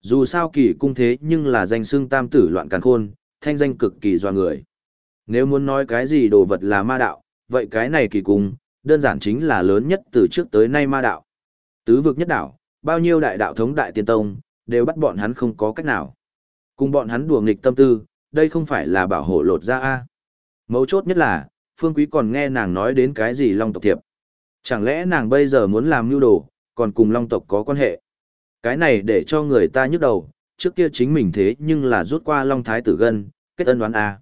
Dù sao kỳ cung thế nhưng là danh xưng tam tử loạn càn khôn, thanh danh cực kỳ doa người. Nếu muốn nói cái gì đồ vật là ma đạo, vậy cái này kỳ cung, đơn giản chính là lớn nhất từ trước tới nay ma đạo. Tứ vực nhất đạo, bao nhiêu đại đạo thống đại tiên tông, đều bắt bọn hắn không có cách nào. Cùng bọn hắn đùa nghịch tâm tư, đây không phải là bảo hộ lột ra a Mấu chốt nhất là, Phương Quý còn nghe nàng nói đến cái gì long tộc thiệp. Chẳng lẽ nàng bây giờ muốn làm nhu đồ, còn cùng long tộc có quan hệ? Cái này để cho người ta nhức đầu, trước kia chính mình thế nhưng là rút qua long thái tử gân, kết ân đoán a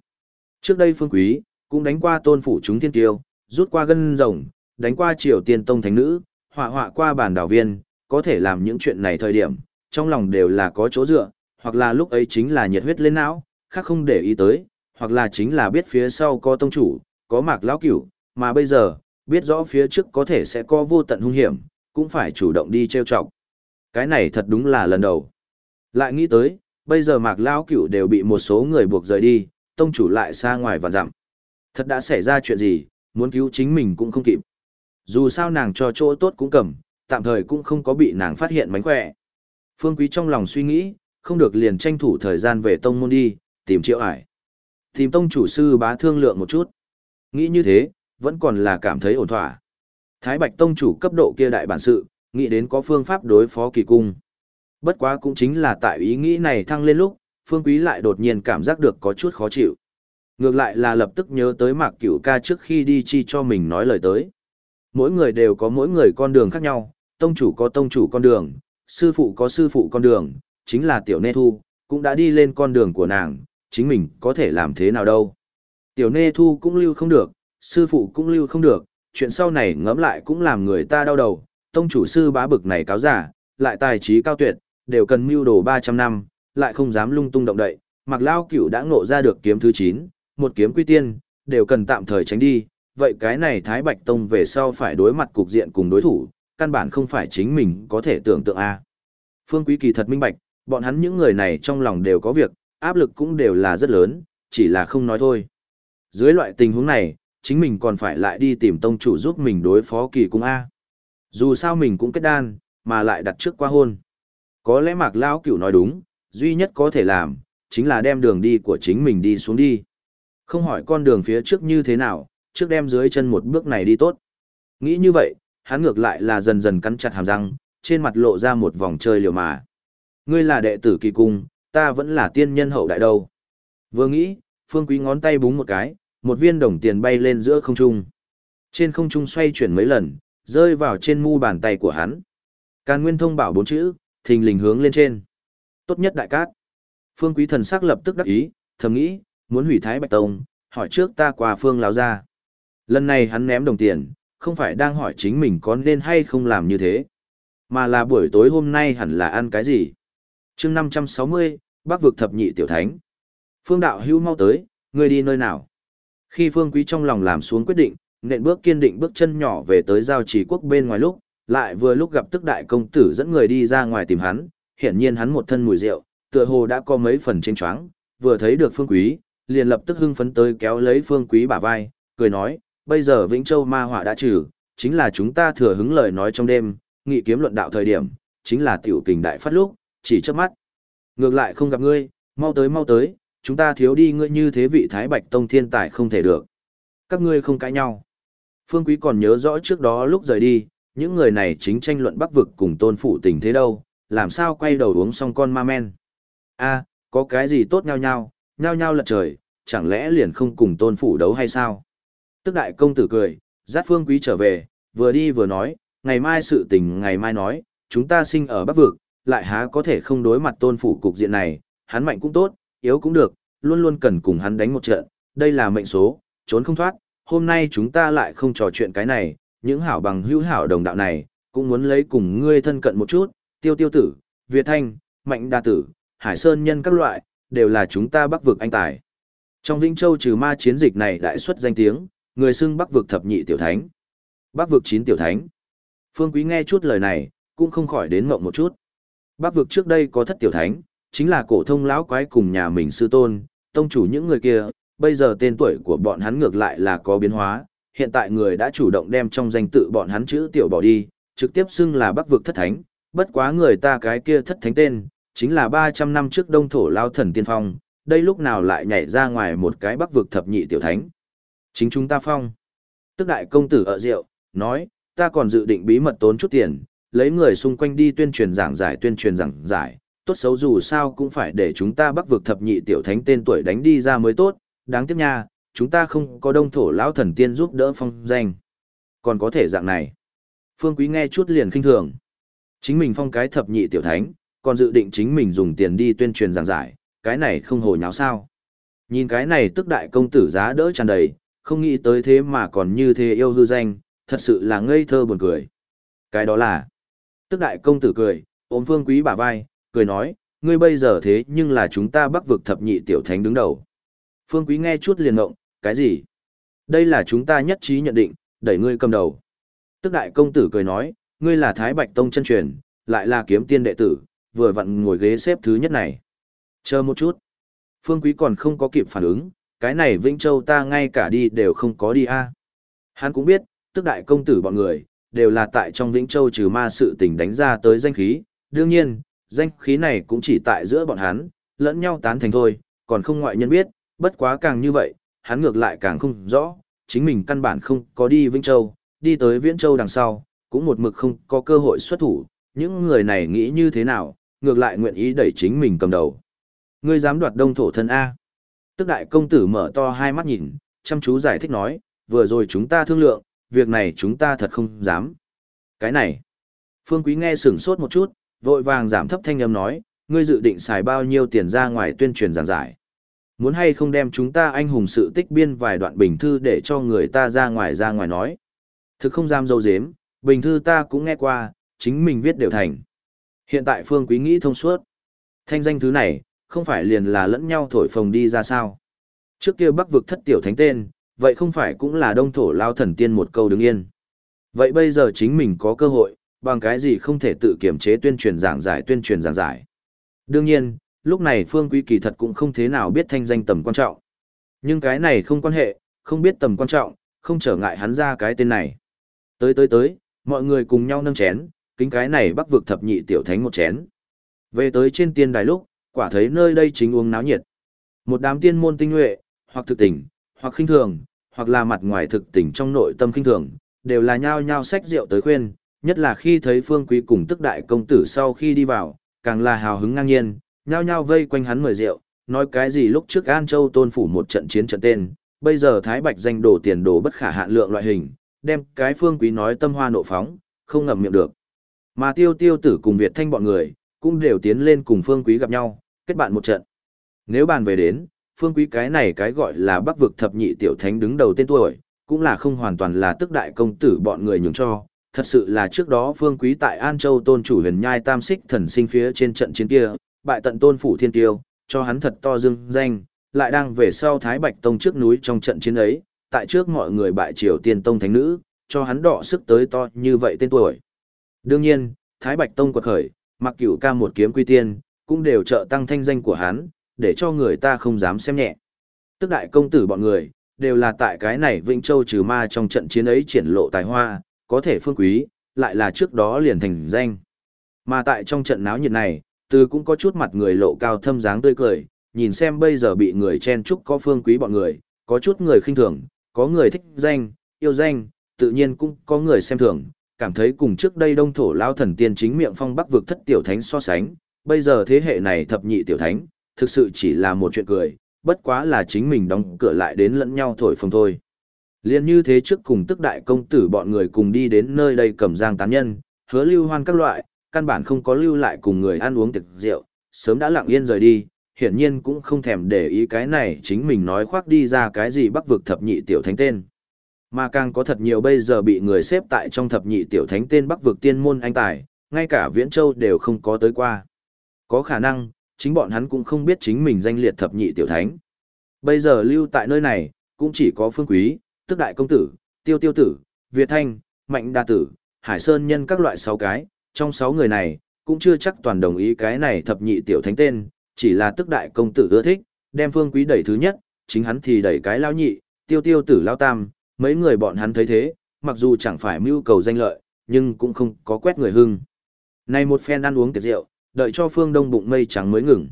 Trước đây Phương Quý, cũng đánh qua tôn phủ chúng thiên tiêu, rút qua gân rồng, đánh qua triều tiên tông thánh nữ, họa họa qua bản đảo viên, có thể làm những chuyện này thời điểm, trong lòng đều là có chỗ dựa, hoặc là lúc ấy chính là nhiệt huyết lên não, khác không để ý tới, hoặc là chính là biết phía sau có tông chủ, có mạc lão cửu, mà bây giờ, biết rõ phía trước có thể sẽ có vô tận hung hiểm, cũng phải chủ động đi trêu chọc. Cái này thật đúng là lần đầu. Lại nghĩ tới, bây giờ mạc lão cửu đều bị một số người buộc rời đi, tông chủ lại xa ngoài và dặm. Thật đã xảy ra chuyện gì, muốn cứu chính mình cũng không kịp. Dù sao nàng cho chỗ tốt cũng cầm, tạm thời cũng không có bị nàng phát hiện mánh khỏe. Phương Quý trong lòng suy nghĩ, không được liền tranh thủ thời gian về tông môn đi, tìm triệu ải. Tìm tông chủ sư bá thương lượng một chút. Nghĩ như thế, vẫn còn là cảm thấy ổn thỏa. Thái Bạch tông chủ cấp độ kia đại bản sự, nghĩ đến có phương pháp đối phó kỳ cung. Bất quá cũng chính là tại ý nghĩ này thăng lên lúc, Phương Quý lại đột nhiên cảm giác được có chút khó chịu. Ngược lại là lập tức nhớ tới Mạc Cửu ca trước khi đi chi cho mình nói lời tới. Mỗi người đều có mỗi người con đường khác nhau, tông chủ có tông chủ con đường, sư phụ có sư phụ con đường, chính là tiểu nê thu, cũng đã đi lên con đường của nàng, chính mình có thể làm thế nào đâu. Tiểu nê thu cũng lưu không được, sư phụ cũng lưu không được, chuyện sau này ngẫm lại cũng làm người ta đau đầu, tông chủ sư bá bực này cáo giả, lại tài trí cao tuyệt, đều cần mưu đồ 300 năm, lại không dám lung tung động đậy, mặc lao cửu đã ngộ ra được kiếm thứ 9, một kiếm quy tiên, đều cần tạm thời tránh đi, vậy cái này Thái Bạch Tông về sau phải đối mặt cục diện cùng đối thủ, căn bản không phải chính mình có thể tưởng tượng a. Phương Quý Kỳ thật minh bạch, bọn hắn những người này trong lòng đều có việc, áp lực cũng đều là rất lớn, chỉ là không nói thôi. Dưới loại tình huống này, chính mình còn phải lại đi tìm tông chủ giúp mình đối phó kỳ cung A. Dù sao mình cũng kết đan, mà lại đặt trước qua hôn. Có lẽ mạc lão cửu nói đúng, duy nhất có thể làm, chính là đem đường đi của chính mình đi xuống đi. Không hỏi con đường phía trước như thế nào, trước đem dưới chân một bước này đi tốt. Nghĩ như vậy, hắn ngược lại là dần dần cắn chặt hàm răng, trên mặt lộ ra một vòng chơi liều mà. Ngươi là đệ tử kỳ cung, ta vẫn là tiên nhân hậu đại đâu. Vừa nghĩ, phương quý ngón tay búng một cái, một viên đồng tiền bay lên giữa không trung. Trên không trung xoay chuyển mấy lần, rơi vào trên mu bàn tay của hắn. Càn nguyên thông bảo bốn chữ, thình lình hướng lên trên. Tốt nhất đại cát. Phương quý thần sắc lập tức đắc ý, thầm nghĩ, muốn hủy thái bạch tông, hỏi trước ta qua phương lão gia. Lần này hắn ném đồng tiền, không phải đang hỏi chính mình có nên hay không làm như thế, mà là buổi tối hôm nay hẳn là ăn cái gì. chương 560, Bắc vực thập nhị tiểu thánh. Phương đạo hưu mau tới, ngươi đi nơi nào? Khi Phương Quý trong lòng làm xuống quyết định, nện bước kiên định bước chân nhỏ về tới giao trì quốc bên ngoài lúc, lại vừa lúc gặp tức đại công tử dẫn người đi ra ngoài tìm hắn, hiển nhiên hắn một thân mùi rượu, tựa hồ đã có mấy phần chênh choáng, vừa thấy được Phương Quý, liền lập tức hưng phấn tới kéo lấy Phương Quý bả vai, cười nói, bây giờ Vĩnh Châu ma họa đã trừ, chính là chúng ta thừa hứng lời nói trong đêm, nghị kiếm luận đạo thời điểm, chính là tiểu kình đại phát lúc, chỉ chớp mắt. Ngược lại không gặp ngươi, mau tới mau tới, chúng ta thiếu đi ngươi như thế vị Thái Bạch Tông thiên tài không thể được. Các ngươi không cãi nhau. Phương Quý còn nhớ rõ trước đó lúc rời đi, những người này chính tranh luận bắc vực cùng tôn phụ tình thế đâu, làm sao quay đầu uống xong con ma men. a có cái gì tốt nhau nhau, nhau nhau lật trời, chẳng lẽ liền không cùng tôn phủ đấu hay sao? Tức đại công tử cười, dắt phương quý trở về, vừa đi vừa nói, ngày mai sự tình ngày mai nói, chúng ta sinh ở bắc vực, lại há có thể không đối mặt tôn phủ cục diện này, hắn mạnh cũng tốt, yếu cũng được, luôn luôn cần cùng hắn đánh một trận, đây là mệnh số, trốn không thoát, hôm nay chúng ta lại không trò chuyện cái này, những hảo bằng hữu hảo đồng đạo này, cũng muốn lấy cùng ngươi thân cận một chút, tiêu tiêu tử, Việt Thanh, Mạnh Đa Tử, Hải Sơn Nhân các loại, đều là chúng ta bắc vực anh tài. Trong Vĩnh Châu trừ ma chiến dịch này đại xuất danh tiếng, người xưng bắc vực thập nhị tiểu thánh. Bắc vực chín tiểu thánh. Phương Quý nghe chút lời này, cũng không khỏi đến mộng một chút. Bắc vực trước đây có thất tiểu thánh, chính là cổ thông lão quái cùng nhà mình sư tôn, tông chủ những người kia, bây giờ tên tuổi của bọn hắn ngược lại là có biến hóa, hiện tại người đã chủ động đem trong danh tự bọn hắn chữ tiểu bỏ đi, trực tiếp xưng là Bắc vực thất thánh, bất quá người ta cái kia thất thánh tên, chính là 300 năm trước đông thổ lao thần tiên phong, đây lúc nào lại nhảy ra ngoài một cái bắc vực thập nhị tiểu thánh. Chính chúng ta phong. Tức đại công tử ở rượu, nói, ta còn dự định bí mật tốn chút tiền, lấy người xung quanh đi tuyên truyền giảng giải tuyên truyền giảng giải, tốt xấu dù sao cũng phải để chúng ta bắc vực thập nhị tiểu thánh tên tuổi đánh đi ra mới tốt, đáng tiếc nha, chúng ta không có đông thổ lão thần tiên giúp đỡ phong danh. Còn có thể dạng này. Phương Quý nghe chút liền khinh thường. Chính mình phong cái thập nhị tiểu thánh, còn dự định chính mình dùng tiền đi tuyên truyền giảng giải, cái này không hồ nháo sao. Nhìn cái này tức đại công tử giá đỡ tràn đầy, không nghĩ tới thế mà còn như thế yêu hư danh, thật sự là ngây thơ buồn cười. Cái đó là, tức đại công tử cười, ôm phương quý bả vai, cười nói, ngươi bây giờ thế nhưng là chúng ta bắc vực thập nhị tiểu thánh đứng đầu. Phương quý nghe chút liền ngộng, cái gì? Đây là chúng ta nhất trí nhận định, đẩy ngươi cầm đầu. Tức đại công tử cười nói, ngươi là Thái Bạch Tông chân truyền, lại là kiếm tiên đệ tử, vừa vặn ngồi ghế xếp thứ nhất này. Chờ một chút. Phương Quý còn không có kịp phản ứng, cái này Vĩnh Châu ta ngay cả đi đều không có đi a. Hắn cũng biết, tức đại công tử bọn người, đều là tại trong Vĩnh Châu trừ ma sự tình đánh ra tới danh khí, đương nhiên, danh khí này cũng chỉ tại giữa bọn hắn, lẫn nhau tán thành thôi, còn không ngoại nhân biết, bất quá càng như vậy, hắn ngược lại càng không rõ, chính mình căn bản không có đi Vĩnh Châu, đi tới Viễn Châu đằng sau, cũng một mực không có cơ hội xuất thủ, những người này nghĩ như thế nào, ngược lại nguyện ý đẩy chính mình cầm đầu. Ngươi dám đoạt đông thổ thân A. Tức đại công tử mở to hai mắt nhìn, chăm chú giải thích nói, vừa rồi chúng ta thương lượng, việc này chúng ta thật không dám. Cái này. Phương Quý nghe sửng sốt một chút, vội vàng giảm thấp thanh âm nói, ngươi dự định xài bao nhiêu tiền ra ngoài tuyên truyền giảng giải. Muốn hay không đem chúng ta anh hùng sự tích biên vài đoạn bình thư để cho người ta ra ngoài ra ngoài nói. Thực không dám dâu dếm, bình thư ta cũng nghe qua, chính mình viết đều thành. Hiện tại Phương Quý nghĩ thông suốt. Thanh danh thứ này, không phải liền là lẫn nhau thổi phồng đi ra sao. Trước kia bắc vực thất tiểu thánh tên, vậy không phải cũng là đông thổ lao thần tiên một câu đứng yên. Vậy bây giờ chính mình có cơ hội, bằng cái gì không thể tự kiểm chế tuyên truyền giảng giải tuyên truyền giảng giải. Đương nhiên, lúc này Phương Quý kỳ thật cũng không thế nào biết thanh danh tầm quan trọng. Nhưng cái này không quan hệ, không biết tầm quan trọng, không trở ngại hắn ra cái tên này. Tới tới tới, mọi người cùng nhau nâng chén, kính cái này bắc vực thập nhị tiểu thánh một chén. Về tới trên tiên đài lúc, quả thấy nơi đây chính uống náo nhiệt. Một đám tiên môn tinh nhuệ, hoặc thực tình, hoặc khinh thường, hoặc là mặt ngoài thực tình trong nội tâm khinh thường, đều là nhao nhao sách rượu tới khuyên, nhất là khi thấy Phương Quý cùng tức đại công tử sau khi đi vào, càng là hào hứng ngang nhiên, nhao nhao vây quanh hắn mời rượu, nói cái gì lúc trước An Châu tôn phủ một trận chiến trận tên, bây giờ Thái Bạch danh đổ tiền đồ bất khả hạn lượng loại hình, đem cái Phương Quý nói tâm hoa nộ phóng, không ngậm miệng được. Mà tiêu tiêu tử cùng Việt Thanh bọn người, cũng đều tiến lên cùng Phương Quý gặp nhau, kết bạn một trận. Nếu bàn về đến, phương quý cái này cái gọi là bắc vực thập nhị tiểu thánh đứng đầu tên tuổi, cũng là không hoàn toàn là tức đại công tử bọn người nhường cho. Thật sự là trước đó phương quý tại An Châu tôn chủ huyền nhai tam xích thần sinh phía trên trận chiến kia, bại tận tôn phủ thiên tiêu, cho hắn thật to dương danh, lại đang về sau Thái Bạch Tông trước núi trong trận chiến ấy, tại trước mọi người bại triều tiên tông thánh nữ, cho hắn đọ sức tới to như vậy tên tuổi. Đương nhiên, Thái Bạch Tông quật khởi, mặc cửu ca một kiếm quy tiên, cũng đều trợ tăng thanh danh của hắn, để cho người ta không dám xem nhẹ. Tức đại công tử bọn người, đều là tại cái này Vĩnh Châu trừ ma trong trận chiến ấy triển lộ tài hoa, có thể phương quý, lại là trước đó liền thành danh. Mà tại trong trận náo nhiệt này, từ cũng có chút mặt người lộ cao thâm dáng tươi cười, nhìn xem bây giờ bị người chen chúc có phương quý bọn người, có chút người khinh thường, có người thích danh, yêu danh, tự nhiên cũng có người xem thường, cảm thấy cùng trước đây đông thổ lao thần tiên chính miệng phong bắc vực thất tiểu thánh so sánh, bây giờ thế hệ này thập nhị tiểu thánh, thực sự chỉ là một chuyện cười, bất quá là chính mình đóng cửa lại đến lẫn nhau thổi phồng thôi. Liên như thế trước cùng tức đại công tử bọn người cùng đi đến nơi đây cầm giang tán nhân, hứa lưu hoan các loại, căn bản không có lưu lại cùng người ăn uống tiệc rượu, sớm đã lặng yên rời đi, hiển nhiên cũng không thèm để ý cái này chính mình nói khoác đi ra cái gì bắc vực thập nhị tiểu thánh tên. Mà càng có thật nhiều bây giờ bị người xếp tại trong thập nhị tiểu thánh tên bắc vực tiên môn anh tài, ngay cả Viễn Châu đều không có tới qua. Có khả năng, chính bọn hắn cũng không biết chính mình danh liệt thập nhị tiểu thánh. Bây giờ lưu tại nơi này, cũng chỉ có phương quý, tức đại công tử, tiêu tiêu tử, Việt Thanh, Mạnh đa tử, Hải Sơn nhân các loại sáu cái, trong sáu người này, cũng chưa chắc toàn đồng ý cái này thập nhị tiểu thánh tên, chỉ là tức đại công tử ưa thích, đem phương quý đẩy thứ nhất, chính hắn thì đẩy cái lao nhị, tiêu tiêu tử lao tam, mấy người bọn hắn thấy thế, mặc dù chẳng phải mưu cầu danh lợi, nhưng cũng không có quét người hưng. Này một phen ăn uống tiệc rượu, đợi cho phương đông bụng mây trắng mới ngừng.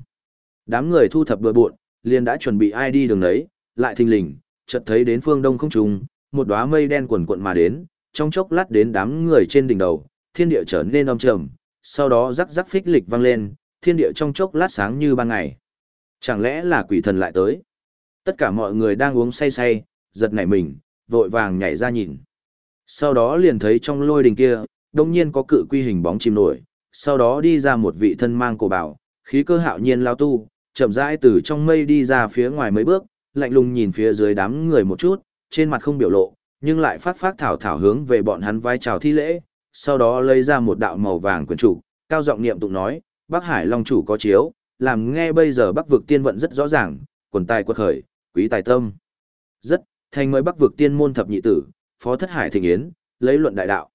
Đám người thu thập bừa bộn, liền đã chuẩn bị ai đi đường đấy, lại thình lình, chợt thấy đến phương đông không trùng, một đóa mây đen quần cuộn mà đến, trong chốc lát đến đám người trên đỉnh đầu, thiên địa trở nên âm trầm, sau đó rắc rắc phích lịch vang lên, thiên địa trong chốc lát sáng như ban ngày. Chẳng lẽ là quỷ thần lại tới? Tất cả mọi người đang uống say say, giật nảy mình, vội vàng nhảy ra nhìn. Sau đó liền thấy trong lôi đình kia, đông nhiên có cự quy hình bóng chìm nổi, sau đó đi ra một vị thân mang cổ bảo, khí cơ hạo nhiên lao tu, chậm rãi từ trong mây đi ra phía ngoài mấy bước, lạnh lùng nhìn phía dưới đám người một chút, trên mặt không biểu lộ, nhưng lại phát phát thảo thảo hướng về bọn hắn vai chào thi lễ, sau đó lấy ra một đạo màu vàng quyển chủ, cao giọng niệm tụng nói, Bắc Hải Long chủ có chiếu, làm nghe bây giờ Bắc vực tiên vận rất rõ ràng, quần tài quật khởi, quý tài tâm. Rất, thành mới Bắc vực tiên môn thập nhị tử, phó thất hải thịnh yến, lấy luận đại đạo.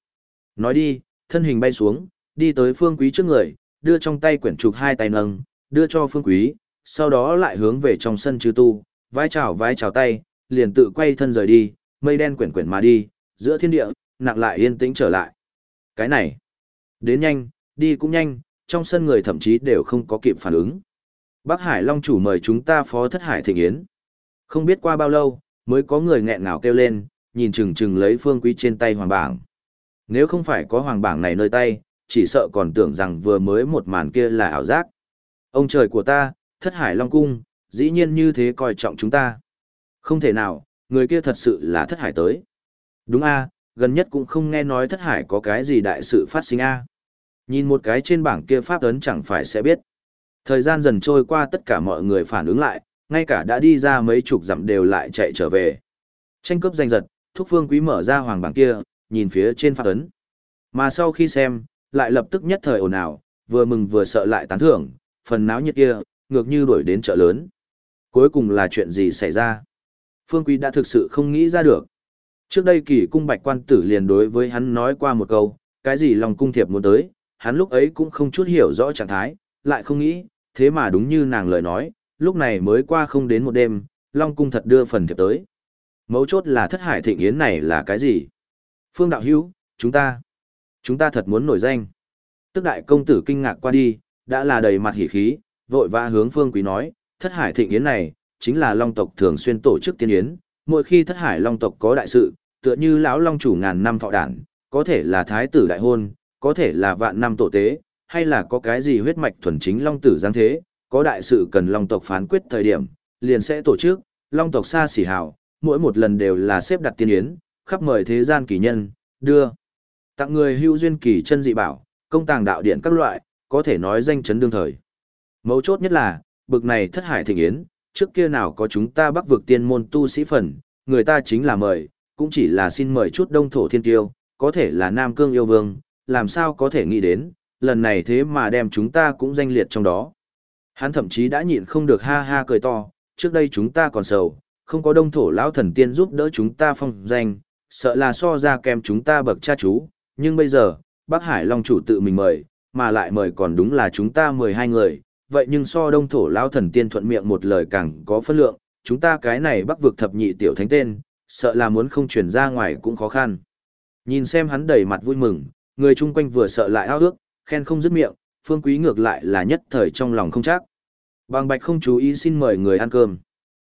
Nói đi, thân hình bay xuống, đi tới phương quý trước người, đưa trong tay quyển trục hai tay nâng, đưa cho phương quý, sau đó lại hướng về trong sân chư tu, vai chào vai chào tay, liền tự quay thân rời đi, mây đen quyển quyển mà đi, giữa thiên địa, nặng lại yên tĩnh trở lại. Cái này, đến nhanh, đi cũng nhanh, trong sân người thậm chí đều không có kịp phản ứng. Bác Hải Long chủ mời chúng ta phó thất hải thịnh yến. Không biết qua bao lâu, mới có người nghẹn ngào kêu lên, nhìn chừng chừng lấy phương quý trên tay hoàng bảng. Nếu không phải có hoàng bảng này nơi tay, chỉ sợ còn tưởng rằng vừa mới một màn kia là ảo giác. Ông trời của ta, thất hải long cung, dĩ nhiên như thế coi trọng chúng ta. Không thể nào, người kia thật sự là thất hải tới. Đúng a, gần nhất cũng không nghe nói thất hải có cái gì đại sự phát sinh a. Nhìn một cái trên bảng kia pháp ấn chẳng phải sẽ biết. Thời gian dần trôi qua tất cả mọi người phản ứng lại, ngay cả đã đi ra mấy chục dặm đều lại chạy trở về. Tranh cướp giành giật, thúc phương quý mở ra hoàng bảng kia, nhìn phía trên pháp ấn. Mà sau khi xem, lại lập tức nhất thời ồn ào, vừa mừng vừa sợ lại tán thưởng, phần náo nhiệt kia, ngược như đuổi đến chợ lớn. Cuối cùng là chuyện gì xảy ra? Phương Quý đã thực sự không nghĩ ra được. Trước đây kỳ cung bạch quan tử liền đối với hắn nói qua một câu, cái gì lòng cung thiệp muốn tới, hắn lúc ấy cũng không chút hiểu rõ trạng thái, lại không nghĩ, thế mà đúng như nàng lời nói, lúc này mới qua không đến một đêm, Long cung thật đưa phần thiệp tới. Mấu chốt là thất hải thịnh yến này là cái gì? Phương đạo hữu, chúng ta, chúng ta thật muốn nổi danh. Tức đại công tử kinh ngạc qua đi, đã là đầy mặt hỉ khí, vội vã hướng phương quý nói, thất hải thịnh yến này, chính là long tộc thường xuyên tổ chức tiên yến, mỗi khi thất hải long tộc có đại sự, tựa như lão long chủ ngàn năm thọ đản, có thể là thái tử đại hôn, có thể là vạn năm tổ tế, hay là có cái gì huyết mạch thuần chính long tử giáng thế, có đại sự cần long tộc phán quyết thời điểm, liền sẽ tổ chức, long tộc xa xỉ hào, mỗi một lần đều là xếp đặt tiên yến, khắp mời thế gian kỳ nhân, đưa. Tặng người hưu duyên kỳ chân dị bảo, công tàng đạo điện các loại, có thể nói danh chấn đương thời. Mấu chốt nhất là, bực này thất hải thịnh yến, trước kia nào có chúng ta bắc vực tiên môn tu sĩ phần, người ta chính là mời, cũng chỉ là xin mời chút đông thổ thiên tiêu, có thể là Nam Cương yêu vương, làm sao có thể nghĩ đến, lần này thế mà đem chúng ta cũng danh liệt trong đó. Hắn thậm chí đã nhịn không được ha ha cười to, trước đây chúng ta còn sầu, không có đông thổ lão thần tiên giúp đỡ chúng ta phong danh, sợ là so ra kèm chúng ta bậc cha chú, nhưng bây giờ, Bắc Hải Long chủ tự mình mời, mà lại mời còn đúng là chúng ta 12 người, vậy nhưng so đông thổ lão thần tiên thuận miệng một lời càng có phân lượng, chúng ta cái này bắc vực thập nhị tiểu thánh tên, sợ là muốn không chuyển ra ngoài cũng khó khăn. Nhìn xem hắn đầy mặt vui mừng, người chung quanh vừa sợ lại ao ước, khen không dứt miệng, phương quý ngược lại là nhất thời trong lòng không chắc. Bàng bạch không chú ý xin mời người ăn cơm.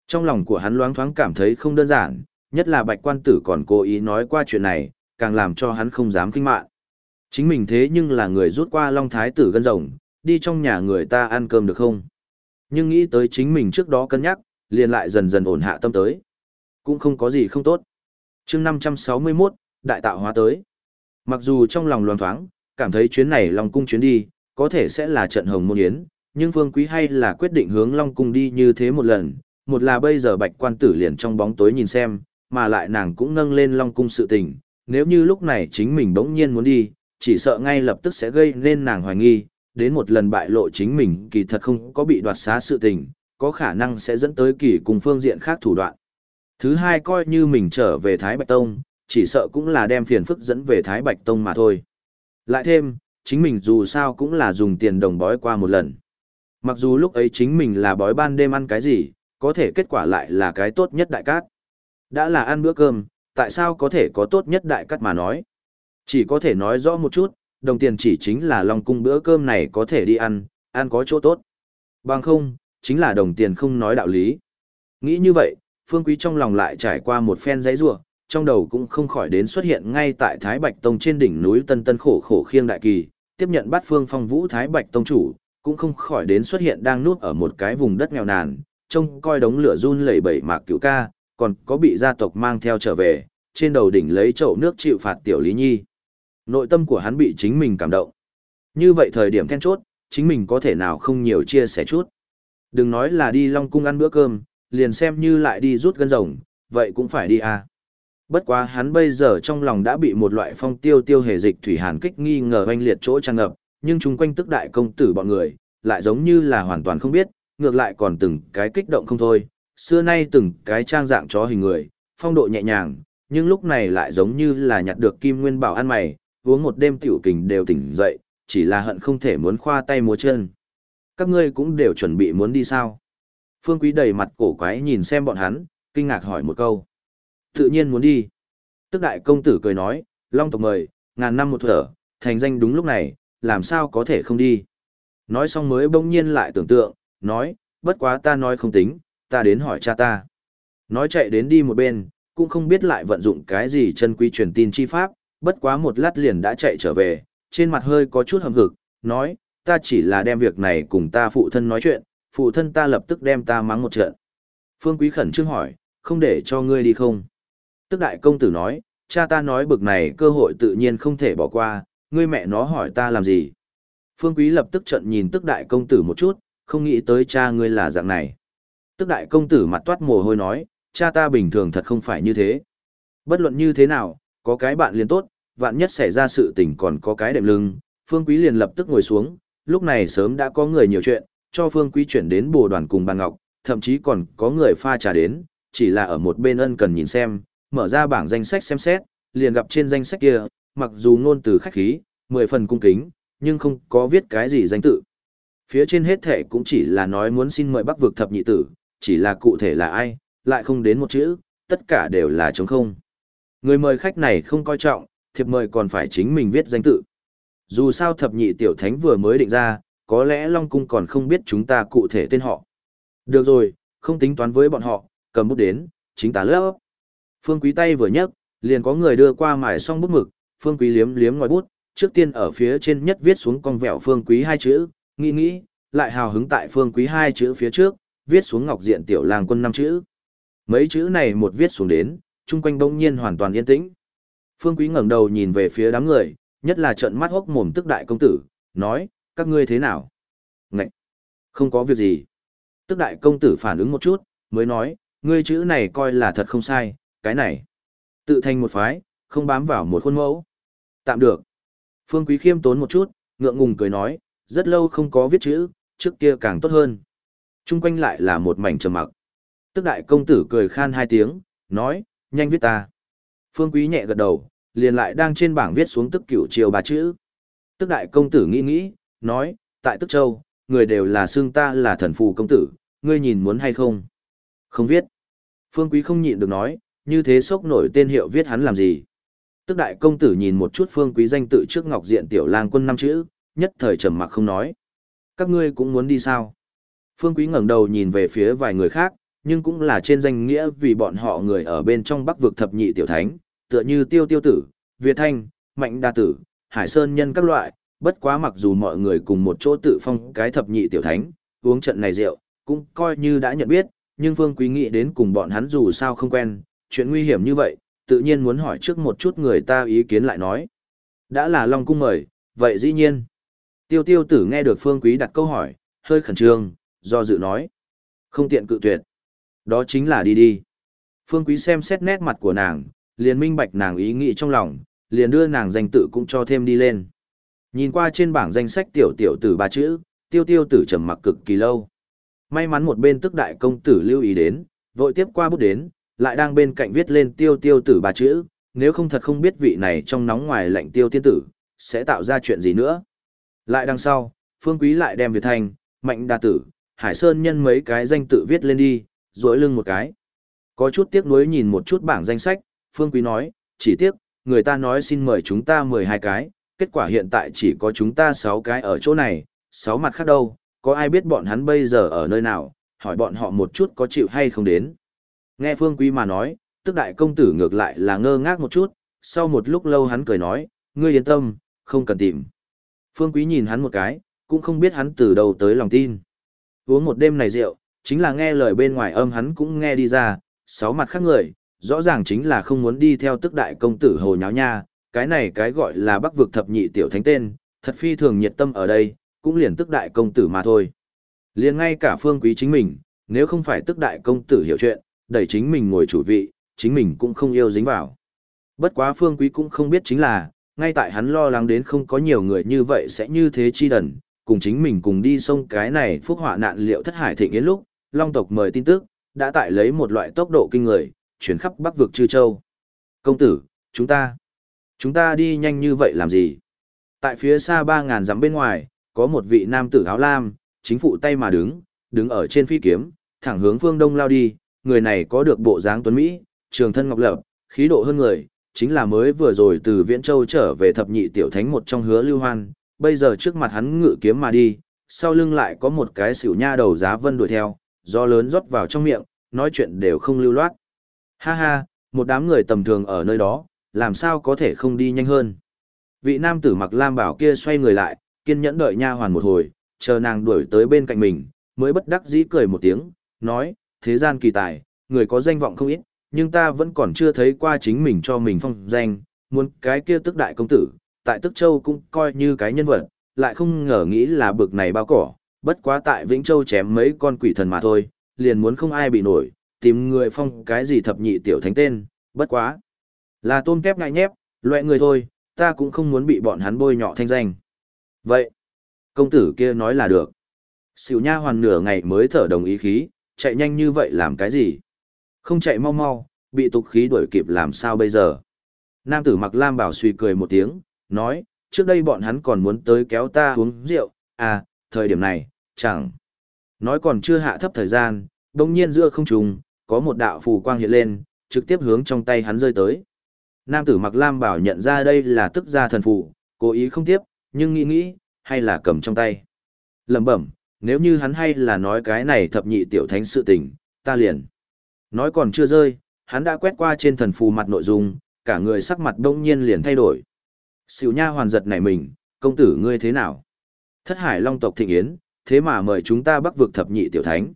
Trong lòng của hắn loáng thoáng cảm thấy không đơn giản, nhất là bạch quan tử còn cố ý nói qua chuyện này, càng làm cho hắn không dám kinh mạn. Chính mình thế nhưng là người rút qua long thái tử gân rồng, đi trong nhà người ta ăn cơm được không? Nhưng nghĩ tới chính mình trước đó cân nhắc, liền lại dần dần ổn hạ tâm tới. Cũng không có gì không tốt. chương 561, đại tạo hóa tới. Mặc dù trong lòng loáng thoáng, cảm thấy chuyến này Long Cung chuyến đi, có thể sẽ là trận hồng môn yến, nhưng Phương Quý hay là quyết định hướng Long Cung đi như thế một lần, một là bây giờ bạch quan tử liền trong bóng tối nhìn xem, mà lại nàng cũng nâng lên Long Cung sự tình, nếu như lúc này chính mình bỗng nhiên muốn đi, chỉ sợ ngay lập tức sẽ gây nên nàng hoài nghi, đến một lần bại lộ chính mình kỳ thật không có bị đoạt xá sự tình, có khả năng sẽ dẫn tới kỳ cùng phương diện khác thủ đoạn. Thứ hai coi như mình trở về Thái Bạch Tông, chỉ sợ cũng là đem phiền phức dẫn về Thái Bạch Tông mà thôi. Lại thêm, chính mình dù sao cũng là dùng tiền đồng bói qua một lần. Mặc dù lúc ấy chính mình là bói ban đêm ăn cái gì, có thể kết quả lại là cái tốt nhất đại cát. Đã là ăn bữa cơm, tại sao có thể có tốt nhất đại cát mà nói? Chỉ có thể nói rõ một chút, đồng tiền chỉ chính là lòng Cung bữa cơm này có thể đi ăn, ăn có chỗ tốt. Bằng không, chính là đồng tiền không nói đạo lý. Nghĩ như vậy, Phương Quý trong lòng lại trải qua một phen giấy rủa trong đầu cũng không khỏi đến xuất hiện ngay tại Thái Bạch Tông trên đỉnh núi Tân Tân khổ khổ khiêng đại kỳ, tiếp nhận bắt phương phong vũ Thái Bạch Tông chủ, cũng không khỏi đến xuất hiện đang nuốt ở một cái vùng đất nghèo nàn, trông coi đống lửa run lẩy bẩy mạc cửu ca, còn có bị gia tộc mang theo trở về, trên đầu đỉnh lấy chậu nước chịu phạt tiểu Lý Nhi. Nội tâm của hắn bị chính mình cảm động. Như vậy thời điểm then chốt, chính mình có thể nào không nhiều chia sẻ chút. Đừng nói là đi Long Cung ăn bữa cơm, liền xem như lại đi rút gân rồng, vậy cũng phải đi à. Bất quá hắn bây giờ trong lòng đã bị một loại phong tiêu tiêu hề dịch thủy hàn kích nghi ngờ oanh liệt chỗ tràn ngập, nhưng chung quanh tức đại công tử bọn người, lại giống như là hoàn toàn không biết, ngược lại còn từng cái kích động không thôi. Xưa nay từng cái trang dạng chó hình người, phong độ nhẹ nhàng, nhưng lúc này lại giống như là nhặt được kim nguyên bảo ăn mày, uống một đêm tiểu kình đều tỉnh dậy, chỉ là hận không thể muốn khoa tay múa chân. Các ngươi cũng đều chuẩn bị muốn đi sao? Phương Quý đầy mặt cổ quái nhìn xem bọn hắn, kinh ngạc hỏi một câu. Tự nhiên muốn đi. Tức đại công tử cười nói, Long tộc mời, ngàn năm một thở, thành danh đúng lúc này, làm sao có thể không đi. Nói xong mới bỗng nhiên lại tưởng tượng, nói, bất quá ta nói không tính, ta đến hỏi cha ta. Nói chạy đến đi một bên, cũng không biết lại vận dụng cái gì chân quý truyền tin chi pháp, bất quá một lát liền đã chạy trở về, trên mặt hơi có chút hầm hực, nói, ta chỉ là đem việc này cùng ta phụ thân nói chuyện, phụ thân ta lập tức đem ta mắng một trận. Phương Quý khẩn trương hỏi, không để cho ngươi đi không? Tức đại công tử nói, cha ta nói bực này cơ hội tự nhiên không thể bỏ qua, ngươi mẹ nó hỏi ta làm gì? Phương Quý lập tức trận nhìn tức đại công tử một chút, không nghĩ tới cha ngươi là dạng này. Tức đại công tử mặt toát mồ hôi nói, cha ta bình thường thật không phải như thế. Bất luận như thế nào, có cái bạn liền tốt, vạn nhất xảy ra sự tình còn có cái đệm lưng, Phương Quý liền lập tức ngồi xuống, lúc này sớm đã có người nhiều chuyện, cho Phương Quý chuyển đến bồ đoàn cùng bàn ngọc, thậm chí còn có người pha trà đến, chỉ là ở một bên ân cần nhìn xem, mở ra bảng danh sách xem xét, liền gặp trên danh sách kia, mặc dù ngôn từ khách khí, mười phần cung kính, nhưng không có viết cái gì danh tự. Phía trên hết thể cũng chỉ là nói muốn xin mời bắc vực thập nhị tử, chỉ là cụ thể là ai, lại không đến một chữ, tất cả đều là trống không. Người mời khách này không coi trọng, thiệp mời còn phải chính mình viết danh tự. Dù sao thập nhị tiểu thánh vừa mới định ra, có lẽ Long Cung còn không biết chúng ta cụ thể tên họ. Được rồi, không tính toán với bọn họ, cầm bút đến, chính ta lớp. Phương Quý tay vừa nhấc, liền có người đưa qua mài xong bút mực, Phương Quý liếm liếm ngoài bút, trước tiên ở phía trên nhất viết xuống con vẹo Phương Quý hai chữ, nghĩ nghĩ, lại hào hứng tại Phương Quý hai chữ phía trước, viết xuống ngọc diện tiểu làng quân năm chữ. Mấy chữ này một viết xuống đến, chung quanh bỗng nhiên hoàn toàn yên tĩnh. Phương Quý ngẩng đầu nhìn về phía đám người, nhất là trận mắt hốc mồm tức đại công tử, nói, các ngươi thế nào? Ngậy! Không có việc gì. Tức đại công tử phản ứng một chút, mới nói, ngươi chữ này coi là thật không sai, cái này. Tự thành một phái, không bám vào một khuôn mẫu. Tạm được. Phương Quý khiêm tốn một chút, ngượng ngùng cười nói, rất lâu không có viết chữ, trước kia càng tốt hơn. Trung quanh lại là một mảnh trầm mặc. Tức đại công tử cười khan hai tiếng, nói, nhanh viết ta. Phương Quý nhẹ gật đầu, liền lại đang trên bảng viết xuống tức cửu triều ba chữ. Tức đại công tử nghĩ nghĩ, nói, tại tức châu, người đều là xương ta là thần phù công tử, ngươi nhìn muốn hay không? Không viết. Phương Quý không nhịn được nói, như thế sốc nổi tên hiệu viết hắn làm gì? Tức đại công tử nhìn một chút Phương Quý danh tự trước ngọc diện tiểu lang quân năm chữ, nhất thời trầm mặc không nói. Các ngươi cũng muốn đi sao? Phương Quý ngẩng đầu nhìn về phía vài người khác, nhưng cũng là trên danh nghĩa vì bọn họ người ở bên trong bắc vực thập nhị tiểu thánh, tựa như tiêu tiêu tử, Việt Thanh, Mạnh Đa Tử, Hải Sơn Nhân các loại, bất quá mặc dù mọi người cùng một chỗ tự phong cái thập nhị tiểu thánh, uống trận này rượu, cũng coi như đã nhận biết, nhưng Phương Quý nghĩ đến cùng bọn hắn dù sao không quen, chuyện nguy hiểm như vậy, tự nhiên muốn hỏi trước một chút người ta ý kiến lại nói. Đã là Long Cung mời, vậy dĩ nhiên. Tiêu tiêu tử nghe được Phương Quý đặt câu hỏi, hơi khẩn trương, do dự nói. Không tiện cự tuyệt. Đó chính là đi đi. Phương Quý xem xét nét mặt của nàng, liền minh bạch nàng ý nghĩ trong lòng, liền đưa nàng danh tự cũng cho thêm đi lên. Nhìn qua trên bảng danh sách tiểu tiểu tử ba chữ, tiêu tiêu tử trầm mặc cực kỳ lâu. May mắn một bên tức đại công tử lưu ý đến, vội tiếp qua bút đến, lại đang bên cạnh viết lên tiêu tiêu tử ba chữ, nếu không thật không biết vị này trong nóng ngoài lạnh tiêu tiên tử, sẽ tạo ra chuyện gì nữa. Lại đằng sau, phương quý lại đem Việt Thành, Mạnh Đa Tử, Hải Sơn nhân mấy cái danh tự viết lên đi, duỗi lưng một cái. Có chút tiếc nuối nhìn một chút bảng danh sách, phương quý nói, chỉ tiếc, người ta nói xin mời chúng ta 12 cái, kết quả hiện tại chỉ có chúng ta sáu cái ở chỗ này, sáu mặt khác đâu, có ai biết bọn hắn bây giờ ở nơi nào, hỏi bọn họ một chút có chịu hay không đến. Nghe Phương Quý mà nói, tức đại công tử ngược lại là ngơ ngác một chút, sau một lúc lâu hắn cười nói, ngươi yên tâm, không cần tìm. Phương Quý nhìn hắn một cái, cũng không biết hắn từ đầu tới lòng tin. Uống một đêm này rượu, chính là nghe lời bên ngoài âm hắn cũng nghe đi ra, sáu mặt khác người, rõ ràng chính là không muốn đi theo tức đại công tử hồ nháo nha, cái này cái gọi là bắc vực thập nhị tiểu thánh tên, thật phi thường nhiệt tâm ở đây, cũng liền tức đại công tử mà thôi. Liền ngay cả phương quý chính mình, nếu không phải tức đại công tử hiểu chuyện, đẩy chính mình ngồi chủ vị, chính mình cũng không yêu dính vào. Bất quá phương quý cũng không biết chính là, ngay tại hắn lo lắng đến không có nhiều người như vậy sẽ như thế chi đần, cùng chính mình cùng đi sông cái này phúc họa nạn liệu thất hải thịnh yến lúc, long tộc mời tin tức, đã tại lấy một loại tốc độ kinh người, chuyển khắp bắc vực chư châu. Công tử, chúng ta, chúng ta đi nhanh như vậy làm gì? Tại phía xa ba ngàn dặm bên ngoài, có một vị nam tử áo lam, chính phụ tay mà đứng, đứng ở trên phi kiếm, thẳng hướng phương đông lao đi, người này có được bộ dáng tuấn Mỹ, trường thân ngọc lập, khí độ hơn người, chính là mới vừa rồi từ Viễn Châu trở về thập nhị tiểu thánh một trong hứa lưu hoan, bây giờ trước mặt hắn ngự kiếm mà đi, sau lưng lại có một cái xỉu nha đầu giá vân đuổi theo, do lớn rót vào trong miệng, nói chuyện đều không lưu loát. Ha ha, một đám người tầm thường ở nơi đó, làm sao có thể không đi nhanh hơn. Vị nam tử mặc lam bảo kia xoay người lại, kiên nhẫn đợi nha hoàn một hồi, chờ nàng đuổi tới bên cạnh mình, mới bất đắc dĩ cười một tiếng, nói, thế gian kỳ tài, người có danh vọng không ít, nhưng ta vẫn còn chưa thấy qua chính mình cho mình phong danh, muốn cái kia tức đại công tử, tại tức châu cũng coi như cái nhân vật, lại không ngờ nghĩ là bực này bao cỏ, bất quá tại Vĩnh Châu chém mấy con quỷ thần mà thôi, liền muốn không ai bị nổi, tìm người phong cái gì thập nhị tiểu thánh tên, bất quá. Là tôm kép ngại nhép, loại người thôi, ta cũng không muốn bị bọn hắn bôi nhọ thanh danh. Vậy, công tử kia nói là được. Xỉu nha hoàn nửa ngày mới thở đồng ý khí, chạy nhanh như vậy làm cái gì? Không chạy mau mau, bị tục khí đuổi kịp làm sao bây giờ? Nam tử mặc lam bảo suy cười một tiếng, nói, trước đây bọn hắn còn muốn tới kéo ta uống rượu, à, thời điểm này, chẳng. Nói còn chưa hạ thấp thời gian, đồng nhiên giữa không trùng, có một đạo phù quang hiện lên, trực tiếp hướng trong tay hắn rơi tới. Nam tử mặc lam bảo nhận ra đây là tức gia thần phù, cố ý không tiếp, nhưng nghĩ nghĩ, hay là cầm trong tay. lẩm bẩm, nếu như hắn hay là nói cái này thập nhị tiểu thánh sự tình, ta liền. Nói còn chưa rơi, hắn đã quét qua trên thần phù mặt nội dung, cả người sắc mặt đông nhiên liền thay đổi. Sỉu nha hoàn giật nảy mình, công tử ngươi thế nào? Thất hải long tộc thịnh yến, thế mà mời chúng ta bắc vực thập nhị tiểu thánh.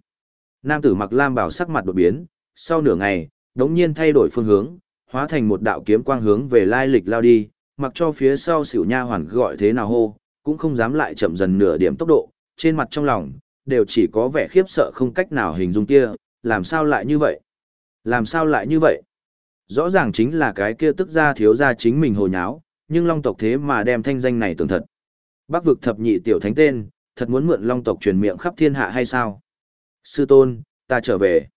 Nam tử mặc lam bảo sắc mặt đột biến, sau nửa ngày, đống nhiên thay đổi phương hướng, hóa thành một đạo kiếm quang hướng về lai lịch lao đi, mặc cho phía sau xỉu nha hoàn gọi thế nào hô, cũng không dám lại chậm dần nửa điểm tốc độ, trên mặt trong lòng, đều chỉ có vẻ khiếp sợ không cách nào hình dung kia, làm sao lại như vậy? Làm sao lại như vậy? Rõ ràng chính là cái kia tức ra thiếu ra chính mình hồ nháo, nhưng long tộc thế mà đem thanh danh này tưởng thật. Bắc vực thập nhị tiểu thánh tên, thật muốn mượn long tộc truyền miệng khắp thiên hạ hay sao? Sư tôn, ta trở về.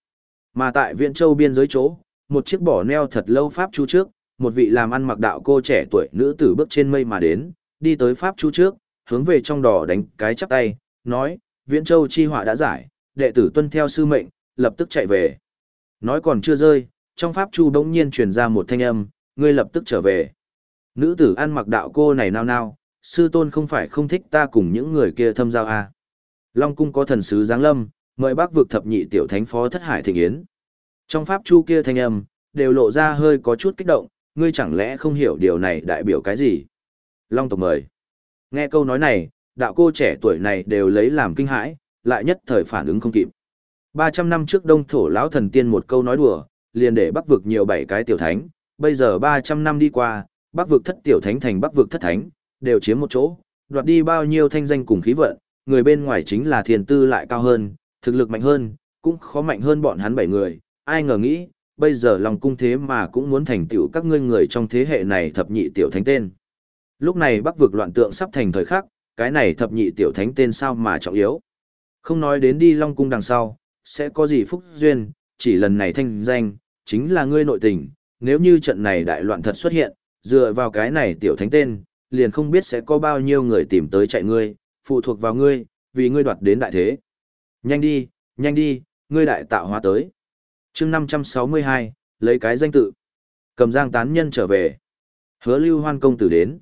Mà tại viện châu biên giới chỗ, một chiếc bỏ neo thật lâu Pháp Chu trước, một vị làm ăn mặc đạo cô trẻ tuổi nữ tử bước trên mây mà đến, đi tới Pháp Chu trước, hướng về trong đỏ đánh cái chắp tay, nói, Viễn Châu chi họa đã giải, đệ tử tuân theo sư mệnh, lập tức chạy về. Nói còn chưa rơi, trong Pháp Chu bỗng nhiên truyền ra một thanh âm, ngươi lập tức trở về. Nữ tử ăn mặc đạo cô này nao nao, sư tôn không phải không thích ta cùng những người kia thâm giao à. Long cung có thần sứ giáng lâm, mời bác vực thập nhị tiểu thánh phó thất hải thịnh yến. Trong pháp chu kia thanh âm, đều lộ ra hơi có chút kích động, ngươi chẳng lẽ không hiểu điều này đại biểu cái gì? Long tộc mời. Nghe câu nói này, đạo cô trẻ tuổi này đều lấy làm kinh hãi, lại nhất thời phản ứng không kịp. 300 năm trước đông thổ lão thần tiên một câu nói đùa, liền để bắc vực nhiều bảy cái tiểu thánh, bây giờ 300 năm đi qua, bắc vực thất tiểu thánh thành bắc vực thất thánh, đều chiếm một chỗ, đoạt đi bao nhiêu thanh danh cùng khí vận, người bên ngoài chính là thiền tư lại cao hơn, thực lực mạnh hơn, cũng khó mạnh hơn bọn hắn bảy người, ai ngờ nghĩ, bây giờ lòng cung thế mà cũng muốn thành tựu các ngươi người trong thế hệ này thập nhị tiểu thánh tên. Lúc này bắc vực loạn tượng sắp thành thời khắc, cái này thập nhị tiểu thánh tên sao mà trọng yếu. Không nói đến đi long cung đằng sau, sẽ có gì phúc duyên, chỉ lần này thanh danh, chính là ngươi nội tình, nếu như trận này đại loạn thật xuất hiện, dựa vào cái này tiểu thánh tên, liền không biết sẽ có bao nhiêu người tìm tới chạy ngươi, phụ thuộc vào ngươi, vì ngươi đoạt đến đại thế. Nhanh đi, nhanh đi, ngươi đại tạo hóa tới chương 562, lấy cái danh tự. Cầm giang tán nhân trở về. Hứa lưu hoan công tử đến.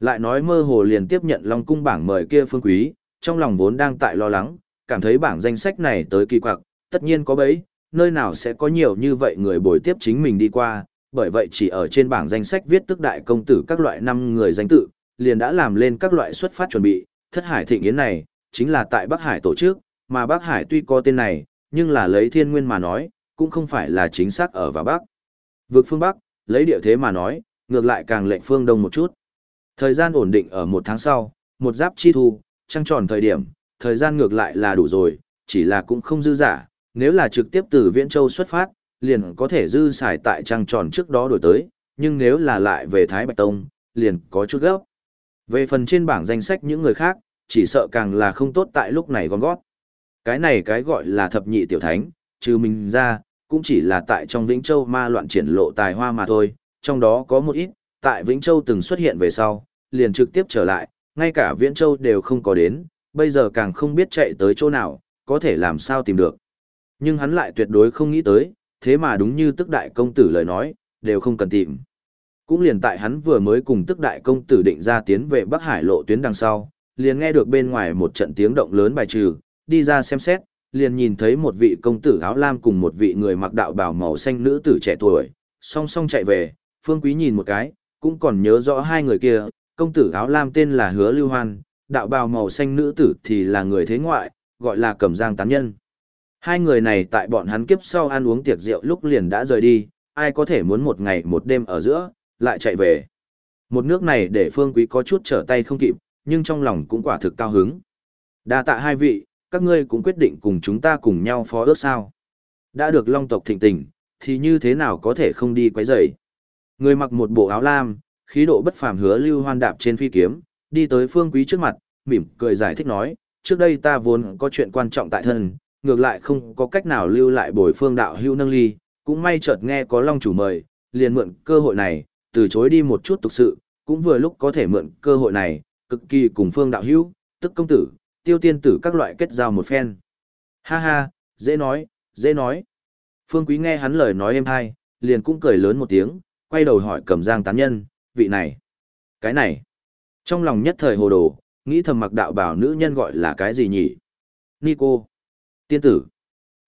Lại nói mơ hồ liền tiếp nhận Long cung bảng mời kia Phương Quý, trong lòng vốn đang tại lo lắng, cảm thấy bảng danh sách này tới kỳ quặc, tất nhiên có bấy, nơi nào sẽ có nhiều như vậy người bồi tiếp chính mình đi qua, bởi vậy chỉ ở trên bảng danh sách viết tức đại công tử các loại năm người danh tự, liền đã làm lên các loại xuất phát chuẩn bị, thất hải thịnh yến này, chính là tại Bắc Hải tổ chức, mà Bắc Hải tuy có tên này, nhưng là lấy thiên nguyên mà nói, cũng không phải là chính xác ở vào Bắc. Vực phương Bắc, lấy địa thế mà nói, ngược lại càng lệnh phương Đông một chút. Thời gian ổn định ở một tháng sau, một giáp chi thu, trăng tròn thời điểm, thời gian ngược lại là đủ rồi, chỉ là cũng không dư giả, nếu là trực tiếp từ Viễn Châu xuất phát, liền có thể dư xài tại trăng tròn trước đó đổi tới, nhưng nếu là lại về Thái Bạch Tông, liền có chút gấp. Về phần trên bảng danh sách những người khác, chỉ sợ càng là không tốt tại lúc này gom gót. Cái này cái gọi là thập nhị tiểu thánh, trừ mình ra, cũng chỉ là tại trong Vĩnh Châu ma loạn triển lộ tài hoa mà thôi, trong đó có một ít, tại Vĩnh Châu từng xuất hiện về sau, liền trực tiếp trở lại, ngay cả Viễn Châu đều không có đến, bây giờ càng không biết chạy tới chỗ nào, có thể làm sao tìm được. Nhưng hắn lại tuyệt đối không nghĩ tới, thế mà đúng như tức đại công tử lời nói, đều không cần tìm. Cũng liền tại hắn vừa mới cùng tức đại công tử định ra tiến về Bắc Hải lộ tuyến đằng sau, liền nghe được bên ngoài một trận tiếng động lớn bài trừ, đi ra xem xét, liền nhìn thấy một vị công tử áo lam cùng một vị người mặc đạo bào màu xanh nữ tử trẻ tuổi, song song chạy về, Phương Quý nhìn một cái, cũng còn nhớ rõ hai người kia, công tử áo lam tên là Hứa Lưu Hoan, đạo bào màu xanh nữ tử thì là người thế ngoại, gọi là Cẩm Giang tán nhân. Hai người này tại bọn hắn kiếp sau ăn uống tiệc rượu lúc liền đã rời đi, ai có thể muốn một ngày một đêm ở giữa, lại chạy về. Một nước này để Phương Quý có chút trở tay không kịp, nhưng trong lòng cũng quả thực cao hứng. Đa tạ hai vị, các ngươi cũng quyết định cùng chúng ta cùng nhau phó ước sao. Đã được long tộc thịnh tình, thì như thế nào có thể không đi quấy rầy. Người mặc một bộ áo lam, khí độ bất phàm hứa lưu hoan đạp trên phi kiếm, đi tới phương quý trước mặt, mỉm cười giải thích nói, trước đây ta vốn có chuyện quan trọng tại thân, ngược lại không có cách nào lưu lại bồi phương đạo hưu nâng ly, cũng may chợt nghe có long chủ mời, liền mượn cơ hội này, từ chối đi một chút tục sự, cũng vừa lúc có thể mượn cơ hội này, cực kỳ cùng phương đạo hưu, tức công tử, tiêu tiên tử các loại kết giao một phen. Ha ha, dễ nói, dễ nói. Phương Quý nghe hắn lời nói êm hay, liền cũng cười lớn một tiếng, quay đầu hỏi cầm Giang tán nhân, vị này, cái này. Trong lòng nhất thời hồ đồ, nghĩ thầm mặc đạo bảo nữ nhân gọi là cái gì nhỉ? Nico, tiên tử.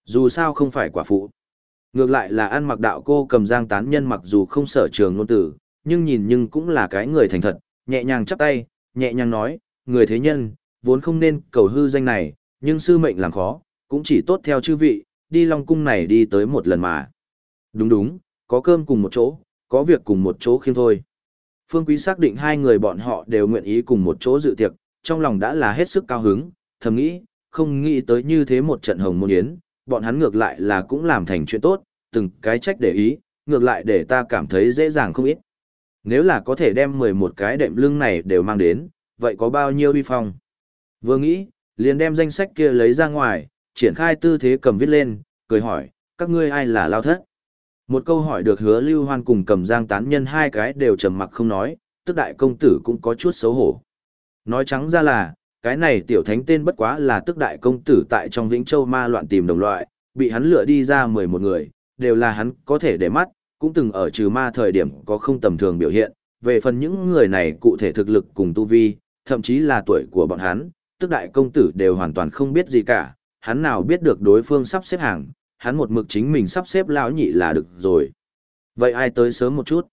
Dù sao không phải quả phụ. Ngược lại là ăn mặc đạo cô cầm giang tán nhân mặc dù không sở trường ngôn tử, nhưng nhìn nhưng cũng là cái người thành thật, nhẹ nhàng chắp tay, nhẹ nhàng nói, người thế nhân, vốn không nên cầu hư danh này, nhưng sư mệnh làm khó, cũng chỉ tốt theo chư vị, đi Long Cung này đi tới một lần mà. Đúng đúng, có cơm cùng một chỗ, có việc cùng một chỗ khiêm thôi. Phương Quý xác định hai người bọn họ đều nguyện ý cùng một chỗ dự tiệc, trong lòng đã là hết sức cao hứng, thầm nghĩ, không nghĩ tới như thế một trận hồng môn yến, bọn hắn ngược lại là cũng làm thành chuyện tốt, từng cái trách để ý, ngược lại để ta cảm thấy dễ dàng không ít. Nếu là có thể đem 11 cái đệm lưng này đều mang đến, vậy có bao nhiêu uy phong? Vừa nghĩ, liền đem danh sách kia lấy ra ngoài, triển khai tư thế cầm viết lên, cười hỏi, các ngươi ai là lao thất? Một câu hỏi được hứa lưu hoan cùng cầm giang tán nhân hai cái đều trầm mặc không nói, tức đại công tử cũng có chút xấu hổ. Nói trắng ra là, cái này tiểu thánh tên bất quá là tức đại công tử tại trong Vĩnh Châu ma loạn tìm đồng loại, bị hắn lựa đi ra 11 người, đều là hắn có thể để mắt, cũng từng ở trừ ma thời điểm có không tầm thường biểu hiện. Về phần những người này cụ thể thực lực cùng tu vi, thậm chí là tuổi của bọn hắn, tức đại công tử đều hoàn toàn không biết gì cả, hắn nào biết được đối phương sắp xếp hàng, hắn một mực chính mình sắp xếp lão nhị là được rồi. Vậy ai tới sớm một chút?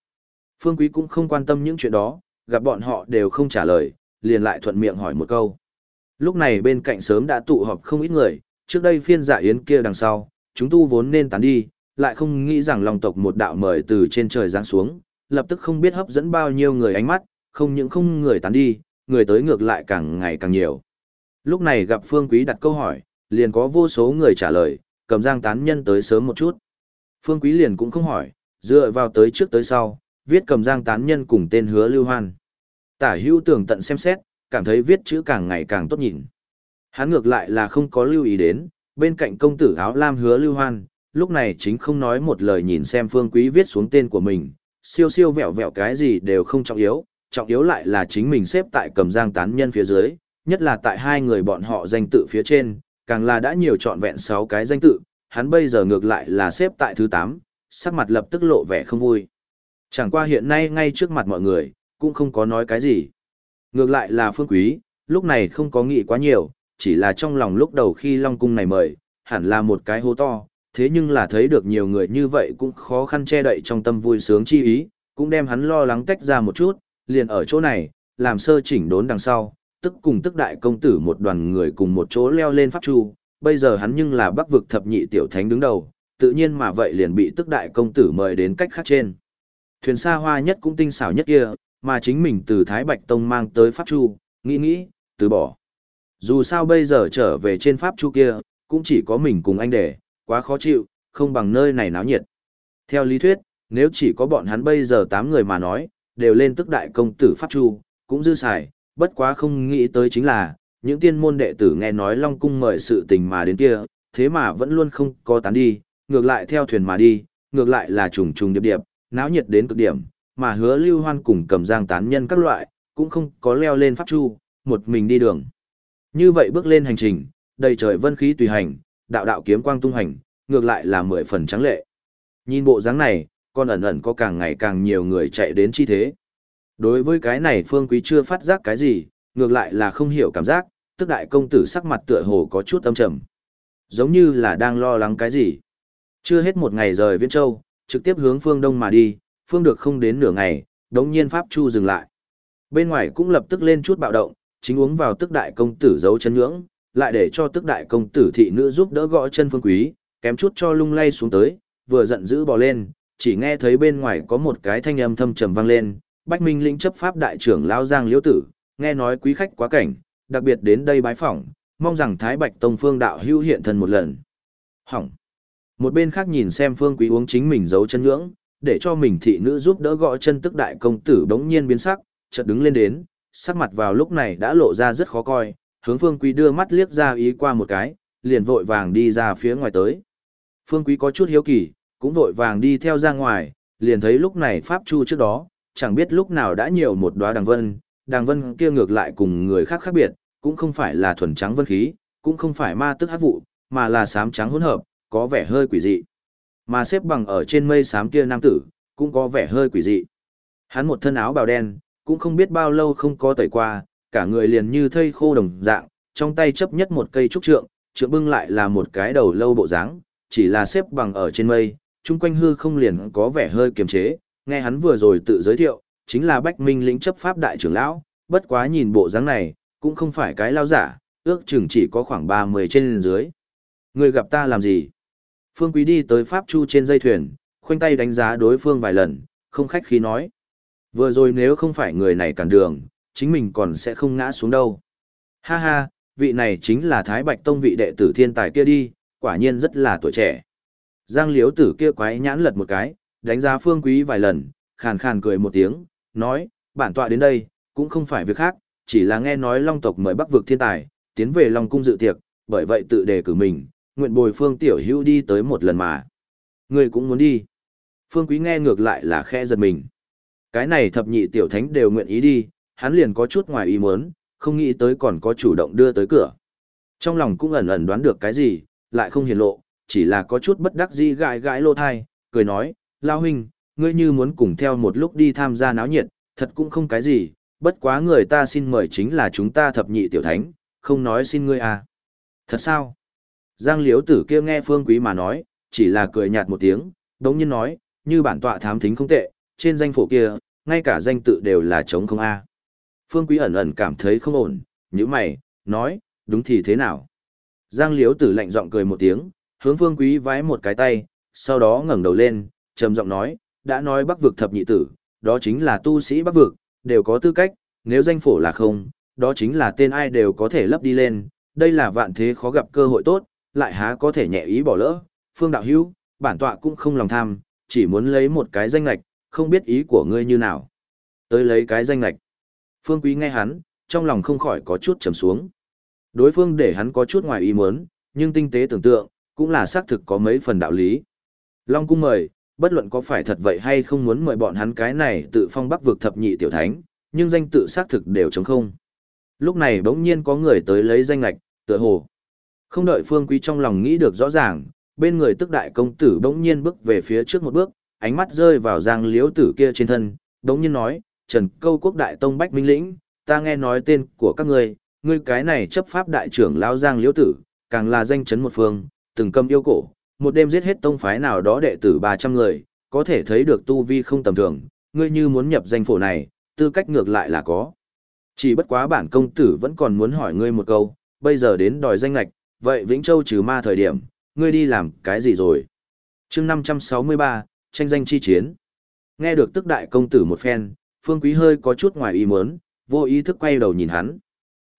Phương Quý cũng không quan tâm những chuyện đó, gặp bọn họ đều không trả lời, liền lại thuận miệng hỏi một câu. Lúc này bên cạnh sớm đã tụ họp không ít người, trước đây phiên dạ yến kia đằng sau, chúng tu vốn nên tán đi, lại không nghĩ rằng lòng tộc một đạo mời từ trên trời giáng xuống, lập tức không biết hấp dẫn bao nhiêu người ánh mắt, không những không người tán đi, người tới ngược lại càng ngày càng nhiều. Lúc này gặp Phương Quý đặt câu hỏi, liền có vô số người trả lời, cầm giang tán nhân tới sớm một chút. Phương Quý liền cũng không hỏi, dựa vào tới trước tới sau, viết cầm giang tán nhân cùng tên hứa lưu hoan. Tả hưu tưởng tận xem xét, cảm thấy viết chữ càng ngày càng tốt nhìn. Hắn ngược lại là không có lưu ý đến, bên cạnh công tử áo lam hứa lưu hoan, lúc này chính không nói một lời nhìn xem phương quý viết xuống tên của mình, siêu siêu vẹo vẹo cái gì đều không trọng yếu, trọng yếu lại là chính mình xếp tại cầm giang tán nhân phía dưới, nhất là tại hai người bọn họ danh tự phía trên, càng là đã nhiều trọn vẹn 6 cái danh tự, hắn bây giờ ngược lại là xếp tại thứ 8, sắc mặt lập tức lộ vẻ không vui. Chẳng qua hiện nay ngay trước mặt mọi người, cũng không có nói cái gì. Ngược lại là phương quý, lúc này không có nghĩ quá nhiều, chỉ là trong lòng lúc đầu khi Long Cung này mời, hẳn là một cái hố to, thế nhưng là thấy được nhiều người như vậy cũng khó khăn che đậy trong tâm vui sướng chi ý, cũng đem hắn lo lắng tách ra một chút, liền ở chỗ này, làm sơ chỉnh đốn đằng sau, tức cùng tức đại công tử một đoàn người cùng một chỗ leo lên pháp chu, bây giờ hắn nhưng là bắc vực thập nhị tiểu thánh đứng đầu, tự nhiên mà vậy liền bị tức đại công tử mời đến cách khác trên. Thuyền xa hoa nhất cũng tinh xảo nhất kia, mà chính mình từ Thái Bạch Tông mang tới pháp chu, nghĩ nghĩ, từ bỏ. Dù sao bây giờ trở về trên pháp chu kia, cũng chỉ có mình cùng anh để, quá khó chịu, không bằng nơi này náo nhiệt. Theo lý thuyết, nếu chỉ có bọn hắn bây giờ 8 người mà nói, đều lên tức đại công tử pháp chu, cũng dư xài, bất quá không nghĩ tới chính là, những tiên môn đệ tử nghe nói Long Cung mời sự tình mà đến kia, thế mà vẫn luôn không có tán đi, ngược lại theo thuyền mà đi, ngược lại là trùng trùng điệp điệp, náo nhiệt đến cực điểm, mà hứa lưu hoan cùng cầm giang tán nhân các loại, cũng không có leo lên pháp chu, một mình đi đường. Như vậy bước lên hành trình, đầy trời vân khí tùy hành, đạo đạo kiếm quang tung hành, ngược lại là mười phần trắng lệ. Nhìn bộ dáng này, còn ẩn ẩn có càng ngày càng nhiều người chạy đến chi thế. Đối với cái này Phương Quý chưa phát giác cái gì, ngược lại là không hiểu cảm giác, tức đại công tử sắc mặt tựa hồ có chút âm trầm. Giống như là đang lo lắng cái gì. Chưa hết một ngày rời Viễn Châu, trực tiếp hướng phương đông mà đi, phương được không đến nửa ngày, đống nhiên Pháp Chu dừng lại. Bên ngoài cũng lập tức lên chút bạo động, chính uống vào tức đại công tử giấu chân ngưỡng, lại để cho tức đại công tử thị nữ giúp đỡ gõ chân phương quý, kém chút cho lung lay xuống tới, vừa giận dữ bò lên, chỉ nghe thấy bên ngoài có một cái thanh âm thâm trầm vang lên, Bách Minh lĩnh chấp pháp đại trưởng lão Giang Liễu tử, nghe nói quý khách quá cảnh, đặc biệt đến đây bái phỏng, mong rằng Thái Bạch Tông Phương đạo hữu hiện thân một lần. Hỏng. Một bên khác nhìn xem Phương Quý uống chính mình giấu chân ngưỡng, để cho mình thị nữ giúp đỡ gõ chân tức đại công tử bỗng nhiên biến sắc, chợt đứng lên đến, sắc mặt vào lúc này đã lộ ra rất khó coi, hướng Phương Quý đưa mắt liếc ra ý qua một cái, liền vội vàng đi ra phía ngoài tới. Phương Quý có chút hiếu kỳ, cũng vội vàng đi theo ra ngoài, liền thấy lúc này Pháp Chu trước đó, chẳng biết lúc nào đã nhiều một đóa đằng vân, đằng vân kia ngược lại cùng người khác khác biệt, cũng không phải là thuần trắng vân khí, cũng không phải ma tức hát vụ, mà là xám trắng hỗn hợp, có vẻ hơi quỷ dị. Mà xếp bằng ở trên mây xám kia nam tử, cũng có vẻ hơi quỷ dị. Hắn một thân áo bào đen, cũng không biết bao lâu không có tẩy qua, cả người liền như thây khô đồng dạng, trong tay chấp nhất một cây trúc trượng, trượng bưng lại là một cái đầu lâu bộ dáng, chỉ là xếp bằng ở trên mây, chung quanh hư không liền có vẻ hơi kiềm chế, nghe hắn vừa rồi tự giới thiệu, chính là Bách Minh lĩnh chấp pháp đại trưởng lão, bất quá nhìn bộ dáng này, cũng không phải cái lao giả, ước chừng chỉ có khoảng 30 trên dưới. Người gặp ta làm gì? Phương Quý đi tới Pháp Chu trên dây thuyền, khoanh tay đánh giá đối phương vài lần, không khách khí nói. Vừa rồi nếu không phải người này cản đường, chính mình còn sẽ không ngã xuống đâu. Ha ha, vị này chính là Thái Bạch Tông vị đệ tử thiên tài kia đi, quả nhiên rất là tuổi trẻ. Giang liếu tử kia quái nhãn lật một cái, đánh giá Phương Quý vài lần, khàn khàn cười một tiếng, nói, bản tọa đến đây, cũng không phải việc khác, chỉ là nghe nói Long tộc mời Bắc vực thiên tài, tiến về Long cung dự tiệc, bởi vậy tự đề cử mình, nguyện bồi Phương Tiểu Hữu đi tới một lần mà. Người cũng muốn đi. Phương Quý nghe ngược lại là khẽ giật mình. Cái này thập nhị tiểu thánh đều nguyện ý đi, hắn liền có chút ngoài ý muốn, không nghĩ tới còn có chủ động đưa tới cửa. Trong lòng cũng ẩn ẩn đoán được cái gì, lại không hiển lộ, chỉ là có chút bất đắc dĩ gãi gãi lô thai, cười nói, Lao huynh, ngươi như muốn cùng theo một lúc đi tham gia náo nhiệt, thật cũng không cái gì, bất quá người ta xin mời chính là chúng ta thập nhị tiểu thánh, không nói xin ngươi à. Thật sao? Giang liếu tử kia nghe phương quý mà nói, chỉ là cười nhạt một tiếng, đống nhiên nói, như bản tọa thám thính không tệ, trên danh phổ kia, ngay cả danh tự đều là chống không a. Phương quý ẩn ẩn cảm thấy không ổn, như mày, nói, đúng thì thế nào? Giang liếu tử lạnh giọng cười một tiếng, hướng phương quý vái một cái tay, sau đó ngẩng đầu lên, trầm giọng nói, đã nói bắc vực thập nhị tử, đó chính là tu sĩ bắc vực, đều có tư cách, nếu danh phổ là không, đó chính là tên ai đều có thể lấp đi lên, đây là vạn thế khó gặp cơ hội tốt, lại há có thể nhẹ ý bỏ lỡ. Phương đạo hữu, bản tọa cũng không lòng tham, chỉ muốn lấy một cái danh lạch, không biết ý của ngươi như nào. Tới lấy cái danh lạch. Phương quý nghe hắn, trong lòng không khỏi có chút trầm xuống. Đối phương để hắn có chút ngoài ý muốn, nhưng tinh tế tưởng tượng, cũng là xác thực có mấy phần đạo lý. Long cung mời, bất luận có phải thật vậy hay không muốn mời bọn hắn cái này tự phong bắc vực thập nhị tiểu thánh, nhưng danh tự xác thực đều chống không. Lúc này bỗng nhiên có người tới lấy danh lạch, tựa hồ. Không đợi Phương Quý trong lòng nghĩ được rõ ràng, bên người tức đại công tử bỗng nhiên bước về phía trước một bước, ánh mắt rơi vào giang liễu tử kia trên thân, bỗng nhiên nói, Trần Câu Quốc Đại Tông Bách Minh Lĩnh, ta nghe nói tên của các ngươi, ngươi cái này chấp pháp đại trưởng lão Giang Liễu Tử, càng là danh chấn một phương, từng cầm yêu cổ, một đêm giết hết tông phái nào đó đệ tử 300 người, có thể thấy được tu vi không tầm thường, ngươi như muốn nhập danh phổ này, tư cách ngược lại là có. Chỉ bất quá bản công tử vẫn còn muốn hỏi ngươi một câu, bây giờ đến đòi danh lạch, vậy Vĩnh Châu trừ ma thời điểm, ngươi đi làm cái gì rồi? chương 563, tranh danh chi chiến. Nghe được tức đại công tử một phen, Phương Quý hơi có chút ngoài ý muốn, vô ý thức quay đầu nhìn hắn.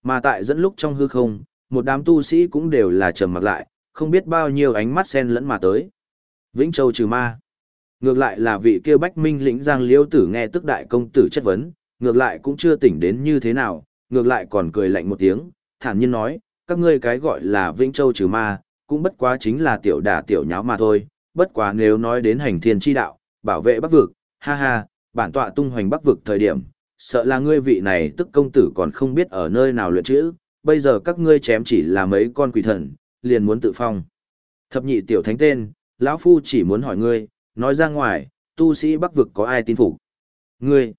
Mà tại dẫn lúc trong hư không, một đám tu sĩ cũng đều là trầm mặc lại, không biết bao nhiêu ánh mắt sen lẫn mà tới. Vĩnh Châu trừ ma. Ngược lại là vị kia Bách Minh lĩnh Giang Liêu tử nghe tức đại công tử chất vấn, ngược lại cũng chưa tỉnh đến như thế nào, ngược lại còn cười lạnh một tiếng, thản nhiên nói, các ngươi cái gọi là Vĩnh Châu trừ ma, cũng bất quá chính là tiểu đả tiểu nháo mà thôi, bất quá nếu nói đến hành thiên chi đạo, bảo vệ bắc vực, ha ha, bản tọa tung hoành bắc vực thời điểm, sợ là ngươi vị này tức công tử còn không biết ở nơi nào luyện chữ, bây giờ các ngươi chém chỉ là mấy con quỷ thần, liền muốn tự phong. Thập nhị tiểu thánh tên, lão phu chỉ muốn hỏi ngươi, nói ra ngoài, tu sĩ bắc vực có ai tin phục? Ngươi,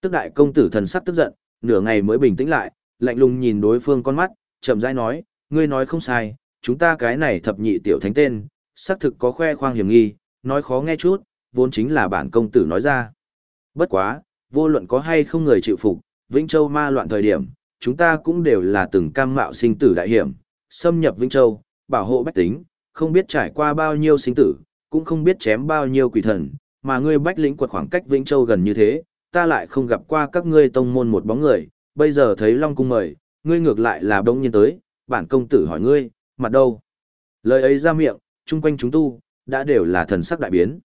tức đại công tử thần sắc tức giận, nửa ngày mới bình tĩnh lại, lạnh lùng nhìn đối phương con mắt, chậm rãi nói, ngươi nói không sai, chúng ta cái này thập nhị tiểu thánh tên, xác thực có khoe khoang hiểm nghi, nói khó nghe chút, vốn chính là bản công tử nói ra. Bất quá, vô luận có hay không người chịu phục, Vĩnh Châu ma loạn thời điểm, chúng ta cũng đều là từng cam mạo sinh tử đại hiểm, xâm nhập Vĩnh Châu, bảo hộ bách tính, không biết trải qua bao nhiêu sinh tử, cũng không biết chém bao nhiêu quỷ thần, mà ngươi bách lĩnh quật khoảng cách Vĩnh Châu gần như thế, ta lại không gặp qua các ngươi tông môn một bóng người, bây giờ thấy Long Cung mời, ngươi ngược lại là bỗng nhiên tới, bản công tử hỏi ngươi, mặt đâu? Lời ấy ra miệng, chung quanh chúng tu, đã đều là thần sắc đại biến.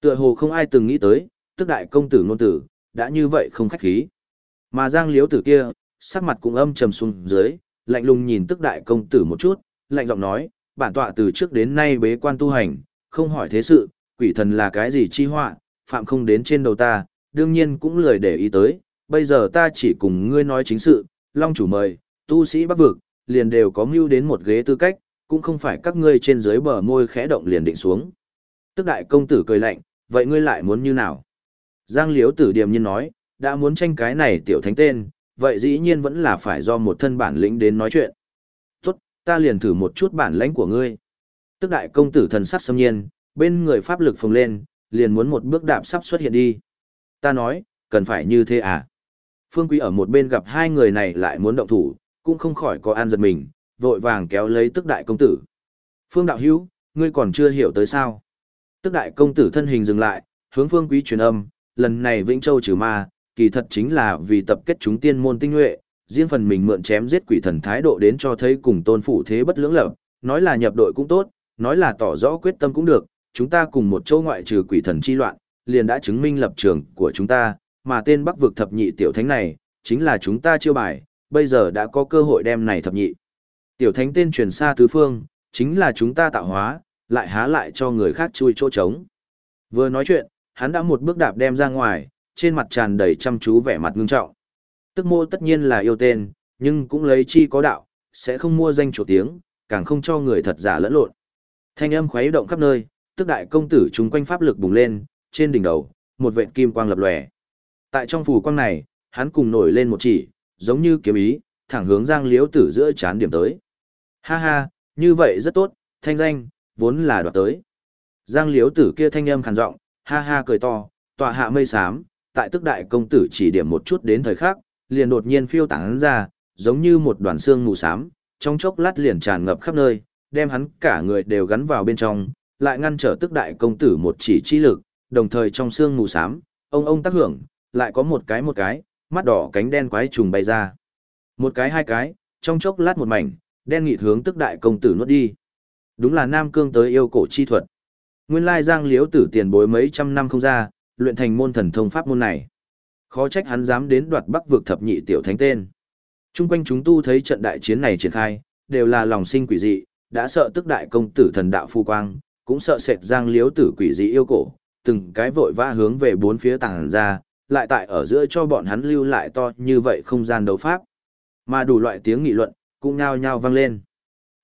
Tựa hồ không ai từng nghĩ tới, tức đại công tử ngôn tử, đã như vậy không khách khí. Mà Giang Liếu tử kia, sắc mặt cũng âm trầm xuống dưới, lạnh lùng nhìn tức đại công tử một chút, lạnh giọng nói, bản tọa từ trước đến nay bế quan tu hành, không hỏi thế sự, quỷ thần là cái gì chi họa, phạm không đến trên đầu ta, đương nhiên cũng lười để ý tới, bây giờ ta chỉ cùng ngươi nói chính sự, long chủ mời, tu sĩ bắc vực, liền đều có mưu đến một ghế tư cách, cũng không phải các ngươi trên dưới bờ môi khẽ động liền định xuống. Tức đại công tử cười lạnh, vậy ngươi lại muốn như nào? Giang Liếu tử điềm nhiên nói, đã muốn tranh cái này tiểu thánh tên, vậy dĩ nhiên vẫn là phải do một thân bản lĩnh đến nói chuyện. Tốt, ta liền thử một chút bản lĩnh của ngươi. Tức đại công tử thần sắc xâm nhiên, bên người pháp lực phồng lên, liền muốn một bước đạp sắp xuất hiện đi. Ta nói, cần phải như thế à? Phương Quý ở một bên gặp hai người này lại muốn động thủ, cũng không khỏi có an giật mình, vội vàng kéo lấy tức đại công tử. Phương đạo hữu, ngươi còn chưa hiểu tới sao? Tức đại công tử thân hình dừng lại, hướng Phương Quý truyền âm, lần này Vĩnh Châu trừ ma, kỳ thật chính là vì tập kết chúng tiên môn tinh nhuệ, riêng phần mình mượn chém giết quỷ thần thái độ đến cho thấy cùng tôn phủ thế bất lưỡng lập, nói là nhập đội cũng tốt, nói là tỏ rõ quyết tâm cũng được, chúng ta cùng một châu ngoại trừ quỷ thần chi loạn, liền đã chứng minh lập trường của chúng ta, mà tên Bắc vực thập nhị tiểu thánh này, chính là chúng ta chiêu bài, bây giờ đã có cơ hội đem này thập nhị. Tiểu thánh tên truyền xa tứ phương, chính là chúng ta tạo hóa, lại há lại cho người khác chui chỗ trống. Vừa nói chuyện, hắn đã một bước đạp đem ra ngoài, trên mặt tràn đầy chăm chú vẻ mặt ngưng trọng. Tức mô tất nhiên là yêu tên, nhưng cũng lấy chi có đạo, sẽ không mua danh chủ tiếng, càng không cho người thật giả lẫn lộn. Thanh âm khuấy động khắp nơi, tức đại công tử chúng quanh pháp lực bùng lên, trên đỉnh đầu, một vệt kim quang lập lòe. Tại trong phù quang này, hắn cùng nổi lên một chỉ, giống như kiếm ý, thẳng hướng Giang Liễu Tử giữa chán điểm tới. Ha ha, như vậy rất tốt, thanh danh, vốn là đoạt tới. Giang Liễu Tử kia thanh âm khàn giọng, ha ha cười to, tọa hạ mây xám, tại tức đại công tử chỉ điểm một chút đến thời khắc, liền đột nhiên phiêu tán ra, giống như một đoàn xương mù xám, trong chốc lát liền tràn ngập khắp nơi, đem hắn cả người đều gắn vào bên trong, lại ngăn trở tức đại công tử một chỉ chi lực, đồng thời trong xương mù xám, ông ông tác hưởng, lại có một cái một cái, mắt đỏ cánh đen quái trùng bay ra. Một cái hai cái, trong chốc lát một mảnh, đen nghị hướng tức đại công tử nuốt đi. Đúng là Nam Cương tới yêu cổ chi thuật. Nguyên lai Giang Liễu tử tiền bối mấy trăm năm không ra, luyện thành môn thần thông pháp môn này. Khó trách hắn dám đến đoạt Bắc vực thập nhị tiểu thánh tên. Trung quanh chúng tu thấy trận đại chiến này triển khai, đều là lòng sinh quỷ dị, đã sợ tức đại công tử thần đạo phu quang, cũng sợ sệt Giang liếu tử quỷ dị yêu cổ, từng cái vội vã hướng về bốn phía tàng ra, lại tại ở giữa cho bọn hắn lưu lại to như vậy không gian đấu pháp. Mà đủ loại tiếng nghị luận, cũng nhao nhao vang lên.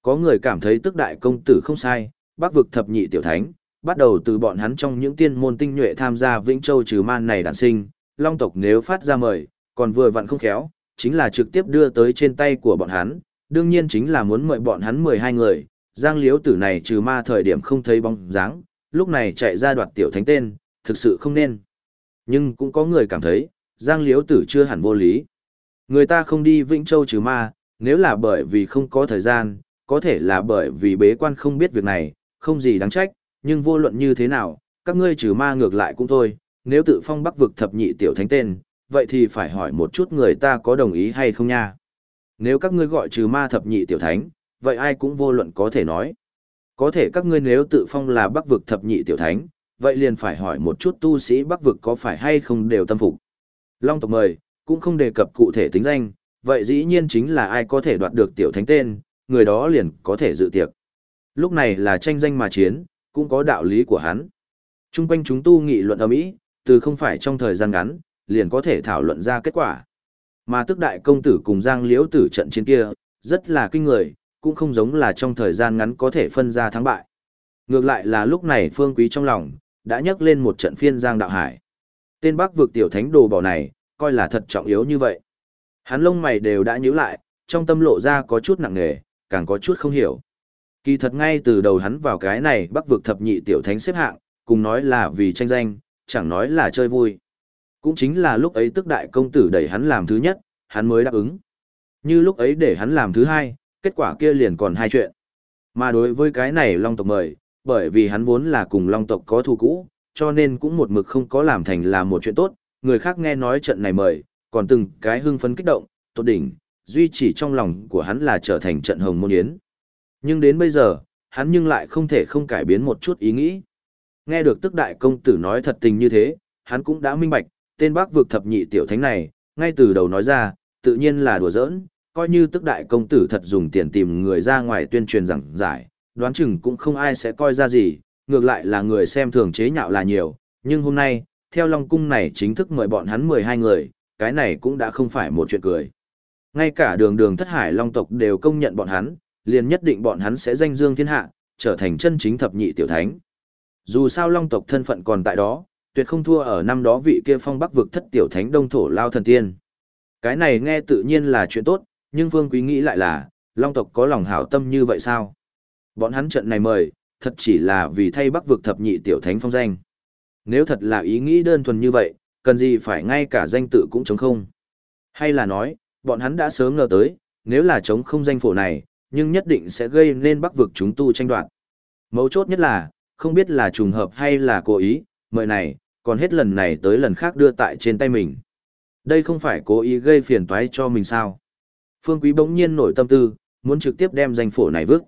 Có người cảm thấy tức đại công tử không sai, bác vực thập nhị tiểu thánh, bắt đầu từ bọn hắn trong những tiên môn tinh nhuệ tham gia Vĩnh Châu trừ man này đản sinh, long tộc nếu phát ra mời, còn vừa vặn không khéo, chính là trực tiếp đưa tới trên tay của bọn hắn, đương nhiên chính là muốn mời bọn hắn 12 người, Giang Liễu Tử này trừ ma thời điểm không thấy bóng dáng, lúc này chạy ra đoạt tiểu thánh tên, thực sự không nên. Nhưng cũng có người cảm thấy, Giang Liễu Tử chưa hẳn vô lý. Người ta không đi Vĩnh Châu trừ ma, nếu là bởi vì không có thời gian, có thể là bởi vì bế quan không biết việc này, không gì đáng trách, nhưng vô luận như thế nào, các ngươi trừ ma ngược lại cũng thôi, nếu tự phong bắc vực thập nhị tiểu thánh tên, vậy thì phải hỏi một chút người ta có đồng ý hay không nha. Nếu các ngươi gọi trừ ma thập nhị tiểu thánh, vậy ai cũng vô luận có thể nói. Có thể các ngươi nếu tự phong là bắc vực thập nhị tiểu thánh, vậy liền phải hỏi một chút tu sĩ bắc vực có phải hay không đều tâm phục. Long tộc mời, cũng không đề cập cụ thể tính danh, vậy dĩ nhiên chính là ai có thể đoạt được tiểu thánh tên, người đó liền có thể dự tiệc. Lúc này là tranh danh mà chiến, cũng có đạo lý của hắn. Trung quanh chúng tu nghị luận ở mỹ, từ không phải trong thời gian ngắn, liền có thể thảo luận ra kết quả. Mà tức đại công tử cùng Giang Liễu tử trận chiến kia, rất là kinh người, cũng không giống là trong thời gian ngắn có thể phân ra thắng bại. Ngược lại là lúc này Phương Quý trong lòng, đã nhắc lên một trận phiên Giang Đạo Hải. Tên Bắc vực tiểu thánh đồ bỏ này, coi là thật trọng yếu như vậy. Hắn lông mày đều đã nhíu lại, trong tâm lộ ra có chút nặng nề, càng có chút không hiểu. Kỳ thật ngay từ đầu hắn vào cái này Bắc vực thập nhị tiểu thánh xếp hạng, cùng nói là vì tranh danh, chẳng nói là chơi vui. Cũng chính là lúc ấy tức đại công tử đẩy hắn làm thứ nhất, hắn mới đáp ứng. Như lúc ấy để hắn làm thứ hai, kết quả kia liền còn hai chuyện. Mà đối với cái này Long tộc mời, bởi vì hắn vốn là cùng Long tộc có thù cũ, cho nên cũng một mực không có làm thành là một chuyện tốt, người khác nghe nói trận này mời, còn từng cái hưng phấn kích động, tốt đỉnh, duy chỉ trong lòng của hắn là trở thành trận hồng môn yến. Nhưng đến bây giờ, hắn nhưng lại không thể không cải biến một chút ý nghĩ. Nghe được tức đại công tử nói thật tình như thế, hắn cũng đã minh bạch, tên bác vực thập nhị tiểu thánh này, ngay từ đầu nói ra, tự nhiên là đùa giỡn, coi như tức đại công tử thật dùng tiền tìm người ra ngoài tuyên truyền rằng giải, đoán chừng cũng không ai sẽ coi ra gì, ngược lại là người xem thường chế nhạo là nhiều, nhưng hôm nay, theo Long Cung này chính thức mời bọn hắn 12 người, cái này cũng đã không phải một chuyện cười. Ngay cả đường đường thất hải Long tộc đều công nhận bọn hắn, liền nhất định bọn hắn sẽ danh dương thiên hạ, trở thành chân chính thập nhị tiểu thánh. Dù sao Long tộc thân phận còn tại đó, tuyệt không thua ở năm đó vị kia phong bắc vực thất tiểu thánh đông thổ lao thần tiên. Cái này nghe tự nhiên là chuyện tốt, nhưng Vương Quý nghĩ lại là, Long tộc có lòng hảo tâm như vậy sao? Bọn hắn trận này mời, thật chỉ là vì thay bắc vực thập nhị tiểu thánh phong danh. Nếu thật là ý nghĩ đơn thuần như vậy, cần gì phải ngay cả danh tự cũng chống không? Hay là nói, bọn hắn đã sớm ngờ tới, nếu là chống không danh phổ này, nhưng nhất định sẽ gây nên bắc vực chúng tu tranh đoạt. Mấu chốt nhất là, không biết là trùng hợp hay là cố ý, mời này, còn hết lần này tới lần khác đưa tại trên tay mình. Đây không phải cố ý gây phiền toái cho mình sao. Phương Quý bỗng nhiên nổi tâm tư, muốn trực tiếp đem danh phổ này vứt.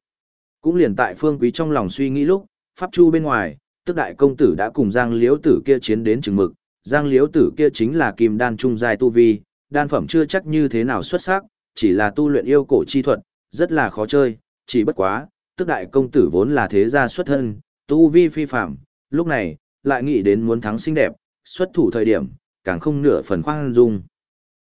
Cũng liền tại Phương Quý trong lòng suy nghĩ lúc, Pháp Chu bên ngoài, tức đại công tử đã cùng Giang Liễu tử kia chiến đến chừng mực, Giang Liễu tử kia chính là kim đan trung giai tu vi, đan phẩm chưa chắc như thế nào xuất sắc, chỉ là tu luyện yêu cổ chi thuật, rất là khó chơi, chỉ bất quá, tức đại công tử vốn là thế gia xuất thân, tu vi phi phạm, lúc này, lại nghĩ đến muốn thắng xinh đẹp, xuất thủ thời điểm, càng không nửa phần khoan dung.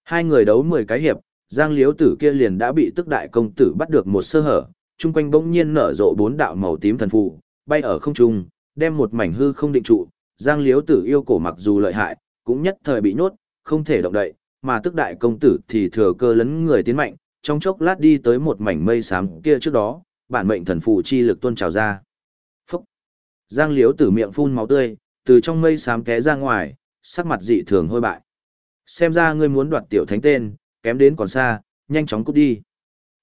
Hai người đấu 10 cái hiệp, Giang liếu tử kia liền đã bị tức đại công tử bắt được một sơ hở, chung quanh bỗng nhiên nở rộ bốn đạo màu tím thần phù, bay ở không trung, đem một mảnh hư không định trụ, Giang liếu tử yêu cổ mặc dù lợi hại, cũng nhất thời bị nhốt, không thể động đậy, mà tức đại công tử thì thừa cơ lấn người tiến mạnh, trong chốc lát đi tới một mảnh mây xám kia trước đó, bản mệnh thần phù chi lực tuôn trào ra. Phúc! Giang liếu tử miệng phun máu tươi, từ trong mây xám té ra ngoài, sắc mặt dị thường hôi bại. Xem ra ngươi muốn đoạt tiểu thánh tên, kém đến còn xa, nhanh chóng cút đi.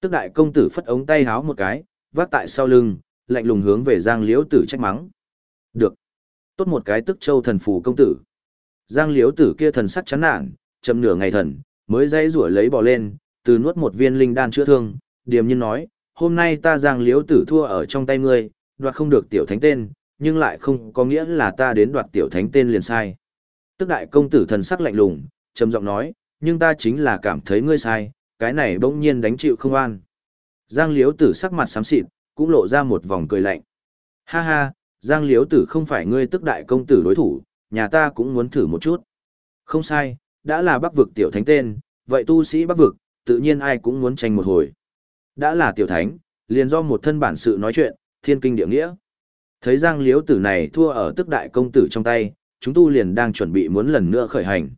Tức đại công tử phất ống tay háo một cái, vác tại sau lưng, lạnh lùng hướng về Giang Liễu tử trách mắng. Được. Tốt một cái tức châu thần phù công tử. Giang Liễu tử kia thần sắc chán nản, chậm nửa ngày thần, mới dãy rủa lấy bò lên, từ nuốt một viên linh đan chữa thương, điềm nhiên nói, hôm nay ta Giang Liễu tử thua ở trong tay ngươi, đoạt không được tiểu thánh tên, nhưng lại không có nghĩa là ta đến đoạt tiểu thánh tên liền sai. Tức đại công tử thần sắc lạnh lùng, trầm giọng nói, nhưng ta chính là cảm thấy ngươi sai, cái này bỗng nhiên đánh chịu không an. Giang Liễu tử sắc mặt xám xịt, cũng lộ ra một vòng cười lạnh. Ha ha, Giang Liễu tử không phải ngươi tức đại công tử đối thủ, nhà ta cũng muốn thử một chút. Không sai, đã là bắc vực tiểu thánh tên, vậy tu sĩ bắc vực, tự nhiên ai cũng muốn tranh một hồi. Đã là tiểu thánh, liền do một thân bản sự nói chuyện, thiên kinh địa nghĩa. Thấy Giang Liễu tử này thua ở tức đại công tử trong tay, chúng tu liền đang chuẩn bị muốn lần nữa khởi hành.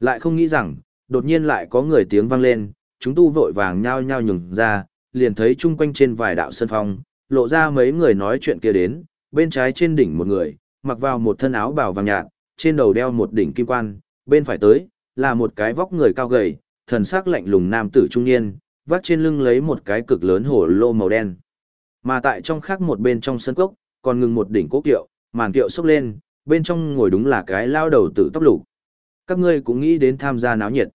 Lại không nghĩ rằng, đột nhiên lại có người tiếng vang lên, chúng tu vội vàng nhao nhao nhường ra, liền thấy chung quanh trên vài đạo sân phong, lộ ra mấy người nói chuyện kia đến, bên trái trên đỉnh một người, mặc vào một thân áo bào vàng nhạt, trên đầu đeo một đỉnh kim quan, bên phải tới, là một cái vóc người cao gầy, thần sắc lạnh lùng nam tử trung niên, vắt trên lưng lấy một cái cực lớn hổ lô màu đen. Mà tại trong khác một bên trong sân cốc, còn ngừng một đỉnh cố kiệu, màn kiệu xốc lên, bên trong ngồi đúng là cái lao đầu tử tóc lục. Các ngươi cũng nghĩ đến tham gia náo nhiệt.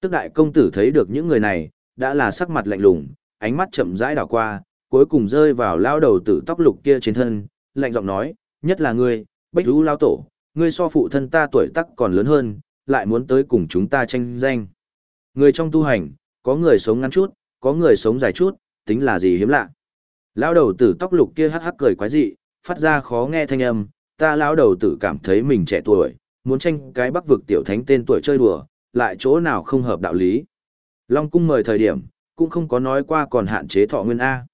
Tức đại công tử thấy được những người này, đã là sắc mặt lạnh lùng, ánh mắt chậm rãi đảo qua, cuối cùng rơi vào lao đầu tử tóc lục kia trên thân, lạnh giọng nói, nhất là ngươi, bách rú lao tổ, ngươi so phụ thân ta tuổi tác còn lớn hơn, lại muốn tới cùng chúng ta tranh danh. Người trong tu hành, có người sống ngắn chút, có người sống dài chút, tính là gì hiếm lạ. Lão đầu tử tóc lục kia hắc hắc cười quái dị, phát ra khó nghe thanh âm, ta lão đầu tử cảm thấy mình trẻ tuổi, muốn tranh cái bắc vực tiểu thánh tên tuổi chơi đùa, lại chỗ nào không hợp đạo lý. Long cung mời thời điểm, cũng không có nói qua còn hạn chế thọ nguyên A.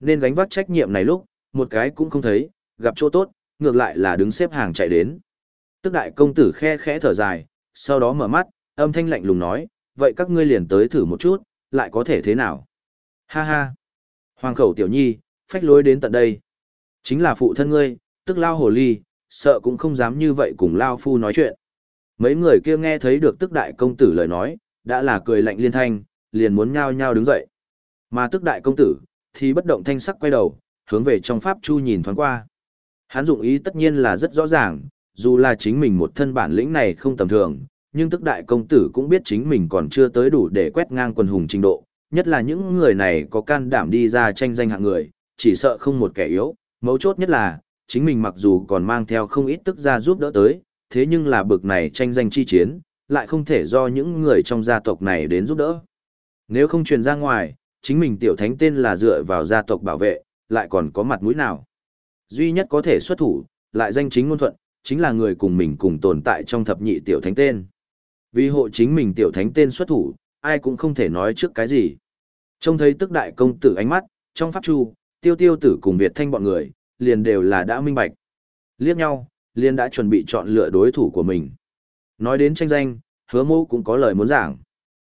Nên gánh vác trách nhiệm này lúc, một cái cũng không thấy, gặp chỗ tốt, ngược lại là đứng xếp hàng chạy đến. Tức đại công tử khe khẽ thở dài, sau đó mở mắt, âm thanh lạnh lùng nói, vậy các ngươi liền tới thử một chút, lại có thể thế nào? Ha ha! Hoàng khẩu tiểu nhi, phách lối đến tận đây. Chính là phụ thân ngươi, tức lao hồ ly, sợ cũng không dám như vậy cùng lao phu nói chuyện. Mấy người kia nghe thấy được tức đại công tử lời nói, đã là cười lạnh liên thanh, liền muốn nhao nhao đứng dậy. Mà tức đại công tử, thì bất động thanh sắc quay đầu, hướng về trong pháp chu nhìn thoáng qua. Hắn dụng ý tất nhiên là rất rõ ràng, dù là chính mình một thân bản lĩnh này không tầm thường, nhưng tức đại công tử cũng biết chính mình còn chưa tới đủ để quét ngang quần hùng trình độ, nhất là những người này có can đảm đi ra tranh danh hạng người, chỉ sợ không một kẻ yếu, mấu chốt nhất là, chính mình mặc dù còn mang theo không ít tức ra giúp đỡ tới, thế nhưng là bực này tranh danh chi chiến, lại không thể do những người trong gia tộc này đến giúp đỡ. Nếu không truyền ra ngoài, chính mình tiểu thánh tên là dựa vào gia tộc bảo vệ, lại còn có mặt mũi nào. Duy nhất có thể xuất thủ, lại danh chính ngôn thuận, chính là người cùng mình cùng tồn tại trong thập nhị tiểu thánh tên. Vì hộ chính mình tiểu thánh tên xuất thủ, ai cũng không thể nói trước cái gì. Trông thấy tức đại công tử ánh mắt, trong pháp chu, tiêu tiêu tử cùng Việt thanh bọn người, liền đều là đã minh bạch. Liếc nhau, liền đã chuẩn bị chọn lựa đối thủ của mình. Nói đến tranh danh, hứa mô cũng có lời muốn giảng.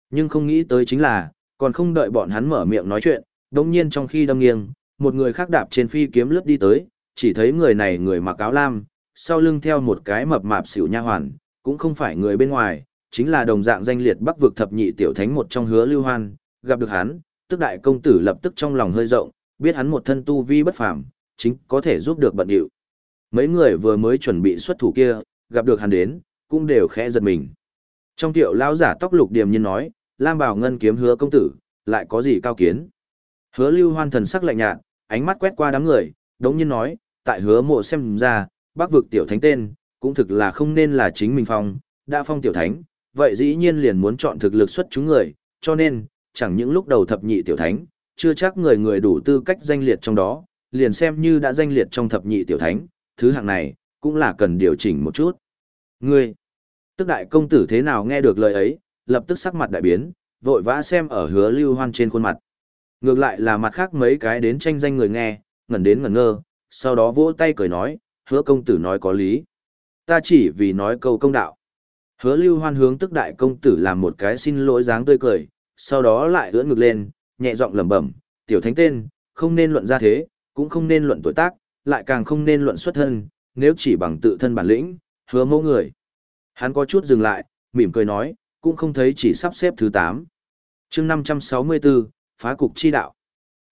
Nhưng không nghĩ tới chính là, còn không đợi bọn hắn mở miệng nói chuyện, đồng nhiên trong khi đâm nghiêng, một người khác đạp trên phi kiếm lướt đi tới, chỉ thấy người này người mặc áo lam, sau lưng theo một cái mập mạp xỉu nha hoàn, cũng không phải người bên ngoài, chính là đồng dạng danh liệt bắc vực thập nhị tiểu thánh một trong hứa lưu hoan, gặp được hắn, tức đại công tử lập tức trong lòng hơi rộng, biết hắn một thân tu vi bất phàm, chính có thể giúp được bận điệu. Mấy người vừa mới chuẩn bị xuất thủ kia, gặp được hắn đến, cũng đều khẽ giật mình. Trong tiểu lão giả tóc lục điềm nhiên nói, Lam Bảo Ngân kiếm hứa công tử, lại có gì cao kiến. Hứa lưu hoan thần sắc lạnh nhạt, ánh mắt quét qua đám người, đống nhiên nói, tại hứa mộ xem ra, bác vực tiểu thánh tên, cũng thực là không nên là chính mình phong, đã phong tiểu thánh, vậy dĩ nhiên liền muốn chọn thực lực xuất chúng người, cho nên, chẳng những lúc đầu thập nhị tiểu thánh, chưa chắc người người đủ tư cách danh liệt trong đó, liền xem như đã danh liệt trong thập nhị tiểu thánh, thứ hạng này, cũng là cần điều chỉnh một chút. Ngươi, tức đại công tử thế nào nghe được lời ấy, lập tức sắc mặt đại biến, vội vã xem ở hứa lưu hoan trên khuôn mặt. Ngược lại là mặt khác mấy cái đến tranh danh người nghe, ngẩn đến ngẩn ngơ, sau đó vỗ tay cười nói, hứa công tử nói có lý. Ta chỉ vì nói câu công đạo. Hứa lưu hoan hướng tức đại công tử làm một cái xin lỗi dáng tươi cười, sau đó lại ưỡn ngực lên, nhẹ giọng lẩm bẩm, tiểu thánh tên, không nên luận ra thế, cũng không nên luận tuổi tác, lại càng không nên luận xuất thân, nếu chỉ bằng tự thân bản lĩnh, hứa mẫu người. Hắn có chút dừng lại, mỉm cười nói, cũng không thấy chỉ sắp xếp thứ 8. chương 564, phá cục chi đạo.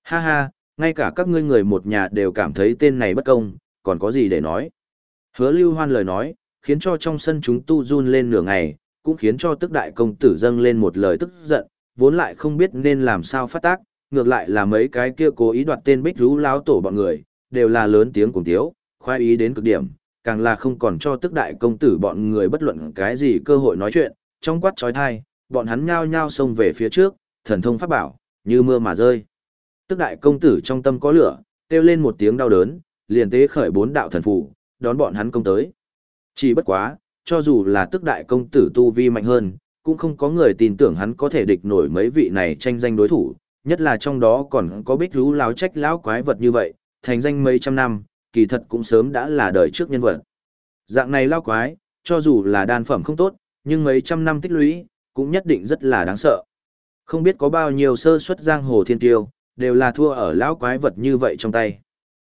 Ha ha, ngay cả các ngươi người một nhà đều cảm thấy tên này bất công, còn có gì để nói. Hứa lưu hoan lời nói, khiến cho trong sân chúng tu run lên nửa ngày, cũng khiến cho tức đại công tử dâng lên một lời tức giận, vốn lại không biết nên làm sao phát tác, ngược lại là mấy cái kia cố ý đoạt tên bích rú láo tổ bọn người, đều là lớn tiếng cùng tiếu, khoái ý đến cực điểm, càng là không còn cho tức đại công tử bọn người bất luận cái gì cơ hội nói chuyện, trong quát trói thai, bọn hắn nhao nhao xông về phía trước, thần thông pháp bảo, như mưa mà rơi. Tức đại công tử trong tâm có lửa, kêu lên một tiếng đau đớn, liền tế khởi bốn đạo thần phù, đón bọn hắn công tới. Chỉ bất quá, cho dù là tức đại công tử tu vi mạnh hơn, cũng không có người tin tưởng hắn có thể địch nổi mấy vị này tranh danh đối thủ, nhất là trong đó còn có bích rú láo trách lão quái vật như vậy, thành danh mấy trăm năm, kỳ thật cũng sớm đã là đời trước nhân vật. Dạng này lao quái, cho dù là đan phẩm không tốt, nhưng mấy trăm năm tích lũy, cũng nhất định rất là đáng sợ. Không biết có bao nhiêu sơ suất giang hồ thiên tiêu, đều là thua ở lão quái vật như vậy trong tay.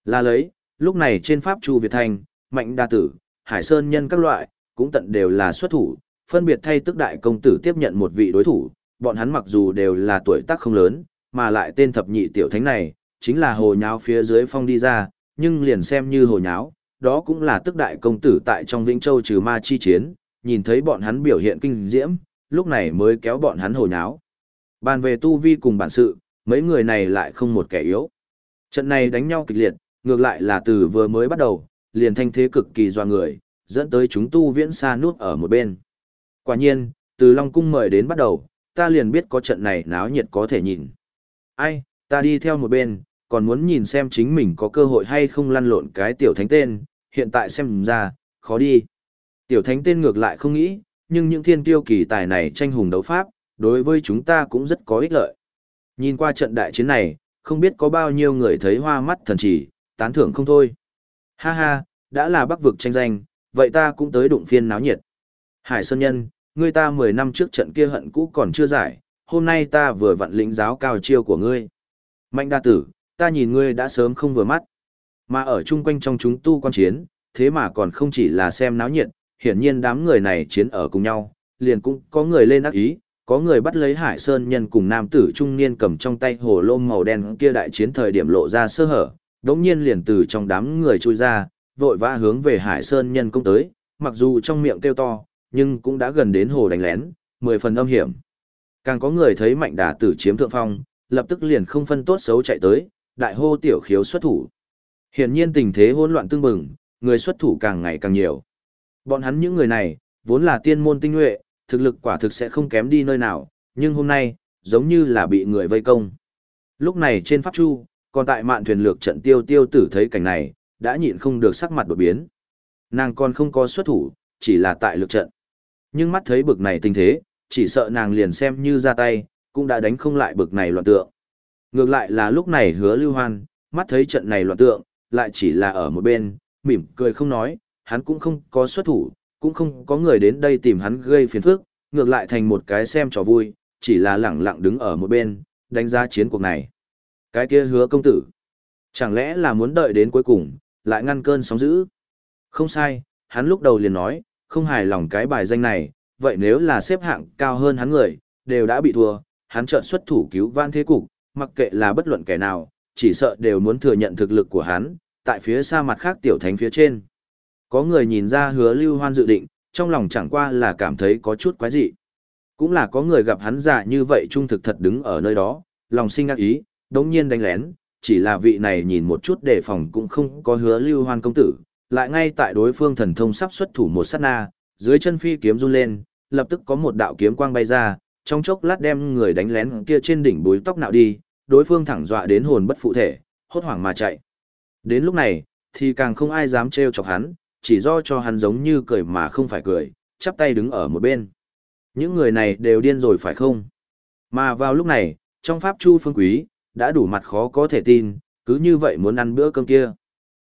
Là lấy, lúc này trên pháp chu Việt Thành, Mạnh Đa Tử, Hải Sơn nhân các loại, cũng tận đều là xuất thủ, phân biệt thay tức đại công tử tiếp nhận một vị đối thủ, bọn hắn mặc dù đều là tuổi tác không lớn, mà lại tên thập nhị tiểu thánh này, chính là hồ nháo phía dưới phong đi ra, nhưng liền xem như hồ nháo, đó cũng là tức đại công tử tại trong Vĩnh Châu trừ ma chi chiến, nhìn thấy bọn hắn biểu hiện kinh diễm, lúc này mới kéo bọn hắn hồ nháo. Bàn về tu vi cùng bản sự, mấy người này lại không một kẻ yếu. Trận này đánh nhau kịch liệt, ngược lại là từ vừa mới bắt đầu, liền thanh thế cực kỳ doa người, dẫn tới chúng tu viễn xa nuốt ở một bên. Quả nhiên, từ Long Cung mời đến bắt đầu, ta liền biết có trận này náo nhiệt có thể nhìn. Ai, ta đi theo một bên, còn muốn nhìn xem chính mình có cơ hội hay không lăn lộn cái tiểu thánh tên, hiện tại xem ra, khó đi. Tiểu thánh tên ngược lại không nghĩ, nhưng những thiên tiêu kỳ tài này tranh hùng đấu pháp, đối với chúng ta cũng rất có ích lợi. Nhìn qua trận đại chiến này, không biết có bao nhiêu người thấy hoa mắt thần chỉ, tán thưởng không thôi. Ha ha, đã là bắc vực tranh danh, vậy ta cũng tới đụng phiên náo nhiệt. Hải Sơn Nhân, ngươi ta 10 năm trước trận kia hận cũ còn chưa giải, hôm nay ta vừa vặn lĩnh giáo cao chiêu của ngươi. Mạnh đa tử, ta nhìn ngươi đã sớm không vừa mắt. Mà ở chung quanh trong chúng tu quan chiến, thế mà còn không chỉ là xem náo nhiệt, hiển nhiên đám người này chiến ở cùng nhau, liền cũng có người lên ác ý, có người bắt lấy Hải Sơn nhân cùng nam tử trung niên cầm trong tay hồ lôm màu đen kia đại chiến thời điểm lộ ra sơ hở, đống nhiên liền từ trong đám người chui ra, vội vã hướng về Hải Sơn nhân công tới, mặc dù trong miệng kêu to, nhưng cũng đã gần đến hồ đánh lén, mười phần âm hiểm. Càng có người thấy mạnh đà tử chiếm thượng phong, lập tức liền không phân tốt xấu chạy tới, đại hô tiểu khiếu xuất thủ. Hiển nhiên tình thế hỗn loạn tương bừng, người xuất thủ càng ngày càng nhiều. Bọn hắn những người này, vốn là tiên môn tinh nhuệ, thực lực quả thực sẽ không kém đi nơi nào, nhưng hôm nay, giống như là bị người vây công. Lúc này trên pháp chu, còn tại mạn thuyền lược trận tiêu tiêu tử thấy cảnh này, đã nhịn không được sắc mặt đột biến. Nàng còn không có xuất thủ, chỉ là tại lực trận. Nhưng mắt thấy bực này tình thế, chỉ sợ nàng liền xem như ra tay, cũng đã đánh không lại bực này loạn tượng. Ngược lại là lúc này hứa lưu hoan, mắt thấy trận này loạn tượng, lại chỉ là ở một bên, mỉm cười không nói, hắn cũng không có xuất thủ, cũng không có người đến đây tìm hắn gây phiền phức, ngược lại thành một cái xem trò vui, chỉ là lẳng lặng đứng ở một bên, đánh giá chiến cuộc này. Cái kia hứa công tử, chẳng lẽ là muốn đợi đến cuối cùng, lại ngăn cơn sóng dữ? Không sai, hắn lúc đầu liền nói, không hài lòng cái bài danh này, vậy nếu là xếp hạng cao hơn hắn người, đều đã bị thua, hắn chợt xuất thủ cứu van thế cục, mặc kệ là bất luận kẻ nào, chỉ sợ đều muốn thừa nhận thực lực của hắn, tại phía xa mặt khác tiểu thánh phía trên. Có người nhìn ra hứa lưu hoan dự định, trong lòng chẳng qua là cảm thấy có chút quái dị. Cũng là có người gặp hắn giả như vậy trung thực thật đứng ở nơi đó, lòng sinh ác ý, đống nhiên đánh lén, chỉ là vị này nhìn một chút đề phòng cũng không có hứa lưu hoan công tử, lại ngay tại đối phương thần thông sắp xuất thủ một sát na, dưới chân phi kiếm run lên, lập tức có một đạo kiếm quang bay ra, trong chốc lát đem người đánh lén kia trên đỉnh búi tóc nạo đi, đối phương thẳng dọa đến hồn bất phụ thể, hốt hoảng mà chạy. Đến lúc này, thì càng không ai dám trêu chọc hắn, chỉ do cho hắn giống như cười mà không phải cười, chắp tay đứng ở một bên. Những người này đều điên rồi phải không? Mà vào lúc này, trong pháp chu phương quý, đã đủ mặt khó có thể tin, cứ như vậy muốn ăn bữa cơm kia.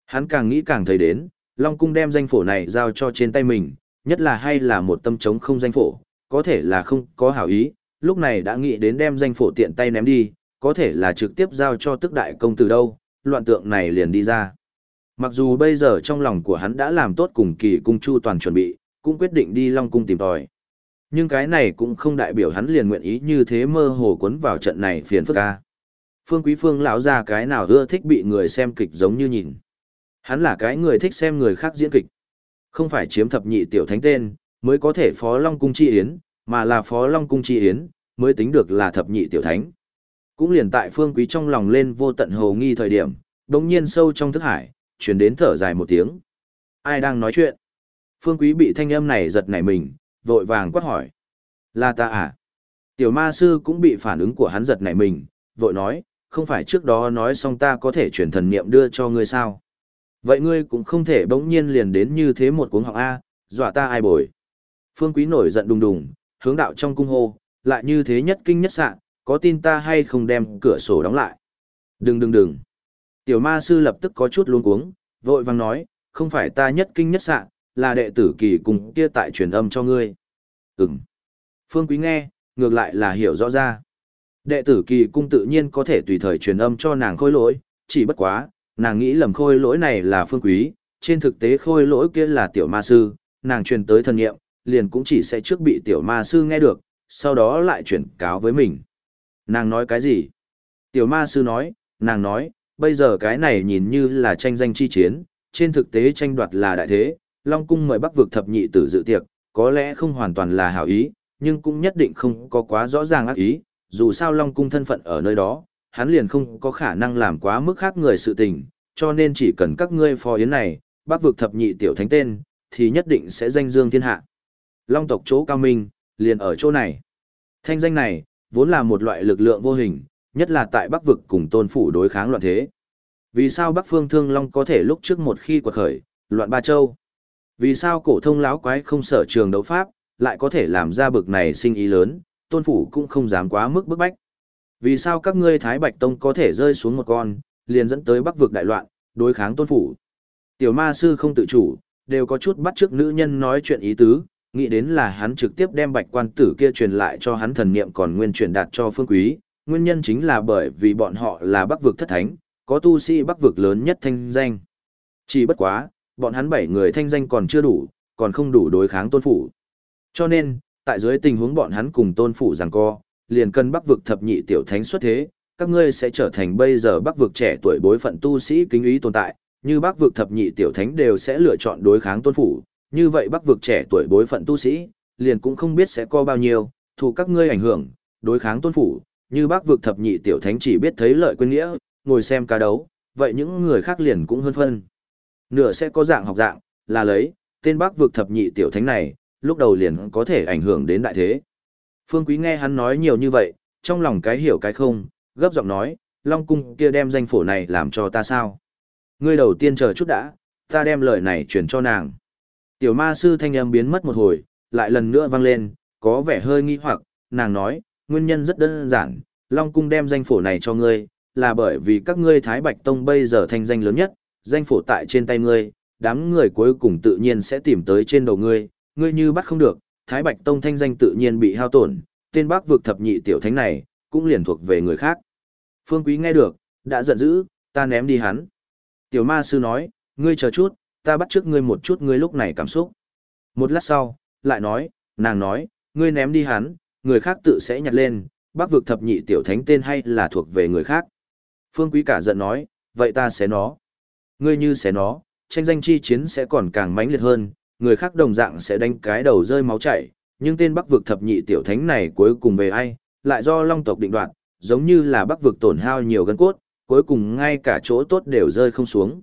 Hắn càng nghĩ càng thấy đến, Long Cung đem danh phổ này giao cho trên tay mình, nhất là hay là một tâm trống không danh phổ, có thể là không có hảo ý, lúc này đã nghĩ đến đem danh phổ tiện tay ném đi, có thể là trực tiếp giao cho tức đại công từ đâu, loạn tượng này liền đi ra. Mặc dù bây giờ trong lòng của hắn đã làm tốt cùng kỳ cung chu toàn chuẩn bị, cũng quyết định đi Long Cung tìm tòi. Nhưng cái này cũng không đại biểu hắn liền nguyện ý như thế mơ hồ cuốn vào trận này phiền phức ca. Phương Quý Phương lão ra cái nào ưa thích bị người xem kịch giống như nhìn. Hắn là cái người thích xem người khác diễn kịch. Không phải chiếm thập nhị tiểu thánh tên, mới có thể phó Long Cung Chi Yến, mà là phó Long Cung Chi Yến, mới tính được là thập nhị tiểu thánh. Cũng liền tại Phương Quý trong lòng lên vô tận hồ nghi thời điểm, đồng nhiên sâu trong thức hải, truyền đến thở dài một tiếng. Ai đang nói chuyện? Phương Quý bị thanh âm này giật nảy mình, vội vàng quát hỏi. Là ta à? Tiểu ma sư cũng bị phản ứng của hắn giật nảy mình, vội nói, không phải trước đó nói xong ta có thể chuyển thần niệm đưa cho ngươi sao? Vậy ngươi cũng không thể bỗng nhiên liền đến như thế một cuống họng A, dọa ta ai bồi. Phương Quý nổi giận đùng đùng, hướng đạo trong cung hô, lại như thế nhất kinh nhất sạng, có tin ta hay không đem cửa sổ đóng lại? Đừng đừng đừng. Tiểu ma sư lập tức có chút luống cuống, vội vàng nói, không phải ta nhất kinh nhất sạng, là đệ tử kỳ cùng kia tại truyền âm cho ngươi. Ừm. Phương Quý nghe, ngược lại là hiểu rõ ra. Đệ tử kỳ cung tự nhiên có thể tùy thời truyền âm cho nàng khôi lỗi, chỉ bất quá, nàng nghĩ lầm khôi lỗi này là Phương Quý, trên thực tế khôi lỗi kia là tiểu ma sư, nàng truyền tới thần nghiệm, liền cũng chỉ sẽ trước bị tiểu ma sư nghe được, sau đó lại chuyển cáo với mình. Nàng nói cái gì? Tiểu ma sư nói, nàng nói, bây giờ cái này nhìn như là tranh danh chi chiến, trên thực tế tranh đoạt là đại thế, Long Cung mời Bắc vực thập nhị tử dự tiệc, có lẽ không hoàn toàn là hảo ý, nhưng cũng nhất định không có quá rõ ràng ác ý, dù sao Long Cung thân phận ở nơi đó, hắn liền không có khả năng làm quá mức khác người sự tình, cho nên chỉ cần các ngươi phò yến này, Bắc vực thập nhị tiểu thánh tên, thì nhất định sẽ danh dương thiên hạ. Long tộc chỗ cao minh, liền ở chỗ này. Thanh danh này, vốn là một loại lực lượng vô hình, nhất là tại Bắc vực cùng tôn phủ đối kháng loạn thế. Vì sao Bắc Phương Thương Long có thể lúc trước một khi quật khởi, loạn ba châu? Vì sao cổ thông láo quái không sở trường đấu pháp, lại có thể làm ra bực này sinh ý lớn, tôn phủ cũng không dám quá mức bức bách. Vì sao các ngươi Thái Bạch Tông có thể rơi xuống một con, liền dẫn tới Bắc vực đại loạn, đối kháng tôn phủ? Tiểu ma sư không tự chủ, đều có chút bắt trước nữ nhân nói chuyện ý tứ, nghĩ đến là hắn trực tiếp đem bạch quan tử kia truyền lại cho hắn thần niệm còn nguyên truyền đạt cho phương quý, nguyên nhân chính là bởi vì bọn họ là bắc vực thất thánh, có tu sĩ bắc vực lớn nhất thanh danh. Chỉ bất quá, bọn hắn bảy người thanh danh còn chưa đủ, còn không đủ đối kháng tôn phủ. Cho nên, tại dưới tình huống bọn hắn cùng tôn phủ rằng co, liền cần bắc vực thập nhị tiểu thánh xuất thế, các ngươi sẽ trở thành bây giờ bắc vực trẻ tuổi bối phận tu sĩ kính ý tồn tại, như bắc vực thập nhị tiểu thánh đều sẽ lựa chọn đối kháng tôn phủ, như vậy bắc vực trẻ tuổi bối phận tu sĩ, liền cũng không biết sẽ có bao nhiêu, thù các ngươi ảnh hưởng, đối kháng tôn phủ, như bắc vực thập nhị tiểu thánh chỉ biết thấy lợi quên nghĩa, ngồi xem cá đấu, vậy những người khác liền cũng hơn phân. Nửa sẽ có dạng học dạng, là lấy, tên bắc vực thập nhị tiểu thánh này, lúc đầu liền có thể ảnh hưởng đến đại thế. Phương Quý nghe hắn nói nhiều như vậy, trong lòng cái hiểu cái không, gấp giọng nói, Long Cung kia đem danh phổ này làm cho ta sao? Ngươi đầu tiên chờ chút đã, ta đem lời này truyền cho nàng. Tiểu ma sư thanh âm biến mất một hồi, lại lần nữa vang lên, có vẻ hơi nghi hoặc, nàng nói, nguyên nhân rất đơn giản, Long Cung đem danh phổ này cho ngươi, là bởi vì các ngươi Thái Bạch Tông bây giờ thành danh lớn nhất, danh phổ tại trên tay ngươi, đám người cuối cùng tự nhiên sẽ tìm tới trên đầu ngươi, ngươi như bắt không được, Thái Bạch Tông thanh danh tự nhiên bị hao tổn, tên bác vực thập nhị tiểu thánh này, cũng liền thuộc về người khác. Phương Quý nghe được, đã giận dữ, ta ném đi hắn. Tiểu ma sư nói, ngươi chờ chút, ta bắt trước ngươi một chút ngươi lúc này cảm xúc. Một lát sau, lại nói, nàng nói, ngươi ném đi hắn, người khác tự sẽ nhặt lên, bác vực thập nhị tiểu thánh tên hay là thuộc về người khác. Phương Quý cả giận nói, vậy ta sẽ nó. Ngươi như sẽ nó, tranh danh chi chiến sẽ còn càng mãnh liệt hơn, người khác đồng dạng sẽ đánh cái đầu rơi máu chảy, nhưng tên bắc vực thập nhị tiểu thánh này cuối cùng về ai, lại do long tộc định đoạt, giống như là bắc vực tổn hao nhiều gân cốt, cuối cùng ngay cả chỗ tốt đều rơi không xuống.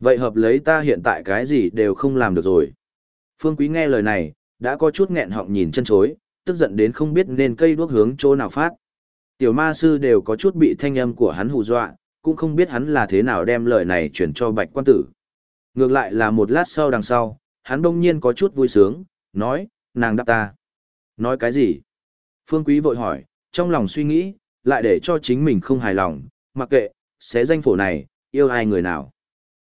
Vậy hợp lấy ta hiện tại cái gì đều không làm được rồi. Phương Quý nghe lời này, đã có chút nghẹn họng nhìn chân chối, tức giận đến không biết nên cây đuốc hướng chỗ nào phát. Tiểu ma sư đều có chút bị thanh âm của hắn hù dọa, cũng không biết hắn là thế nào đem lời này chuyển cho bạch quan tử. Ngược lại là một lát sau đằng sau, hắn đông nhiên có chút vui sướng, nói, nàng đáp ta. Nói cái gì? Phương Quý vội hỏi, trong lòng suy nghĩ, lại để cho chính mình không hài lòng, mặc kệ, xé danh phổ này, yêu ai người nào.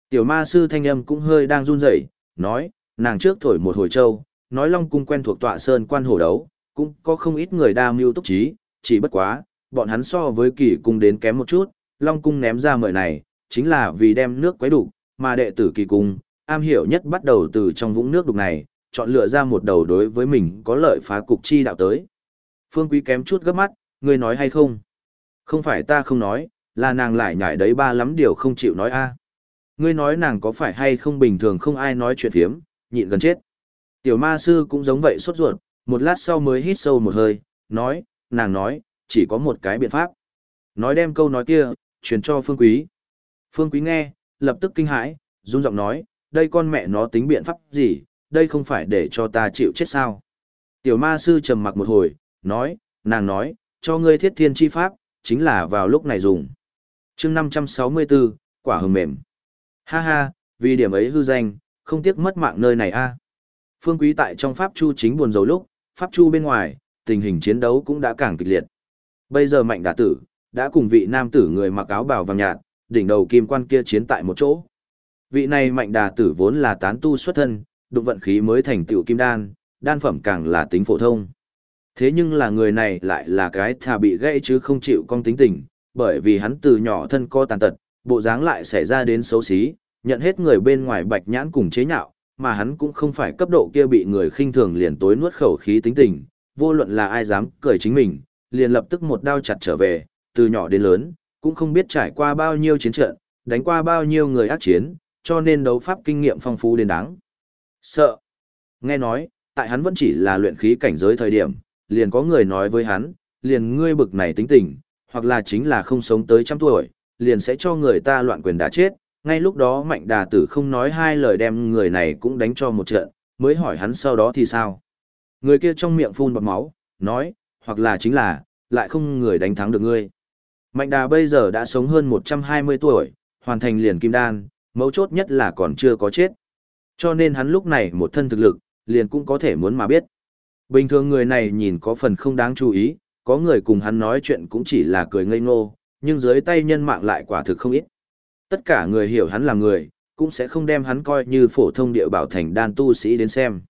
Tiểu ma sư thanh âm cũng hơi đang run rẩy, nói, nàng trước thổi một hồi châu, nói Long cung quen thuộc tọa sơn quan hổ đấu, cũng có không ít người đa mưu túc trí, chỉ bất quá, bọn hắn so với kỳ cung đến kém một chút, Long cung ném ra mời này, chính là vì đem nước quấy đủ, mà đệ tử kỳ cung, am hiểu nhất bắt đầu từ trong vũng nước đục này, chọn lựa ra một đầu đối với mình có lợi phá cục chi đạo tới. Phương Quý kém chút gấp mắt, ngươi nói hay không? Không phải ta không nói, là nàng lại nhảy đấy ba lắm điều không chịu nói a. Ngươi nói nàng có phải hay không bình thường không ai nói chuyện thiếm, nhịn gần chết. Tiểu ma sư cũng giống vậy sốt ruột, một lát sau mới hít sâu một hơi, nói, nàng nói, chỉ có một cái biện pháp. Nói đem câu nói kia, truyền cho Phương Quý. Phương Quý nghe, lập tức kinh hãi, run giọng nói, đây con mẹ nó tính biện pháp gì, đây không phải để cho ta chịu chết sao. Tiểu ma sư trầm mặc một hồi, nói, nàng nói, cho ngươi thiết thiên chi pháp, chính là vào lúc này dùng. chương 564, quả hồng mềm. Ha ha, vì điểm ấy hư danh, không tiếc mất mạng nơi này a. Phương Quý tại trong Pháp Chu chính buồn dầu lúc, Pháp Chu bên ngoài, tình hình chiến đấu cũng đã càng kịch liệt. Bây giờ mạnh đã tử, đã cùng vị nam tử người mặc áo bào vàng nhạt, đỉnh đầu kim quan kia chiến tại một chỗ. Vị này mạnh đà tử vốn là tán tu xuất thân, đụng vận khí mới thành tựu kim đan, đan phẩm càng là tính phổ thông. Thế nhưng là người này lại là cái thà bị gãy chứ không chịu con tính tình, bởi vì hắn từ nhỏ thân co tàn tật, bộ dáng lại xảy ra đến xấu xí, nhận hết người bên ngoài bạch nhãn cùng chế nhạo, mà hắn cũng không phải cấp độ kia bị người khinh thường liền tối nuốt khẩu khí tính tình, vô luận là ai dám cười chính mình, liền lập tức một đao chặt trở về, từ nhỏ đến lớn, cũng không biết trải qua bao nhiêu chiến trận, đánh qua bao nhiêu người ác chiến, cho nên đấu pháp kinh nghiệm phong phú đến đáng. Sợ. Nghe nói, tại hắn vẫn chỉ là luyện khí cảnh giới thời điểm, liền có người nói với hắn, liền ngươi bực này tính tình, hoặc là chính là không sống tới trăm tuổi, liền sẽ cho người ta loạn quyền đã chết. Ngay lúc đó mạnh đà tử không nói hai lời đem người này cũng đánh cho một trận, mới hỏi hắn sau đó thì sao. Người kia trong miệng phun bọt máu, nói, hoặc là chính là, lại không người đánh thắng được ngươi. Mạnh đà bây giờ đã sống hơn 120 tuổi, hoàn thành liền kim đan, mấu chốt nhất là còn chưa có chết. Cho nên hắn lúc này một thân thực lực, liền cũng có thể muốn mà biết. Bình thường người này nhìn có phần không đáng chú ý, có người cùng hắn nói chuyện cũng chỉ là cười ngây ngô, nhưng dưới tay nhân mạng lại quả thực không ít. Tất cả người hiểu hắn là người, cũng sẽ không đem hắn coi như phổ thông địa bảo thành đan tu sĩ đến xem.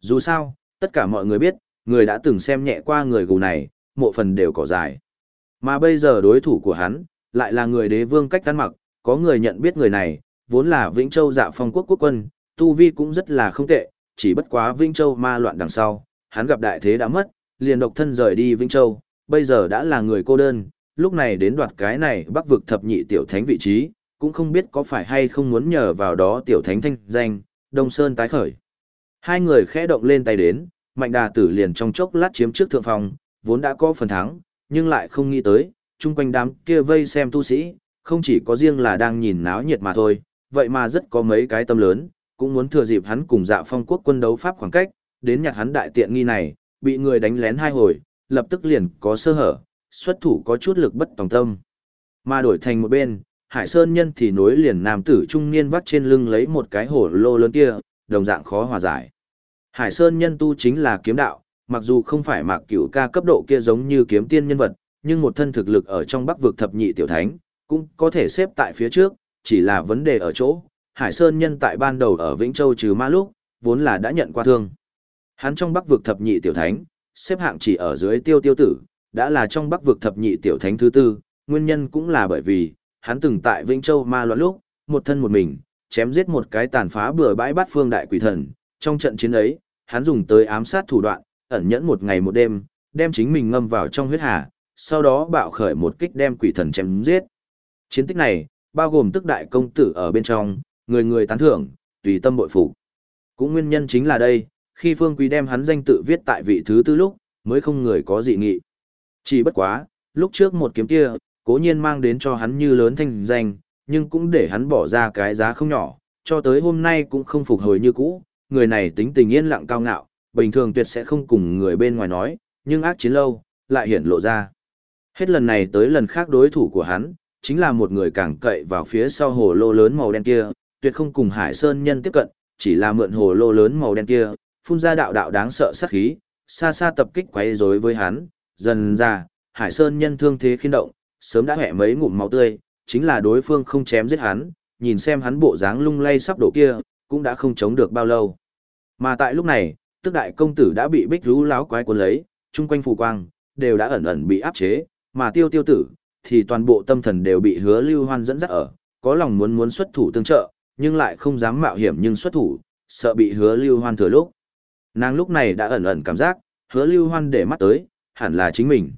Dù sao, tất cả mọi người biết, người đã từng xem nhẹ qua người gù này, mộ phần đều cỏ dài. Mà bây giờ đối thủ của hắn, lại là người đế vương cách tán mặc, có người nhận biết người này, vốn là Vĩnh Châu dạ phong quốc quốc quân, tu vi cũng rất là không tệ, chỉ bất quá Vĩnh Châu ma loạn đằng sau, hắn gặp đại thế đã mất, liền độc thân rời đi Vĩnh Châu, bây giờ đã là người cô đơn, lúc này đến đoạt cái này bắc vực thập nhị tiểu thánh vị trí, cũng không biết có phải hay không muốn nhờ vào đó tiểu thánh thanh danh, Đông Sơn tái khởi. Hai người khẽ động lên tay đến, mạnh đà tử liền trong chốc lát chiếm trước thượng phòng, vốn đã có phần thắng, nhưng lại không nghĩ tới, chung quanh đám kia vây xem tu sĩ, không chỉ có riêng là đang nhìn náo nhiệt mà thôi, vậy mà rất có mấy cái tâm lớn, cũng muốn thừa dịp hắn cùng dạ phong quốc quân đấu pháp khoảng cách, đến nhặt hắn đại tiện nghi này, bị người đánh lén hai hồi, lập tức liền có sơ hở, xuất thủ có chút lực bất tòng tâm. Mà đổi thành một bên, Hải Sơn nhân thì nối liền nam tử trung niên vắt trên lưng lấy một cái hổ lô lớn kia, đồng dạng khó hòa giải. Hải Sơn nhân tu chính là kiếm đạo, mặc dù không phải mạc cửu ca cấp độ kia giống như kiếm tiên nhân vật, nhưng một thân thực lực ở trong bắc vực thập nhị tiểu thánh, cũng có thể xếp tại phía trước, chỉ là vấn đề ở chỗ, Hải Sơn nhân tại ban đầu ở Vĩnh Châu trừ ma lúc, vốn là đã nhận qua thương. Hắn trong bắc vực thập nhị tiểu thánh, xếp hạng chỉ ở dưới tiêu tiêu tử, đã là trong bắc vực thập nhị tiểu thánh thứ tư, nguyên nhân cũng là bởi vì, hắn từng tại Vĩnh Châu ma loạn lúc, một thân một mình, chém giết một cái tàn phá bừa bãi bát phương đại quỷ thần, trong trận chiến ấy, hắn dùng tới ám sát thủ đoạn, ẩn nhẫn một ngày một đêm, đem chính mình ngâm vào trong huyết hà, sau đó bạo khởi một kích đem quỷ thần chém giết. Chiến tích này, bao gồm tức đại công tử ở bên trong, người người tán thưởng, tùy tâm bội phục. Cũng nguyên nhân chính là đây, khi Phương Quý đem hắn danh tự viết tại vị thứ tư lúc, mới không người có dị nghị. Chỉ bất quá, lúc trước một kiếm kia, cố nhiên mang đến cho hắn như lớn thanh danh, nhưng cũng để hắn bỏ ra cái giá không nhỏ, cho tới hôm nay cũng không phục hồi như cũ, người này tính tình yên lặng cao ngạo, bình thường tuyệt sẽ không cùng người bên ngoài nói, nhưng ác chiến lâu, lại hiển lộ ra. Hết lần này tới lần khác đối thủ của hắn, chính là một người càng cậy vào phía sau hồ lô lớn màu đen kia, tuyệt không cùng Hải Sơn nhân tiếp cận, chỉ là mượn hồ lô lớn màu đen kia, phun ra đạo đạo đáng sợ sát khí, xa xa tập kích quấy rối với hắn, dần ra, Hải Sơn nhân thương thế khiên động, sớm đã hẻ mấy ngụm máu tươi, chính là đối phương không chém giết hắn, nhìn xem hắn bộ dáng lung lay sắp đổ kia, cũng đã không chống được bao lâu. Mà tại lúc này, tức đại công tử đã bị bích rú láo quái cuốn lấy, chung quanh phù quang, đều đã ẩn ẩn bị áp chế, mà tiêu tiêu tử, thì toàn bộ tâm thần đều bị hứa lưu hoan dẫn dắt ở, có lòng muốn muốn xuất thủ tương trợ, nhưng lại không dám mạo hiểm nhưng xuất thủ, sợ bị hứa lưu hoan thừa lúc. Nàng lúc này đã ẩn ẩn cảm giác, hứa lưu hoan để mắt tới, hẳn là chính mình.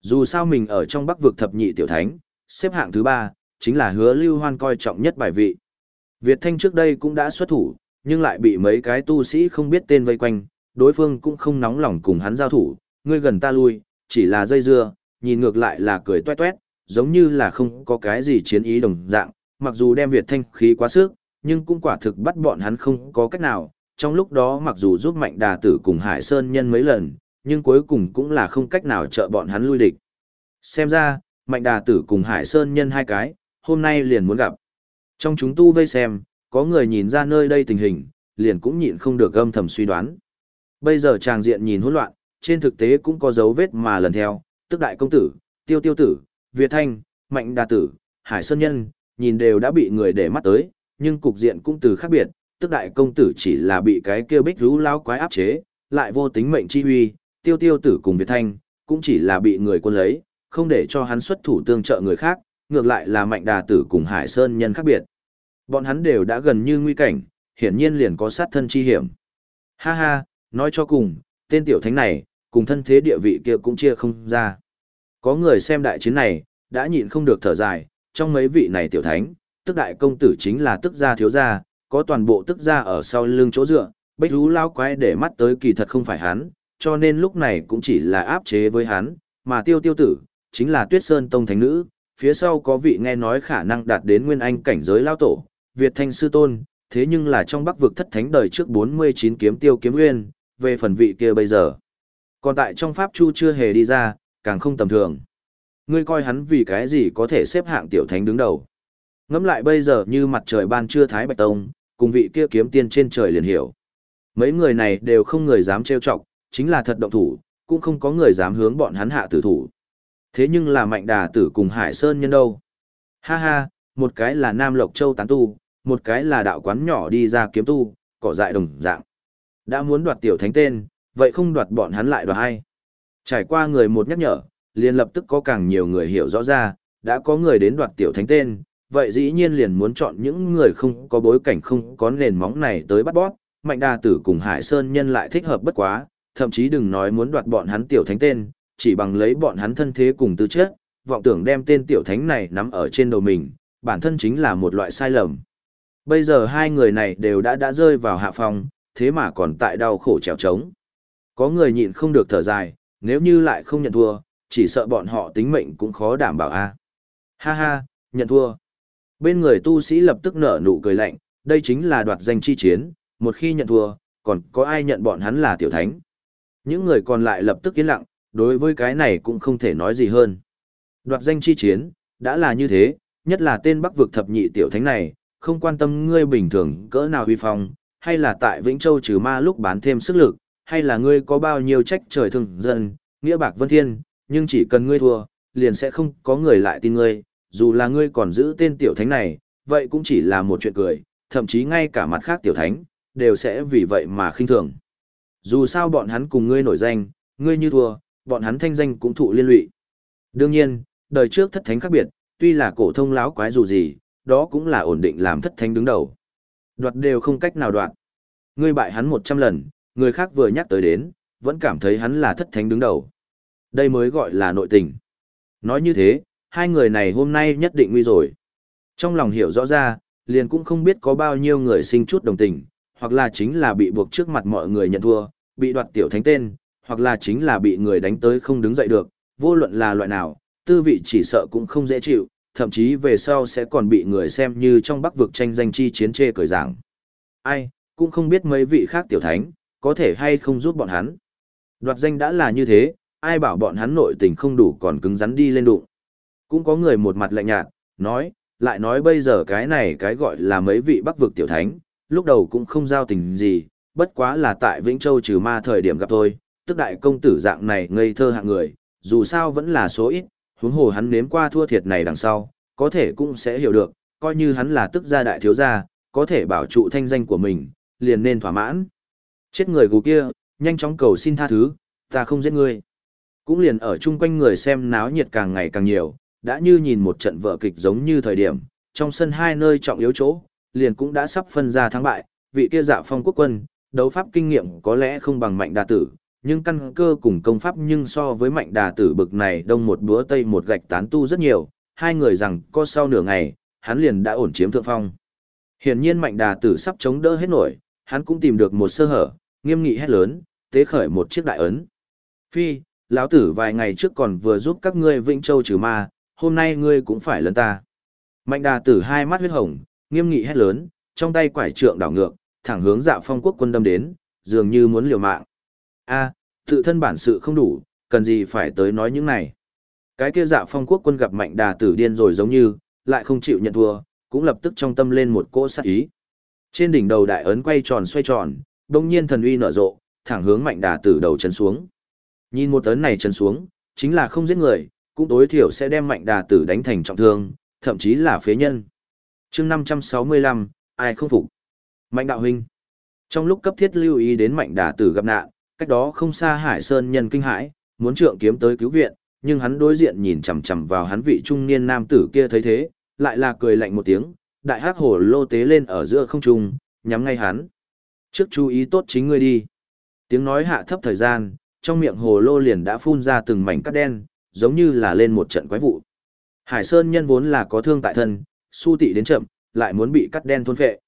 Dù sao mình ở trong bắc vực thập nhị tiểu thánh, xếp hạng thứ ba, chính là hứa lưu hoan coi trọng nhất bài vị. Việt Thanh trước đây cũng đã xuất thủ, nhưng lại bị mấy cái tu sĩ không biết tên vây quanh, đối phương cũng không nóng lòng cùng hắn giao thủ, ngươi gần ta lui, chỉ là dây dưa, nhìn ngược lại là cười toe toét, giống như là không có cái gì chiến ý đồng dạng, mặc dù đem Việt Thanh khí quá sức, nhưng cũng quả thực bắt bọn hắn không có cách nào, trong lúc đó mặc dù giúp Mạnh Đà Tử cùng Hải Sơn nhân mấy lần, nhưng cuối cùng cũng là không cách nào trợ bọn hắn lui địch. Xem ra, Mạnh Đà Tử cùng Hải Sơn nhân hai cái, hôm nay liền muốn gặp. Trong chúng tu vây xem, có người nhìn ra nơi đây tình hình, liền cũng nhịn không được âm thầm suy đoán. Bây giờ tràng diện nhìn hỗn loạn, trên thực tế cũng có dấu vết mà lần theo, tức đại công tử, tiêu tiêu tử, Việt Thanh, Mạnh Đà Tử, Hải Sơn Nhân, nhìn đều đã bị người để mắt tới, nhưng cục diện cũng từ khác biệt, tức đại công tử chỉ là bị cái kia bích rú lao quái áp chế, lại vô tính mệnh chi huy, tiêu tiêu tử cùng Việt Thanh, cũng chỉ là bị người quân lấy, không để cho hắn xuất thủ tương trợ người khác, ngược lại là mạnh đà tử cùng Hải Sơn nhân khác biệt. Bọn hắn đều đã gần như nguy cảnh, hiển nhiên liền có sát thân chi hiểm. Ha ha, nói cho cùng, tên tiểu thánh này, cùng thân thế địa vị kia cũng chia không ra. Có người xem đại chiến này, đã nhịn không được thở dài, trong mấy vị này tiểu thánh, tức đại công tử chính là tức gia thiếu gia, có toàn bộ tức gia ở sau lưng chỗ dựa, bách rú lao quái để mắt tới kỳ thật không phải hắn, cho nên lúc này cũng chỉ là áp chế với hắn, mà tiêu tiêu tử, chính là tuyết sơn tông thánh nữ, phía sau có vị nghe nói khả năng đạt đến nguyên anh cảnh giới lao tổ, Việt Thanh Sư Tôn, thế nhưng là trong bắc vực thất thánh đời trước 49 kiếm tiêu kiếm nguyên, về phần vị kia bây giờ. Còn tại trong Pháp Chu chưa hề đi ra, càng không tầm thường. Ngươi coi hắn vì cái gì có thể xếp hạng tiểu thánh đứng đầu. Ngắm lại bây giờ như mặt trời ban trưa Thái Bạch Tông, cùng vị kia kiếm tiên trên trời liền hiểu. Mấy người này đều không người dám trêu chọc, chính là thật động thủ, cũng không có người dám hướng bọn hắn hạ tử thủ. Thế nhưng là mạnh đà tử cùng Hải Sơn nhân đâu? Ha ha, một cái là Nam Lộc Châu tán tu, một cái là đạo quán nhỏ đi ra kiếm tu, cỏ dại đồng dạng. Đã muốn đoạt tiểu thánh tên, vậy không đoạt bọn hắn lại đoạt hay. Trải qua người một nhắc nhở, liền lập tức có càng nhiều người hiểu rõ ra, đã có người đến đoạt tiểu thánh tên, vậy dĩ nhiên liền muốn chọn những người không có bối cảnh không có nền móng này tới bắt bót. mạnh đà tử cùng Hải Sơn nhân lại thích hợp bất quá, thậm chí đừng nói muốn đoạt bọn hắn tiểu thánh tên, chỉ bằng lấy bọn hắn thân thế cùng tư chất, vọng tưởng đem tên tiểu thánh này nắm ở trên đầu mình, bản thân chính là một loại sai lầm. Bây giờ hai người này đều đã đã rơi vào hạ phòng, thế mà còn tại đau khổ trèo trống. Có người nhịn không được thở dài, nếu như lại không nhận thua, chỉ sợ bọn họ tính mệnh cũng khó đảm bảo a. Ha ha, nhận thua. Bên người tu sĩ lập tức nở nụ cười lạnh, đây chính là đoạt danh chi chiến, một khi nhận thua, còn có ai nhận bọn hắn là tiểu thánh. Những người còn lại lập tức yên lặng, đối với cái này cũng không thể nói gì hơn. Đoạt danh chi chiến, đã là như thế, nhất là tên bắc vực thập nhị tiểu thánh này, không quan tâm ngươi bình thường cỡ nào huy phong, hay là tại Vĩnh Châu trừ ma lúc bán thêm sức lực, hay là ngươi có bao nhiêu trách trời thường dân, nghĩa bạc vân thiên, nhưng chỉ cần ngươi thua, liền sẽ không có người lại tin ngươi, dù là ngươi còn giữ tên tiểu thánh này, vậy cũng chỉ là một chuyện cười, thậm chí ngay cả mặt khác tiểu thánh, đều sẽ vì vậy mà khinh thường. Dù sao bọn hắn cùng ngươi nổi danh, ngươi như thua, bọn hắn thanh danh cũng thụ liên lụy. Đương nhiên, đời trước thất thánh khác biệt, tuy là cổ thông láo quái dù gì, đó cũng là ổn định làm thất thánh đứng đầu. Đoạt đều không cách nào đoạt. Ngươi bại hắn 100 lần, người khác vừa nhắc tới đến, vẫn cảm thấy hắn là thất thánh đứng đầu. Đây mới gọi là nội tình. Nói như thế, hai người này hôm nay nhất định nguy rồi. Trong lòng hiểu rõ ra, liền cũng không biết có bao nhiêu người sinh chút đồng tình, hoặc là chính là bị buộc trước mặt mọi người nhận thua, bị đoạt tiểu thánh tên, hoặc là chính là bị người đánh tới không đứng dậy được, vô luận là loại nào, tư vị chỉ sợ cũng không dễ chịu, thậm chí về sau sẽ còn bị người xem như trong bắc vực tranh danh chi chiến chê cười giảng. Ai, cũng không biết mấy vị khác tiểu thánh, có thể hay không giúp bọn hắn. Đoạt danh đã là như thế, ai bảo bọn hắn nội tình không đủ còn cứng rắn đi lên đụng. Cũng có người một mặt lạnh nhạt, nói, lại nói bây giờ cái này cái gọi là mấy vị bắc vực tiểu thánh, lúc đầu cũng không giao tình gì, bất quá là tại Vĩnh Châu trừ ma thời điểm gặp thôi, tức đại công tử dạng này ngây thơ hạng người, dù sao vẫn là số ít, huống hồ hắn nếm qua thua thiệt này đằng sau, có thể cũng sẽ hiểu được, coi như hắn là tức gia đại thiếu gia, có thể bảo trụ thanh danh của mình, liền nên thỏa mãn. Chết người gù kia, nhanh chóng cầu xin tha thứ, ta không giết ngươi. Cũng liền ở chung quanh người xem náo nhiệt càng ngày càng nhiều, đã như nhìn một trận vở kịch giống như thời điểm, trong sân hai nơi trọng yếu chỗ, liền cũng đã sắp phân ra thắng bại, vị kia dạ phong quốc quân, đấu pháp kinh nghiệm có lẽ không bằng mạnh đà tử, nhưng căn cơ cùng công pháp nhưng so với mạnh đà tử bực này đông một búa tây một gạch tán tu rất nhiều, hai người rằng có sau nửa ngày, hắn liền đã ổn chiếm thượng phong. Hiển nhiên mạnh đà tử sắp chống đỡ hết nổi, hắn cũng tìm được một sơ hở, nghiêm nghị hét lớn, tế khởi một chiếc đại ấn. Phi, lão tử vài ngày trước còn vừa giúp các ngươi Vĩnh Châu trừ ma, hôm nay ngươi cũng phải lấn ta. Mạnh đà tử hai mắt huyết hồng, nghiêm nghị hét lớn, trong tay quải trượng đảo ngược, thẳng hướng dạ phong quốc quân đâm đến, dường như muốn liều mạng. a tự thân bản sự không đủ, cần gì phải tới nói những này. Cái kia dạ phong quốc quân gặp mạnh đà tử điên rồi giống như, lại không chịu nhận thua, cũng lập tức trong tâm lên một cỗ sát ý. Trên đỉnh đầu đại ấn quay tròn xoay tròn, đông nhiên thần uy nở rộ, thẳng hướng mạnh đà tử đầu chân xuống. Nhìn một tấn này chân xuống, chính là không giết người, cũng tối thiểu sẽ đem mạnh đà tử đánh thành trọng thương, thậm chí là phế nhân. chương 565, ai không phục? Mạnh đạo huynh. Trong lúc cấp thiết lưu ý đến mạnh đà tử gặp nạn, cách đó không xa Hải Sơn nhân kinh hãi, muốn trượng kiếm tới cứu viện, nhưng hắn đối diện nhìn chằm chằm vào hắn vị trung niên nam tử kia thấy thế, lại là cười lạnh một tiếng, đại hắc hổ lô tế lên ở giữa không trung, nhắm ngay hắn. Trước chú ý tốt chính ngươi đi. Tiếng nói hạ thấp thời gian, trong miệng hồ lô liền đã phun ra từng mảnh cắt đen, giống như là lên một trận quái vụ. Hải Sơn nhân vốn là có thương tại thân, su tị đến chậm, lại muốn bị cắt đen thôn phệ.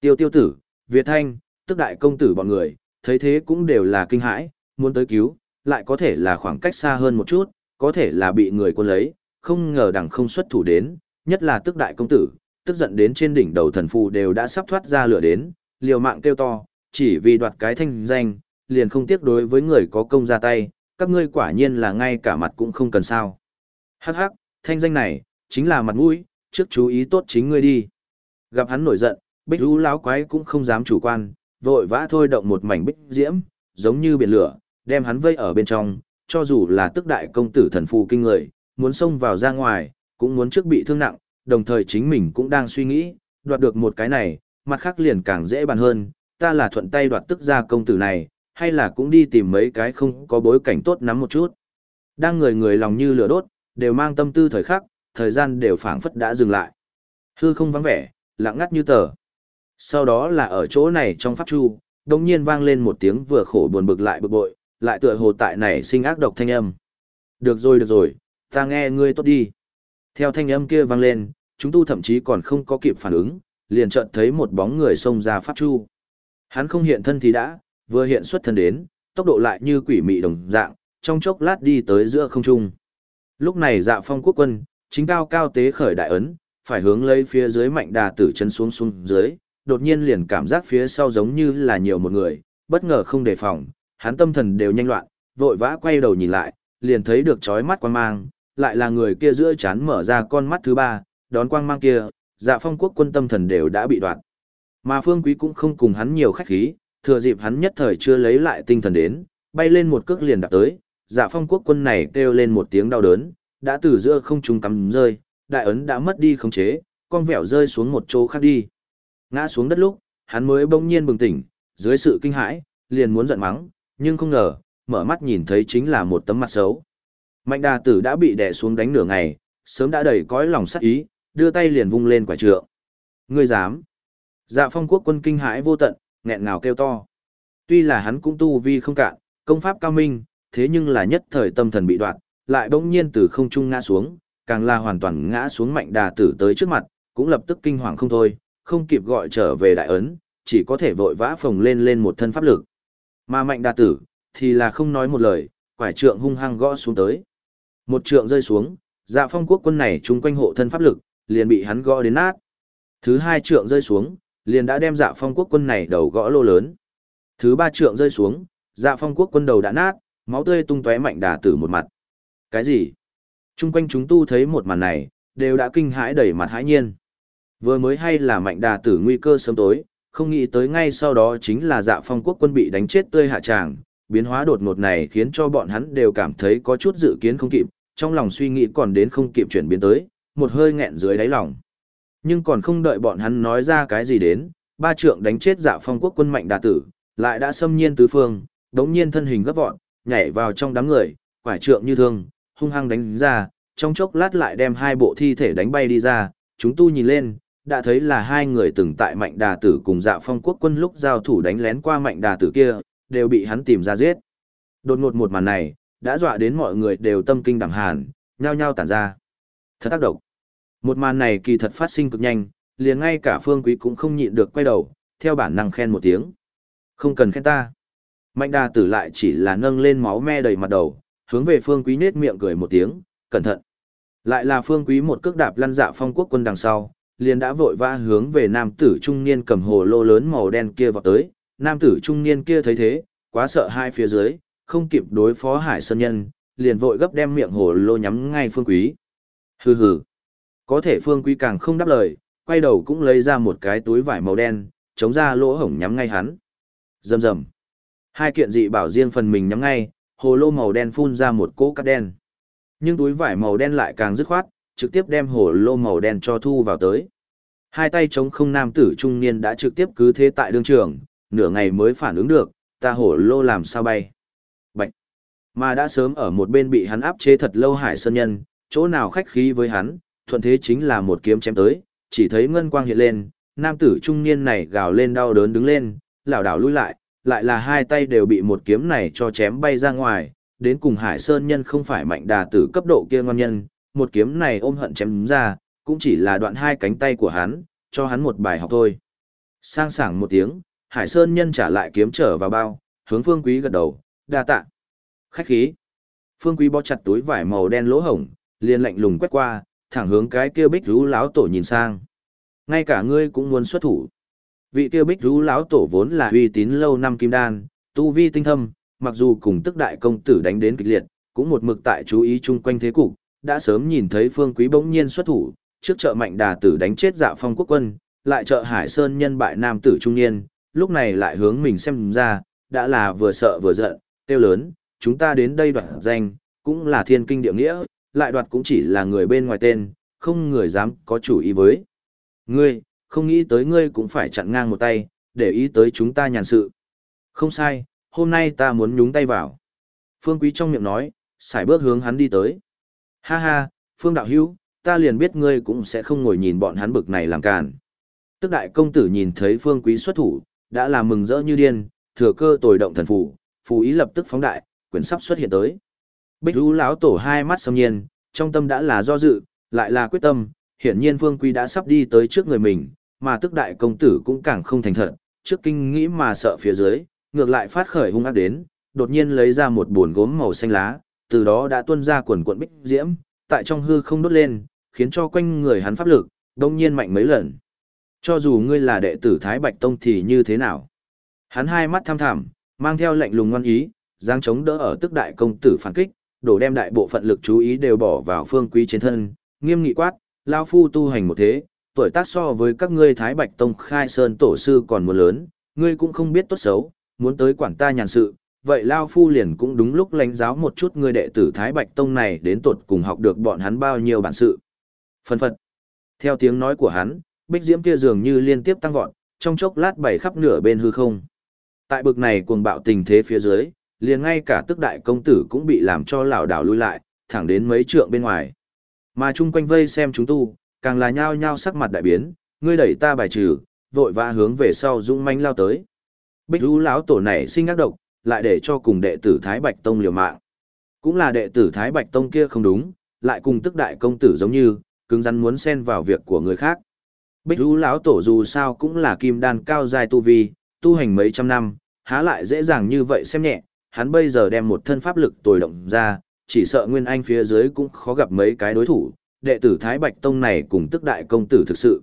Tiêu tiêu tử, Việt Thanh, tức đại công tử bọn người, thấy thế cũng đều là kinh hãi, muốn tới cứu, lại có thể là khoảng cách xa hơn một chút, có thể là bị người quân lấy, không ngờ đằng không xuất thủ đến, nhất là tức đại công tử, tức giận đến trên đỉnh đầu thần phù đều đã sắp thoát ra lửa đến, liều mạng kêu to, chỉ vì đoạt cái thanh danh, liền không tiếc đối với người có công ra tay, các ngươi quả nhiên là ngay cả mặt cũng không cần sao. Hắc hắc, thanh danh này, chính là mặt mũi, trước chú ý tốt chính ngươi đi. Gặp hắn nổi giận, bích rú láo quái cũng không dám chủ quan, vội vã thôi động một mảnh bích diễm, giống như biển lửa, đem hắn vây ở bên trong, cho dù là tức đại công tử thần phù kinh người, muốn xông vào ra ngoài, cũng muốn trước bị thương nặng, đồng thời chính mình cũng đang suy nghĩ, đoạt được một cái này, mặt khác liền càng dễ bàn hơn, ta là thuận tay đoạt tức ra công tử này, hay là cũng đi tìm mấy cái không có bối cảnh tốt nắm một chút. Đang người người lòng như lửa đốt, đều mang tâm tư thời khắc, thời gian đều phảng phất đã dừng lại. Hư không vắng vẻ, lặng ngắt như tờ. Sau đó là ở chỗ này trong pháp chu, đồng nhiên vang lên một tiếng vừa khổ buồn bực lại bực bội, lại tựa hồ tại này sinh ác độc thanh âm. Được rồi được rồi, ta nghe ngươi tốt đi. Theo thanh âm kia vang lên, chúng tu thậm chí còn không có kịp phản ứng, liền chợt thấy một bóng người xông ra pháp chu. Hắn không hiện thân thì đã, vừa hiện xuất thân đến, tốc độ lại như quỷ mị đồng dạng, trong chốc lát đi tới giữa không trung. Lúc này dạ phong quốc quân, chính cao cao tế khởi đại ấn, phải hướng lấy phía dưới mạnh đà tử chân xuống xuống dưới, đột nhiên liền cảm giác phía sau giống như là nhiều một người, bất ngờ không đề phòng, hắn tâm thần đều nhanh loạn, vội vã quay đầu nhìn lại, liền thấy được chói mắt quang mang, lại là người kia giữa chán mở ra con mắt thứ ba, đón quang mang kia, dạ phong quốc quân tâm thần đều đã bị đoạn. Mà phương quý cũng không cùng hắn nhiều khách khí, thừa dịp hắn nhất thời chưa lấy lại tinh thần đến, bay lên một cước liền đạp tới, dạ phong quốc quân này kêu lên một tiếng đau đớn, đã từ giữa không trung cắm rơi, đại ấn đã mất đi khống chế, con vẹo rơi xuống một chỗ khác đi. Ngã xuống đất lúc, hắn mới bỗng nhiên bừng tỉnh, dưới sự kinh hãi, liền muốn giận mắng, nhưng không ngờ, mở mắt nhìn thấy chính là một tấm mặt xấu. Mạnh đà tử đã bị đè xuống đánh nửa ngày, sớm đã đầy cõi lòng sắt ý, đưa tay liền vung lên quả trượng. Ngươi dám? Dạ phong quốc quân kinh hãi vô tận, nghẹn ngào kêu to. Tuy là hắn cũng tu vi không cạn, công pháp cao minh, thế nhưng là nhất thời tâm thần bị đoạn, lại bỗng nhiên từ không trung ngã xuống, càng là hoàn toàn ngã xuống mạnh đà tử tới trước mặt, cũng lập tức kinh hoàng không thôi, không kịp gọi trở về đại ấn, chỉ có thể vội vã phồng lên lên một thân pháp lực. Mà mạnh đà tử, thì là không nói một lời, quải trượng hung hăng gõ xuống tới. Một trượng rơi xuống, dạ phong quốc quân này chung quanh hộ thân pháp lực, liền bị hắn gõ đến nát. Thứ hai trượng rơi xuống, liền đã đem dạ phong quốc quân này đầu gõ lô lớn. Thứ ba trượng rơi xuống, dạ phong quốc quân đầu đã nát, máu tươi tung tóe mạnh đà tử một mặt. Cái gì? Trung quanh chúng tu thấy một màn này, đều đã kinh hãi đẩy mặt hãi nhiên. Vừa mới hay là mạnh đà tử nguy cơ sớm tối, không nghĩ tới ngay sau đó chính là dạ phong quốc quân bị đánh chết tươi hạ tràng, biến hóa đột ngột này khiến cho bọn hắn đều cảm thấy có chút dự kiến không kịp, trong lòng suy nghĩ còn đến không kịp chuyển biến tới, một hơi nghẹn dưới đáy lòng. Nhưng còn không đợi bọn hắn nói ra cái gì đến, ba trượng đánh chết dạ phong quốc quân mạnh đà tử, lại đã xâm nhiên tứ phương, đống nhiên thân hình gấp vọn, nhảy vào trong đám người, quải trượng như thương, hung hăng đánh ra, trong chốc lát lại đem hai bộ thi thể đánh bay đi ra, chúng tu nhìn lên, đã thấy là hai người từng tại mạnh đà tử cùng dạ phong quốc quân lúc giao thủ đánh lén qua mạnh đà tử kia, đều bị hắn tìm ra giết. Đột ngột một màn này, đã dọa đến mọi người đều tâm kinh đẳng hàn, nhao nhao tản ra. Thật tác động. Một màn này kỳ thật phát sinh cực nhanh, liền ngay cả phương quý cũng không nhịn được quay đầu, theo bản năng khen một tiếng. Không cần khen ta. Mạnh đà tử lại chỉ là nâng lên máu me đầy mặt đầu, hướng về phương quý nết miệng cười một tiếng, cẩn thận. Lại là phương quý một cước đạp lăn dạ phong quốc quân đằng sau, liền đã vội vã hướng về nam tử trung niên cầm hồ lô lớn màu đen kia vào tới. Nam tử trung niên kia thấy thế, quá sợ hai phía dưới, không kịp đối phó hải sơn nhân, liền vội gấp đem miệng hồ lô nhắm ngay phương quý. Hừ hừ. Có thể phương quý càng không đáp lời, quay đầu cũng lấy ra một cái túi vải màu đen, chống ra lỗ hổng nhắm ngay hắn. Rầm rầm. Hai kiện dị bảo riêng phần mình nhắm ngay, hồ lô màu đen phun ra một cỗ cát đen. Nhưng túi vải màu đen lại càng dứt khoát, trực tiếp đem hồ lô màu đen cho thu vào tới. Hai tay chống không nam tử trung niên đã trực tiếp cứ thế tại đương trường, nửa ngày mới phản ứng được, ta hổ lô làm sao bay. Bạch. Mà đã sớm ở một bên bị hắn áp chế thật lâu Hải Sơn Nhân, chỗ nào khách khí với hắn, thuận thế chính là một kiếm chém tới, chỉ thấy ngân quang hiện lên, nam tử trung niên này gào lên đau đớn đứng lên, lảo đảo lui lại, lại là hai tay đều bị một kiếm này cho chém bay ra ngoài, đến cùng Hải Sơn Nhân không phải mạnh đà tử cấp độ kia ngon nhân, một kiếm này ôm hận chém ra, cũng chỉ là đoạn hai cánh tay của hắn, cho hắn một bài học thôi. Sang sảng một tiếng, Hải Sơn Nhân trả lại kiếm trở vào bao, hướng Phương Quý gật đầu, đa tạ. Khách khí. Phương Quý bó chặt túi vải màu đen lỗ hổng, liền lạnh lùng quét qua, thẳng hướng cái kia bích rú láo tổ nhìn sang. Ngay cả ngươi cũng muốn xuất thủ. Vị kia bích rú láo tổ vốn là uy tín lâu năm kim đan, tu vi tinh thâm, mặc dù cùng tức đại công tử đánh đến kịch liệt, cũng một mực tại chú ý chung quanh thế cục, đã sớm nhìn thấy Phương Quý bỗng nhiên xuất thủ, trước chợ mạnh đà tử đánh chết dạ phong quốc quân, lại chợ Hải Sơn nhân bại nam tử trung niên, lúc này lại hướng mình xem ra, đã là vừa sợ vừa giận, tiêu lớn, chúng ta đến đây đoạt danh, cũng là thiên kinh địa nghĩa, lại đoạt cũng chỉ là người bên ngoài tên, không người dám có chủ ý với. Ngươi, không nghĩ tới ngươi cũng phải chặn ngang một tay, để ý tới chúng ta nhàn sự. Không sai, hôm nay ta muốn nhúng tay vào. Phương Quý trong miệng nói, xài bước hướng hắn đi tới. Ha ha, Phương Đạo Hữu ta liền biết ngươi cũng sẽ không ngồi nhìn bọn hắn bực này làm càn. Tức đại công tử nhìn thấy Phương Quý xuất thủ, đã làm mừng rỡ như điên, thừa cơ tồi động thần phù, phù ý lập tức phóng đại, quyển sắp xuất hiện tới. Bích Vũ lão tổ hai mắt sâm nhiên, trong tâm đã là do dự, lại là quyết tâm, hiển nhiên Vương Quý đã sắp đi tới trước người mình, mà tức đại công tử cũng càng không thành thật, trước kinh nghĩ mà sợ phía dưới, ngược lại phát khởi hung ác đến, đột nhiên lấy ra một buồn gốm màu xanh lá, từ đó đã tuôn ra quần quần bích diễm, tại trong hư không đốt lên, khiến cho quanh người hắn pháp lực, đông nhiên mạnh mấy lần. Cho dù ngươi là đệ tử Thái Bạch Tông thì như thế nào? Hắn hai mắt tham thẳm, mang theo lệnh lùng ngoan ý, giáng chống đỡ ở tức đại công tử phản kích, đổ đem đại bộ phận lực chú ý đều bỏ vào phương quý trên thân, nghiêm nghị quát, lao phu tu hành một thế, tuổi tác so với các ngươi Thái Bạch Tông khai sơn tổ sư còn muốn lớn, ngươi cũng không biết tốt xấu, muốn tới quản ta nhàn sự, vậy Lao Phu liền cũng đúng lúc lãnh giáo một chút ngươi đệ tử Thái Bạch Tông này đến tột cùng học được bọn hắn bao nhiêu bản sự. Phân phật. Theo tiếng nói của hắn, bích diễm kia dường như liên tiếp tăng vọt, trong chốc lát bảy khắp nửa bên hư không. Tại bực này cuồng bạo tình thế phía dưới, liền ngay cả tức đại công tử cũng bị làm cho lảo đảo lui lại, thẳng đến mấy trượng bên ngoài. Mà chung quanh vây xem chúng tu, càng là nhao nhao sắc mặt đại biến, ngươi đẩy ta bài trừ, vội vã hướng về sau dũng manh lao tới. Bích Vũ lão tổ này sinh ác độc, lại để cho cùng đệ tử Thái Bạch Tông liều mạng. Cũng là đệ tử Thái Bạch Tông kia không đúng, lại cùng tức đại công tử giống như, cứng rắn muốn xen vào việc của người khác. Bích Vũ lão tổ dù sao cũng là kim đan cao dài tu vi, tu hành mấy trăm năm, há lại dễ dàng như vậy xem nhẹ, hắn bây giờ đem một thân pháp lực tồi động ra, chỉ sợ Nguyên Anh phía dưới cũng khó gặp mấy cái đối thủ, đệ tử Thái Bạch Tông này cùng tức đại công tử thực sự.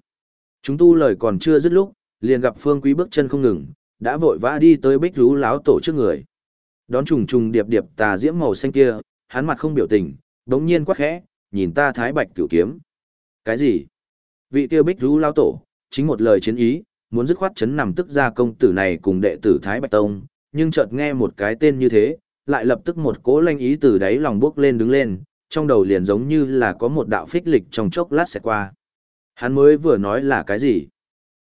Chúng tu lời còn chưa dứt lúc, liền gặp Phương Quý bước chân không ngừng, đã vội vã đi tới Bích rú lão tổ trước người. Đón trùng trùng điệp điệp tà diễm màu xanh kia, hắn mặt không biểu tình, đống nhiên quắc khẽ, nhìn ta Thái Bạch cửu kiếm. Cái gì? Vị tiêu Bích rú lão tổ, chính một lời chiến ý, muốn dứt khoát chấn nằm tức ra công tử này cùng đệ tử Thái Bạch Tông, nhưng chợt nghe một cái tên như thế, lại lập tức một cỗ lanh ý từ đáy lòng bước lên đứng lên, trong đầu liền giống như là có một đạo phích lịch trong chốc lát sẽ qua. Hắn mới vừa nói là cái gì?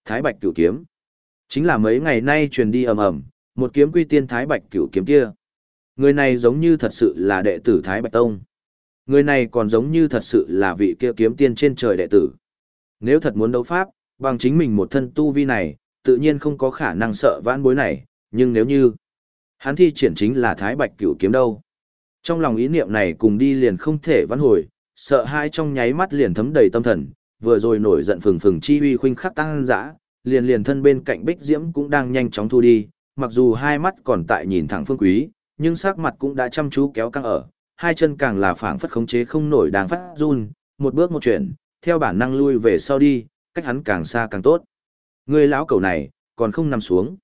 Thái Bạch Cửu Kiếm. Chính là mấy ngày nay truyền đi ầm ầm, một kiếm quy tiên Thái Bạch Cửu Kiếm kia. Người này giống như thật sự là đệ tử Thái Bạch Tông. Người này còn giống như thật sự là vị kia kiếm tiên trên trời đệ tử. Nếu thật muốn đấu pháp, bằng chính mình một thân tu vi này, tự nhiên không có khả năng sợ vãn bối này, nhưng nếu như hắn thi triển chính là Thái Bạch Cựu Kiếm đâu. Trong lòng ý niệm này cùng đi liền không thể vãn hồi, sợ hai trong nháy mắt liền thấm đầy tâm thần, vừa rồi nổi giận phừng phừng chi uy khuynh khắc tăng dã, liền liền thân bên cạnh Bích Diễm cũng đang nhanh chóng thu đi, mặc dù hai mắt còn tại nhìn thẳng Phương Quý, nhưng sắc mặt cũng đã chăm chú kéo căng ở, hai chân càng là phảng phất khống chế không nổi đang phát run, một bước một chuyển, theo bản năng lui về sau đi, cách hắn càng xa càng tốt. Người lão cầu này, còn không nằm xuống.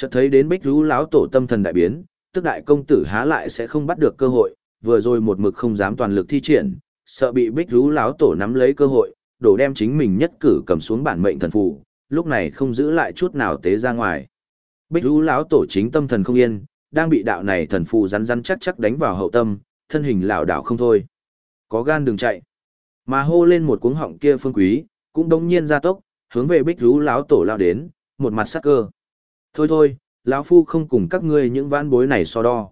Chợt thấy đến Bích Rú lão tổ tâm thần đại biến, tức đại công tử há lại sẽ không bắt được cơ hội, vừa rồi một mực không dám toàn lực thi triển, sợ bị Bích Rú lão tổ nắm lấy cơ hội, đổ đem chính mình nhất cử cầm xuống bản mệnh thần phù, lúc này không giữ lại chút nào tế ra ngoài. Bích rú lão tổ chính tâm thần không yên, đang bị đạo này thần phù rắn rắn chắc chắc đánh vào hậu tâm, thân hình lảo đảo không thôi. Có gan đừng chạy. Mà hô lên một cuống họng kia phương quý, cũng đống nhiên ra tốc, hướng về Bích rú lão tổ lao đến, một mặt sắc cơ. Thôi thôi, lão phu không cùng các ngươi những vãn bối này so đo.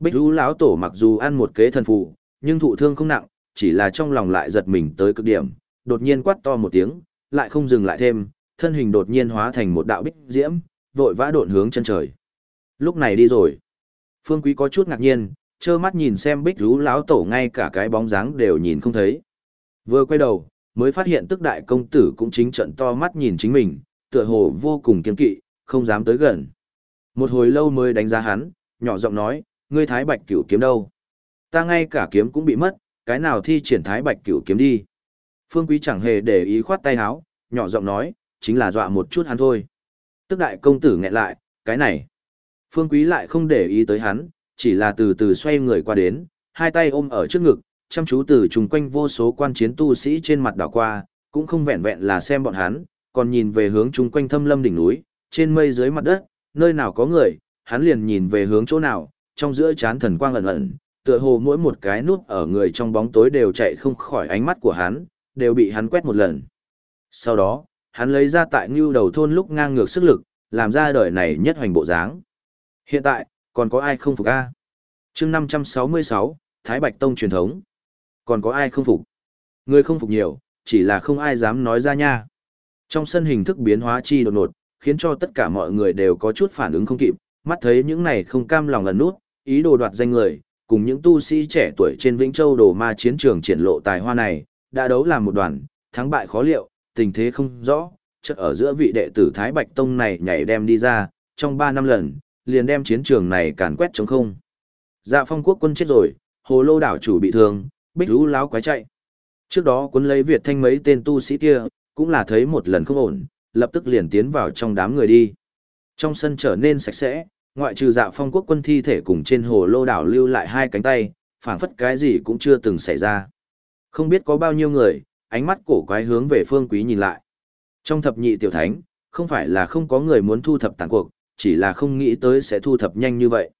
Bích Vũ lão tổ mặc dù ăn một kế thần phụ, nhưng thụ thương không nặng, chỉ là trong lòng lại giật mình tới cực điểm, đột nhiên quát to một tiếng, lại không dừng lại thêm, thân hình đột nhiên hóa thành một đạo bích diễm, vội vã độn hướng chân trời. Lúc này đi rồi. Phương Quý có chút ngạc nhiên, trơ mắt nhìn xem Bích Vũ lão tổ ngay cả cái bóng dáng đều nhìn không thấy. Vừa quay đầu, mới phát hiện tức đại công tử cũng chính trận to mắt nhìn chính mình, tựa hồ vô cùng kiên kỵ, không dám tới gần. Một hồi lâu mới đánh giá hắn, nhỏ giọng nói, ngươi thái bạch cửu kiếm đâu? Ta ngay cả kiếm cũng bị mất, cái nào thi triển thái bạch cửu kiếm đi? Phương Quý chẳng hề để ý khoát tay háo, nhỏ giọng nói, chính là dọa một chút hắn thôi. Tức đại công tử nghẹn lại, cái này. Phương Quý lại không để ý tới hắn, chỉ là từ từ xoay người qua đến, hai tay ôm ở trước ngực, chăm chú từ chung quanh vô số quan chiến tu sĩ trên mặt đảo qua, cũng không vẹn vẹn là xem bọn hắn, còn nhìn về hướng chung quanh thâm lâm đỉnh núi, trên mây dưới mặt đất, nơi nào có người, hắn liền nhìn về hướng chỗ nào, trong giữa chán thần quang ẩn ẩn, tựa hồ mỗi một cái nút ở người trong bóng tối đều chạy không khỏi ánh mắt của hắn, đều bị hắn quét một lần. Sau đó, hắn lấy ra tại ngưu đầu thôn lúc ngang ngược sức lực, làm ra đời này nhất hoành bộ dáng. Hiện tại, còn có ai không phục a? Chương 566, Thái Bạch Tông truyền thống. Còn có ai không phục? Người không phục nhiều, chỉ là không ai dám nói ra nha. Trong sân hình thức biến hóa chi đột ngột, khiến cho tất cả mọi người đều có chút phản ứng không kịp, mắt thấy những này không cam lòng lần nút, ý đồ đoạt danh người, cùng những tu sĩ trẻ tuổi trên Vĩnh Châu đồ ma chiến trường triển lộ tài hoa này, đã đấu làm một đoàn, thắng bại khó liệu, tình thế không rõ, chợt ở giữa vị đệ tử Thái Bạch Tông này nhảy đem đi ra, trong 3 năm lần, liền đem chiến trường này càn quét trống không. Dạ phong quốc quân chết rồi, hồ lô đảo chủ bị thương, bích rú láo quái chạy. Trước đó quân lấy Việt thanh mấy tên tu sĩ kia, cũng là thấy một lần không ổn, lập tức liền tiến vào trong đám người đi. Trong sân trở nên sạch sẽ, ngoại trừ dạ phong quốc quân thi thể cùng trên hồ lô đảo lưu lại hai cánh tay, phảng phất cái gì cũng chưa từng xảy ra. Không biết có bao nhiêu người, ánh mắt cổ quái hướng về phương quý nhìn lại. Trong thập nhị tiểu thánh, không phải là không có người muốn thu thập tàn cuộc, chỉ là không nghĩ tới sẽ thu thập nhanh như vậy.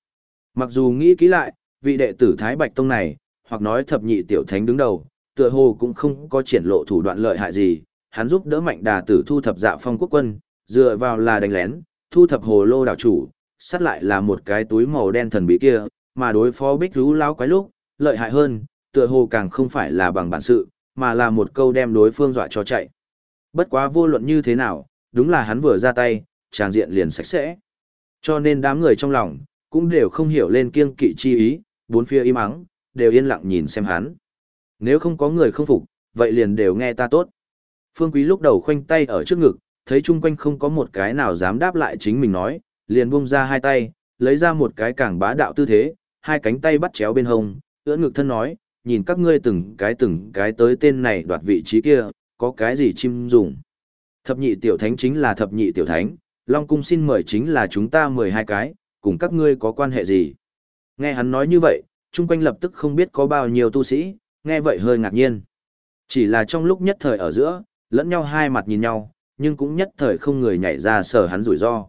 Mặc dù nghĩ kỹ lại, vị đệ tử Thái Bạch Tông này, hoặc nói thập nhị tiểu thánh đứng đầu, tựa hồ cũng không có triển lộ thủ đoạn lợi hại gì, hắn giúp đỡ mạnh đà tử thu thập dạ phong quốc quân, dựa vào là đánh lén, thu thập hồ lô đảo chủ, sát lại là một cái túi màu đen thần bí kia, mà đối phó bích rú lao quái lúc, lợi hại hơn, tựa hồ càng không phải là bằng bản sự, mà là một câu đem đối phương dọa cho chạy. Bất quá vô luận như thế nào, đúng là hắn vừa ra tay, tràng diện liền sạch sẽ. Cho nên đám người trong lòng, cũng đều không hiểu lên kiêng kỵ chi ý, bốn phía im ắng, đều yên lặng nhìn xem hắn. Nếu không có người không phục, vậy liền đều nghe ta tốt. Phương Quý lúc đầu khoanh tay ở trước ngực, thấy chung quanh không có một cái nào dám đáp lại chính mình nói, liền buông ra hai tay, lấy ra một cái càng bá đạo tư thế, hai cánh tay bắt chéo bên hông, ưỡn ngực thân nói, nhìn các ngươi từng cái từng cái tới tên này đoạt vị trí kia, có cái gì chim dùng. Thập nhị tiểu thánh chính là thập nhị tiểu thánh, Long Cung xin mời chính là chúng ta mười hai cái, cùng các ngươi có quan hệ gì. Nghe hắn nói như vậy, chung quanh lập tức không biết có bao nhiêu tu sĩ, nghe vậy hơi ngạc nhiên. Chỉ là trong lúc nhất thời ở giữa, lẫn nhau hai mặt nhìn nhau, nhưng cũng nhất thời không người nhảy ra sở hắn rủi ro.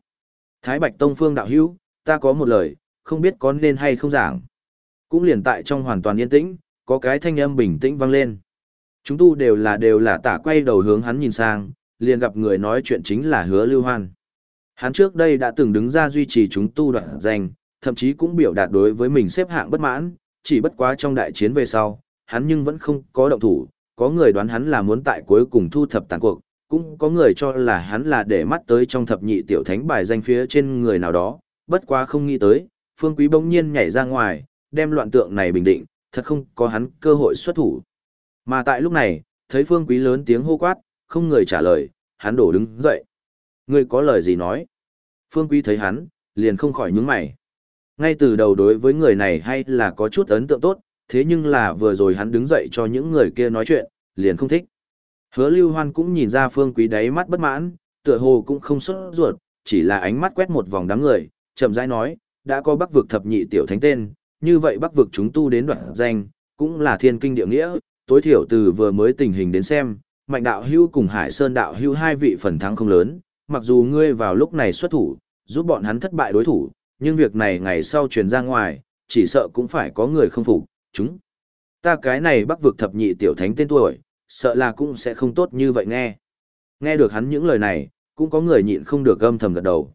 Thái Bạch Tông Phương đạo hữu, ta có một lời, không biết có nên hay không giảng. Cũng liền tại trong hoàn toàn yên tĩnh, có cái thanh âm bình tĩnh vang lên. Chúng tu đều là đều là tả quay đầu hướng hắn nhìn sang, liền gặp người nói chuyện chính là hứa lưu hoan. Hắn trước đây đã từng đứng ra duy trì chúng tu đoạn danh, thậm chí cũng biểu đạt đối với mình xếp hạng bất mãn, chỉ bất quá trong đại chiến về sau, hắn nhưng vẫn không có động thủ, có người đoán hắn là muốn tại cuối cùng thu thập tàn cuộc, cũng có người cho là hắn là để mắt tới trong thập nhị tiểu thánh bài danh phía trên người nào đó, bất quá không nghĩ tới, phương quý bỗng nhiên nhảy ra ngoài, đem loạn tượng này bình định, thật không có hắn cơ hội xuất thủ. Mà tại lúc này, thấy phương quý lớn tiếng hô quát, không người trả lời, hắn đổ đứng dậy. người có lời gì nói? Phương quý thấy hắn, liền không khỏi nhướng mày. Ngay từ đầu đối với người này hay là có chút ấn tượng tốt, thế nhưng là vừa rồi hắn đứng dậy cho những người kia nói chuyện, liền không thích. Hứa lưu hoan cũng nhìn ra phương quý đáy mắt bất mãn, tựa hồ cũng không xuất ruột, chỉ là ánh mắt quét một vòng đám người, chậm rãi nói, đã có bắc vực thập nhị tiểu thánh tên, như vậy bắc vực chúng tu đến đoạn danh, cũng là thiên kinh địa nghĩa, tối thiểu từ vừa mới tình hình đến xem, mạnh đạo hưu cùng hải sơn đạo hưu hai vị phần thắng không lớn, mặc dù ngươi vào lúc này xuất thủ, giúp bọn hắn thất bại đối thủ, nhưng việc này ngày sau truyền ra ngoài, chỉ sợ cũng phải có người không phục, chúng. Ta cái này bắc vực thập nhị tiểu thánh tên tuổi, sợ là cũng sẽ không tốt như vậy nghe. Nghe được hắn những lời này, cũng có người nhịn không được gâm thầm gật đầu.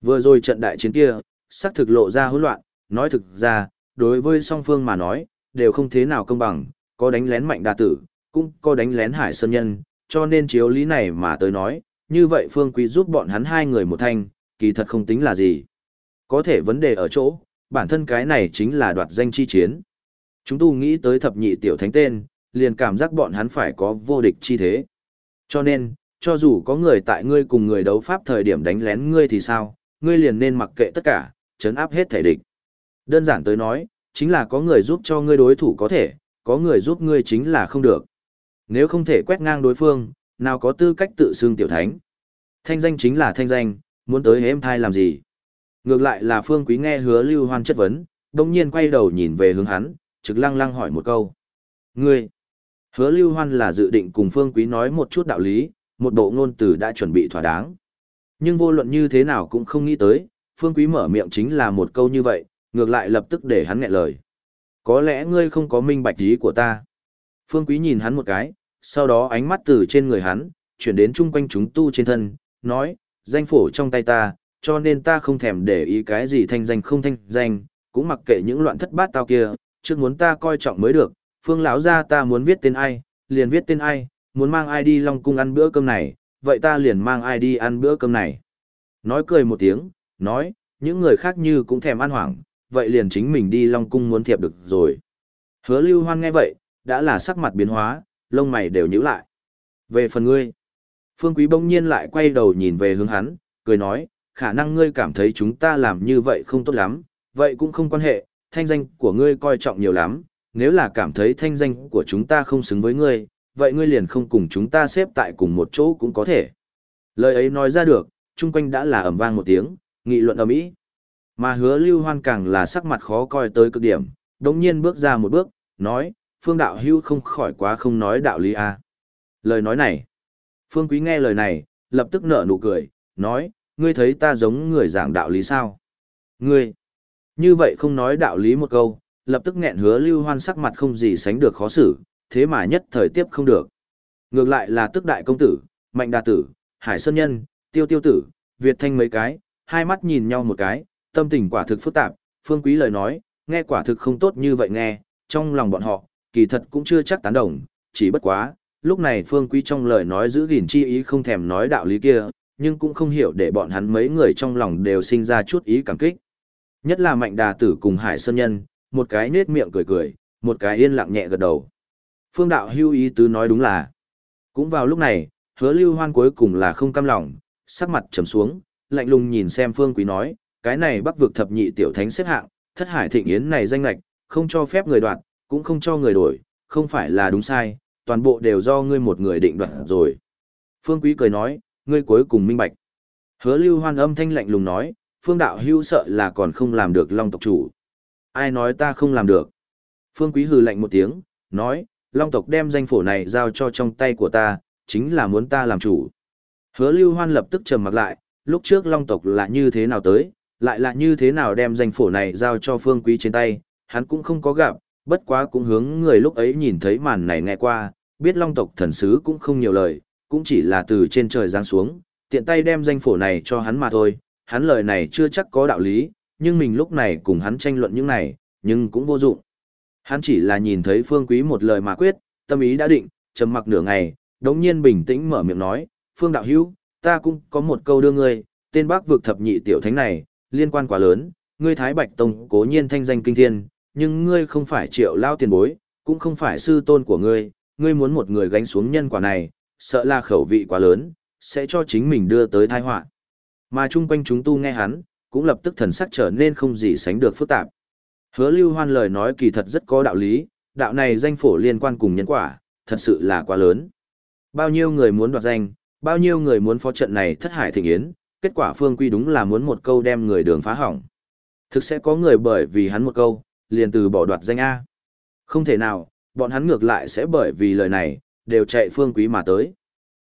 Vừa rồi trận đại chiến kia, xác thực lộ ra hỗn loạn, nói thực ra, đối với song phương mà nói, đều không thế nào công bằng, có đánh lén mạnh đa tử, cũng có đánh lén hải sơn nhân, cho nên chiếu lý này mà tới nói, như vậy phương quý giúp bọn hắn hai người một thanh, kỳ thật không tính là gì. Có thể vấn đề ở chỗ, bản thân cái này chính là đoạt danh chi chiến. Chúng tu nghĩ tới thập nhị tiểu thánh tên, liền cảm giác bọn hắn phải có vô địch chi thế. Cho nên, cho dù có người tại ngươi cùng người đấu pháp thời điểm đánh lén ngươi thì sao, ngươi liền nên mặc kệ tất cả, chấn áp hết thể địch. Đơn giản tới nói, chính là có người giúp cho ngươi đối thủ có thể, có người giúp ngươi chính là không được. Nếu không thể quét ngang đối phương, nào có tư cách tự xưng tiểu thánh. Thanh danh chính là thanh danh, muốn tới êm thai làm gì. Ngược lại là phương quý nghe hứa lưu hoan chất vấn, đồng nhiên quay đầu nhìn về hướng hắn, trực lăng lăng hỏi một câu. Ngươi, hứa lưu hoan là dự định cùng phương quý nói một chút đạo lý, một bộ ngôn từ đã chuẩn bị thỏa đáng. Nhưng vô luận như thế nào cũng không nghĩ tới, phương quý mở miệng chính là một câu như vậy, ngược lại lập tức để hắn nghẹn lời. Có lẽ ngươi không có minh bạch ý của ta. Phương quý nhìn hắn một cái, sau đó ánh mắt từ trên người hắn, chuyển đến chung quanh chúng tu trên thân, nói, danh phổ trong tay ta, cho nên ta không thèm để ý cái gì thanh danh không thanh danh, cũng mặc kệ những loạn thất bát tao kia, trước muốn ta coi trọng mới được, phương lão gia ta muốn viết tên ai, liền viết tên ai, muốn mang ai đi Long Cung ăn bữa cơm này, vậy ta liền mang ai đi ăn bữa cơm này. Nói cười một tiếng, nói, những người khác như cũng thèm ăn hoảng, vậy liền chính mình đi Long Cung muốn thiệp được rồi. Hứa lưu hoan nghe vậy, đã là sắc mặt biến hóa, lông mày đều nhíu lại. Về phần ngươi, Phương Quý bỗng nhiên lại quay đầu nhìn về hướng hắn, cười nói, khả năng ngươi cảm thấy chúng ta làm như vậy không tốt lắm, vậy cũng không quan hệ, thanh danh của ngươi coi trọng nhiều lắm, nếu là cảm thấy thanh danh của chúng ta không xứng với ngươi, vậy ngươi liền không cùng chúng ta xếp tại cùng một chỗ cũng có thể. Lời ấy nói ra được, chung quanh đã là ầm vang một tiếng, nghị luận ầm ĩ. Mà hứa lưu hoan càng là sắc mặt khó coi tới cực điểm, đồng nhiên bước ra một bước, nói, phương đạo hưu không khỏi quá không nói đạo lý à. Lời nói này, phương quý nghe lời này, lập tức nở nụ cười, nói, ngươi thấy ta giống người giảng đạo lý sao? Ngươi, như vậy không nói đạo lý một câu, lập tức nghẹn hứa lưu hoan sắc mặt không gì sánh được khó xử, thế mà nhất thời tiếp không được. Ngược lại là tức đại công tử, mạnh Đà tử, hải sơn nhân, tiêu tiêu tử, Việt thanh mấy cái, hai mắt nhìn nhau một cái, tâm tình quả thực phức tạp, phương quý lời nói, nghe quả thực không tốt như vậy nghe, trong lòng bọn họ, kỳ thật cũng chưa chắc tán đồng, chỉ bất quá, lúc này phương quý trong lời nói giữ gìn chi ý không thèm nói đạo lý kia, nhưng cũng không hiểu để bọn hắn mấy người trong lòng đều sinh ra chút ý cảm kích. Nhất là mạnh đà tử cùng hải sơn nhân, một cái nết miệng cười cười, một cái yên lặng nhẹ gật đầu. Phương đạo hưu ý tứ nói đúng là. Cũng vào lúc này, hứa lưu hoan cuối cùng là không cam lòng, sắc mặt trầm xuống, lạnh lùng nhìn xem phương quý nói, cái này bắc vực thập nhị tiểu thánh xếp hạng, thất hải thịnh yến này danh lạch, không cho phép người đoạt, cũng không cho người đổi, không phải là đúng sai, toàn bộ đều do ngươi một người định đoạt rồi. Phương quý cười nói, ngươi cuối cùng minh bạch. Hứa lưu hoan âm thanh lạnh lùng nói, phương đạo hưu sợ là còn không làm được long tộc chủ. Ai nói ta không làm được? Phương quý hừ lạnh một tiếng, nói, long tộc đem danh phổ này giao cho trong tay của ta, chính là muốn ta làm chủ. Hứa lưu hoan lập tức trầm mặt lại, lúc trước long tộc là như thế nào tới, lại là như thế nào đem danh phổ này giao cho phương quý trên tay, hắn cũng không có gặp, bất quá cũng hướng người lúc ấy nhìn thấy màn này nghe qua, biết long tộc thần sứ cũng không nhiều lời, cũng chỉ là từ trên trời giáng xuống, tiện tay đem danh phổ này cho hắn mà thôi, hắn lời này chưa chắc có đạo lý, nhưng mình lúc này cùng hắn tranh luận những này, nhưng cũng vô dụng. Hắn chỉ là nhìn thấy Phương Quý một lời mà quyết, tâm ý đã định, trầm mặc nửa ngày, đống nhiên bình tĩnh mở miệng nói, Phương Đạo Hữu ta cũng có một câu đưa ngươi, tên bác vực thập nhị tiểu thánh này, liên quan quá lớn, ngươi Thái Bạch Tông cố nhiên thanh danh kinh thiên, nhưng ngươi không phải triệu lao tiền bối, cũng không phải sư tôn của ngươi, ngươi muốn một người gánh xuống nhân quả này, sợ là khẩu vị quá lớn, sẽ cho chính mình đưa tới tai họa. Mà chung quanh chúng tu nghe hắn, cũng lập tức thần sắc trở nên không gì sánh được phức tạp. Hứa lưu hoan lời nói kỳ thật rất có đạo lý, đạo này danh phổ liên quan cùng nhân quả, thật sự là quá lớn. Bao nhiêu người muốn đoạt danh, bao nhiêu người muốn phó trận này thất hải thịnh yến, kết quả phương quy đúng là muốn một câu đem người đường phá hỏng. Thực sẽ có người bởi vì hắn một câu, liền từ bỏ đoạt danh A. Không thể nào, bọn hắn ngược lại sẽ bởi vì lời này, đều chạy phương quý mà tới.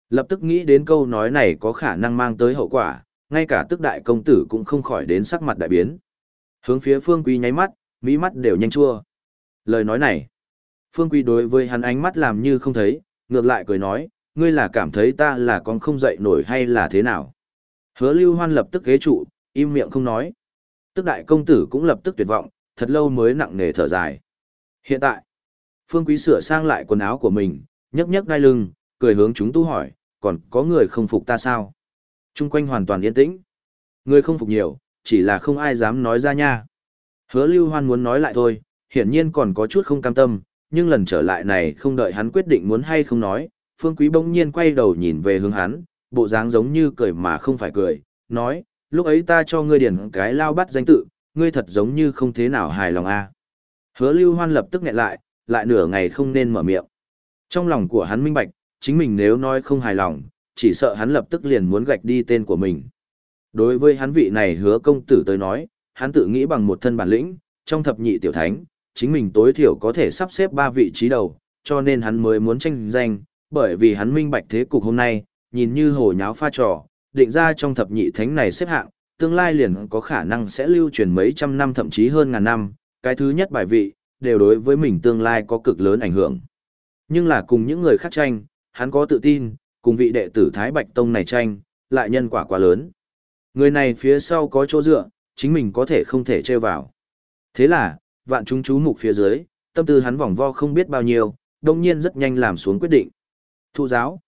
Lập tức nghĩ đến câu nói này có khả năng mang tới hậu quả, ngay cả tức đại công tử cũng không khỏi đến sắc mặt đại biến. Hướng phía phương quý nháy mắt, mỹ mắt đều nhanh chua. Lời nói này, phương quý đối với hắn ánh mắt làm như không thấy, ngược lại cười nói, ngươi là cảm thấy ta là con không dậy nổi hay là thế nào. Hứa lưu hoan lập tức ghế trụ, Im miệng không nói. Tức đại công tử cũng lập tức tuyệt vọng, thật lâu mới nặng nề thở dài. Hiện tại, Phương Quý sửa sang lại quần áo của mình, nhấc nhấc đai lưng, cười hướng chúng tu hỏi, còn có người không phục ta sao? Trung quanh hoàn toàn yên tĩnh. Người không phục nhiều, chỉ là không ai dám nói ra nha. Hứa Lưu Hoan muốn nói lại thôi, hiển nhiên còn có chút không cam tâm, nhưng lần trở lại này không đợi hắn quyết định muốn hay không nói, Phương Quý bỗng nhiên quay đầu nhìn về hướng hắn, bộ dáng giống như cười mà không phải cười, nói, lúc ấy ta cho ngươi điển cái lao bắt danh tự, ngươi thật giống như không thế nào hài lòng a. À. Hứa Lưu Hoan lập tức nghẹn lại, lại nửa ngày không nên mở miệng. Trong lòng của hắn minh bạch, chính mình nếu nói không hài lòng, chỉ sợ hắn lập tức liền muốn gạch đi tên của mình. Đối với hắn vị này hứa công tử tới nói, hắn tự nghĩ bằng một thân bản lĩnh, trong thập nhị tiểu thánh, chính mình tối thiểu có thể sắp xếp ba vị trí đầu, cho nên hắn mới muốn tranh danh, bởi vì hắn minh bạch thế cục hôm nay, nhìn như hồ nháo pha trò, định ra trong thập nhị thánh này xếp hạng, tương lai liền có khả năng sẽ lưu truyền mấy trăm năm thậm chí hơn ngàn năm, cái thứ nhất bài vị, đều đối với mình tương lai có cực lớn ảnh hưởng. Nhưng là cùng những người khác tranh, hắn có tự tin, cùng vị đệ tử Thái Bạch Tông này tranh, lại nhân quả quá lớn. Người này phía sau có chỗ dựa, chính mình có thể không thể trêu vào. Thế là, vạn chúng chú mục phía dưới, tâm tư hắn vòng vo không biết bao nhiêu, đồng nhiên rất nhanh làm xuống quyết định. Thụ giáo.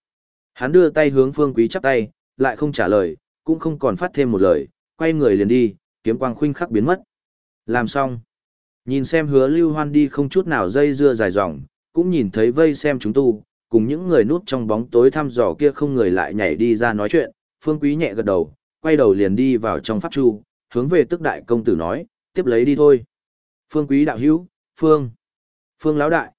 Hắn đưa tay hướng phương quý chắp tay, lại không trả lời, cũng không còn phát thêm một lời, quay người liền đi, kiếm quang khuynh khắc biến mất. Làm xong. Nhìn xem hứa lưu hoan đi không chút nào dây dưa dài dòng, cũng nhìn thấy vây xem chúng tu, cùng những người núp trong bóng tối thăm dò kia không người lại nhảy đi ra nói chuyện, phương quý nhẹ gật đầu, quay đầu liền đi vào trong pháp chu, hướng về tức đại công tử nói, tiếp lấy đi thôi. Phương quý đạo hữu, phương, phương lão đại.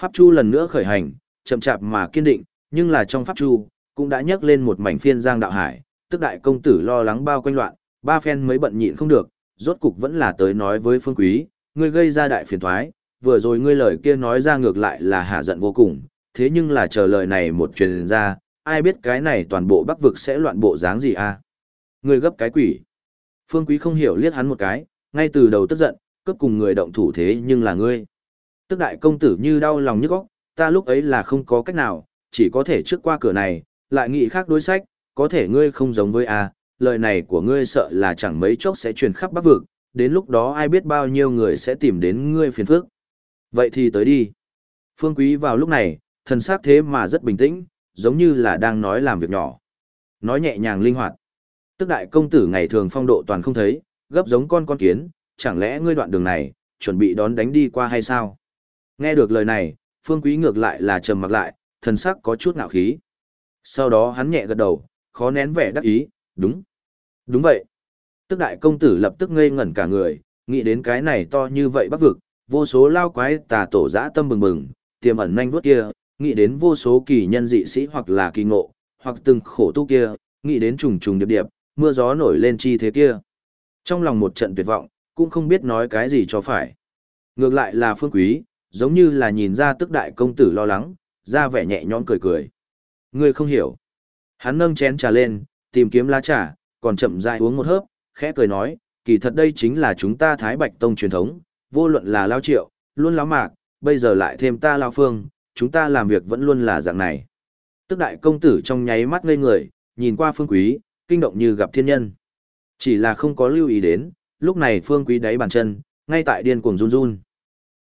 Pháp chu lần nữa khởi hành, chậm chạp mà kiên định, nhưng là trong pháp chu, cũng đã nhấc lên một mảnh phiên giang đạo hải, tức đại công tử lo lắng bao quanh loạn, ba phen mới bận nhịn không được, rốt cục vẫn là tới nói với phương quý, ngươi gây ra đại phiền toái, vừa rồi ngươi lời kia nói ra ngược lại là hạ giận vô cùng, thế nhưng là chờ lời này một truyền ra, ai biết cái này toàn bộ bắc vực sẽ loạn bộ dáng gì à? người gấp cái quỷ. Phương Quý không hiểu liếc hắn một cái, ngay từ đầu tức giận, cấp cùng người động thủ thế nhưng là ngươi. Tức đại công tử như đau lòng nhức óc, ta lúc ấy là không có cách nào, chỉ có thể trước qua cửa này, lại nghĩ khác đối sách, có thể ngươi không giống với a, lời này của ngươi sợ là chẳng mấy chốc sẽ truyền khắp bắc vực, đến lúc đó ai biết bao nhiêu người sẽ tìm đến ngươi phiền phức. Vậy thì tới đi. Phương Quý vào lúc này, thần sắc thế mà rất bình tĩnh, giống như là đang nói làm việc nhỏ. Nói nhẹ nhàng linh hoạt. Tức đại công tử ngày thường phong độ toàn không thấy, gấp giống con con kiến, chẳng lẽ ngươi đoạn đường này, chuẩn bị đón đánh đi qua hay sao? Nghe được lời này, Phương Quý ngược lại là trầm mặc lại, thần sắc có chút ngạo khí. Sau đó hắn nhẹ gật đầu, khó nén vẻ đắc ý, đúng. Đúng vậy. Tức đại công tử lập tức ngây ngẩn cả người, nghĩ đến cái này to như vậy bắc vực, vô số lao quái tà tổ dã tâm bừng bừng, tiềm ẩn nhanh vuốt kia, nghĩ đến vô số kỳ nhân dị sĩ hoặc là kỳ ngộ, hoặc từng khổ tu kia, nghĩ đến trùng trùng điệp điệp, mưa gió nổi lên chi thế kia. Trong lòng một trận tuyệt vọng, cũng không biết nói cái gì cho phải. Ngược lại là phương quý, giống như là nhìn ra tức đại công tử lo lắng, ra vẻ nhẹ nhõm cười cười. Ngươi không hiểu. Hắn nâng chén trà lên, tìm kiếm lá trà, còn chậm rãi uống một hớp, khẽ cười nói, kỳ thật đây chính là chúng ta Thái Bạch Tông truyền thống, vô luận là lao triệu, luôn lão mạc, bây giờ lại thêm ta lao phương, chúng ta làm việc vẫn luôn là dạng này. Tức đại công tử trong nháy mắt ngây người, nhìn qua phương quý, kinh động như gặp thiên nhân. Chỉ là không có lưu ý đến, lúc này phương quý đáy bàn chân, ngay tại điên cuồng run run.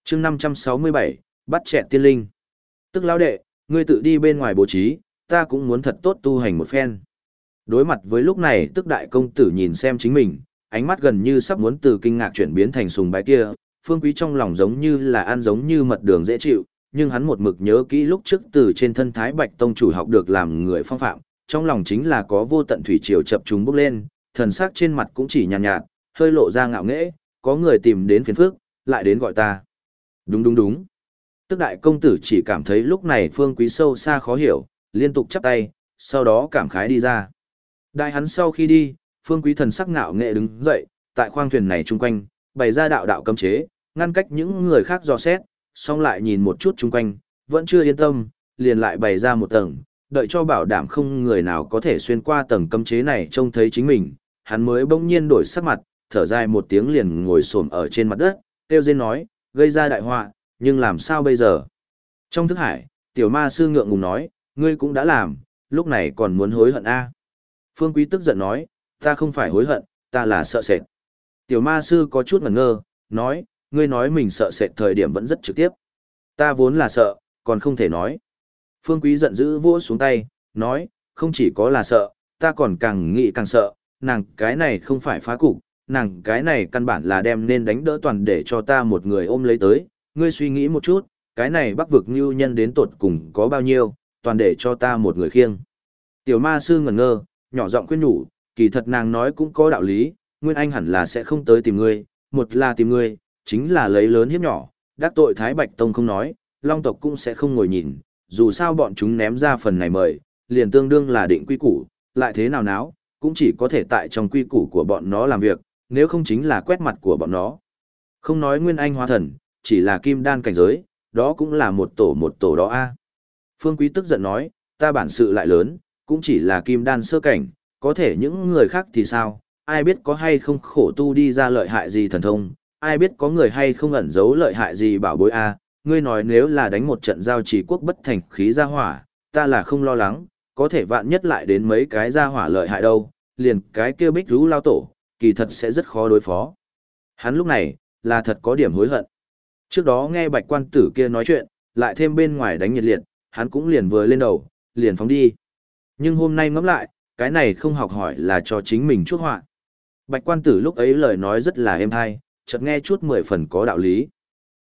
chương 567, bắt trẻ tiên linh. Tức lão đệ, ngươi tự đi bên ngoài bố trí, ta cũng muốn thật tốt tu hành một phen. Đối mặt với lúc này tức đại công tử nhìn xem chính mình, ánh mắt gần như sắp muốn từ kinh ngạc chuyển biến thành sùng bái kia, phương quý trong lòng giống như là ăn giống như mật đường dễ chịu, nhưng hắn một mực nhớ kỹ lúc trước từ trên thân Thái Bạch Tông chủ học được làm người phong phạm, trong lòng chính là có vô tận thủy triều chập trùng bốc lên, thần sắc trên mặt cũng chỉ nhàn nhạt, nhạt, hơi lộ ra ngạo nghễ, có người tìm đến phiền phước, lại đến gọi ta. Đúng đúng đúng. Tức đại công tử chỉ cảm thấy lúc này phương quý sâu xa khó hiểu, liên tục chắp tay, sau đó cảm khái đi ra. Đại hắn sau khi đi, phương quý thần sắc ngạo nghệ đứng dậy, tại khoang thuyền này chung quanh, bày ra đạo đạo cấm chế, ngăn cách những người khác dò xét, xong lại nhìn một chút chung quanh, vẫn chưa yên tâm, liền lại bày ra một tầng, đợi cho bảo đảm không người nào có thể xuyên qua tầng cấm chế này trông thấy chính mình, hắn mới bỗng nhiên đổi sắc mặt, thở dài một tiếng liền ngồi xổm ở trên mặt đất, tiêu dên nói, gây ra đại họa, nhưng làm sao bây giờ? Trong thức hải, tiểu ma sư ngượng ngùng nói, ngươi cũng đã làm, lúc này còn muốn hối hận a Phương Quý tức giận nói, ta không phải hối hận, ta là sợ sệt. Tiểu ma sư có chút ngẩn ngơ, nói, ngươi nói mình sợ sệt thời điểm vẫn rất trực tiếp. Ta vốn là sợ, còn không thể nói. Phương Quý giận dữ vỗ xuống tay, nói, không chỉ có là sợ, ta còn càng nghĩ càng sợ, nàng cái này không phải phá cục, nàng cái này căn bản là đem nên đánh đỡ toàn để cho ta một người ôm lấy tới, ngươi suy nghĩ một chút, cái này bắc vực như nhân đến tột cùng có bao nhiêu, toàn để cho ta một người khiêng. Tiểu ma sư ngẩn ngơ, nhỏ giọng khuyên nhủ, kỳ thật nàng nói cũng có đạo lý, Nguyên Anh hẳn là sẽ không tới tìm ngươi, một là tìm ngươi, chính là lấy lớn hiếp nhỏ, đắc tội Thái Bạch Tông không nói, Long tộc cũng sẽ không ngồi nhìn, dù sao bọn chúng ném ra phần này mời, liền tương đương là định quy củ, lại thế nào náo, cũng chỉ có thể tại trong quy củ của bọn nó làm việc, nếu không chính là quét mặt của bọn nó. Không nói Nguyên Anh hóa thần, chỉ là kim đan cảnh giới, đó cũng là một tổ một tổ đó a. Phương Quý tức giận nói, ta bản sự lại lớn, cũng chỉ là kim đan sơ cảnh, có thể những người khác thì sao, ai biết có hay không khổ tu đi ra lợi hại gì thần thông, ai biết có người hay không ẩn giấu lợi hại gì bảo bối a. ngươi nói nếu là đánh một trận giao chỉ quốc bất thành khí ra hỏa, ta là không lo lắng, có thể vạn nhất lại đến mấy cái ra hỏa lợi hại đâu, liền cái kia bích rú lao tổ, kỳ thật sẽ rất khó đối phó. Hắn lúc này, là thật có điểm hối hận. Trước đó nghe bạch quan tử kia nói chuyện, lại thêm bên ngoài đánh nhiệt liệt, hắn cũng liền vừa lên đầu, liền phóng đi. Nhưng hôm nay ngẫm lại, cái này không học hỏi là cho chính mình chuốc họa. Bạch quan tử lúc ấy lời nói rất là êm hay, chợt nghe chút mười phần có đạo lý.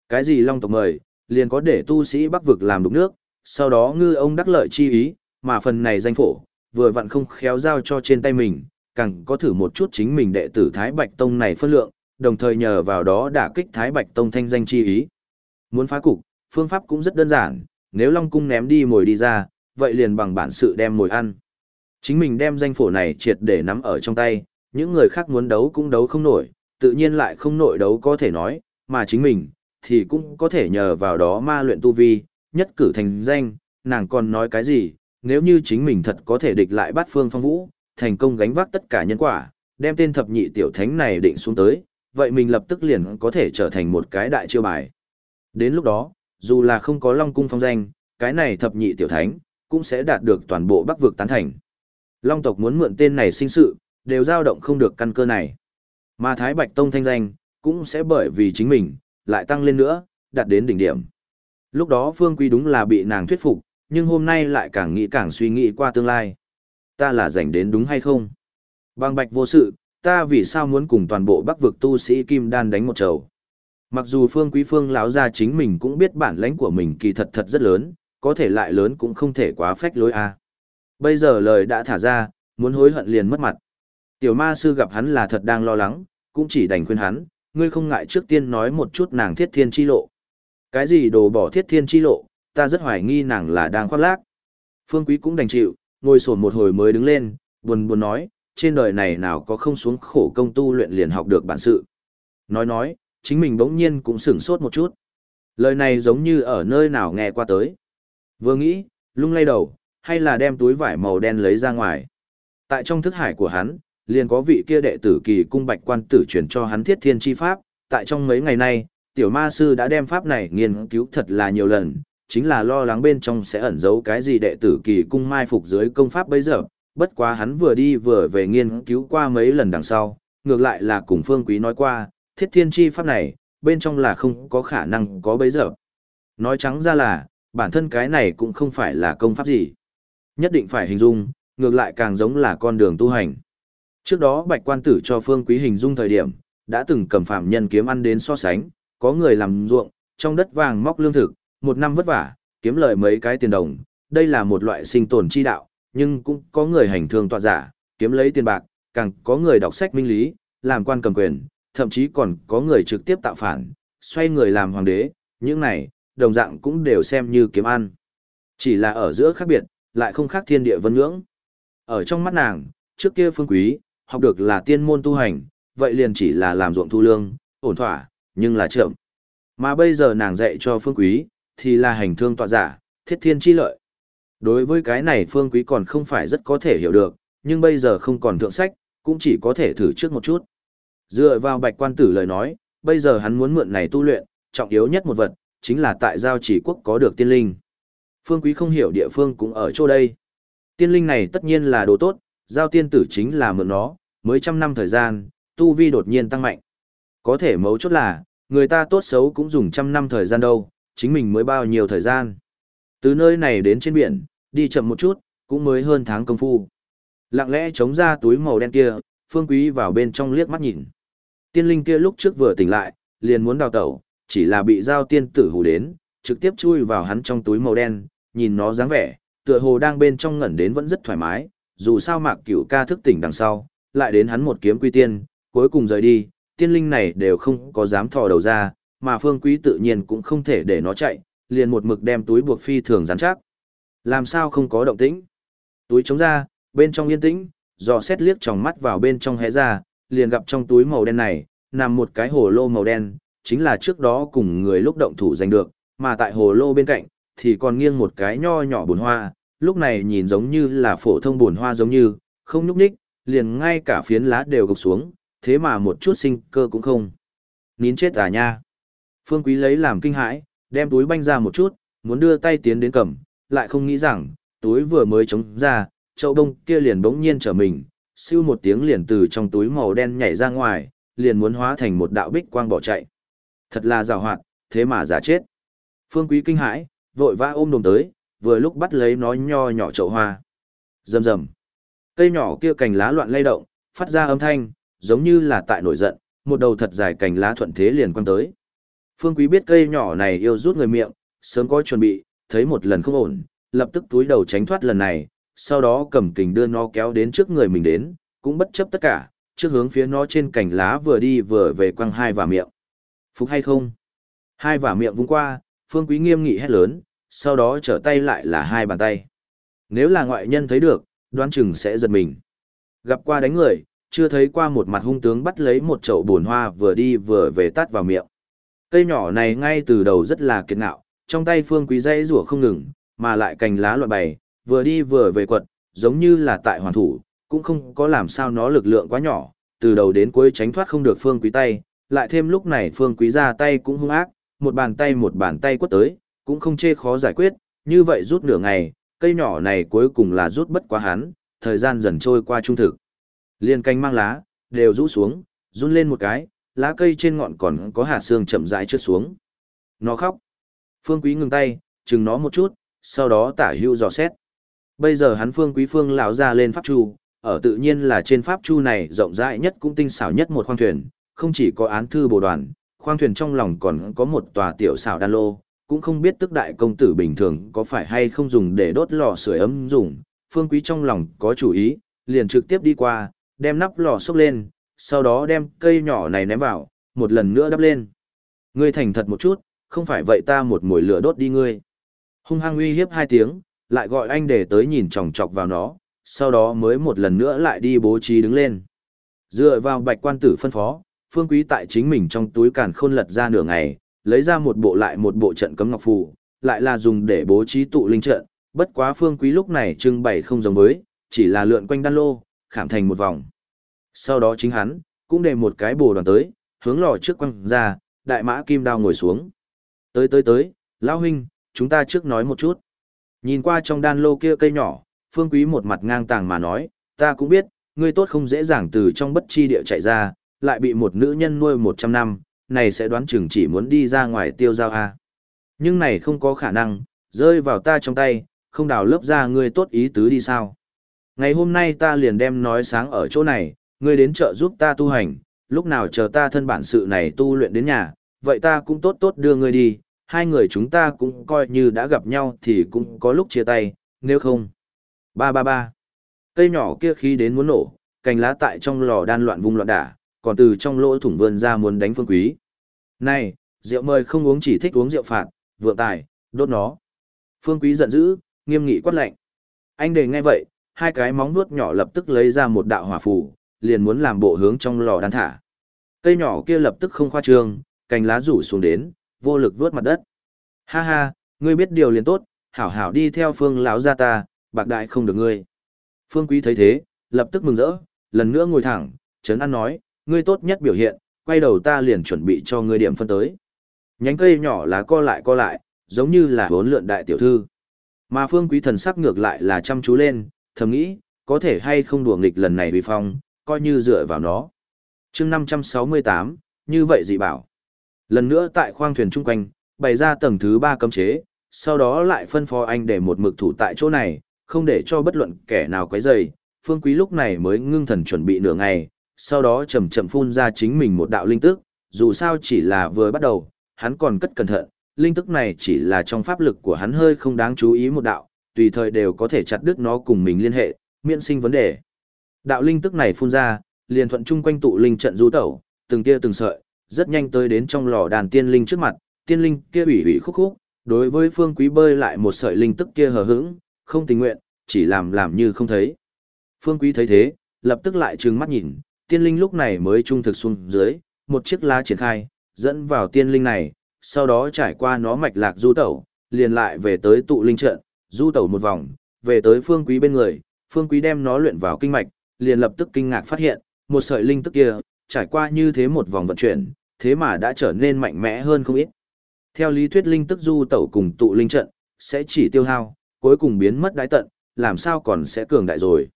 Cái gì long tộc mời, liền có để tu sĩ bắc vực làm đục nước, sau đó ngư ông đắc lợi chi ý, mà phần này danh phổ, vừa vặn không khéo giao cho trên tay mình, càng có thử một chút chính mình đệ tử Thái Bạch Tông này phân lượng, đồng thời nhờ vào đó đả kích Thái Bạch Tông thanh danh chi ý. Muốn phá cục, phương pháp cũng rất đơn giản, nếu Long Cung ném đi mồi đi ra, vậy liền bằng bản sự đem mồi ăn. Chính mình đem danh phổ này triệt để nắm ở trong tay, những người khác muốn đấu cũng đấu không nổi, tự nhiên lại không nội đấu có thể nói, mà chính mình, thì cũng có thể nhờ vào đó ma luyện tu vi, nhất cử thành danh, nàng còn nói cái gì, nếu như chính mình thật có thể địch lại bát phương phong vũ, thành công gánh vác tất cả nhân quả, đem tên thập nhị tiểu thánh này định xuống tới, vậy mình lập tức liền có thể trở thành một cái đại chiêu bài. Đến lúc đó, dù là không có Long cung phong danh, cái này thập nhị tiểu thánh, cũng sẽ đạt được toàn bộ bắc vực tán thành. Long tộc muốn mượn tên này sinh sự, đều dao động không được căn cơ này. Mà Thái Bạch Tông thanh danh, cũng sẽ bởi vì chính mình, lại tăng lên nữa, đạt đến đỉnh điểm. Lúc đó Phương Quý đúng là bị nàng thuyết phục, nhưng hôm nay lại càng nghĩ càng suy nghĩ qua tương lai. Ta là dành đến đúng hay không? Bằng bạch vô sự, ta vì sao muốn cùng toàn bộ bắc vực tu sĩ kim đan đánh một trầu? Mặc dù Phương Quý Phương lão gia chính mình cũng biết bản lãnh của mình kỳ thật thật rất lớn, có thể lại lớn cũng không thể quá phách lối a. Bây giờ lời đã thả ra, muốn hối hận liền mất mặt. Tiểu ma sư gặp hắn là thật đang lo lắng, cũng chỉ đành khuyên hắn, ngươi không ngại trước tiên nói một chút nàng thiết thiên chi lộ. Cái gì đồ bỏ thiết thiên chi lộ, ta rất hoài nghi nàng là đang khoác lác. Phương Quý cũng đành chịu, ngồi sổn một hồi mới đứng lên, buồn buồn nói, trên đời này nào có không xuống khổ công tu luyện liền học được bản sự. Nói nói, chính mình bỗng nhiên cũng sửng sốt một chút. Lời này giống như ở nơi nào nghe qua tới. Vừa nghĩ, lung lay đầu, hay là đem túi vải màu đen lấy ra ngoài. Tại trong thức hải của hắn, liền có vị kia đệ tử kỳ cung bạch quan tử truyền cho hắn thiết thiên chi pháp, tại trong mấy ngày nay, tiểu ma sư đã đem pháp này nghiên cứu thật là nhiều lần, chính là lo lắng bên trong sẽ ẩn giấu cái gì đệ tử kỳ cung mai phục dưới công pháp bây giờ, bất quá hắn vừa đi vừa về nghiên cứu qua mấy lần đằng sau, ngược lại là cùng phương quý nói qua, thiết thiên chi pháp này, bên trong là không có khả năng có bây giờ. Nói trắng ra là, bản thân cái này cũng không phải là công pháp gì. Nhất định phải hình dung, ngược lại càng giống là con đường tu hành. Trước đó bạch quan tử cho phương quý hình dung thời điểm, đã từng cầm phạm nhân kiếm ăn đến so sánh, có người làm ruộng, trong đất vàng móc lương thực, một năm vất vả, kiếm lời mấy cái tiền đồng, đây là một loại sinh tồn chi đạo, nhưng cũng có người hành thương tọa giả, kiếm lấy tiền bạc, càng có người đọc sách minh lý, làm quan cầm quyền, thậm chí còn có người trực tiếp tạo phản, xoay người làm hoàng đế, những này, đồng dạng cũng đều xem như kiếm ăn. Chỉ là ở giữa khác biệt, lại không khác thiên địa vân ngưỡng. Ở trong mắt nàng, trước kia phương quý, học được là tiên môn tu hành, vậy liền chỉ là làm ruộng thu lương, ổn thỏa, nhưng là chậm. Mà bây giờ nàng dạy cho phương quý, thì là hành thương tọa giả, thiết thiên chi lợi. Đối với cái này phương quý còn không phải rất có thể hiểu được, nhưng bây giờ không còn thượng sách, cũng chỉ có thể thử trước một chút. Dựa vào bạch quan tử lời nói, bây giờ hắn muốn mượn này tu luyện, trọng yếu nhất một vật, chính là tại giao chỉ quốc có được tiên linh. Phương quý không hiểu địa phương cũng ở chỗ đây. Tiên linh này tất nhiên là đồ tốt, giao tiên tử chính là mượn nó, mới trăm năm thời gian, tu vi đột nhiên tăng mạnh. Có thể mấu chốt là, người ta tốt xấu cũng dùng trăm năm thời gian đâu, chính mình mới bao nhiêu thời gian. Từ nơi này đến trên biển, đi chậm một chút, cũng mới hơn tháng công phu. Lặng lẽ chống ra túi màu đen kia, Phương Quý vào bên trong liếc mắt nhìn. Tiên linh kia lúc trước vừa tỉnh lại, liền muốn đào tẩu, chỉ là bị giao tiên tử hù đến, trực tiếp chui vào hắn trong túi màu đen, nhìn nó dáng vẻ, tựa hồ đang bên trong ngẩn đến vẫn rất thoải mái, dù sao mạc cửu ca thức tỉnh đằng sau, lại đến hắn một kiếm quy tiên, cuối cùng rời đi, tiên linh này đều không có dám thò đầu ra, mà phương quý tự nhiên cũng không thể để nó chạy, liền một mực đem túi buộc phi thường rắn chắc. Làm sao không có động tĩnh? Túi chống ra, bên trong yên tĩnh, dò xét liếc tròng mắt vào bên trong hé ra, liền gặp trong túi màu đen này, nằm một cái hồ lô màu đen, chính là trước đó cùng người lúc động thủ giành được, mà tại hồ lô bên cạnh, thì còn nghiêng một cái nho nhỏ bồn hoa, lúc này nhìn giống như là phổ thông bồn hoa giống như, không nhúc nhích, liền ngay cả phiến lá đều gục xuống, thế mà một chút sinh cơ cũng không. Nín chết à nha. Phương Quý lấy làm kinh hãi, đem túi banh ra một chút, muốn đưa tay tiến đến cầm, lại không nghĩ rằng, túi vừa mới chống ra, chậu đông kia liền bỗng nhiên trở mình, siêu một tiếng liền từ trong túi màu đen nhảy ra ngoài, liền muốn hóa thành một đạo bích quang bỏ chạy. Thật là rào hoạt, thế mà giả chết. Phương Quý kinh hãi, vội vã ôm đồm tới, vừa lúc bắt lấy nó nho nhỏ chậu hoa. Rầm rầm. Cây nhỏ kia cành lá loạn lay động, phát ra âm thanh, giống như là tại nổi giận, một đầu thật dài cành lá thuận thế liền quăng tới. Phương Quý biết cây nhỏ này yêu rút người miệng, sớm có chuẩn bị, thấy một lần không ổn, lập tức túi đầu tránh thoát lần này, sau đó cầm kình đưa nó kéo đến trước người mình đến, cũng bất chấp tất cả, trước hướng phía nó trên cành lá vừa đi vừa về quăng hai và miệng. Phục hay không? Hai và miệng vung qua, Phương Quý nghiêm nghị hét lớn, sau đó trở tay lại là hai bàn tay. Nếu là ngoại nhân thấy được, đoán chừng sẽ giật mình. Gặp qua đánh người, chưa thấy qua một mặt hung tướng bắt lấy một chậu buồn hoa vừa đi vừa về tắt vào miệng. Cây nhỏ này ngay từ đầu rất là kiệt ngạo, trong tay phương quý dây rủa không ngừng, mà lại cành lá loạn bày, vừa đi vừa về quật, giống như là tại hoàn thủ, cũng không có làm sao nó lực lượng quá nhỏ, từ đầu đến cuối tránh thoát không được phương quý tay, lại thêm lúc này phương quý ra tay cũng hung ác, một bàn tay một bàn tay quất tới, cũng không chê khó giải quyết, như vậy rút nửa ngày, cây nhỏ này cuối cùng là rút bất quá hắn, thời gian dần trôi qua trung thực. Liên canh mang lá, đều rũ xuống, run lên một cái, lá cây trên ngọn còn có hạt xương chậm rãi trượt xuống. Nó khóc. Phương Quý ngừng tay, chừng nó một chút, sau đó tả hưu dò xét. Bây giờ hắn Phương Quý Phương lão ra lên pháp chu, ở tự nhiên là trên pháp chu này rộng rãi nhất cũng tinh xảo nhất một khoang thuyền, không chỉ có án thư bồ đoàn, khoang thuyền trong lòng còn có một tòa tiểu xảo đan lô, cũng không biết tức đại công tử bình thường có phải hay không dùng để đốt lò sưởi ấm dùng, phương quý trong lòng có chủ ý, liền trực tiếp đi qua, đem nắp lò xốc lên, sau đó đem cây nhỏ này ném vào, một lần nữa đắp lên. Ngươi thành thật một chút, không phải vậy ta một mồi lửa đốt đi ngươi. Hung hăng uy hiếp hai tiếng, lại gọi anh để tới nhìn chòng chọc vào nó, sau đó mới một lần nữa lại đi bố trí đứng lên. Dựa vào bạch quan tử phân phó, phương quý tại chính mình trong túi càn khôn lật ra nửa ngày, lấy ra một bộ lại một bộ trận cấm ngọc phù, lại là dùng để bố trí tụ linh trận, bất quá phương quý lúc này trưng bày không giống với, chỉ là lượn quanh đan lô, khảm thành một vòng. Sau đó chính hắn, cũng để một cái bồ đoàn tới, hướng lò trước quăng ra, đại mã kim đao ngồi xuống. Tới tới tới, lão huynh, chúng ta trước nói một chút. Nhìn qua trong đan lô kia cây nhỏ, phương quý một mặt ngang tàng mà nói, ta cũng biết, ngươi tốt không dễ dàng từ trong bất chi địa chạy ra, lại bị một nữ nhân nuôi 100 năm, này sẽ đoán chừng chỉ muốn đi ra ngoài tiêu giao a. Nhưng này không có khả năng, rơi vào ta trong tay, không đào lớp ra ngươi tốt ý tứ đi sao. Ngày hôm nay ta liền đem nói sáng ở chỗ này, ngươi đến chợ giúp ta tu hành, lúc nào chờ ta thân bản sự này tu luyện đến nhà, vậy ta cũng tốt tốt đưa ngươi đi, hai người chúng ta cũng coi như đã gặp nhau thì cũng có lúc chia tay, nếu không. Ba ba ba. Cây nhỏ kia khí đến muốn nổ, cành lá tại trong lò đan loạn vung loạn đả, còn từ trong lỗ thủng vươn ra muốn đánh phương quý. Này, rượu mời không uống chỉ thích uống rượu phạt, vượng tài, đốt nó. Phương quý giận dữ, nghiêm nghị quát lệnh. Anh đề nghe vậy, hai cái móng vuốt nhỏ lập tức lấy ra một đạo hỏa phù, liền muốn làm bộ hướng trong lò đan thả. Cây nhỏ kia lập tức không khoa trương, cành lá rủ xuống đến, vô lực vuốt mặt đất. Ha ha, ngươi biết điều liền tốt, hảo hảo đi theo phương lão gia ta, bạc đại không được ngươi. Phương quý thấy thế, lập tức mừng rỡ, lần nữa ngồi thẳng, chấn an nói, ngươi tốt nhất biểu hiện, quay đầu ta liền chuẩn bị cho ngươi điểm phân tới. Nhánh cây nhỏ lá co lại co lại, giống như là bốn lượn đại tiểu thư. Mà phương quý thần sắc ngược lại là chăm chú lên, thầm nghĩ, có thể hay không đùa nghịch lần này vì phong, coi như dựa vào nó. chương 568, như vậy dị bảo. Lần nữa tại khoang thuyền chung quanh, bày ra tầng thứ 3 cấm chế, sau đó lại phân phó anh để một mực thủ tại chỗ này, không để cho bất luận kẻ nào quấy rầy. Phương Quý lúc này mới ngưng thần chuẩn bị nửa ngày, sau đó chậm chậm phun ra chính mình một đạo linh tức, dù sao chỉ là vừa bắt đầu, hắn còn cất cẩn thận, linh tức này chỉ là trong pháp lực của hắn hơi không đáng chú ý một đạo, tùy thời đều có thể chặt đứt nó cùng mình liên hệ, miễn sinh vấn đề. Đạo linh tức này phun ra, liền thuận chung quanh tụ linh trận du tẩu, từng tia từng sợi, rất nhanh tới đến trong lò đàn tiên linh trước mặt, tiên linh kia ủy ủy khúc khúc, đối với phương quý bơi lại một sợi linh tức kia hờ hững, không tình nguyện, chỉ làm làm như không thấy. Phương quý thấy thế, lập tức lại trừng mắt nhìn, tiên linh lúc này mới trung thực xuống dưới, một chiếc lá triển khai, dẫn vào tiên linh này, sau đó trải qua nó mạch lạc du tẩu, liền lại về tới tụ linh trận, du tẩu một vòng, về tới phương quý bên người, phương quý đem nó luyện vào kinh mạch, liền lập tức kinh ngạc phát hiện, một sợi linh tức kia, trải qua như thế một vòng vận chuyển, thế mà đã trở nên mạnh mẽ hơn không ít. Theo lý thuyết linh tức du tẩu cùng tụ linh trận, sẽ chỉ tiêu hao, cuối cùng biến mất đái tận, làm sao còn sẽ cường đại rồi.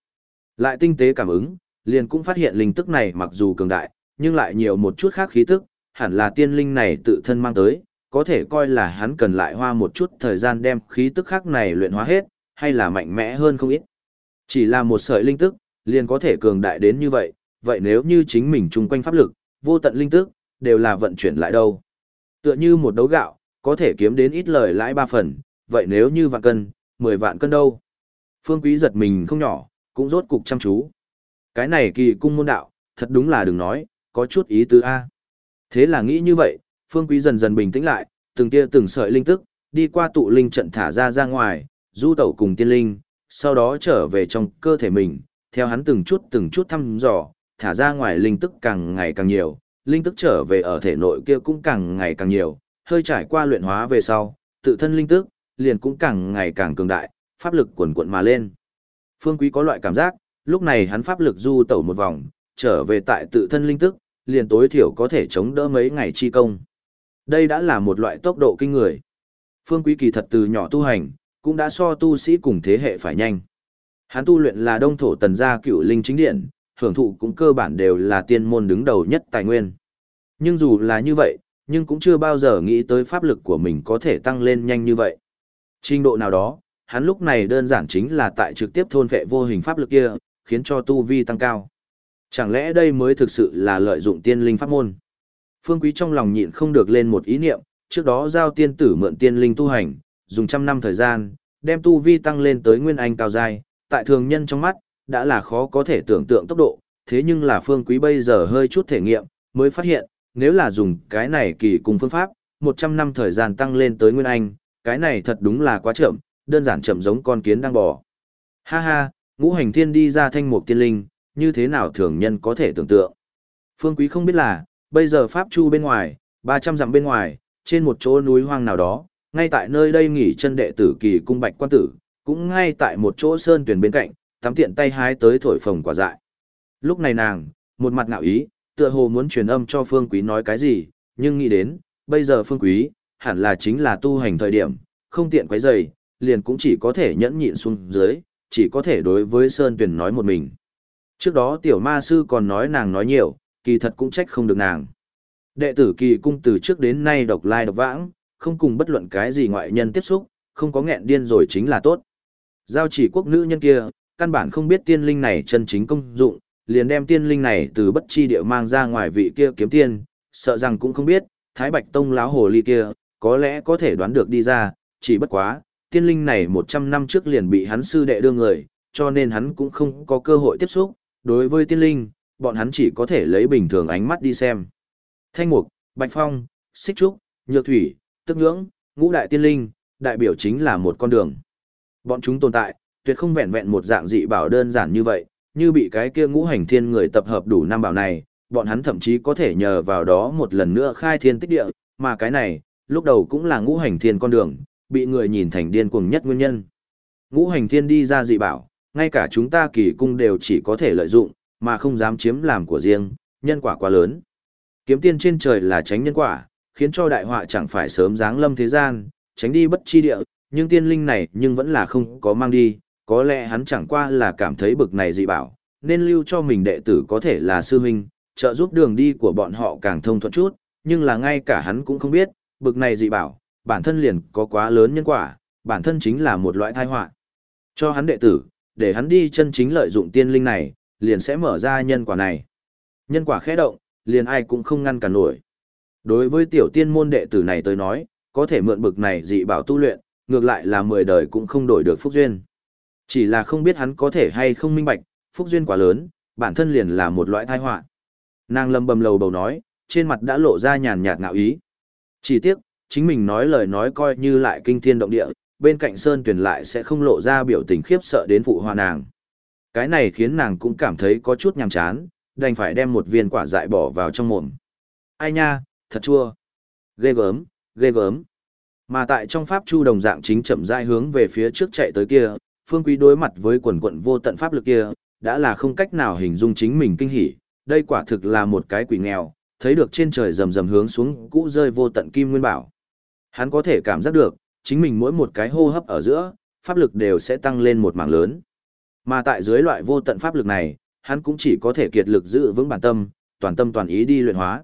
Lại tinh tế cảm ứng, liền cũng phát hiện linh tức này mặc dù cường đại, nhưng lại nhiều một chút khác khí tức, hẳn là tiên linh này tự thân mang tới, có thể coi là hắn cần lại hoa một chút thời gian đem khí tức khác này luyện hóa hết, hay là mạnh mẽ hơn không ít. Chỉ là một sợi linh tức, liền có thể cường đại đến như vậy, vậy nếu như chính mình chung quanh pháp lực, vô tận linh tức, đều là vận chuyển lại đâu. Tựa như một đấu gạo, có thể kiếm đến ít lời lãi ba phần, vậy nếu như vạn cân, mười vạn cân đâu. Phương Quý giật mình không nhỏ, cũng rốt cục chăm chú. Cái này kỳ cung môn đạo, thật đúng là đừng nói, có chút ý tứ A. Thế là nghĩ như vậy, Phương Quý dần dần bình tĩnh lại, từng tia từng sợi linh tức, đi qua tụ linh trận thả ra ra ngoài, du tẩu cùng tiên linh, sau đó trở về trong cơ thể mình, theo hắn từng chút từng chút thăm dò, thả ra ngoài linh tức càng ngày càng nhiều, linh tức trở về ở thể nội kia cũng càng ngày càng nhiều, hơi trải qua luyện hóa về sau, tự thân linh tức, liền cũng càng ngày càng cường đại, pháp lực cuồn cuộn mà lên. Phương Quý có loại cảm giác, lúc này hắn pháp lực du tẩu một vòng, trở về tại tự thân linh tức, liền tối thiểu có thể chống đỡ mấy ngày chi công. Đây đã là một loại tốc độ kinh người. Phương Quý kỳ thật từ nhỏ tu hành, cũng đã so tu sĩ cùng thế hệ phải nhanh. Hắn tu luyện là đông thổ tần gia cựu linh chính điện, hưởng thụ cũng cơ bản đều là tiên môn đứng đầu nhất tài nguyên. Nhưng dù là như vậy, nhưng cũng chưa bao giờ nghĩ tới pháp lực của mình có thể tăng lên nhanh như vậy. Trình độ nào đó, hắn lúc này đơn giản chính là tại trực tiếp thôn vệ vô hình pháp lực kia, khiến cho tu vi tăng cao. Chẳng lẽ đây mới thực sự là lợi dụng tiên linh pháp môn? Phương Quý trong lòng nhịn không được lên một ý niệm, trước đó giao tiên tử mượn tiên linh tu hành, dùng trăm năm thời gian, đem tu vi tăng lên tới nguyên anh cao giai, tại thường nhân trong mắt, đã là khó có thể tưởng tượng tốc độ, thế nhưng là Phương Quý bây giờ hơi chút thể nghiệm, mới phát hiện, nếu là dùng cái này kỳ cùng phương pháp, 100 năm thời gian tăng lên tới nguyên anh, cái này thật đúng là quá chậm, đơn giản chậm giống con kiến đang bò. Ha ha, ngũ hành thiên đi ra thanh mục tiên linh, như thế nào thường nhân có thể tưởng tượng. Phương Quý không biết là, bây giờ Pháp Chu bên ngoài, 300 dặm bên ngoài, trên một chỗ núi hoang nào đó, ngay tại nơi đây nghỉ chân đệ tử kỳ cung bạch quan tử, cũng ngay tại một chỗ sơn tuyển bên cạnh, tắm tiện tay hái tới thổi phồng quả dại. Lúc này nàng, một mặt ngạo ý, tựa hồ muốn truyền âm cho Phương Quý nói cái gì, nhưng nghĩ đến, bây giờ Phương Quý, hẳn là chính là tu hành thời điểm, không tiện quấy rầy, liền cũng chỉ có thể nhẫn nhịn xuống dưới, chỉ có thể đối với Sơn Tuyển nói một mình. Trước đó tiểu ma sư còn nói nàng nói nhiều, kỳ thật cũng trách không được nàng. Đệ tử kỳ cung từ trước đến nay độc lai độc vãng, không cùng bất luận cái gì ngoại nhân tiếp xúc, không có nghẹn điên rồi chính là tốt. Giao chỉ quốc nữ nhân kia, căn bản không biết tiên linh này chân chính công dụng, liền đem tiên linh này từ bất chi địa mang ra ngoài vị kia kiếm tiên, sợ rằng cũng không biết, Thái Bạch Tông láo hồ ly kia, có lẽ có thể đoán được đi ra, chỉ bất quá, tiên linh này 100 năm trước liền bị hắn sư đệ đưa người, cho nên hắn cũng không có cơ hội tiếp xúc, đối với tiên linh, bọn hắn chỉ có thể lấy bình thường ánh mắt đi xem. Thanh mục, bạch phong, xích trúc, nhược thủy, tức ngưỡng, ngũ đại tiên linh, đại biểu chính là một con đường. Bọn chúng tồn tại, tuyệt không vẹn vẹn một dạng dị bảo đơn giản như vậy, như bị cái kia ngũ hành thiên người tập hợp đủ năm bảo này, bọn hắn thậm chí có thể nhờ vào đó một lần nữa khai thiên tích địa, mà cái này, lúc đầu cũng là ngũ hành thiên con đường, bị người nhìn thành điên cuồng nhất nguyên nhân. Ngũ hành thiên đi ra dị bảo, ngay cả chúng ta kỳ cung đều chỉ có thể lợi dụng, mà không dám chiếm làm của riêng, nhân quả quá lớn. Kiếm tiên trên trời là tránh nhân quả, khiến cho đại họa chẳng phải sớm giáng lâm thế gian, tránh đi bất chi địa, nhưng tiên linh này nhưng vẫn là không có mang đi, có lẽ hắn chẳng qua là cảm thấy bực này dị bảo, nên lưu cho mình đệ tử có thể là sư huynh, trợ giúp đường đi của bọn họ càng thông thuận chút, nhưng là ngay cả hắn cũng không biết, bực này dị bảo, bản thân liền có quá lớn nhân quả, bản thân chính là một loại tai họa. Cho hắn đệ tử, để hắn đi chân chính lợi dụng tiên linh này, liền sẽ mở ra nhân quả này. Nhân quả khẽ động, liền ai cũng không ngăn cản nổi. Đối với tiểu tiên môn đệ tử này tới nói, có thể mượn bực này dị bảo tu luyện, ngược lại là 10 đời cũng không đổi được phúc duyên. Chỉ là không biết hắn có thể hay không minh bạch, phúc duyên quá lớn, bản thân liền là một loại tai họa. Nàng lâm bầm lầu bầu nói, trên mặt đã lộ ra nhàn nhạt ngạo ý. Chỉ tiếc, chính mình nói lời nói coi như lại kinh thiên động địa, bên cạnh Sơn Tuyền lại sẽ không lộ ra biểu tình khiếp sợ đến phụ hoa nàng. Cái này khiến nàng cũng cảm thấy có chút nhàm chán, đành phải đem một viên quả dại bỏ vào trong mồm. Ai nha, thật chua. Ghê gớm, ghê gớm. Mà tại trong pháp chu đồng dạng chính chậm rãi hướng về phía trước chạy tới kia, Phương Quý đối mặt với quần quận vô tận pháp lực kia, đã là không cách nào hình dung chính mình kinh hỉ, đây quả thực là một cái quỷ nghèo, thấy được trên trời rầm rầm hướng xuống cũ rơi vô tận kim nguyên bảo. Hắn có thể cảm giác được, chính mình mỗi một cái hô hấp ở giữa, pháp lực đều sẽ tăng lên một mảng lớn. Mà tại dưới loại vô tận pháp lực này, hắn cũng chỉ có thể kiệt lực giữ vững bản tâm, toàn tâm toàn ý đi luyện hóa.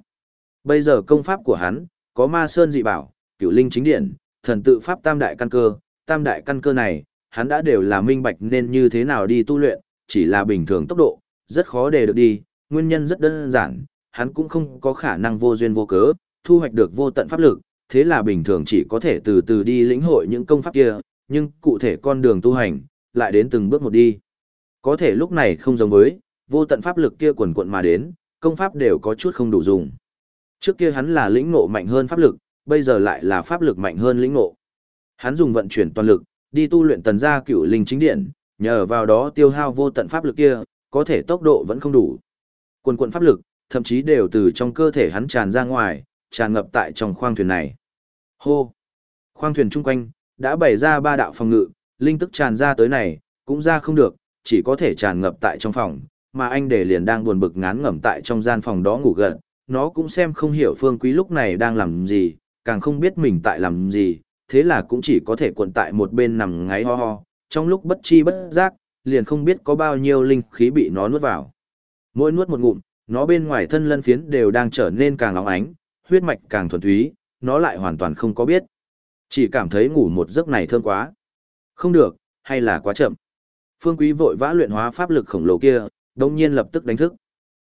Bây giờ công pháp của hắn, có ma sơn dị bảo, cửu linh chính điện, thần tự pháp tam đại căn cơ, tam đại căn cơ này, hắn đã đều là minh bạch nên như thế nào đi tu luyện, chỉ là bình thường tốc độ, rất khó để được đi, nguyên nhân rất đơn giản, hắn cũng không có khả năng vô duyên vô cớ, thu hoạch được vô tận pháp lực, thế là bình thường chỉ có thể từ từ đi lĩnh hội những công pháp kia, nhưng cụ thể con đường tu hành, lại đến từng bước một đi. Có thể lúc này không giống với, vô tận pháp lực kia quần quận mà đến, công pháp đều có chút không đủ dùng. Trước kia hắn là lĩnh ngộ mạnh hơn pháp lực, bây giờ lại là pháp lực mạnh hơn lĩnh ngộ. Hắn dùng vận chuyển toàn lực, đi tu luyện tần gia cửu linh chính điện, nhờ vào đó tiêu hao vô tận pháp lực kia, có thể tốc độ vẫn không đủ. Quần quận pháp lực, thậm chí đều từ trong cơ thể hắn tràn ra ngoài, tràn ngập tại trong khoang thuyền này. Hô! Khoang thuyền chung quanh, đã bày ra ba đạo phòng ngự, linh tức tràn ra tới này, cũng ra không được, chỉ có thể tràn ngập tại trong phòng, mà anh để liền đang buồn bực ngán ngẩm tại trong gian phòng đó ngủ gần, nó cũng xem không hiểu phương quý lúc này đang làm gì, càng không biết mình tại làm gì, thế là cũng chỉ có thể cuộn tại một bên nằm ngáy ho ho, trong lúc bất chi bất giác, liền không biết có bao nhiêu linh khí bị nó nuốt vào. Mỗi nuốt một ngụm, nó bên ngoài thân lân phiến đều đang trở nên càng óng ánh, huyết mạch càng thuần túy, nó lại hoàn toàn không có biết. Chỉ cảm thấy ngủ một giấc này thơm quá. Không được, hay là quá chậm. Phương Quý vội vã luyện hóa pháp lực khổng lồ kia, đồng nhiên lập tức đánh thức.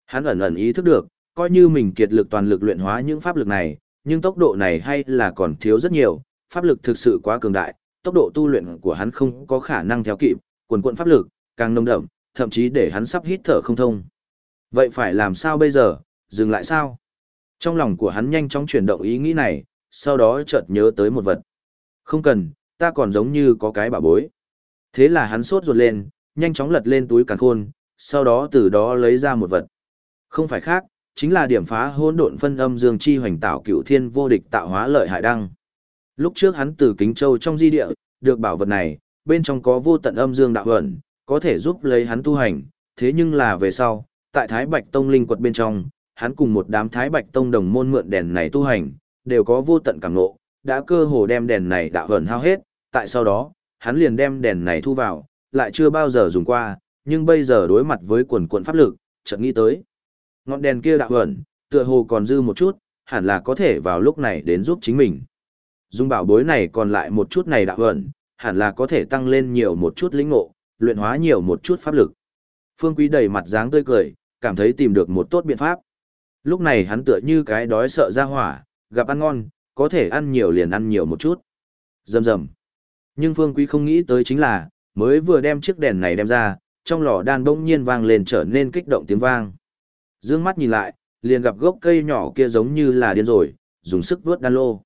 Hắn ẩn ẩn ý thức được, coi như mình kiệt lực toàn lực luyện hóa những pháp lực này, nhưng tốc độ này hay là còn thiếu rất nhiều, pháp lực thực sự quá cường đại, tốc độ tu luyện của hắn không có khả năng theo kịp, quần quận pháp lực, càng nông đậm, thậm chí để hắn sắp hít thở không thông. Vậy phải làm sao bây giờ, dừng lại sao? Trong lòng của hắn nhanh chóng chuyển động ý nghĩ này, sau đó chợt nhớ tới một vật. Không cần, ta còn giống như có cái bảo bối. Thế là hắn sốt ruột lên, nhanh chóng lật lên túi càn khôn, sau đó từ đó lấy ra một vật. Không phải khác, chính là điểm phá hỗn độn phân âm dương chi hoành tạo cựu thiên vô địch tạo hóa lợi hại đăng. Lúc trước hắn từ Kính Châu trong di địa, được bảo vật này, bên trong có vô tận âm dương đạo ẩn, có thể giúp lấy hắn tu hành, thế nhưng là về sau, tại Thái Bạch Tông linh quật bên trong, hắn cùng một đám Thái Bạch Tông đồng môn mượn đèn này tu hành, đều có vô tận cảm ngộ, đã cơ hồ đem đèn này đạo hẩn hao hết, tại sau đó, hắn liền đem đèn này thu vào, lại chưa bao giờ dùng qua, nhưng bây giờ đối mặt với quần quần pháp lực, chợt nghĩ tới. Ngọn đèn kia đạo hẩn, tựa hồ còn dư một chút, hẳn là có thể vào lúc này đến giúp chính mình. Dung bảo bối này còn lại một chút này đạo hẩn, hẳn là có thể tăng lên nhiều một chút lĩnh ngộ, luyện hóa nhiều một chút pháp lực. Phương Quý đầy mặt dáng tươi cười, cảm thấy tìm được một tốt biện pháp. Lúc này hắn tựa như cái đói sợ ra hỏa, gặp ăn ngon, có thể ăn nhiều liền ăn nhiều một chút. Dầm dầm. Nhưng Phương Quý không nghĩ tới chính là, mới vừa đem chiếc đèn này đem ra, trong lò đan bỗng nhiên vang lên trở nên kích động tiếng vang. Dương mắt nhìn lại, liền gặp gốc cây nhỏ kia giống như là điên rồi, dùng sức vướt đan lô.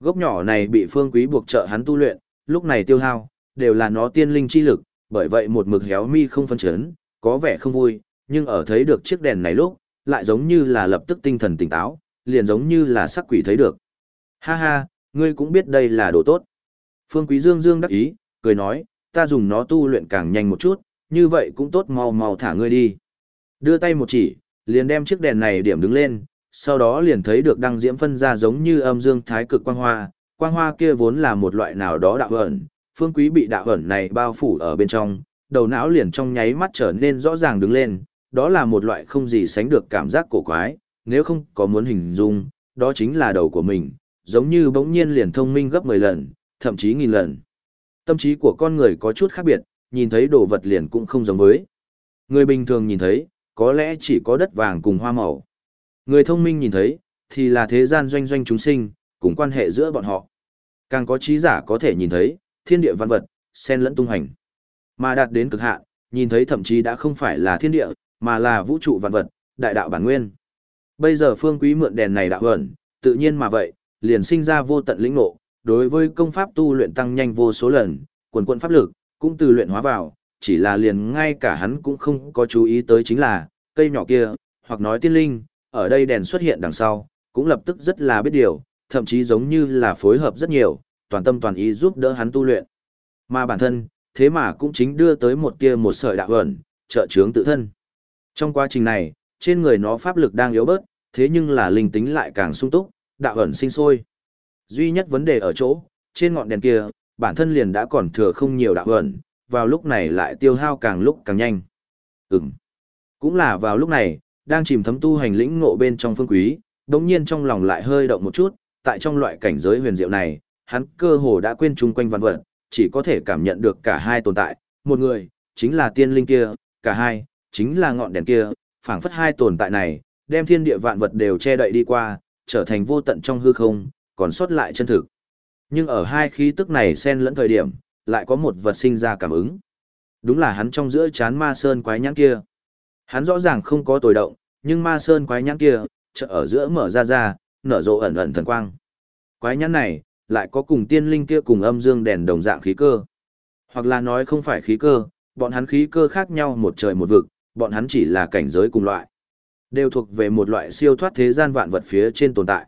Gốc nhỏ này bị Phương Quý buộc trợ hắn tu luyện, lúc này tiêu hao, đều là nó tiên linh chi lực, bởi vậy một mực héo mi không phân chấn, có vẻ không vui, nhưng ở thấy được chiếc đèn này lúc, lại giống như là lập tức tinh thần tỉnh táo, liền giống như là sắc quỷ thấy được. Ha ha, ngươi cũng biết đây là đồ tốt. Phương Quý Dương Dương đắc ý, cười nói, ta dùng nó tu luyện càng nhanh một chút, như vậy cũng tốt mau mau thả ngươi đi. Đưa tay một chỉ, liền đem chiếc đèn này điểm đứng lên, sau đó liền thấy được đăng diễm phân ra giống như âm dương thái cực quang hoa, quang hoa kia vốn là một loại nào đó đạo ẩn, phương quý bị đạo ẩn này bao phủ ở bên trong, đầu não liền trong nháy mắt trở nên rõ ràng đứng lên, đó là một loại không gì sánh được cảm giác cổ quái, nếu không có muốn hình dung, đó chính là đầu của mình, giống như bỗng nhiên liền thông minh gấp 10 lần, thậm chí nghìn lần. Tâm trí của con người có chút khác biệt, nhìn thấy đồ vật liền cũng không giống với. Người bình thường nhìn thấy, có lẽ chỉ có đất vàng cùng hoa màu. Người thông minh nhìn thấy, thì là thế gian doanh doanh chúng sinh, cùng quan hệ giữa bọn họ. Càng có trí giả có thể nhìn thấy, thiên địa văn vật, sen lẫn tung hành. Mà đạt đến cực hạn, nhìn thấy thậm chí đã không phải là thiên địa, mà là vũ trụ vạn vật, đại đạo bản nguyên. Bây giờ phương quý mượn đèn này đạo ẩn, tự nhiên mà vậy, liền sinh ra vô tận lĩnh ngộ, đối với công pháp tu luyện tăng nhanh vô số lần, quần quần pháp lực, cũng từ luyện hóa vào, chỉ là liền ngay cả hắn cũng không có chú ý tới chính là, cây nhỏ kia, hoặc nói tiên linh, ở đây đèn xuất hiện đằng sau, cũng lập tức rất là biết điều, thậm chí giống như là phối hợp rất nhiều, toàn tâm toàn ý giúp đỡ hắn tu luyện. Mà bản thân, thế mà cũng chính đưa tới một tia một sợi đạo ẩn, trợ chướng tự thân. Trong quá trình này, trên người nó pháp lực đang yếu bớt, thế nhưng là linh tính lại càng sung túc, đạo ẩn sinh sôi. Duy nhất vấn đề ở chỗ, trên ngọn đèn kia, bản thân liền đã còn thừa không nhiều đạo ẩn, vào lúc này lại tiêu hao càng lúc càng nhanh. Ừm. Cũng là vào lúc này, đang chìm thấm tu hành lĩnh ngộ bên trong phương quý, đống nhiên trong lòng lại hơi động một chút, tại trong loại cảnh giới huyền diệu này, hắn cơ hồ đã quên chung quanh văn vật, chỉ có thể cảm nhận được cả hai tồn tại, một người, chính là tiên linh kia, cả hai, chính là ngọn đèn kia, phảng phất hai tồn tại này, đem thiên địa vạn vật đều che đậy đi qua, trở thành vô tận trong hư không, còn sót lại chân thực. Nhưng ở hai khí tức này xen lẫn thời điểm, lại có một vật sinh ra cảm ứng. Đúng là hắn trong giữa chán ma sơn quái nhãn kia. Hắn rõ ràng không có tồi động, nhưng ma sơn quái nhãn kia, chợ ở giữa mở ra ra, nở rộ ẩn ẩn thần quang. Quái nhãn này, lại có cùng tiên linh kia cùng âm dương đèn đồng dạng khí cơ. Hoặc là nói không phải khí cơ, bọn hắn khí cơ khác nhau một trời một vực, bọn hắn chỉ là cảnh giới cùng loại. Đều thuộc về một loại siêu thoát thế gian vạn vật phía trên tồn tại.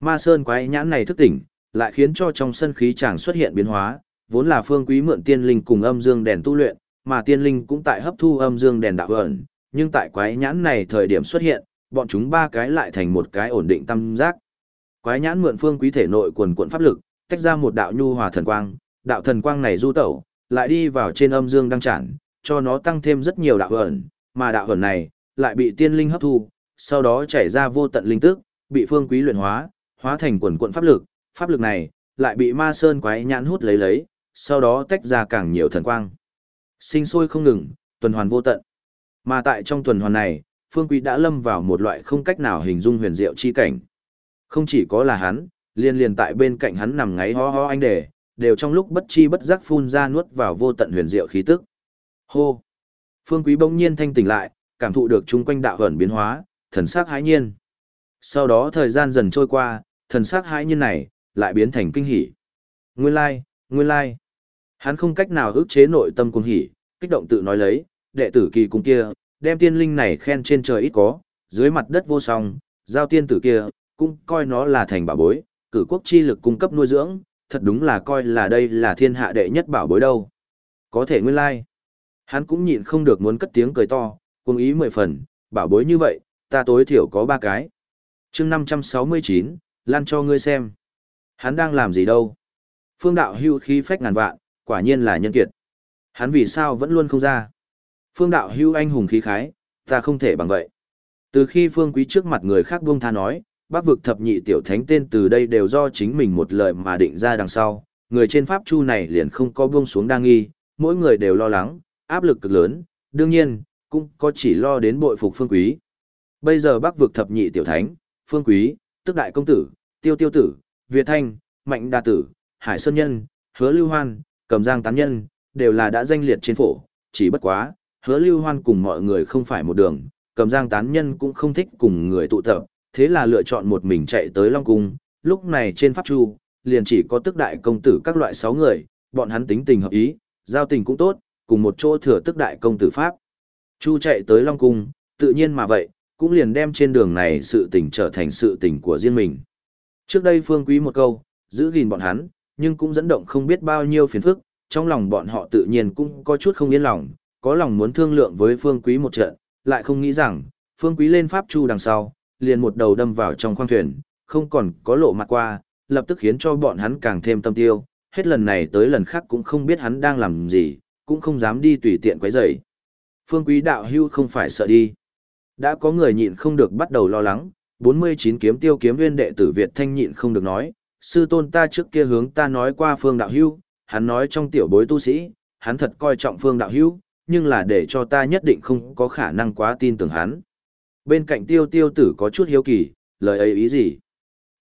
Ma Sơn quái nhãn này thức tỉnh, lại khiến cho trong sân khí chàng xuất hiện biến hóa, vốn là phương quý mượn tiên linh cùng âm dương đèn tu luyện, mà tiên linh cũng tại hấp thu âm dương đèn đạo ẩn, nhưng tại quái nhãn này thời điểm xuất hiện, bọn chúng ba cái lại thành một cái ổn định tâm giác. Quái nhãn mượn phương quý thể nội quần cuộn pháp lực, tách ra một đạo nhu hòa thần quang, đạo thần quang này du tẩu, lại đi vào trên âm dương đăng trản, cho nó tăng thêm rất nhiều đạo ẩn, mà đạo hồn này lại bị tiên linh hấp thu, sau đó chảy ra vô tận linh tức, bị phương quý luyện hóa, hóa thành quần cuộn pháp lực, pháp lực này lại bị ma sơn quái nhãn hút lấy lấy, sau đó tách ra càng nhiều thần quang. Sinh sôi không ngừng, tuần hoàn vô tận. Mà tại trong tuần hoàn này, Phương Quý đã lâm vào một loại không cách nào hình dung huyền diệu chi cảnh. Không chỉ có là hắn, liên liên tại bên cạnh hắn nằm ngáy ho ho anh đề, đều trong lúc bất chi bất giác phun ra nuốt vào vô tận huyền diệu khí tức. Hô! Phương Quý bỗng nhiên thanh tỉnh lại, cảm thụ được chung quanh đạo ẩn biến hóa, thần sắc hãi nhiên. Sau đó thời gian dần trôi qua, thần sắc hãi nhiên này, lại biến thành kinh hỉ. Nguyên lai, nguyên lai. Hắn không cách nào ức chế nội tâm cuồng hỉ, kích động tự nói lấy, đệ tử kỳ cung kia, đem tiên linh này khen trên trời ít có, dưới mặt đất vô song, giao tiên tử kia, cũng coi nó là thành bảo bối, cử quốc chi lực cung cấp nuôi dưỡng, thật đúng là coi là đây là thiên hạ đệ nhất bảo bối đâu. Có thể nguyên lai. Hắn cũng nhịn không được muốn cất tiếng cười to, cuồng ý mười phần, bảo bối như vậy, ta tối thiểu có ba cái. chương 569, lan cho ngươi xem. Hắn đang làm gì đâu? Phương đạo hưu khí phách ngàn vạn, quả nhiên là nhân kiệt. Hắn vì sao vẫn luôn không ra? Phương đạo hưu anh hùng khí khái, ta không thể bằng vậy. Từ khi phương quý trước mặt người khác buông tha nói, bác vực thập nhị tiểu thánh tên từ đây đều do chính mình một lời mà định ra đằng sau, người trên pháp chu này liền không có buông xuống đa nghi, mỗi người đều lo lắng, áp lực cực lớn, đương nhiên, cũng có chỉ lo đến bội phục phương quý. Bây giờ bác vực thập nhị tiểu thánh, phương quý, tức đại công tử, tiêu tiêu tử, Việt Thanh, Mạnh Đa Tử, Hải Sơn Nhân, Hứa Lưu Hoan, Cầm Giang Tán Nhân, đều là đã danh liệt trên phổ, chỉ bất quá, Hứa Lưu Hoan cùng mọi người không phải một đường, Cầm Giang Tán Nhân cũng không thích cùng người tụ tập, thế là lựa chọn một mình chạy tới Long Cung, lúc này trên Pháp Chu, liền chỉ có tức đại công tử các loại sáu người, bọn hắn tính tình hợp ý, giao tình cũng tốt, cùng một chỗ thừa tức đại công tử Pháp. Chu chạy tới Long Cung, tự nhiên mà vậy, cũng liền đem trên đường này sự tình trở thành sự tình của riêng mình. Trước đây Phương Quý một câu, giữ gìn bọn hắn, nhưng cũng dẫn động không biết bao nhiêu phiền phức, trong lòng bọn họ tự nhiên cũng có chút không yên lòng, có lòng muốn thương lượng với Phương Quý một trận, lại không nghĩ rằng, Phương Quý lên pháp chu đằng sau, liền một đầu đâm vào trong khoang thuyền, không còn có lộ mặt qua, lập tức khiến cho bọn hắn càng thêm tâm tiêu, hết lần này tới lần khác cũng không biết hắn đang làm gì, cũng không dám đi tùy tiện quấy rầy. Phương quý đạo hưu không phải sợ đi. Đã có người nhịn không được bắt đầu lo lắng, 49 kiếm tiêu kiếm nguyên đệ tử Việt Thanh nhịn không được nói, sư tôn ta trước kia hướng ta nói qua phương đạo hưu, hắn nói trong tiểu bối tu sĩ, hắn thật coi trọng phương đạo hưu, nhưng là để cho ta nhất định không có khả năng quá tin tưởng hắn. Bên cạnh tiêu tiêu tử có chút hiếu kỳ, lời ấy ý gì?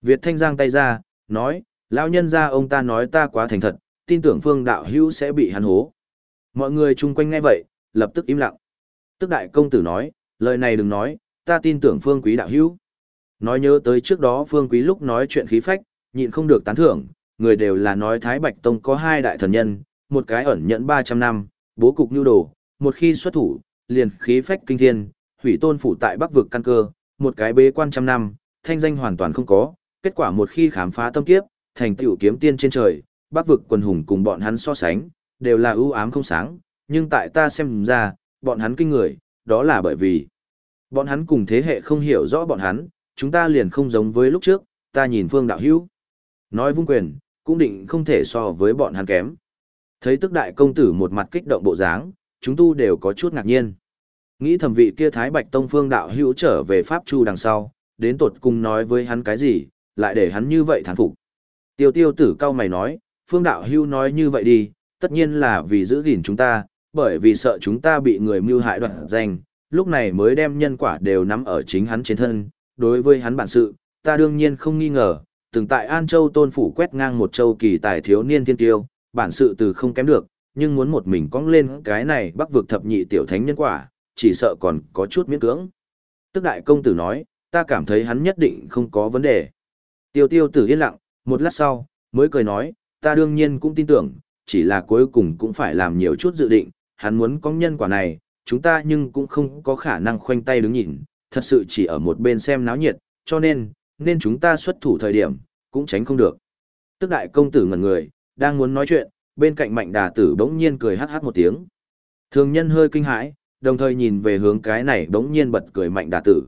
Việt Thanh giang tay ra, nói, lão nhân ra ông ta nói ta quá thành thật, tin tưởng phương đạo hưu sẽ bị hắn hố. Mọi người chung quanh nghe vậy, lập tức im lặng. Tức đại công tử nói, lời này đừng nói, ta tin tưởng phương quý đạo hữu. Nói nhớ tới trước đó phương quý lúc nói chuyện khí phách, nhịn không được tán thưởng, người đều là nói Thái Bạch Tông có hai đại thần nhân, một cái ẩn nhẫn 300 năm, bố cục nhu đồ, một khi xuất thủ, liền khí phách kinh thiên, hủy tôn phủ tại Bắc vực căn cơ, một cái bế quan trăm năm, thanh danh hoàn toàn không có, kết quả một khi khám phá tâm kiếp, thành tựu kiếm tiên trên trời, Bắc vực quần hùng cùng bọn hắn so sánh, đều là ưu ám không sáng, nhưng tại ta xem ra, bọn hắn kinh người, đó là bởi vì bọn hắn cùng thế hệ không hiểu rõ bọn hắn, chúng ta liền không giống với lúc trước, ta nhìn Phương đạo hữu. Nói vung quyền, cũng định không thể so với bọn hắn kém. Thấy tức đại công tử một mặt kích động bộ dáng, chúng tu đều có chút ngạc nhiên. Nghĩ thẩm vị kia Thái Bạch Tông Phương đạo hữu trở về Pháp Chu đằng sau, đến tột cùng nói với hắn cái gì, lại để hắn như vậy thán phục. Tiêu tiêu tử cao mày nói, Phương đạo hữu nói như vậy đi, tất nhiên là vì giữ gìn chúng ta, bởi vì sợ chúng ta bị người mưu hại đoạn danh, lúc này mới đem nhân quả đều nắm ở chính hắn trên thân, đối với hắn bản sự, ta đương nhiên không nghi ngờ, từng tại An Châu tôn phủ quét ngang một châu kỳ tài thiếu niên thiên tiêu, bản sự từ không kém được, nhưng muốn một mình cong lên cái này bắc vực thập nhị tiểu thánh nhân quả, chỉ sợ còn có chút miễn cưỡng. Tức đại công tử nói, ta cảm thấy hắn nhất định không có vấn đề. Tiêu tiêu tử yên lặng, một lát sau, mới cười nói, ta đương nhiên cũng tin tưởng, chỉ là cuối cùng cũng phải làm nhiều chút dự định, hắn muốn có nhân quả này, chúng ta nhưng cũng không có khả năng khoanh tay đứng nhìn, thật sự chỉ ở một bên xem náo nhiệt, cho nên, nên chúng ta xuất thủ thời điểm, cũng tránh không được. Tức đại công tử ngẩn người, đang muốn nói chuyện, bên cạnh mạnh đà tử bỗng nhiên cười hát hát một tiếng. Thường nhân hơi kinh hãi, đồng thời nhìn về hướng cái này bỗng nhiên bật cười mạnh đà tử.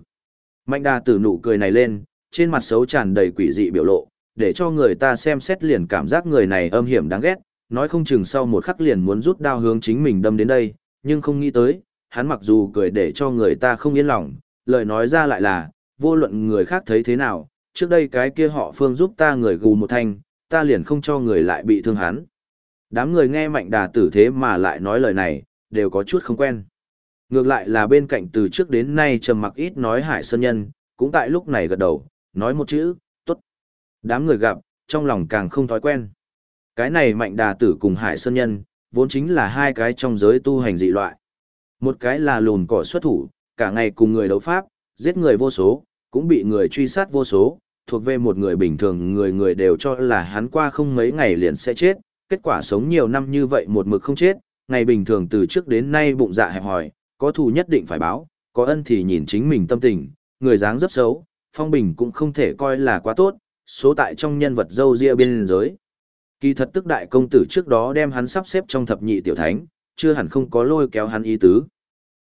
Mạnh đà tử nụ cười này lên, trên mặt xấu tràn đầy quỷ dị biểu lộ, để cho người ta xem xét liền cảm giác người này âm hiểm đáng ghét, nói không chừng sau một khắc liền muốn rút đao hướng chính mình đâm đến đây, nhưng không nghĩ tới, hắn mặc dù cười để cho người ta không yên lòng, lời nói ra lại là, vô luận người khác thấy thế nào, trước đây cái kia họ phương giúp ta người gù một thanh, ta liền không cho người lại bị thương hắn. Đám người nghe mạnh đà tử thế mà lại nói lời này, đều có chút không quen. Ngược lại là bên cạnh từ trước đến nay trầm mặc ít nói hải sơn nhân, cũng tại lúc này gật đầu, nói một chữ, tốt. Đám người gặp, trong lòng càng không thói quen. Cái này mạnh đà tử cùng hải sơn nhân, vốn chính là hai cái trong giới tu hành dị loại. Một cái là lùn cỏ xuất thủ, cả ngày cùng người đấu pháp, giết người vô số, cũng bị người truy sát vô số, thuộc về một người bình thường người người đều cho là hắn qua không mấy ngày liền sẽ chết, kết quả sống nhiều năm như vậy một mực không chết, ngày bình thường từ trước đến nay bụng dạ hẹp hòi, có thù nhất định phải báo, có ân thì nhìn chính mình tâm tình, người dáng rất xấu, phong bình cũng không thể coi là quá tốt, số tại trong nhân vật dâu ria biên giới. Kỳ thật tức đại công tử trước đó đem hắn sắp xếp trong thập nhị tiểu thánh, chưa hẳn không có lôi kéo hắn ý tứ.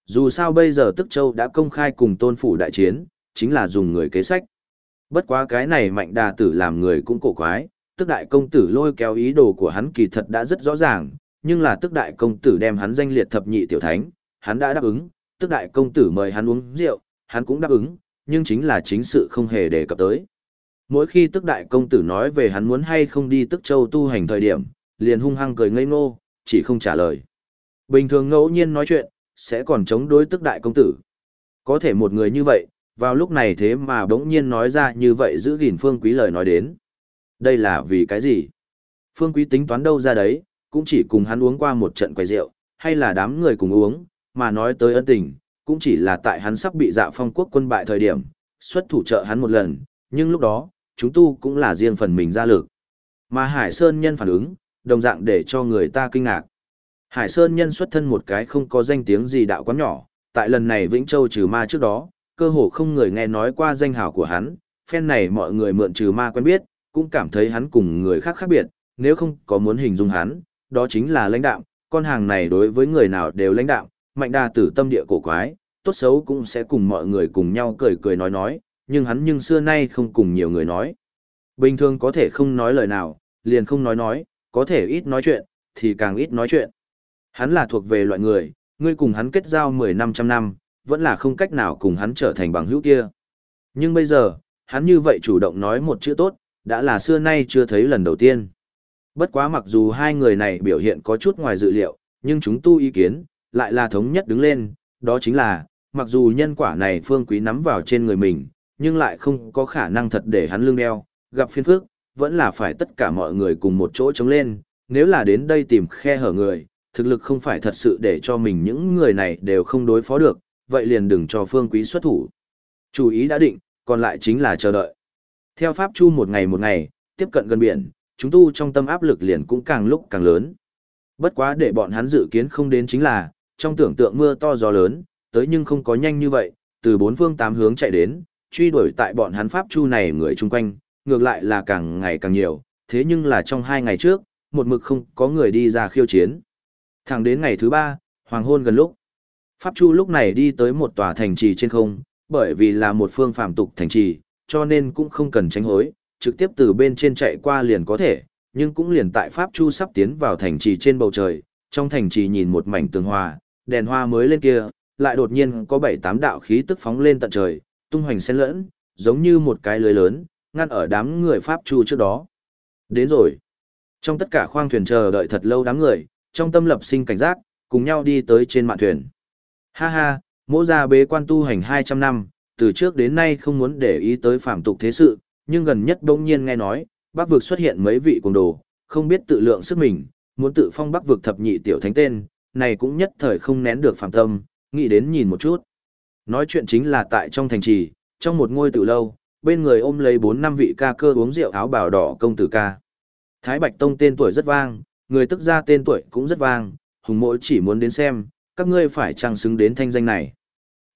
Dù sao bây giờ tức châu đã công khai cùng tôn phủ đại chiến, chính là dùng người kế sách. Bất quá cái này mạnh đà tử làm người cũng cổ quái, tức đại công tử lôi kéo ý đồ của hắn kỳ thật đã rất rõ ràng, nhưng là tức đại công tử đem hắn danh liệt thập nhị tiểu thánh, hắn đã đáp ứng, tức đại công tử mời hắn uống rượu, hắn cũng đáp ứng, nhưng chính là chính sự không hề đề cập tới. Mỗi khi tức đại công tử nói về hắn muốn hay không đi tức châu tu hành thời điểm, liền hung hăng cười ngây ngô, chỉ không trả lời. Bình thường ngẫu nhiên nói chuyện, sẽ còn chống đối tức đại công tử. Có thể một người như vậy, vào lúc này thế mà bỗng nhiên nói ra như vậy giữ gìn phương quý lời nói đến. Đây là vì cái gì? Phương quý tính toán đâu ra đấy, cũng chỉ cùng hắn uống qua một trận quay rượu, hay là đám người cùng uống, mà nói tới ân tình, cũng chỉ là tại hắn sắp bị dạ phong quốc quân bại thời điểm, xuất thủ trợ hắn một lần, nhưng lúc đó, chúng tu cũng là riêng phần mình ra lực. Mà Hải Sơn nhân phản ứng, đồng dạng để cho người ta kinh ngạc. Hải Sơn nhân xuất thân một cái không có danh tiếng gì đạo quán nhỏ, tại lần này Vĩnh Châu trừ ma trước đó, cơ hồ không người nghe nói qua danh hào của hắn, phen này mọi người mượn trừ ma quen biết, cũng cảm thấy hắn cùng người khác khác biệt, nếu không có muốn hình dung hắn, đó chính là lãnh đạo, con hàng này đối với người nào đều lãnh đạo, mạnh đa tử tâm địa cổ quái, tốt xấu cũng sẽ cùng mọi người cùng nhau cười cười nói nói, nhưng hắn nhưng xưa nay không cùng nhiều người nói. Bình thường có thể không nói lời nào, liền không nói nói, có thể ít nói chuyện, thì càng ít nói chuyện. Hắn là thuộc về loại người, ngươi cùng hắn kết giao 10 năm trăm năm, vẫn là không cách nào cùng hắn trở thành bằng hữu kia. Nhưng bây giờ, hắn như vậy chủ động nói một chữ tốt, đã là xưa nay chưa thấy lần đầu tiên. Bất quá mặc dù hai người này biểu hiện có chút ngoài dự liệu, nhưng chúng tu ý kiến, lại là thống nhất đứng lên, đó chính là, mặc dù nhân quả này phương quý nắm vào trên người mình, nhưng lại không có khả năng thật để hắn lương đeo, gặp phiên phước, vẫn là phải tất cả mọi người cùng một chỗ chống lên, nếu là đến đây tìm khe hở người, thực lực không phải thật sự để cho mình những người này đều không đối phó được, vậy liền đừng cho phương quý xuất thủ. Chủ ý đã định, còn lại chính là chờ đợi. Theo Pháp Chu một ngày một ngày, tiếp cận gần biển, chúng tu trong tâm áp lực liền cũng càng lúc càng lớn. Bất quá để bọn hắn dự kiến không đến chính là, trong tưởng tượng mưa to gió lớn, tới nhưng không có nhanh như vậy, từ bốn phương tám hướng chạy đến, truy đuổi tại bọn hắn Pháp Chu này người chung quanh, ngược lại là càng ngày càng nhiều, thế nhưng là trong hai ngày trước, một mực không có người đi ra khiêu chiến. Thẳng đến ngày thứ ba, hoàng hôn gần lúc. Pháp Chu lúc này đi tới một tòa thành trì trên không, bởi vì là một phương phạm tục thành trì, cho nên cũng không cần tránh hối, trực tiếp từ bên trên chạy qua liền có thể, nhưng cũng liền tại Pháp Chu sắp tiến vào thành trì trên bầu trời, trong thành trì nhìn một mảnh tường hòa, đèn hoa mới lên kia, lại đột nhiên có bảy tám đạo khí tức phóng lên tận trời, tung hoành xen lẫn, giống như một cái lưới lớn, ngăn ở đám người Pháp Chu trước đó. Đến rồi. Trong tất cả khoang thuyền chờ đợi thật lâu đám người, trong tâm lập sinh cảnh giác, cùng nhau đi tới trên mạn thuyền. Ha ha, mỗ gia bế quan tu hành 200 năm, từ trước đến nay không muốn để ý tới phạm tục thế sự, nhưng gần nhất bỗng nhiên nghe nói, bắc vực xuất hiện mấy vị cùng đồ, không biết tự lượng sức mình, muốn tự phong bắc vực thập nhị tiểu thánh tên, này cũng nhất thời không nén được phạm tâm, nghĩ đến nhìn một chút. Nói chuyện chính là tại trong thành trì, trong một ngôi tử lâu, bên người ôm lấy bốn năm vị ca cơ uống rượu áo bào đỏ công tử ca. Thái Bạch Tông tên tuổi rất vang, người tức ra tên tuổi cũng rất vang, hùng mỗi chỉ muốn đến xem, các ngươi phải trang xứng đến thanh danh này.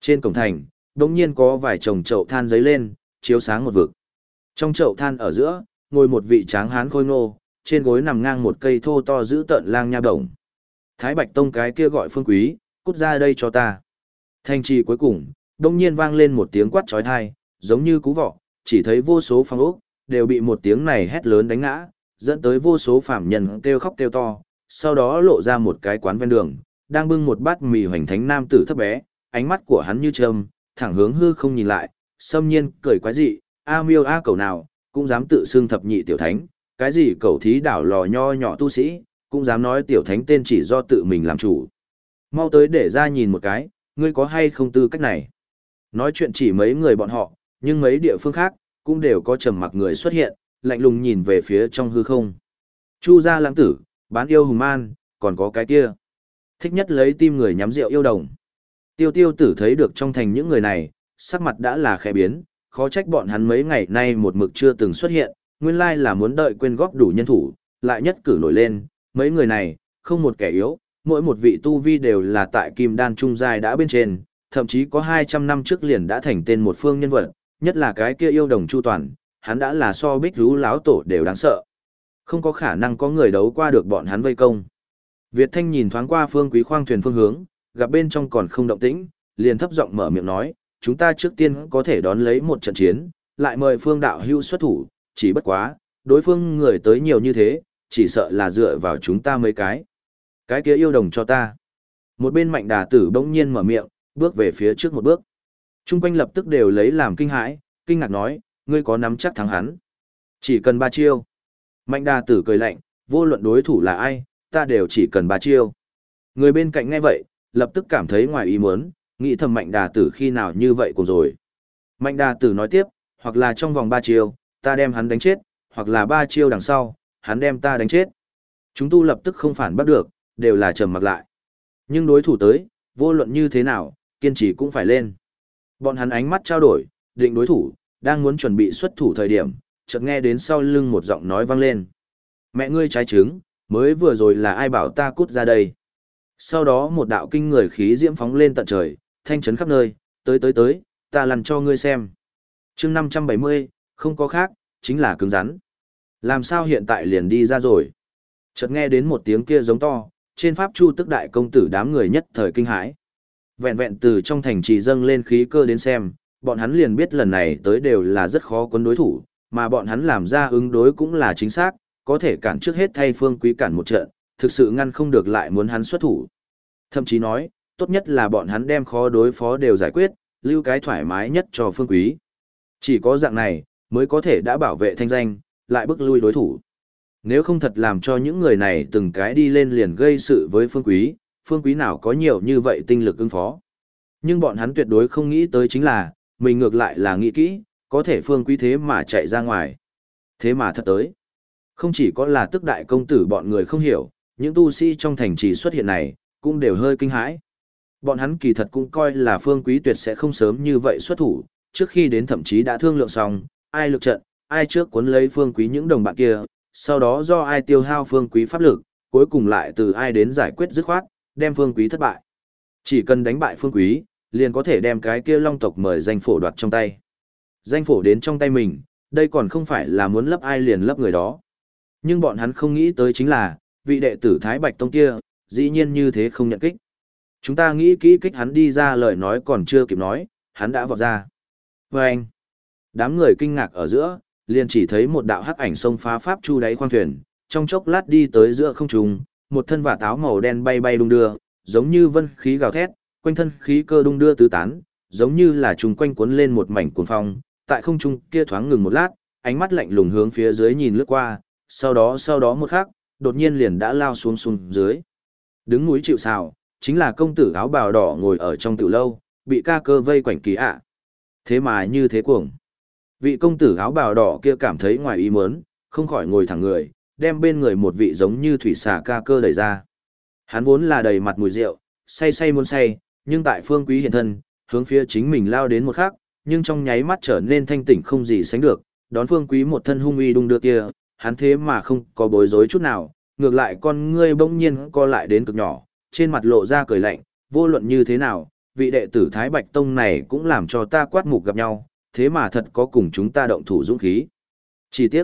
Trên cổng thành, đống nhiên có vài chồng chậu than giấy lên, chiếu sáng một vực. Trong chậu than ở giữa, ngồi một vị tráng hán khôi ngô, trên gối nằm ngang một cây thô to giữ tận lang nha đồng. Thái Bạch Tông cái kia gọi phương quý, cút ra đây cho ta. Thanh trì cuối cùng, đông nhiên vang lên một tiếng quát trói thai, giống như cú vọ, chỉ thấy vô số phong ốc, đều bị một tiếng này hét lớn đánh ngã, dẫn tới vô số phạm nhân kêu khóc kêu to, sau đó lộ ra một cái quán ven đường, đang bưng một bát mì hoành thánh nam tử thấp bé, ánh mắt của hắn như trầm, thẳng hướng hư không nhìn lại, xâm nhiên, cười quái dị, a miêu a cầu nào, cũng dám tự xưng thập nhị tiểu thánh, cái gì cầu thí đảo lò nho nhỏ tu sĩ, cũng dám nói tiểu thánh tên chỉ do tự mình làm chủ. Mau tới để ra nhìn một cái, ngươi có hay không tư cách này. Nói chuyện chỉ mấy người bọn họ, nhưng mấy địa phương khác, cũng đều có trầm mặc người xuất hiện, lạnh lùng nhìn về phía trong hư không. Chu gia lãng tử, bán yêu hùng man, còn có cái kia. Thích nhất lấy tim người nhắm rượu yêu đồng. Tiêu tiêu tử thấy được trong thành những người này, sắc mặt đã là khẽ biến, khó trách bọn hắn mấy ngày nay một mực chưa từng xuất hiện, nguyên lai là muốn đợi quên góp đủ nhân thủ, lại nhất cử nổi lên, mấy người này, không một kẻ yếu, mỗi một vị tu vi đều là tại kim đan trung giai đã bên trên, thậm chí có 200 năm trước liền đã thành tên một phương nhân vật, nhất là cái kia yêu đồng chu toàn, hắn đã là so bích rú láo tổ đều đáng sợ. Không có khả năng có người đấu qua được bọn hắn vây công. Việt Thanh nhìn thoáng qua phương quý khoang thuyền phương hướng, gặp bên trong còn không động tĩnh, liền thấp giọng mở miệng nói, chúng ta trước tiên có thể đón lấy một trận chiến, lại mời phương đạo hưu xuất thủ, chỉ bất quá, đối phương người tới nhiều như thế, chỉ sợ là dựa vào chúng ta mấy cái. Cái kia yêu đồng cho ta. Một bên mạnh đà tử bỗng nhiên mở miệng, bước về phía trước một bước. Trung quanh lập tức đều lấy làm kinh hãi, kinh ngạc nói, ngươi có nắm chắc thắng hắn. Chỉ cần ba chiêu. Mạnh đà tử cười lạnh, vô luận đối thủ là ai, ta đều chỉ cần ba chiêu. Người bên cạnh nghe vậy, lập tức cảm thấy ngoài ý muốn, nghĩ thầm mạnh đà tử khi nào như vậy cùng rồi. Mạnh đà tử nói tiếp, hoặc là trong vòng ba chiêu, ta đem hắn đánh chết, hoặc là ba chiêu đằng sau, hắn đem ta đánh chết. Chúng tu lập tức không phản bắt được, đều là trầm mặc lại. Nhưng đối thủ tới, vô luận như thế nào, kiên trì cũng phải lên. Bọn hắn ánh mắt trao đổi, định đối thủ, đang muốn chuẩn bị xuất thủ thời điểm, chợt nghe đến sau lưng một giọng nói vang lên. Mẹ ngươi trái trứng, mới vừa rồi là ai bảo ta cút ra đây. Sau đó một đạo kinh người khí diễm phóng lên tận trời, thanh chấn khắp nơi, tới tới tới, ta lăn cho ngươi xem. chương 570, không có khác, chính là cứng rắn. Làm sao hiện tại liền đi ra rồi? Chợt nghe đến một tiếng kia giống to, trên pháp chu tức đại công tử đám người nhất thời kinh hãi. Vẹn vẹn từ trong thành trì dâng lên khí cơ đến xem, bọn hắn liền biết lần này tới đều là rất khó quân đối thủ, mà bọn hắn làm ra ứng đối cũng là chính xác, có thể cản trước hết thay phương quý cản một trận, thực sự ngăn không được lại muốn hắn xuất thủ. Thậm chí nói, tốt nhất là bọn hắn đem khó đối phó đều giải quyết, lưu cái thoải mái nhất cho phương quý. Chỉ có dạng này, mới có thể đã bảo vệ thanh danh, lại bức lui đối thủ. Nếu không thật làm cho những người này từng cái đi lên liền gây sự với phương quý, phương quý nào có nhiều như vậy tinh lực ứng phó. Nhưng bọn hắn tuyệt đối không nghĩ tới chính là, mình ngược lại là nghĩ kỹ, có thể phương quý thế mà chạy ra ngoài. Thế mà thật tới. Không chỉ có là tức đại công tử bọn người không hiểu, những tu sĩ trong thành trì xuất hiện này, cũng đều hơi kinh hãi. Bọn hắn kỳ thật cũng coi là phương quý tuyệt sẽ không sớm như vậy xuất thủ, trước khi đến thậm chí đã thương lượng xong, ai lực trận, ai trước cuốn lấy phương quý những đồng bạn kia, sau đó do ai tiêu hao phương quý pháp lực, cuối cùng lại từ ai đến giải quyết dứt khoát, đem phương quý thất bại. Chỉ cần đánh bại phương quý, liền có thể đem cái kia long tộc mời danh phổ đoạt trong tay. Danh phổ đến trong tay mình, đây còn không phải là muốn lấp ai liền lấp người đó. Nhưng bọn hắn không nghĩ tới chính là, vị đệ tử Thái Bạch Tông kia, dĩ nhiên như thế không nhận kích. Chúng ta nghĩ kỹ kích hắn đi ra lời nói còn chưa kịp nói, hắn đã vọt ra. Và anh, đám người kinh ngạc ở giữa, liền chỉ thấy một đạo hắc ảnh sông phá pháp chu đáy khoang thuyền, trong chốc lát đi tới giữa không trung, một thân vả táo màu đen bay bay đung đưa, giống như vân khí gào thét, quanh thân khí cơ đung đưa tứ tán, giống như là trùng quanh cuốn lên một mảnh cuồng phong, tại không trung kia thoáng ngừng một lát, ánh mắt lạnh lùng hướng phía dưới nhìn lướt qua, sau đó sau đó một khắc, đột nhiên liền đã lao xuống xuống dưới. Đứng núi chịu sào, chính là công tử áo bào đỏ ngồi ở trong tiểu lâu, bị ca cơ vây quanh kỳ ạ. Thế mà như thế cuồng. Vị công tử áo bào đỏ kia cảm thấy ngoài ý muốn, không khỏi ngồi thẳng người, đem bên người một vị giống như thủy xà ca cơ đẩy ra. Hắn vốn là đầy mặt mùi rượu, say say muốn say, nhưng tại phương quý hiện thân, hướng phía chính mình lao đến một khắc, nhưng trong nháy mắt trở nên thanh tỉnh không gì sánh được, đón phương quý một thân hung uy đung đưa kia, hắn thế mà không có bối rối chút nào, ngược lại con ngươi bỗng nhiên co lại đến cực nhỏ, trên mặt lộ ra cười lạnh, vô luận như thế nào, vị đệ tử Thái Bạch Tông này cũng làm cho ta quát mục gặp nhau, thế mà thật có cùng chúng ta động thủ dũng khí. Chi tiết,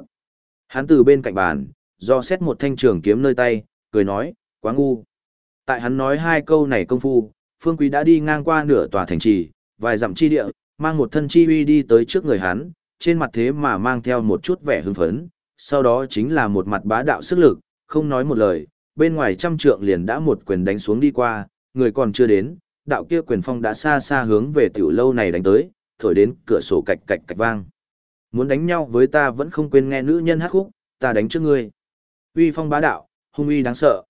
hắn từ bên cạnh bàn, do xét một thanh trường kiếm nơi tay, cười nói, quá ngu. Tại hắn nói hai câu này công phu, Phương Quý đã đi ngang qua nửa tòa thành trì, vài dặm chi địa, mang một thân chi uy đi tới trước người hắn, trên mặt thế mà mang theo một chút vẻ hưng phấn, sau đó chính là một mặt bá đạo sức lực, không nói một lời, bên ngoài trăm trượng liền đã một quyền đánh xuống đi qua, người còn chưa đến, đạo kia quyền phong đã xa xa hướng về tiểu lâu này đánh tới, thổi đến cửa sổ cạch cạch cạch vang. Muốn đánh nhau với ta vẫn không quên nghe nữ nhân hát khúc, ta đánh trước ngươi. Uy phong bá đạo, hung uy đáng sợ.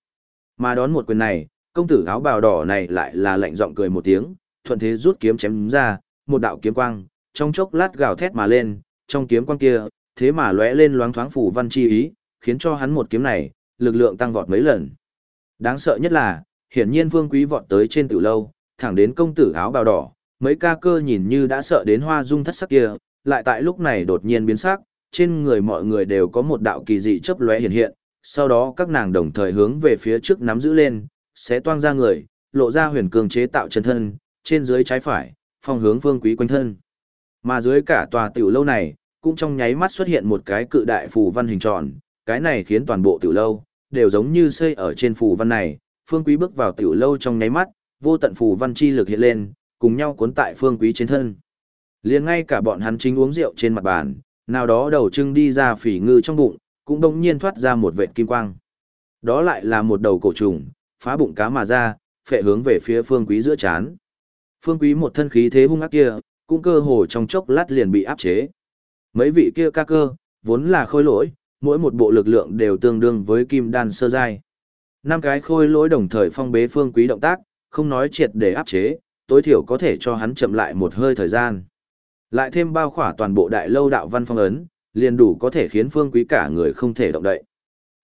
Mà đón một quyền này, công tử áo bào đỏ này lại là lạnh giọng cười một tiếng, thuận thế rút kiếm chém ra, một đạo kiếm quang, trong chốc lát gào thét mà lên, trong kiếm quang kia, thế mà lóe lên loáng thoáng phủ văn chi ý, khiến cho hắn một kiếm này, lực lượng tăng vọt mấy lần. Đáng sợ nhất là, hiển nhiên Vương Quý vọt tới trên tử lâu, thẳng đến công tử áo bào đỏ, mấy ca cơ nhìn như đã sợ đến hoa dung thất sắc kia, lại tại lúc này đột nhiên biến sắc, trên người mọi người đều có một đạo kỳ dị chớp lóe hiện hiện, sau đó các nàng đồng thời hướng về phía trước nắm giữ lên, sẽ toang ra người, lộ ra huyền cường chế tạo chân thân, trên dưới trái phải, phong hướng Vương Quý quanh thân. Mà dưới cả tòa tiểu lâu này, cũng trong nháy mắt xuất hiện một cái cự đại phù văn hình tròn, cái này khiến toàn bộ tiểu lâu đều giống như xây ở trên phù văn này, Phương Quý bước vào tiểu lâu trong nháy mắt, vô tận phù văn chi lực hiện lên, cùng nhau cuốn tại Phương Quý trên thân. Liền ngay cả bọn hắn chính uống rượu trên mặt bàn, nào đó đầu trưng đi ra phỉ ngư trong bụng, cũng đồng nhiên thoát ra một vệt kim quang. Đó lại là một đầu cổ trùng, phá bụng cá mà ra, phệ hướng về phía Phương Quý giữa chán. Phương Quý một thân khí thế hung ác kia, cũng cơ hồ trong chốc lát liền bị áp chế. Mấy vị kia ca cơ, vốn là khôi lỗi, mỗi một bộ lực lượng đều tương đương với kim đan sơ giai. Năm cái khôi lỗi đồng thời phong bế phương quý động tác, không nói triệt để áp chế, tối thiểu có thể cho hắn chậm lại một hơi thời gian. Lại thêm bao khỏa toàn bộ đại lâu đạo văn phong ấn, liền đủ có thể khiến phương quý cả người không thể động đậy.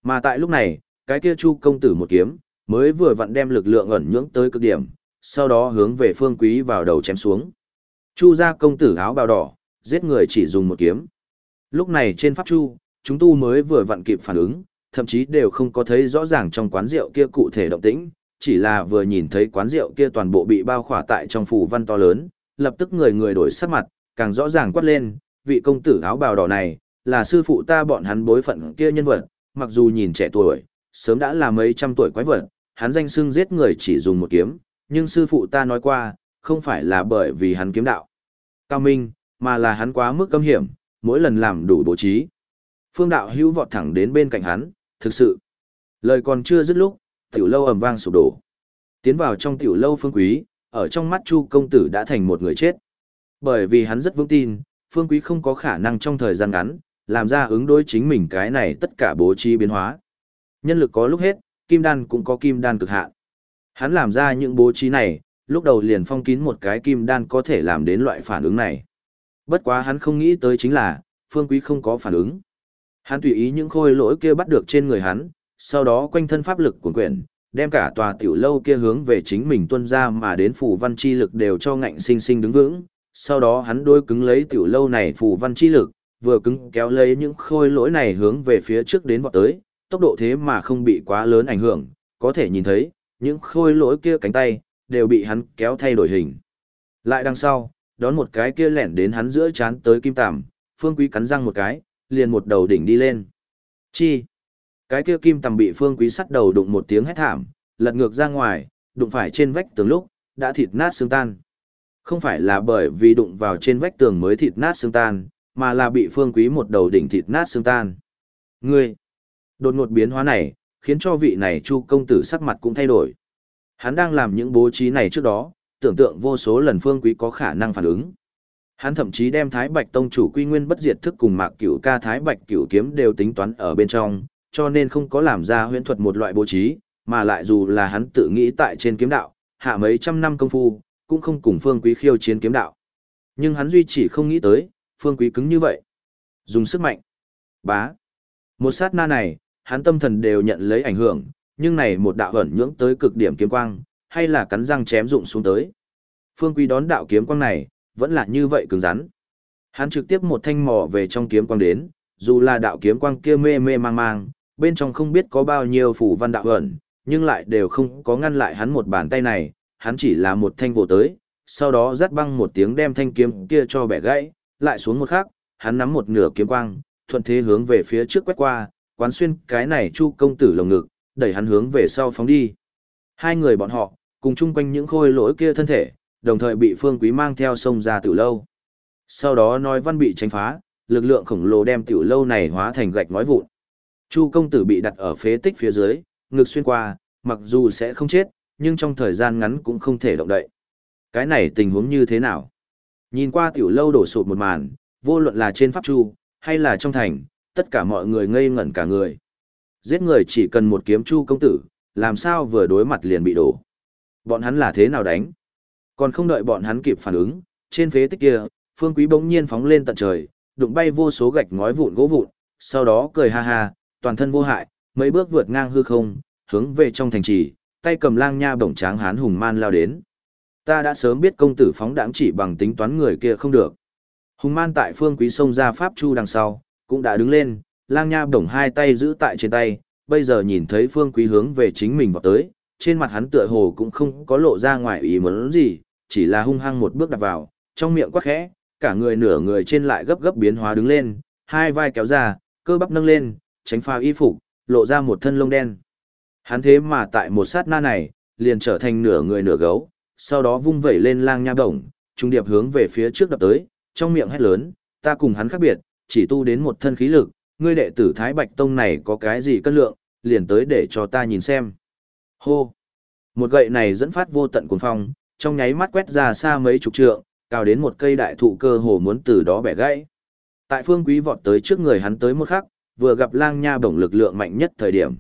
Mà tại lúc này, cái kia chu công tử một kiếm, mới vừa vặn đem lực lượng ẩn nhưỡng tới cực điểm, sau đó hướng về phương quý vào đầu chém xuống. Chu ra công tử áo bào đỏ, giết người chỉ dùng một kiếm. Lúc này trên pháp chu, chúng tu mới vừa vặn kịp phản ứng, thậm chí đều không có thấy rõ ràng trong quán rượu kia cụ thể động tĩnh, chỉ là vừa nhìn thấy quán rượu kia toàn bộ bị bao khỏa tại trong phủ văn to lớn, lập tức người người đổi sắc mặt, càng rõ ràng quát lên, vị công tử áo bào đỏ này, là sư phụ ta bọn hắn bối phận kia nhân vật, mặc dù nhìn trẻ tuổi, sớm đã là mấy trăm tuổi quái vật, hắn danh xưng giết người chỉ dùng một kiếm, nhưng sư phụ ta nói qua, không phải là bởi vì hắn kiếm đạo cao minh, mà là hắn quá mức cấm hiểm, mỗi lần làm đủ bố trí. Phương đạo hữu vọt thẳng đến bên cạnh hắn, thực sự. Lời còn chưa dứt lúc, tiểu lâu ầm vang sụp đổ. Tiến vào trong tiểu lâu phương quý, ở trong mắt Chu công tử đã thành một người chết. Bởi vì hắn rất vững tin, phương quý không có khả năng trong thời gian ngắn, làm ra ứng đối chính mình cái này tất cả bố trí biến hóa. Nhân lực có lúc hết, kim đan cũng có kim đan cực hạn. Hắn làm ra những bố trí này, lúc đầu liền phong kín một cái kim đan có thể làm đến loại phản ứng này. Bất quá hắn không nghĩ tới chính là, phương quý không có phản ứng. Hắn tùy ý những khôi lỗi kia bắt được trên người hắn, sau đó quanh thân pháp lực cuồn quyển, đem cả tòa tiểu lâu kia hướng về chính mình tuân ra mà đến phù văn chi lực đều cho ngạnh sinh sinh đứng vững. Sau đó hắn đôi cứng lấy tiểu lâu này phù văn chi lực, vừa cứng kéo lấy những khôi lỗi này hướng về phía trước đến vọt tới, tốc độ thế mà không bị quá lớn ảnh hưởng, có thể nhìn thấy, những khôi lỗi kia cánh tay, đều bị hắn kéo thay đổi hình. Lại đằng sau, đón một cái kia lẻn đến hắn giữa chán tới kim tằm, phương quý cắn răng một cái, liền một đầu đỉnh đi lên. Chi? Cái kia kim tầm bị phương quý sắt đầu đụng một tiếng hét thảm, lật ngược ra ngoài, đụng phải trên vách tường lúc, đã thịt nát xương tan. Không phải là bởi vì đụng vào trên vách tường mới thịt nát xương tan, mà là bị phương quý một đầu đỉnh thịt nát xương tan. Ngươi! Đột ngột biến hóa này, khiến cho vị này chu công tử sắc mặt cũng thay đổi. Hắn đang làm những bố trí này trước đó, tưởng tượng vô số lần phương quý có khả năng phản ứng. Hắn thậm chí đem Thái Bạch Tông chủ quy nguyên bất diệt thức cùng Mạc Cửu ca Thái Bạch Cửu kiếm đều tính toán ở bên trong, cho nên không có làm ra huyễn thuật một loại bố trí, mà lại dù là hắn tự nghĩ tại trên kiếm đạo, hạ mấy trăm năm công phu, cũng không cùng Phương Quý khiêu chiến kiếm đạo. Nhưng hắn duy chỉ không nghĩ tới, Phương Quý cứng như vậy. Dùng sức mạnh. Bá. Một sát na này, hắn tâm thần đều nhận lấy ảnh hưởng, nhưng này một đạo ẩn nhưỡng tới cực điểm kiếm quang, hay là cắn răng chém dụng xuống tới. Phương Quý đón đạo kiếm quang này, vẫn là như vậy cứng rắn. Hắn trực tiếp một thanh mò về trong kiếm quang đến, dù là đạo kiếm quang kia mê mê mang mang, bên trong không biết có bao nhiêu phủ văn đạo ẩn, nhưng lại đều không có ngăn lại hắn một bàn tay này, hắn chỉ là một thanh vô tới, sau đó rát băng một tiếng đem thanh kiếm kia cho bẻ gãy, lại xuống một khắc, hắn nắm một nửa kiếm quang, thuận thế hướng về phía trước quét qua, quán xuyên cái này chu công tử lồng ngực, đẩy hắn hướng về sau phóng đi. Hai người bọn họ, cùng chung quanh những khôi lỗi kia thân thể, đồng thời bị phương quý mang theo sông ra tiểu lâu. Sau đó nói văn bị tránh phá, lực lượng khổng lồ đem tiểu lâu này hóa thành gạch ngói vụn. Chu công tử bị đặt ở phế tích phía dưới, ngực xuyên qua, mặc dù sẽ không chết, nhưng trong thời gian ngắn cũng không thể động đậy. Cái này tình huống như thế nào? Nhìn qua tiểu lâu đổ sụp một màn, vô luận là trên pháp chu, hay là trong thành, tất cả mọi người ngây ngẩn cả người. Giết người chỉ cần một kiếm chu công tử, làm sao vừa đối mặt liền bị đổ. Bọn hắn là thế nào đánh? Còn không đợi bọn hắn kịp phản ứng, trên phế tích kia, phương quý bỗng nhiên phóng lên tận trời, đụng bay vô số gạch ngói vụn gỗ vụn, sau đó cười ha ha, toàn thân vô hại, mấy bước vượt ngang hư không, hướng về trong thành trì, tay cầm lang nha bổng tráng hán hùng man lao đến. Ta đã sớm biết công tử phóng đãng chỉ bằng tính toán người kia không được. Hùng man tại phương quý sông ra pháp chu đằng sau, cũng đã đứng lên, lang nha bổng hai tay giữ tại trên tay, bây giờ nhìn thấy phương quý hướng về chính mình vào tới, trên mặt hắn tựa hồ cũng không có lộ ra ngoài ý muốn gì, chỉ là hung hăng một bước đặt vào, trong miệng quát khẽ, cả người nửa người trên lại gấp gấp biến hóa đứng lên, hai vai kéo ra, cơ bắp nâng lên, tránh pha y phục, lộ ra một thân lông đen. Hắn thế mà tại một sát na này, liền trở thành nửa người nửa gấu, sau đó vung vẩy lên lang nha bổng, trung điệp hướng về phía trước đập tới, trong miệng hét lớn, ta cùng hắn khác biệt, chỉ tu đến một thân khí lực, ngươi đệ tử Thái Bạch Tông này có cái gì cân lượng, liền tới để cho ta nhìn xem. Hô! Một gậy này dẫn phát vô tận cuồng phong, trong nháy mắt quét ra xa mấy chục trượng, cao đến một cây đại thụ cơ hồ muốn từ đó bẻ gãy. Tại phương quý vọt tới trước người hắn tới một khắc, vừa gặp lang nha bổng lực lượng mạnh nhất thời điểm.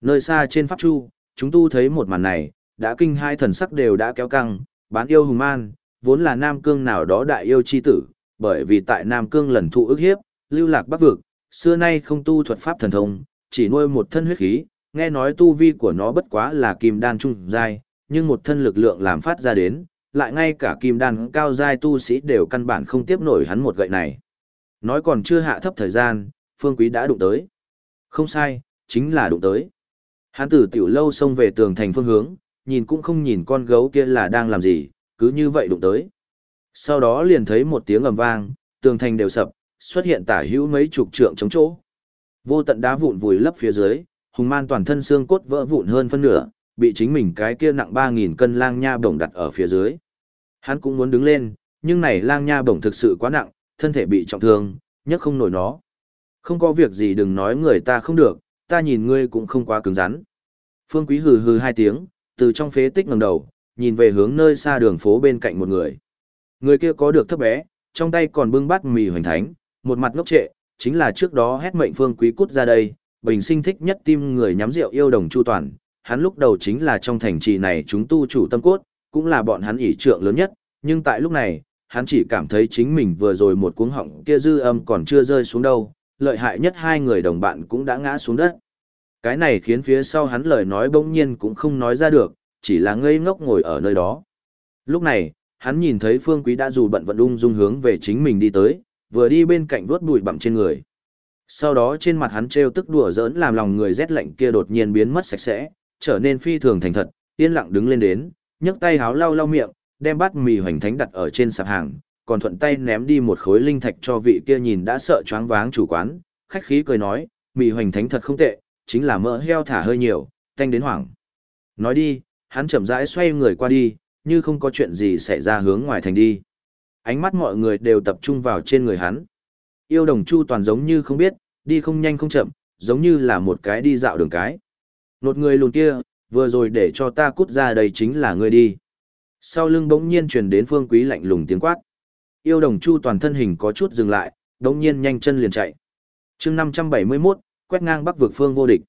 Nơi xa trên pháp chu, chúng tu thấy một màn này, đã kinh hai thần sắc đều đã kéo căng, bán yêu hùng man, vốn là Nam Cương nào đó đại yêu chi tử, bởi vì tại Nam Cương lần thụ ức hiếp, lưu lạc bắc vực, xưa nay không tu thuật pháp thần thông, chỉ nuôi một thân huyết khí, nghe nói tu vi của nó bất quá là kim đan trung giai, nhưng một thân lực lượng làm phát ra đến, lại ngay cả kim đan cao giai tu sĩ đều căn bản không tiếp nổi hắn một gậy này. Nói còn chưa hạ thấp thời gian, Phương Quý đã đụng tới. Không sai, chính là đụng tới. Hắn từ tiểu lâu xông về tường thành phương hướng, nhìn cũng không nhìn con gấu kia là đang làm gì, cứ như vậy đụng tới. Sau đó liền thấy một tiếng ầm vang, tường thành đều sập, xuất hiện tả hữu mấy chục trượng chống chỗ. Vô tận đá vụn vùi lấp phía dưới, hùng man toàn thân xương cốt vỡ vụn hơn phân nửa, bị chính mình cái kia nặng 3000 cân lang nha bổng đặt ở phía dưới. Hắn cũng muốn đứng lên, nhưng này lang nha bổng thực sự quá nặng, thân thể bị trọng thương, nhấc không nổi nó. Không có việc gì đừng nói người ta không được, ta nhìn ngươi cũng không quá cứng rắn. Phương Quý hừ hừ hai tiếng, từ trong phế tích ngẩng đầu, nhìn về hướng nơi xa đường phố bên cạnh một người. Người kia có được thấp bé, trong tay còn bưng bát mì hoành thánh, một mặt ngốc trệ, chính là trước đó hét mệnh Phương Quý cút ra đây, bình sinh thích nhất tim người nhắm rượu yêu đồng chu toàn, hắn lúc đầu chính là trong thành trì này chúng tu chủ tâm cốt, cũng là bọn hắn ỷ trượng lớn nhất, nhưng tại lúc này, hắn chỉ cảm thấy chính mình vừa rồi một cuống họng kia dư âm còn chưa rơi xuống đâu, lợi hại nhất hai người đồng bạn cũng đã ngã xuống đất. Cái này khiến phía sau hắn lời nói bỗng nhiên cũng không nói ra được, chỉ là ngây ngốc ngồi ở nơi đó. Lúc này, hắn nhìn thấy Phương Quý đã dù bận vận ung dung hướng về chính mình đi tới, vừa đi bên cạnh vuốt bụi bặm trên người. Sau đó trên mặt hắn trêu tức đùa giỡn làm lòng người rét lạnh kia đột nhiên biến mất sạch sẽ, trở nên phi thường thành thật, yên lặng đứng lên đến, nhấc tay háo lau lau miệng, đem bát mì hoành thánh đặt ở trên sạp hàng, còn thuận tay ném đi một khối linh thạch cho vị kia nhìn đã sợ choáng váng chủ quán, khách khí cười nói, mì hoành thánh thật không tệ, chính là mỡ heo thả hơi nhiều, tanh đến hoảng. Nói đi, hắn chậm rãi xoay người qua đi, như không có chuyện gì xảy ra hướng ngoài thành đi. Ánh mắt mọi người đều tập trung vào trên người hắn. Yêu đồng chu toàn giống như không biết, đi không nhanh không chậm, giống như là một cái đi dạo đường cái. Nột người lùn kia, vừa rồi để cho ta cút ra đây chính là ngươi đi. Sau lưng bỗng nhiên truyền đến phương quý lạnh lùng tiếng quát. Yêu đồng chu toàn thân hình có chút dừng lại, đồng nhiên nhanh chân liền chạy. chương 571, quét ngang bắc vực phương vô địch.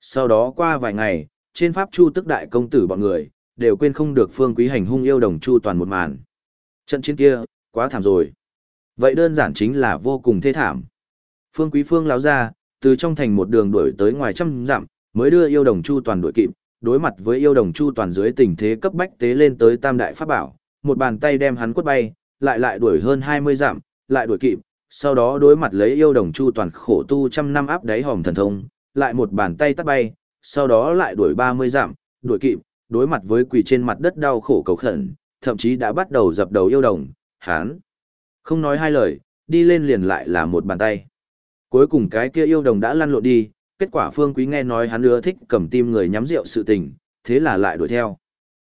Sau đó qua vài ngày, trên pháp chu tức đại công tử bọn người, đều quên không được phương quý hành hung yêu đồng chu toàn một màn. Trận chiến kia, quá thảm rồi. Vậy đơn giản chính là vô cùng thê thảm. Phương quý phương láo ra, từ trong thành một đường đuổi tới ngoài trăm dặm, mới đưa yêu đồng chu toàn đuổi kịp, đối mặt với yêu đồng chu toàn dưới tình thế cấp bách tế lên tới tam đại pháp bảo, một bàn tay đem hắn quất bay, lại lại đuổi hơn 20 dặm, lại đuổi kịp, sau đó đối mặt lấy yêu đồng chu toàn khổ tu trăm năm áp đáy hòm thần thông, lại một bàn tay tắt bay, sau đó lại đuổi 30 dặm, đuổi kịp, đối mặt với quỳ trên mặt đất đau khổ cầu khẩn, thậm chí đã bắt đầu dập đầu yêu đồng, hắn không nói hai lời, đi lên liền lại là một bàn tay. Cuối cùng cái kia yêu đồng đã lăn lộn đi, kết quả Phương Quý nghe nói hắn ưa thích cầm tim người nhắm rượu sự tình, thế là lại đuổi theo.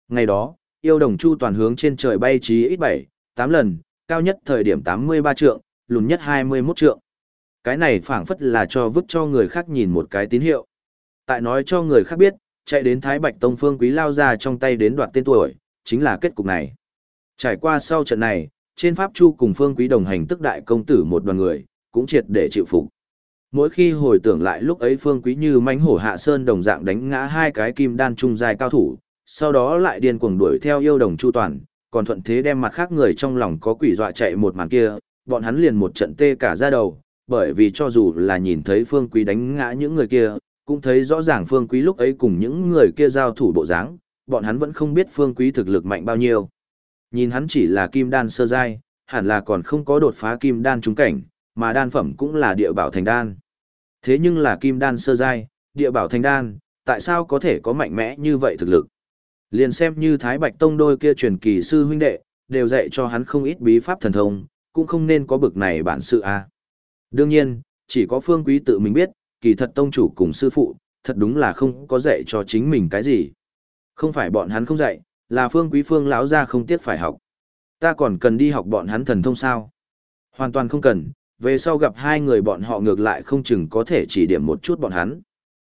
Ngày đó, yêu đồng chu toàn hướng trên trời bay chí ít 7, 8 lần, cao nhất thời điểm 83 trượng, lùn nhất 21 trượng. Cái này phảng phất là cho vứt cho người khác nhìn một cái tín hiệu. Tại nói cho người khác biết, chạy đến Thái Bạch Tông Phương Quý lao ra trong tay đến đoạt tên tuổi, chính là kết cục này. Trải qua sau trận này, trên Pháp Chu cùng Phương Quý đồng hành tức đại công tử một đoàn người, cũng triệt để chịu phục. Mỗi khi hồi tưởng lại lúc ấy Phương Quý như mánh hổ hạ sơn đồng dạng đánh ngã hai cái kim đan trung dài cao thủ, sau đó lại điên cuồng đuổi theo yêu đồng chu toàn, còn thuận thế đem mặt khác người trong lòng có quỷ dọa chạy một màn kia, bọn hắn liền một trận tê cả ra đầu, bởi vì cho dù là nhìn thấy Phương Quý đánh ngã những người kia, cũng thấy rõ ràng Phương Quý lúc ấy cùng những người kia giao thủ bộ dáng, bọn hắn vẫn không biết Phương Quý thực lực mạnh bao nhiêu. Nhìn hắn chỉ là kim đan sơ giai, hẳn là còn không có đột phá kim đan trúng cảnh, mà đan phẩm cũng là địa bảo thành đan. Thế nhưng là kim đan sơ giai, địa bảo thành đan, tại sao có thể có mạnh mẽ như vậy thực lực? Liền xem như Thái Bạch Tông đôi kia truyền kỳ sư huynh đệ, đều dạy cho hắn không ít bí pháp thần thông, cũng không nên có bực này bản sự a. Đương nhiên, chỉ có Phương Quý tự mình biết, kỳ thật tông chủ cùng sư phụ, thật đúng là không có dạy cho chính mình cái gì. Không phải bọn hắn không dạy, là Phương Quý Phương lão gia không tiếc phải học. Ta còn cần đi học bọn hắn thần thông sao? Hoàn toàn không cần, về sau gặp hai người bọn họ ngược lại không chừng có thể chỉ điểm một chút bọn hắn.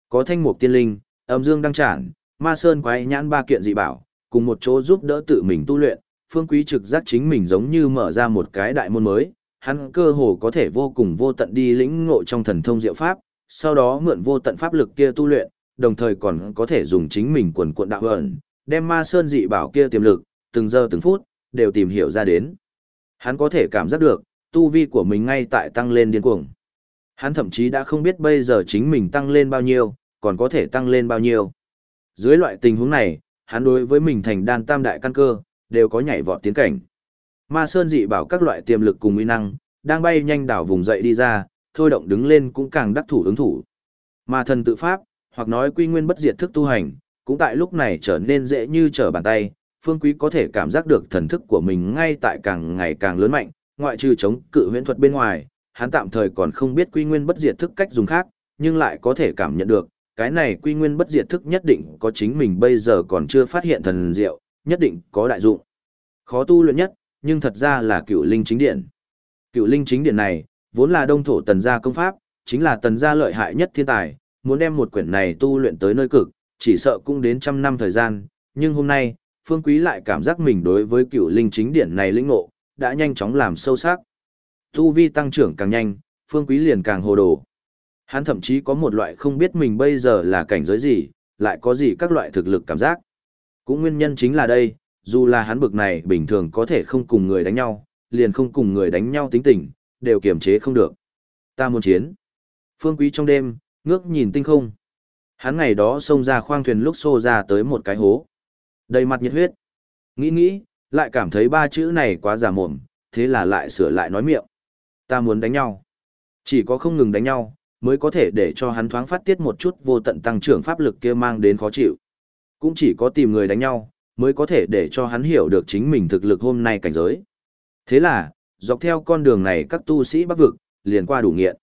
Có thanh mục tiên linh, âm dương đăng trản, ma sơn quái nhãn ba kiện dị bảo, cùng một chỗ giúp đỡ tự mình tu luyện, phương quý trực giác chính mình giống như mở ra một cái đại môn mới, hắn cơ hồ có thể vô cùng vô tận đi lĩnh ngộ trong thần thông diệu pháp, sau đó mượn vô tận pháp lực kia tu luyện, đồng thời còn có thể dùng chính mình quần cuộn đạo ẩn, đem ma sơn dị bảo kia tiềm lực, từng giờ từng phút, đều tìm hiểu ra đến. Hắn có thể cảm giác được, tu vi của mình ngay tại tăng lên điên cuồng. Hắn thậm chí đã không biết bây giờ chính mình tăng lên bao nhiêu, còn có thể tăng lên bao nhiêu. Dưới loại tình huống này, hắn đối với mình thành đan tam đại căn cơ, đều có nhảy vọt tiến cảnh. Ma Sơn dị bảo các loại tiềm lực cùng uy năng, đang bay nhanh đảo vùng dậy đi ra, thôi động đứng lên cũng càng đắc thủ ứng thủ. Ma thần tự pháp, hoặc nói quy nguyên bất diệt thức tu hành, cũng tại lúc này trở nên dễ như trở bàn tay, Phương Quý có thể cảm giác được thần thức của mình ngay tại càng ngày càng lớn mạnh, ngoại trừ chống cự huyễn thuật bên ngoài, hắn tạm thời còn không biết quy nguyên bất diệt thức cách dùng khác, nhưng lại có thể cảm nhận được, cái này quy nguyên bất diệt thức nhất định có chính mình bây giờ còn chưa phát hiện thần diệu, nhất định có đại dụng. Khó tu luyện nhất, nhưng thật ra là cựu linh chính điện. Cựu linh chính điện này, vốn là đông thổ tần gia công pháp, chính là tần gia lợi hại nhất thiên tài, muốn đem một quyển này tu luyện tới nơi cực, chỉ sợ cũng đến trăm năm thời gian, nhưng hôm nay, Phương Quý lại cảm giác mình đối với cựu linh chính điển này lĩnh ngộ, đã nhanh chóng làm sâu sắc. Tu vi tăng trưởng càng nhanh, Phương Quý liền càng hồ đồ. Hắn thậm chí có một loại không biết mình bây giờ là cảnh giới gì, lại có gì các loại thực lực cảm giác. Cũng nguyên nhân chính là đây, dù là hắn bực này bình thường có thể không cùng người đánh nhau, liền không cùng người đánh nhau tính tình, đều kiềm chế không được. Ta muốn chiến. Phương Quý trong đêm, ngước nhìn tinh không. Hắn ngày đó xông ra khoang thuyền lúc xô ra tới một cái hố. Đầy mặt nhiệt huyết. Nghĩ nghĩ, lại cảm thấy ba chữ này quá giả mồm, thế là lại sửa lại nói miệng. Ta muốn đánh nhau. Chỉ có không ngừng đánh nhau, mới có thể để cho hắn thoáng phát tiết một chút vô tận tăng trưởng pháp lực kia mang đến khó chịu. Cũng chỉ có tìm người đánh nhau, mới có thể để cho hắn hiểu được chính mình thực lực hôm nay cảnh giới. Thế là, dọc theo con đường này các tu sĩ bắc vực, liền qua đủ nghiện.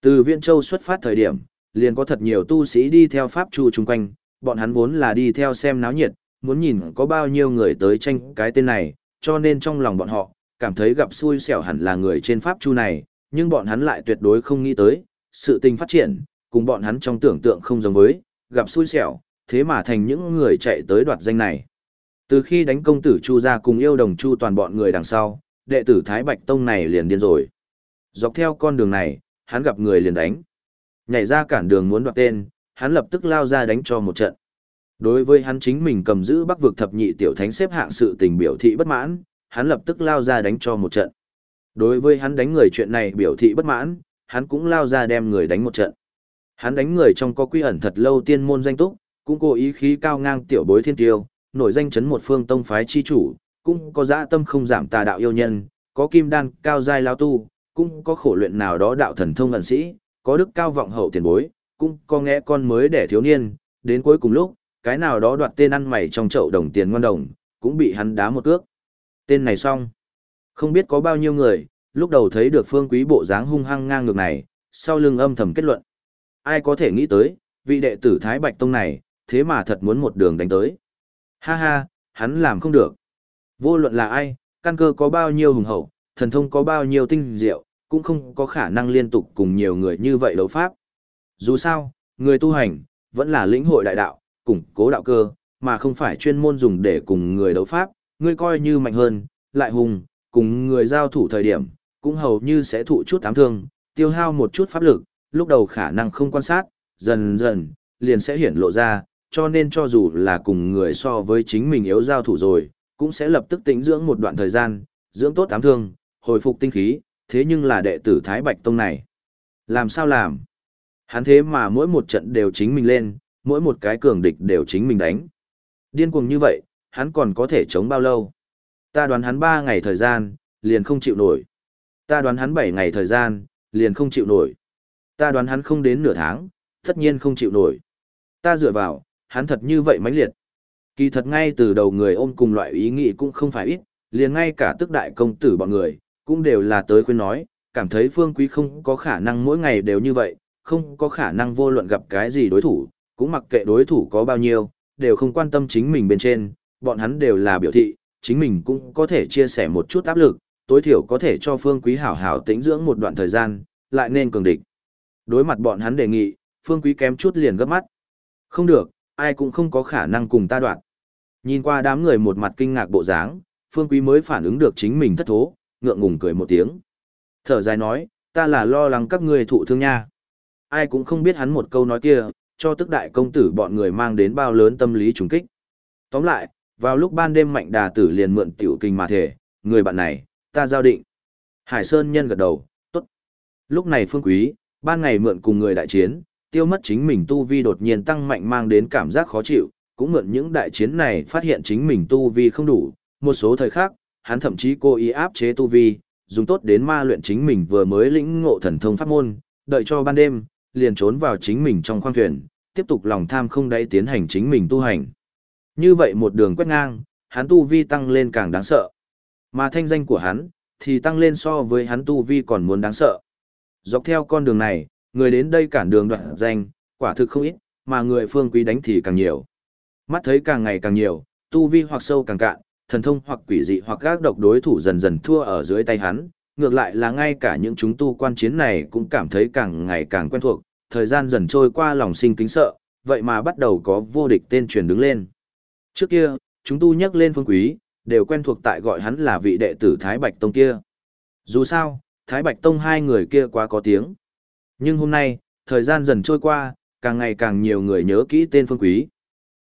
Từ Viễn Châu xuất phát thời điểm, liền có thật nhiều tu sĩ đi theo Pháp Chu chung quanh, bọn hắn vốn là đi theo xem náo nhiệt, muốn nhìn có bao nhiêu người tới tranh cái tên này, cho nên trong lòng bọn họ, cảm thấy gặp xui xẻo hẳn là người trên Pháp Chu này, nhưng bọn hắn lại tuyệt đối không nghĩ tới, sự tình phát triển, cùng bọn hắn trong tưởng tượng không giống với, gặp xui xẻo, thế mà thành những người chạy tới đoạt danh này. Từ khi đánh công tử Chu ra cùng yêu đồng Chu toàn bọn người đằng sau, đệ tử Thái Bạch Tông này liền điên rồi. Dọc theo con đường này, hắn gặp người liền đánh. Nhảy ra cản đường muốn đoạt tên, hắn lập tức lao ra đánh cho một trận. Đối với hắn chính mình cầm giữ bắc vực thập nhị tiểu thánh xếp hạng sự tình biểu thị bất mãn, hắn lập tức lao ra đánh cho một trận. Đối với hắn đánh người chuyện này biểu thị bất mãn, hắn cũng lao ra đem người đánh một trận. Hắn đánh người trong có quy ẩn thật lâu tiên môn danh túc, cũng cố ý khí cao ngang tiểu bối thiên tiêu, nổi danh chấn một phương tông phái chi chủ, cũng có dã tâm không giảm tà đạo yêu nhân, có kim đan cao giai lao tu, cũng có khổ luyện nào đó đạo thần thông ẩn sĩ, có đức cao vọng hậu tiền bối, cũng có nghe con mới đẻ thiếu niên, đến cuối cùng lúc, cái nào đó đoạt tên ăn mày trong chậu đồng tiền ngon đồng, cũng bị hắn đá một cước. Tên này xong. Không biết có bao nhiêu người, lúc đầu thấy được phương quý bộ dáng hung hăng ngang ngược này, sau lưng âm thầm kết luận. Ai có thể nghĩ tới, vị đệ tử Thái Bạch Tông này, thế mà thật muốn một đường đánh tới. Ha ha, hắn làm không được. Vô luận là ai, căn cơ có bao nhiêu hùng hậu, thần thông có bao nhiêu tinh diệu, cũng không có khả năng liên tục cùng nhiều người như vậy đấu pháp. Dù sao, người tu hành, vẫn là lĩnh hội đại đạo, củng cố đạo cơ, mà không phải chuyên môn dùng để cùng người đấu pháp, người coi như mạnh hơn, lại hùng, cùng người giao thủ thời điểm, cũng hầu như sẽ thụ chút ám thương, tiêu hao một chút pháp lực, lúc đầu khả năng không quan sát, dần dần, liền sẽ hiển lộ ra, cho nên cho dù là cùng người so với chính mình yếu giao thủ rồi, cũng sẽ lập tức tĩnh dưỡng một đoạn thời gian, dưỡng tốt ám thương, hồi phục tinh khí, thế nhưng là đệ tử Thái Bạch Tông này. Làm sao làm? Hắn thế mà mỗi một trận đều chính mình lên, mỗi một cái cường địch đều chính mình đánh. Điên cuồng như vậy, hắn còn có thể chống bao lâu? Ta đoán hắn ba ngày thời gian, liền không chịu nổi. Ta đoán hắn 7 ngày thời gian, liền không chịu nổi. Ta đoán hắn không đến nửa tháng, tất nhiên không chịu nổi. Ta dựa vào, hắn thật như vậy mãnh liệt. Kỳ thật ngay từ đầu người ôm cùng loại ý nghĩ cũng không phải ít, liền ngay cả tức đại công tử bọn người, cũng đều là tới khuyên nói, cảm thấy phương quý không có khả năng mỗi ngày đều như vậy, không có khả năng vô luận gặp cái gì đối thủ, cũng mặc kệ đối thủ có bao nhiêu, đều không quan tâm chính mình bên trên, bọn hắn đều là biểu thị, chính mình cũng có thể chia sẻ một chút áp lực, tối thiểu có thể cho phương quý hảo hảo tĩnh dưỡng một đoạn thời gian, lại nên cường địch. Đối mặt bọn hắn đề nghị, phương quý kém chút liền gấp mắt. Không được, ai cũng không có khả năng cùng ta đoạn. Nhìn qua đám người một mặt kinh ngạc bộ dáng, phương quý mới phản ứng được chính mình thất thố, ngượng ngùng cười một tiếng. Thở dài nói, ta là lo lắng các ngươi thụ thương nha. Ai cũng không biết hắn một câu nói kia, cho tức đại công tử bọn người mang đến bao lớn tâm lý trùng kích. Tóm lại, vào lúc ban đêm mạnh đà tử liền mượn tiểu kinh mà thể, người bạn này, ta giao định. Hải Sơn nhân gật đầu, tốt. Lúc này phương quý, ban ngày mượn cùng người đại chiến, tiêu mất chính mình tu vi đột nhiên tăng mạnh mang đến cảm giác khó chịu, cũng mượn những đại chiến này phát hiện chính mình tu vi không đủ, một số thời khắc, hắn thậm chí cố ý áp chế tu vi, dùng tốt đến ma luyện chính mình vừa mới lĩnh ngộ thần thông pháp môn, đợi cho ban đêm, liền trốn vào chính mình trong khoang thuyền, tiếp tục lòng tham không đáy tiến hành chính mình tu hành. Như vậy một đường quét ngang, hắn tu vi tăng lên càng đáng sợ. Mà thanh danh của hắn, thì tăng lên so với hắn tu vi còn muốn đáng sợ. Dọc theo con đường này, người đến đây cản đường đoạn danh, quả thực không ít, mà người phương quý đánh thì càng nhiều. Mắt thấy càng ngày càng nhiều, tu vi hoặc sâu càng cạn, thần thông hoặc quỷ dị hoặc gác độc đối thủ dần dần thua ở dưới tay hắn, ngược lại là ngay cả những chúng tu quan chiến này cũng cảm thấy càng ngày càng quen thuộc, thời gian dần trôi qua lòng sinh kính sợ, vậy mà bắt đầu có vô địch tên truyền đứng lên. Trước kia, chúng tu nhắc lên phương quý, đều quen thuộc tại gọi hắn là vị đệ tử Thái Bạch Tông kia. Dù sao, Thái Bạch Tông hai người kia quá có tiếng. Nhưng hôm nay, thời gian dần trôi qua, càng ngày càng nhiều người nhớ kỹ tên phương quý.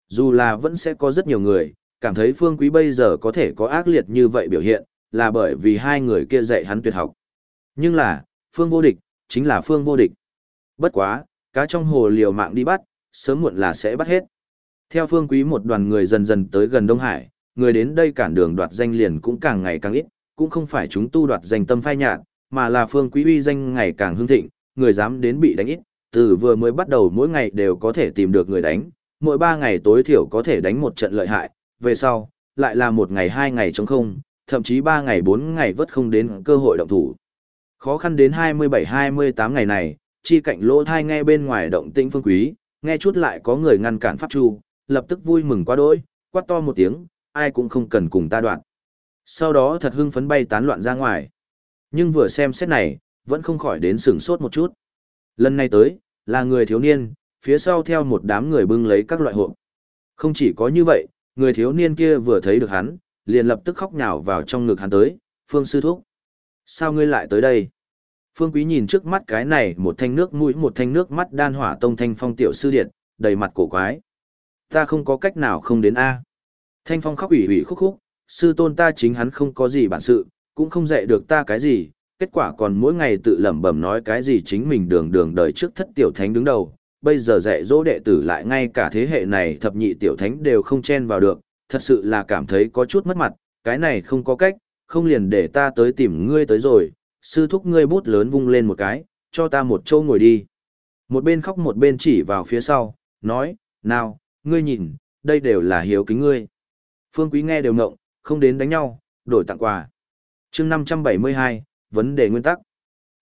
Dù là vẫn sẽ có rất nhiều người, cảm thấy phương quý bây giờ có thể có ác liệt như vậy biểu hiện, là bởi vì hai người kia dạy hắn tuyệt học. Nhưng là, phương vô địch, chính là phương vô địch. Bất quá, cá trong hồ liều mạng đi bắt, sớm muộn là sẽ bắt hết. Theo phương quý một đoàn người dần dần tới gần Đông Hải, người đến đây cản đường đoạt danh liền cũng càng ngày càng ít, cũng không phải chúng tu đoạt danh tâm phai nhạt, mà là phương quý uy danh ngày càng hưng thịnh, người dám đến bị đánh ít, từ vừa mới bắt đầu mỗi ngày đều có thể tìm được người đánh, mỗi ba ngày tối thiểu có thể đánh một trận lợi hại, về sau, lại là một ngày hai ngày trống không, thậm chí ba ngày bốn ngày vất không đến cơ hội động thủ. Khó khăn đến 27-28 ngày này, chi cạnh lỗ thai nghe bên ngoài động tĩnh phương quý, nghe chút lại có người ngăn cản pháp chu, lập tức vui mừng quá đỗi, quát to một tiếng, ai cũng không cần cùng ta đoạn. Sau đó thật hưng phấn bay tán loạn ra ngoài. Nhưng vừa xem xét này, vẫn không khỏi đến sửng sốt một chút. Lần này tới, là người thiếu niên, phía sau theo một đám người bưng lấy các loại hộp. Không chỉ có như vậy, người thiếu niên kia vừa thấy được hắn, liền lập tức khóc nhào vào trong ngực hắn tới, Phương Sư Thúc. Sao ngươi lại tới đây? Phương Quý nhìn trước mắt cái này một thanh nước mũi một thanh nước mắt đan hỏa tông thanh phong tiểu sư điện, đầy mặt cổ quái. Ta không có cách nào không đến A. Thanh phong khóc ủy ủy khúc khúc, sư tôn ta chính hắn không có gì bản sự, cũng không dạy được ta cái gì, kết quả còn mỗi ngày tự lẩm bẩm nói cái gì chính mình đường đường đời trước thất tiểu thánh đứng đầu, bây giờ dạy dỗ đệ tử lại ngay cả thế hệ này thập nhị tiểu thánh đều không chen vào được, thật sự là cảm thấy có chút mất mặt, cái này không có cách, không liền để ta tới tìm ngươi tới rồi, sư thúc ngươi bút lớn vung lên một cái, cho ta một chỗ ngồi đi. Một bên khóc một bên chỉ vào phía sau, nói, nào, ngươi nhìn, đây đều là hiếu kính ngươi. Phương Quý nghe đều ngộng, không đến đánh nhau, đổi tặng quà. chương 572, vấn đề nguyên tắc.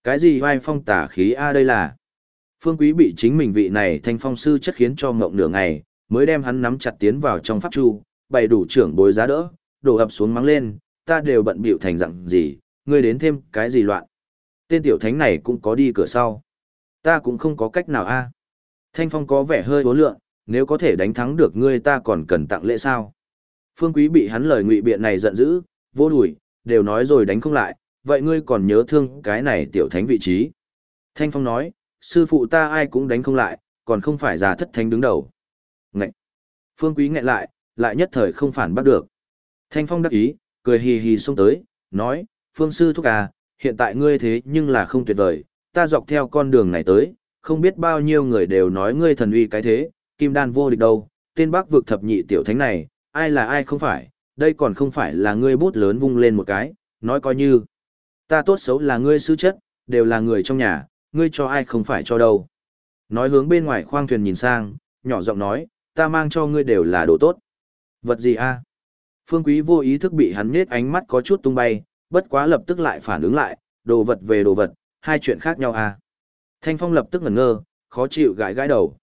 Cái gì vai phong tả khí A đây là? Phương Quý bị chính mình vị này thanh phong sư chất khiến cho ngộng nửa ngày, mới đem hắn nắm chặt tiến vào trong pháp chu, bày đủ trưởng bối giá đỡ, đổ ập xuống mắng lên, ta đều bận bịu thành dạng gì, ngươi đến thêm cái gì loạn. Tên tiểu thánh này cũng có đi cửa sau. Ta cũng không có cách nào a. Thanh phong có vẻ hơi bố lượng, nếu có thể đánh thắng được ngươi ta còn cần tặng lễ sao. Phương Quý bị hắn lời ngụy biện này giận dữ, vô đuổi đều nói rồi đánh không lại, vậy ngươi còn nhớ thương cái này tiểu thánh vị trí. Thanh Phong nói, sư phụ ta ai cũng đánh không lại, còn không phải già thất thánh đứng đầu. Ngậy! Phương Quý ngại lại, lại nhất thời không phản bắt được. Thanh Phong đắc ý, cười hì hì xông tới, nói, Phương Sư Thúc à, hiện tại ngươi thế nhưng là không tuyệt vời, ta dọc theo con đường này tới, không biết bao nhiêu người đều nói ngươi thần uy cái thế, kim đan vô địch đâu, tên bác vực thập nhị tiểu thánh này, ai là ai không phải, đây còn không phải là ngươi bút lớn vung lên một cái, nói coi như. Ta tốt xấu là ngươi sư chất, đều là người trong nhà, ngươi cho ai không phải cho đâu. Nói hướng bên ngoài khoang thuyền nhìn sang, nhỏ giọng nói, ta mang cho ngươi đều là đồ tốt. Vật gì a? Phương Quý vô ý thức bị hắn nết ánh mắt có chút tung bay, bất quá lập tức lại phản ứng lại, đồ vật về đồ vật, hai chuyện khác nhau a. Thanh Phong lập tức ngẩn ngơ, khó chịu gãi gãi đầu.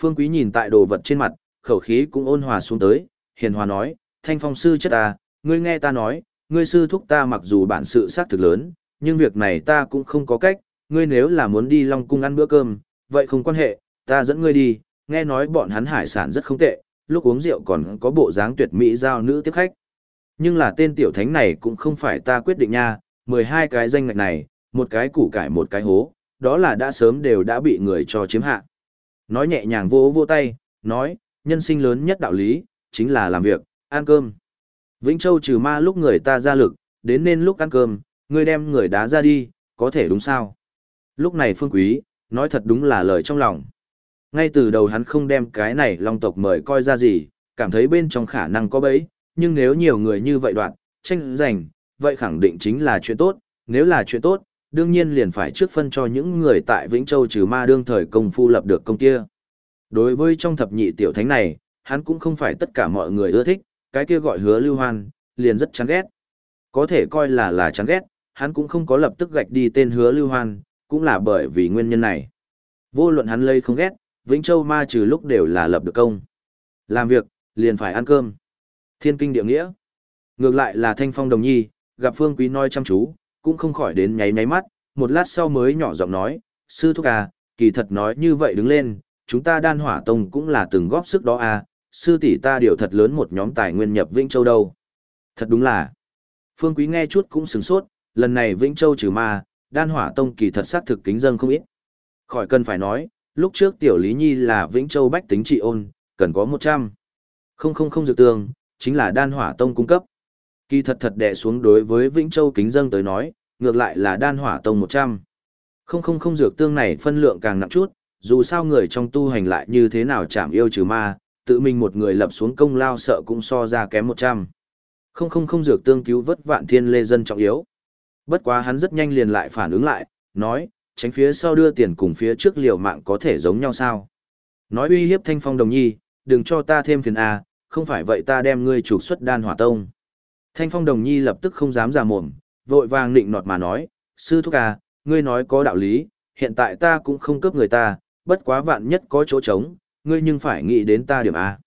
Phương Quý nhìn tại đồ vật trên mặt, khẩu khí cũng ôn hòa xuống tới, hiền hòa nói, Thanh Phong sư chất ta, ngươi nghe ta nói, ngươi sư thúc ta mặc dù bản sự sát thực lớn, nhưng việc này ta cũng không có cách, ngươi nếu là muốn đi Long Cung ăn bữa cơm, vậy không quan hệ, ta dẫn ngươi đi, nghe nói bọn hắn hải sản rất không tệ, lúc uống rượu còn có bộ dáng tuyệt mỹ giao nữ tiếp khách. Nhưng là tên tiểu thánh này cũng không phải ta quyết định nha, 12 cái danh ngạch này, một cái củ cải một cái hố, đó là đã sớm đều đã bị người cho chiếm hạ. Nói nhẹ nhàng vô vô tay, nói, nhân sinh lớn nhất đạo lý, chính là làm việc, ăn cơm. Vĩnh Châu trừ ma lúc người ta ra lực, đến nên lúc ăn cơm, ngươi đem người đá ra đi, có thể đúng sao? Lúc này Phương Quý, nói thật đúng là lời trong lòng. Ngay từ đầu hắn không đem cái này long tộc mời coi ra gì, cảm thấy bên trong khả năng có bấy, nhưng nếu nhiều người như vậy đoạn, tranh giành, vậy khẳng định chính là chuyện tốt, nếu là chuyện tốt, đương nhiên liền phải trước phân cho những người tại Vĩnh Châu trừ ma đương thời công phu lập được công kia. Đối với trong thập nhị tiểu thánh này, hắn cũng không phải tất cả mọi người ưa thích, cái kia gọi hứa lưu hoan, liền rất chán ghét. Có thể coi là là chán ghét, hắn cũng không có lập tức gạch đi tên hứa lưu hoan, cũng là bởi vì nguyên nhân này. Vô luận hắn lây không ghét, Vĩnh Châu ma trừ lúc đều là lập được công. Làm việc, liền phải ăn cơm. Thiên kinh địa nghĩa. Ngược lại là Thanh Phong Đồng Nhi, gặp Phương Quý nói chăm chú, cũng không khỏi đến nháy nháy mắt, một lát sau mới nhỏ giọng nói, sư thúc à, kỳ thật nói như vậy đứng lên, chúng ta đan hỏa tông cũng là từng góp sức đó à, sư tỷ ta điều thật lớn một nhóm tài nguyên nhập Vĩnh Châu đâu. Thật đúng là. Phương Quý nghe chút cũng sửng sốt, lần này Vĩnh Châu trừ ma, đan hỏa tông kỳ thật sát thực kính dân không ít. Khỏi cần phải nói, lúc trước tiểu Lý Nhi là Vĩnh Châu bách tính trị ôn, cần có 100. Không không không dược tương, chính là đan hỏa tông cung cấp. Kỳ thật thật đè xuống đối với Vĩnh Châu kính dân tới nói, ngược lại là đan hỏa tông 100. Không không không dược tương này phân lượng càng nặng chút, dù sao người trong tu hành lại như thế nào chạm yêu trừ ma, tự mình một người lập xuống công lao sợ cũng so ra kém 100. Không không không dược tương cứu vất vạn thiên lê dân trọng yếu. Bất quá hắn rất nhanh liền lại phản ứng lại, nói, tránh phía sau đưa tiền cùng phía trước liều mạng có thể giống nhau sao. Nói uy hiếp thanh phong đồng nhi, đừng cho ta thêm phiền A, không phải vậy ta đem ngươi trục xuất đan hỏa tông. Thanh phong đồng nhi lập tức không dám ra mồm, vội vàng nịnh nọt mà nói, sư thúc à, ngươi nói có đạo lý, hiện tại ta cũng không cướp người ta, bất quá vạn nhất có chỗ trống, ngươi nhưng phải nghĩ đến ta điểm A.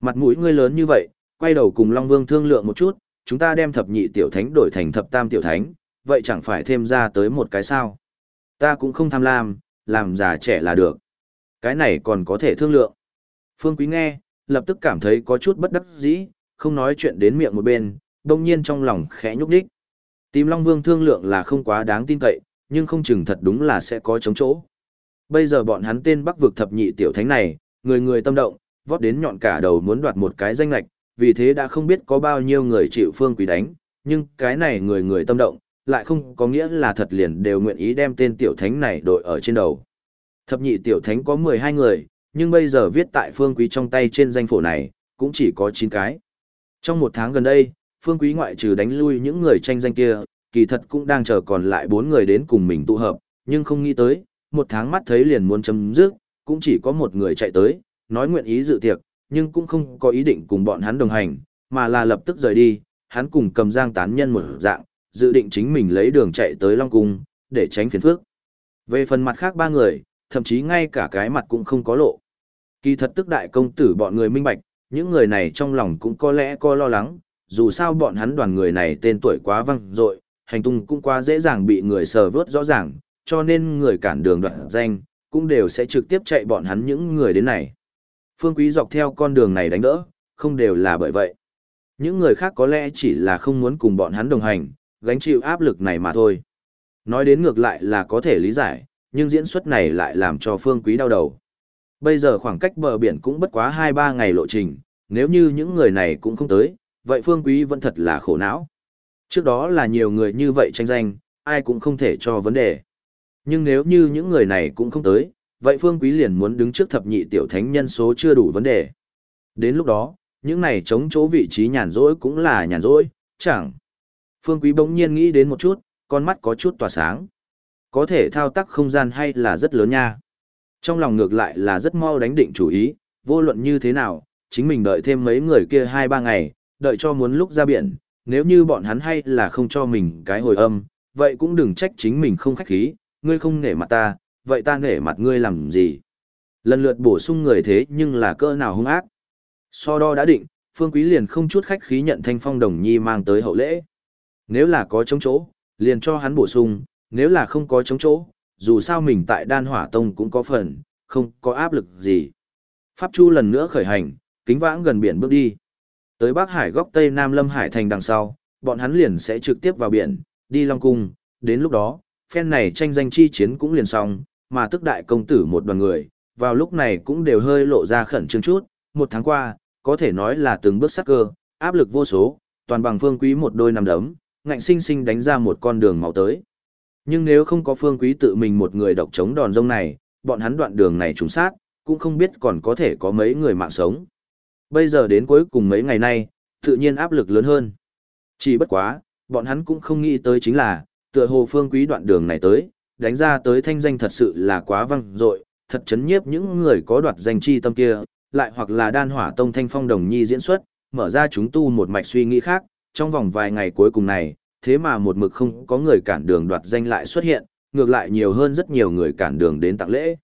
Mặt mũi ngươi lớn như vậy, quay đầu cùng Long Vương thương lượng một chút, chúng ta đem thập nhị tiểu thánh đổi thành thập tam tiểu thánh, vậy chẳng phải thêm ra tới một cái sao. Ta cũng không tham lam, làm già trẻ là được. Cái này còn có thể thương lượng. Phương Quý nghe, lập tức cảm thấy có chút bất đắc dĩ, không nói chuyện đến miệng một bên, đồng nhiên trong lòng khẽ nhúc nhích Tìm Long Vương thương lượng là không quá đáng tin cậy, nhưng không chừng thật đúng là sẽ có chống chỗ. Bây giờ bọn hắn tên Bắc vực thập nhị tiểu thánh này, người người tâm động, vót đến nhọn cả đầu muốn đoạt một cái danh lạch, vì thế đã không biết có bao nhiêu người chịu phương quý đánh, nhưng cái này người người tâm động, lại không có nghĩa là thật liền đều nguyện ý đem tên tiểu thánh này đội ở trên đầu. Thập nhị tiểu thánh có 12 người, nhưng bây giờ viết tại phương quý trong tay trên danh phổ này, cũng chỉ có 9 cái. Trong một tháng gần đây, phương quý ngoại trừ đánh lui những người tranh danh kia, kỳ thật cũng đang chờ còn lại 4 người đến cùng mình tụ hợp, nhưng không nghĩ tới, một tháng mắt thấy liền muốn chấm dứt, cũng chỉ có một người chạy tới, nói nguyện ý dự tiệc, nhưng cũng không có ý định cùng bọn hắn đồng hành, mà là lập tức rời đi, hắn cùng cầm giang tán nhân một dạng, dự định chính mình lấy đường chạy tới Long Cung, để tránh phiền phức. Về phần mặt khác ba người, thậm chí ngay cả cái mặt cũng không có lộ. Kỳ thật tức đại công tử bọn người minh bạch, những người này trong lòng cũng có lẽ có lo lắng, dù sao bọn hắn đoàn người này tên tuổi quá văng dội hành tung cũng quá dễ dàng bị người sờ vớt rõ ràng, cho nên người cản đường đoạn danh, cũng đều sẽ trực tiếp chạy bọn hắn những người đến này. Phương Quý dọc theo con đường này đánh đỡ, không đều là bởi vậy. Những người khác có lẽ chỉ là không muốn cùng bọn hắn đồng hành, gánh chịu áp lực này mà thôi. Nói đến ngược lại là có thể lý giải, nhưng diễn xuất này lại làm cho Phương Quý đau đầu. Bây giờ khoảng cách bờ biển cũng bất quá 2-3 ngày lộ trình, nếu như những người này cũng không tới, vậy Phương Quý vẫn thật là khổ não. Trước đó là nhiều người như vậy tranh danh, ai cũng không thể cho vấn đề. Nhưng nếu như những người này cũng không tới, vậy Phương Quý liền muốn đứng trước thập nhị tiểu thánh nhân số chưa đủ vấn đề. Đến lúc đó, những này chống chỗ vị trí nhàn rỗi cũng là nhàn rỗi, chẳng. Phương Quý bỗng nhiên nghĩ đến một chút, con mắt có chút tỏa sáng. Có thể thao tác không gian hay là rất lớn nha. Trong lòng ngược lại là rất mau đánh định chủ ý, vô luận như thế nào, chính mình đợi thêm mấy người kia 2-3 ngày, đợi cho muốn lúc ra biển, nếu như bọn hắn hay là không cho mình cái hồi âm, vậy cũng đừng trách chính mình không khách khí, ngươi không nể mặt ta, vậy ta nể mặt ngươi làm gì? Lần lượt bổ sung người thế nhưng là cỡ nào hung ác. So đo đã định, Phương Quý liền không chút khách khí nhận Thanh Phong Đồng Nhi mang tới hậu lễ. Nếu là có chống chỗ, liền cho hắn bổ sung, nếu là không có chống chỗ, dù sao mình tại Đan Hỏa Tông cũng có phần, không có áp lực gì. Pháp Chu lần nữa khởi hành, kính vãng gần biển bước đi. Tới Bắc Hải góc Tây Nam Lâm Hải thành đằng sau, bọn hắn liền sẽ trực tiếp vào biển, đi Long Cung, đến lúc đó, phen này tranh danh chi chiến cũng liền xong, mà tức đại công tử một đoàn người, vào lúc này cũng đều hơi lộ ra khẩn trương chút, một tháng qua, có thể nói là từng bước sắc cơ, áp lực vô số, toàn bằng phương quý một đôi nằm đấm, ngạnh sinh sinh đánh ra một con đường máu tới. Nhưng nếu không có phương quý tự mình một người độc chống đòn rông này, bọn hắn đoạn đường này trúng sát, cũng không biết còn có thể có mấy người mạng sống. Bây giờ đến cuối cùng mấy ngày nay, tự nhiên áp lực lớn hơn. Chỉ bất quá, bọn hắn cũng không nghĩ tới chính là, tựa hồ phương quý đoạn đường này tới, đánh ra tới thanh danh thật sự là quá văng dội thật chấn nhiếp những người có đoạt danh chi tâm kia, lại hoặc là đan hỏa tông thanh phong đồng nhi diễn xuất, mở ra chúng tu một mạch suy nghĩ khác, trong vòng vài ngày cuối cùng này, thế mà một mực không có người cản đường đoạt danh lại xuất hiện, ngược lại nhiều hơn rất nhiều người cản đường đến tặng lễ.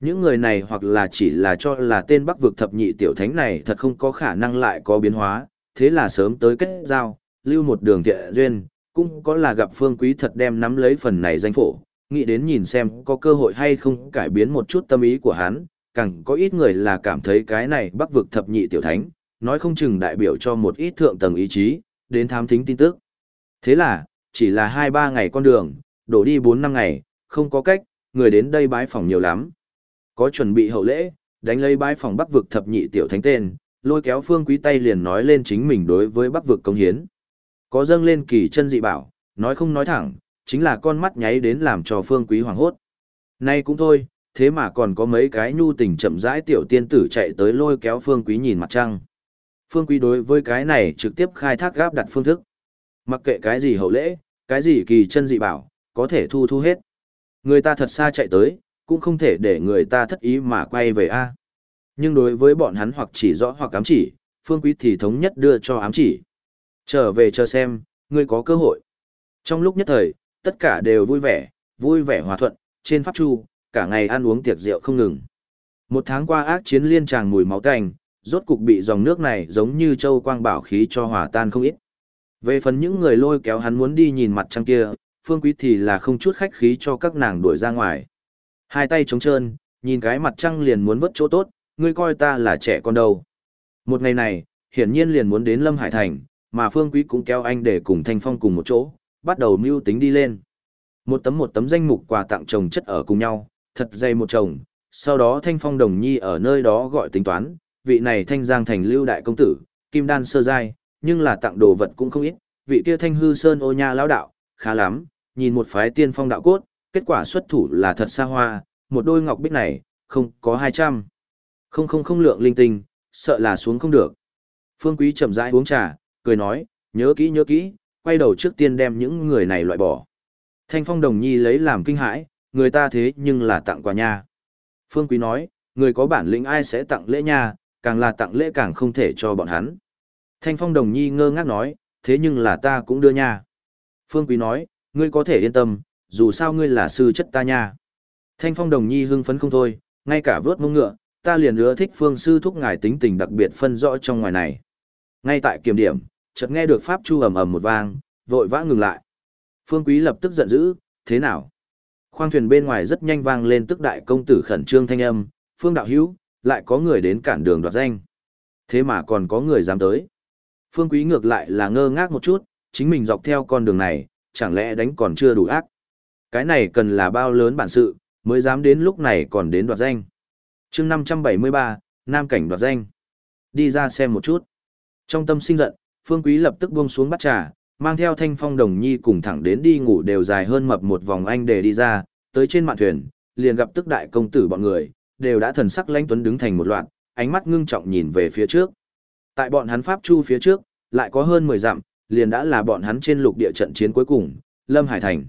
Những người này hoặc là chỉ là cho là tên bắc vực thập nhị tiểu thánh này thật không có khả năng lại có biến hóa, thế là sớm tới kết giao, lưu một đường thiện duyên, cũng có là gặp phương quý thật đem nắm lấy phần này danh phổ, nghĩ đến nhìn xem có cơ hội hay không cải biến một chút tâm ý của hắn, càng có ít người là cảm thấy cái này bắc vực thập nhị tiểu thánh, nói không chừng đại biểu cho một ít thượng tầng ý chí, đến thám thính tin tức. Thế là, chỉ là 2-3 ngày con đường, đổ đi 4 năm ngày, không có cách, người đến đây bái phòng nhiều lắm. Có chuẩn bị hậu lễ, đánh lấy bái phòng bắc vực thập nhị tiểu thánh tên, lôi kéo phương quý tay liền nói lên chính mình đối với bắc vực công hiến. Có dâng lên kỳ chân dị bảo, nói không nói thẳng, chính là con mắt nháy đến làm cho phương quý hoàng hốt. Nay cũng thôi, thế mà còn có mấy cái nhu tình chậm rãi tiểu tiên tử chạy tới lôi kéo phương quý nhìn mặt trăng. Phương quý đối với cái này trực tiếp khai thác gáp đặt phương thức. Mặc kệ cái gì hậu lễ, cái gì kỳ chân dị bảo, có thể thu thu hết. Người ta thật xa chạy tới, cũng không thể để người ta thất ý mà quay về a. Nhưng đối với bọn hắn hoặc chỉ rõ hoặc ám chỉ, Phương Quý thì thống nhất đưa cho ám chỉ. Trở về chờ xem, ngươi có cơ hội. Trong lúc nhất thời, tất cả đều vui vẻ, vui vẻ hòa thuận, trên pháp chu, cả ngày ăn uống tiệc rượu không ngừng. Một tháng qua ác chiến liên tràng mùi máu tanh, rốt cục bị dòng nước này giống như châu quang bảo khí cho hòa tan không ít. Về phần những người lôi kéo hắn muốn đi nhìn mặt trăng kia, Phương Quý thì là không chút khách khí cho các nàng đuổi ra ngoài. Hai tay trống trơn, nhìn cái mặt trăng liền muốn vớt chỗ tốt, ngươi coi ta là trẻ con đâu. Một ngày này, hiển nhiên liền muốn đến Lâm Hải Thành, mà Phương Quý cũng kéo anh để cùng Thanh Phong cùng một chỗ, bắt đầu mưu tính đi lên. Một tấm một tấm danh mục quà tặng chồng chất ở cùng nhau, thật dày một chồng, sau đó Thanh Phong đồng nhi ở nơi đó gọi tính toán, vị này Thanh Giang Thành lưu đại công tử, kim đan sơ giai, nhưng là tặng đồ vật cũng không ít, vị kia Thanh Hư Sơn ô nha lão đạo, khá lắm, nhìn một phái tiên phong đạo cốt, kết quả xuất thủ là thật xa hoa, một đôi ngọc bích này, không có 200. Không không không lượng linh tinh, sợ là xuống không được. Phương Quý chậm rãi uống trà, cười nói, nhớ kỹ nhớ kỹ, quay đầu trước tiên đem những người này loại bỏ. Thanh Phong Đồng Nhi lấy làm kinh hãi, người ta thế nhưng là tặng quà nha. Phương Quý nói, người có bản lĩnh ai sẽ tặng lễ nha, càng là tặng lễ càng không thể cho bọn hắn. Thanh Phong Đồng Nhi ngơ ngác nói, thế nhưng là ta cũng đưa nha. Phương Quý nói, ngươi có thể yên tâm, dù sao ngươi là sư chất ta nha. Thanh Phong Đồng Nhi hưng phấn không thôi, ngay cả vớt mông ngựa, ta liền ưa thích phương sư thúc ngài tính tình đặc biệt phân rõ trong ngoài này. Ngay tại kiểm điểm, chợt nghe được pháp chu ầm ầm một vang, vội vã ngừng lại. Phương Quý lập tức giận dữ, thế nào? Khoang thuyền bên ngoài rất nhanh vang lên tức đại công tử khẩn trương thanh âm, Phương đạo hữu, lại có người đến cản đường đoạt danh. Thế mà còn có người dám tới. Phương Quý ngược lại là ngơ ngác một chút, chính mình dọc theo con đường này, chẳng lẽ đánh còn chưa đủ ác. Cái này cần là bao lớn bản sự, mới dám đến lúc này còn đến đoạt danh. chương 573, Nam Cảnh đoạt danh. Đi ra xem một chút. Trong tâm sinh giận, Phương Quý lập tức buông xuống bắt trà, mang theo thanh phong đồng nhi cùng thẳng đến đi ngủ đều dài hơn mập một vòng anh để đi ra, tới trên mạn thuyền, liền gặp tức đại công tử bọn người, đều đã thần sắc lãnh tuấn đứng thành một loạt, ánh mắt ngưng trọng nhìn về phía trước. Tại bọn hắn Pháp Chu phía trước, lại có hơn 10 dặm, liền đã là bọn hắn trên lục địa trận chiến cuối cùng, Lâm Hải Thành.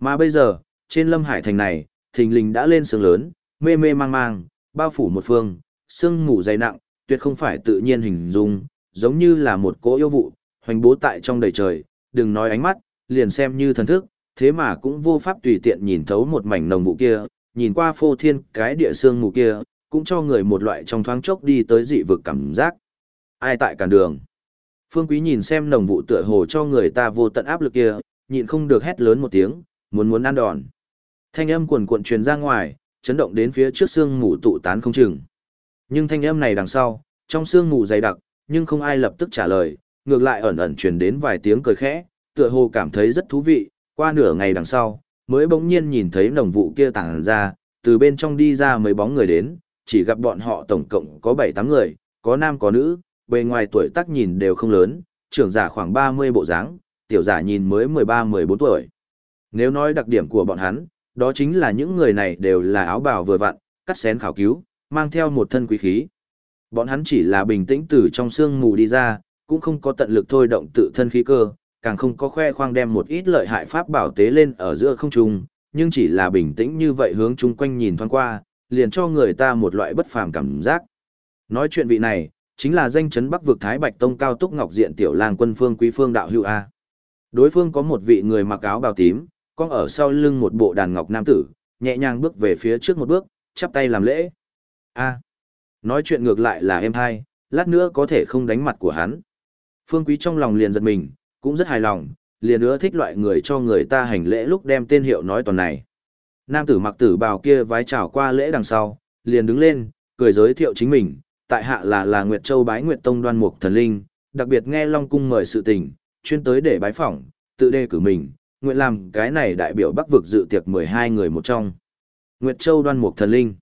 Mà bây giờ, trên Lâm Hải Thành này, thình lình đã lên sương lớn, mê mê mang mang, bao phủ một phương, sương mù dày nặng, tuyệt không phải tự nhiên hình dung, giống như là một cỗ yêu vụ, hoành bố tại trong đầy trời, đừng nói ánh mắt, liền xem như thần thức, thế mà cũng vô pháp tùy tiện nhìn thấu một mảnh nồng vụ kia, nhìn qua phô thiên cái địa xương mù kia, cũng cho người một loại trong thoáng chốc đi tới dị vực cảm giác. Ai tại cản đường? Phương Quý nhìn xem nồng vụ tựa hồ cho người ta vô tận áp lực kia, nhịn không được hét lớn một tiếng, muốn muốn ăn đòn. Thanh âm cuồn cuộn truyền ra ngoài, chấn động đến phía trước xương mù tụ tán không chừng. Nhưng thanh âm này đằng sau, trong xương mù dày đặc, nhưng không ai lập tức trả lời, ngược lại ẩn ẩn truyền đến vài tiếng cười khẽ, tựa hồ cảm thấy rất thú vị, qua nửa ngày đằng sau, mới bỗng nhiên nhìn thấy nồng vụ kia tàng ra, từ bên trong đi ra mấy bóng người đến, chỉ gặp bọn họ tổng cộng có 7-8 người, có nam có nữ, bề ngoài tuổi tác nhìn đều không lớn, trưởng giả khoảng 30 bộ dáng, tiểu giả nhìn mới 13-14 tuổi. Nếu nói đặc điểm của bọn hắn, đó chính là những người này đều là áo bào vừa vặn, cắt xén khảo cứu, mang theo một thân quý khí. Bọn hắn chỉ là bình tĩnh từ trong sương mù đi ra, cũng không có tận lực thôi động tự thân khí cơ, càng không có khoe khoang đem một ít lợi hại pháp bảo tế lên ở giữa không trung, nhưng chỉ là bình tĩnh như vậy hướng chung quanh nhìn thoáng qua, liền cho người ta một loại bất phàm cảm giác. Nói chuyện vị này, chính là danh chấn Bắc vực Thái Bạch Tông cao túc ngọc diện tiểu lang quân phương quý phương đạo hữu a. Đối phương có một vị người mặc áo bào tím, con ở sau lưng một bộ đàn ngọc nam tử, nhẹ nhàng bước về phía trước một bước, chắp tay làm lễ. A. Nói chuyện ngược lại là em hai, lát nữa có thể không đánh mặt của hắn. Phương Quý trong lòng liền giật mình, cũng rất hài lòng, liền ưa thích loại người cho người ta hành lễ lúc đem tên hiệu nói toàn này. Nam tử mặc tử bào kia vái chào qua lễ đằng sau, liền đứng lên, cười giới thiệu chính mình, tại hạ là là Nguyệt Châu bái Nguyệt Tông đoan mục thần linh, đặc biệt nghe Long Cung mời sự tình, chuyên tới để bái phỏng, tự đề cử mình, nguyện làm cái này đại biểu bắc vực dự tiệc 12 người một trong. Nguyệt Châu đoan mục thần linh.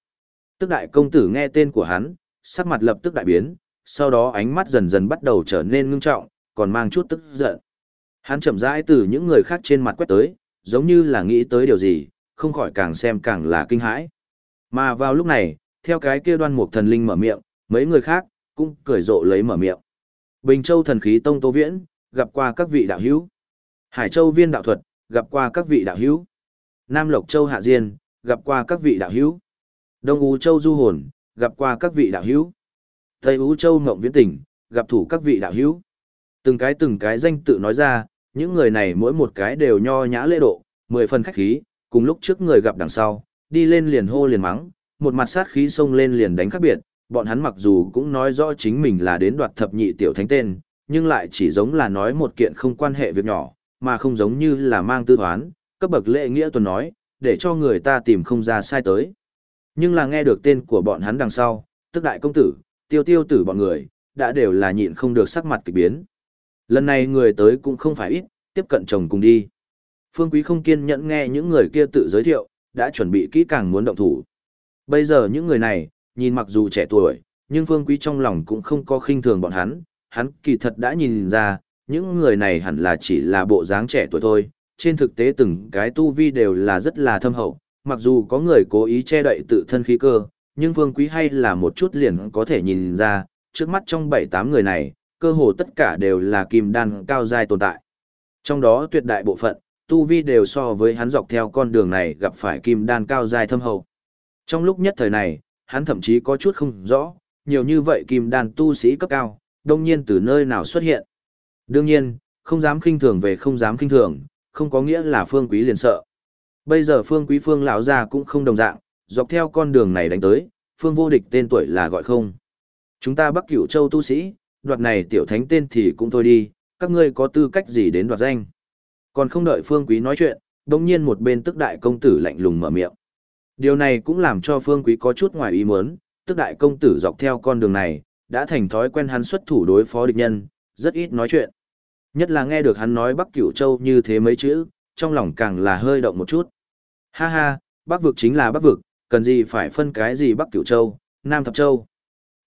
Tức đại công tử nghe tên của hắn, sắc mặt lập tức đại biến, sau đó ánh mắt dần dần bắt đầu trở nên ngưng trọng, còn mang chút tức giận. Hắn chậm rãi từ những người khác trên mặt quét tới, giống như là nghĩ tới điều gì, không khỏi càng xem càng là kinh hãi. Mà vào lúc này, theo cái kia đoan mục thần linh mở miệng, mấy người khác cũng cười rộ lấy mở miệng. Bình Châu thần khí tông Tô Viễn, gặp qua các vị đạo hữu. Hải Châu viên đạo thuật, gặp qua các vị đạo hữu. Nam Lộc Châu Hạ Diên, gặp qua các vị đạo hữu. Đông Ú Châu Du Hồn, gặp qua các vị đạo hữu. Tây Ú Châu mộng Viễn Tỉnh, gặp thủ các vị đạo hữu. Từng cái từng cái danh tự nói ra, những người này mỗi một cái đều nho nhã lễ độ, mười phần khách khí, cùng lúc trước người gặp đằng sau, đi lên liền hô liền mắng, một mặt sát khí xông lên liền đánh khác biệt, bọn hắn mặc dù cũng nói rõ chính mình là đến đoạt thập nhị tiểu thánh tên, nhưng lại chỉ giống là nói một kiện không quan hệ việc nhỏ, mà không giống như là mang tư toán, cấp bậc lễ nghĩa tuần nói, để cho người ta tìm không ra sai tới. Nhưng là nghe được tên của bọn hắn đằng sau, tức đại công tử, tiêu tiêu tử bọn người, đã đều là nhịn không được sắc mặt kỳ biến. Lần này người tới cũng không phải ít, tiếp cận chồng cùng đi. Phương Quý không kiên nhẫn nghe những người kia tự giới thiệu, đã chuẩn bị kỹ càng muốn động thủ. Bây giờ những người này, nhìn mặc dù trẻ tuổi, nhưng Phương Quý trong lòng cũng không có khinh thường bọn hắn, hắn kỳ thật đã nhìn ra, những người này hẳn là chỉ là bộ dáng trẻ tuổi thôi, trên thực tế từng cái tu vi đều là rất là thâm hậu, mặc dù có người cố ý che đậy tự thân khí cơ, nhưng Vương Quý hay là một chút liền có thể nhìn ra, trước mắt trong 7-8 người này, cơ hồ tất cả đều là kim đan cao giai tồn tại. Trong đó tuyệt đại bộ phận, tu vi đều so với hắn dọc theo con đường này gặp phải kim đan cao giai thâm hậu. Trong lúc nhất thời này, hắn thậm chí có chút không rõ, nhiều như vậy kim đan tu sĩ cấp cao, đông nhiên từ nơi nào xuất hiện. Đương nhiên, không dám khinh thường về không dám khinh thường, không có nghĩa là phương quý liền sợ. Bây giờ phương quý phương lão gia cũng không đồng dạng, dọc theo con đường này đánh tới, phương vô địch tên tuổi là gọi không. Chúng ta bắc cửu châu tu sĩ, đoạt này tiểu thánh tên thì cũng thôi đi, các ngươi có tư cách gì đến đoạt danh. Còn không đợi phương quý nói chuyện, đồng nhiên một bên tức đại công tử lạnh lùng mở miệng. Điều này cũng làm cho phương quý có chút ngoài ý muốn, tức đại công tử dọc theo con đường này, đã thành thói quen hắn xuất thủ đối phó địch nhân, rất ít nói chuyện. Nhất là nghe được hắn nói Bắc Cửu Châu như thế mấy chữ, trong lòng càng là hơi động một chút. Ha ha, Bắc vực chính là Bắc vực, cần gì phải phân cái gì Bắc Cửu Châu, Nam Thập Châu.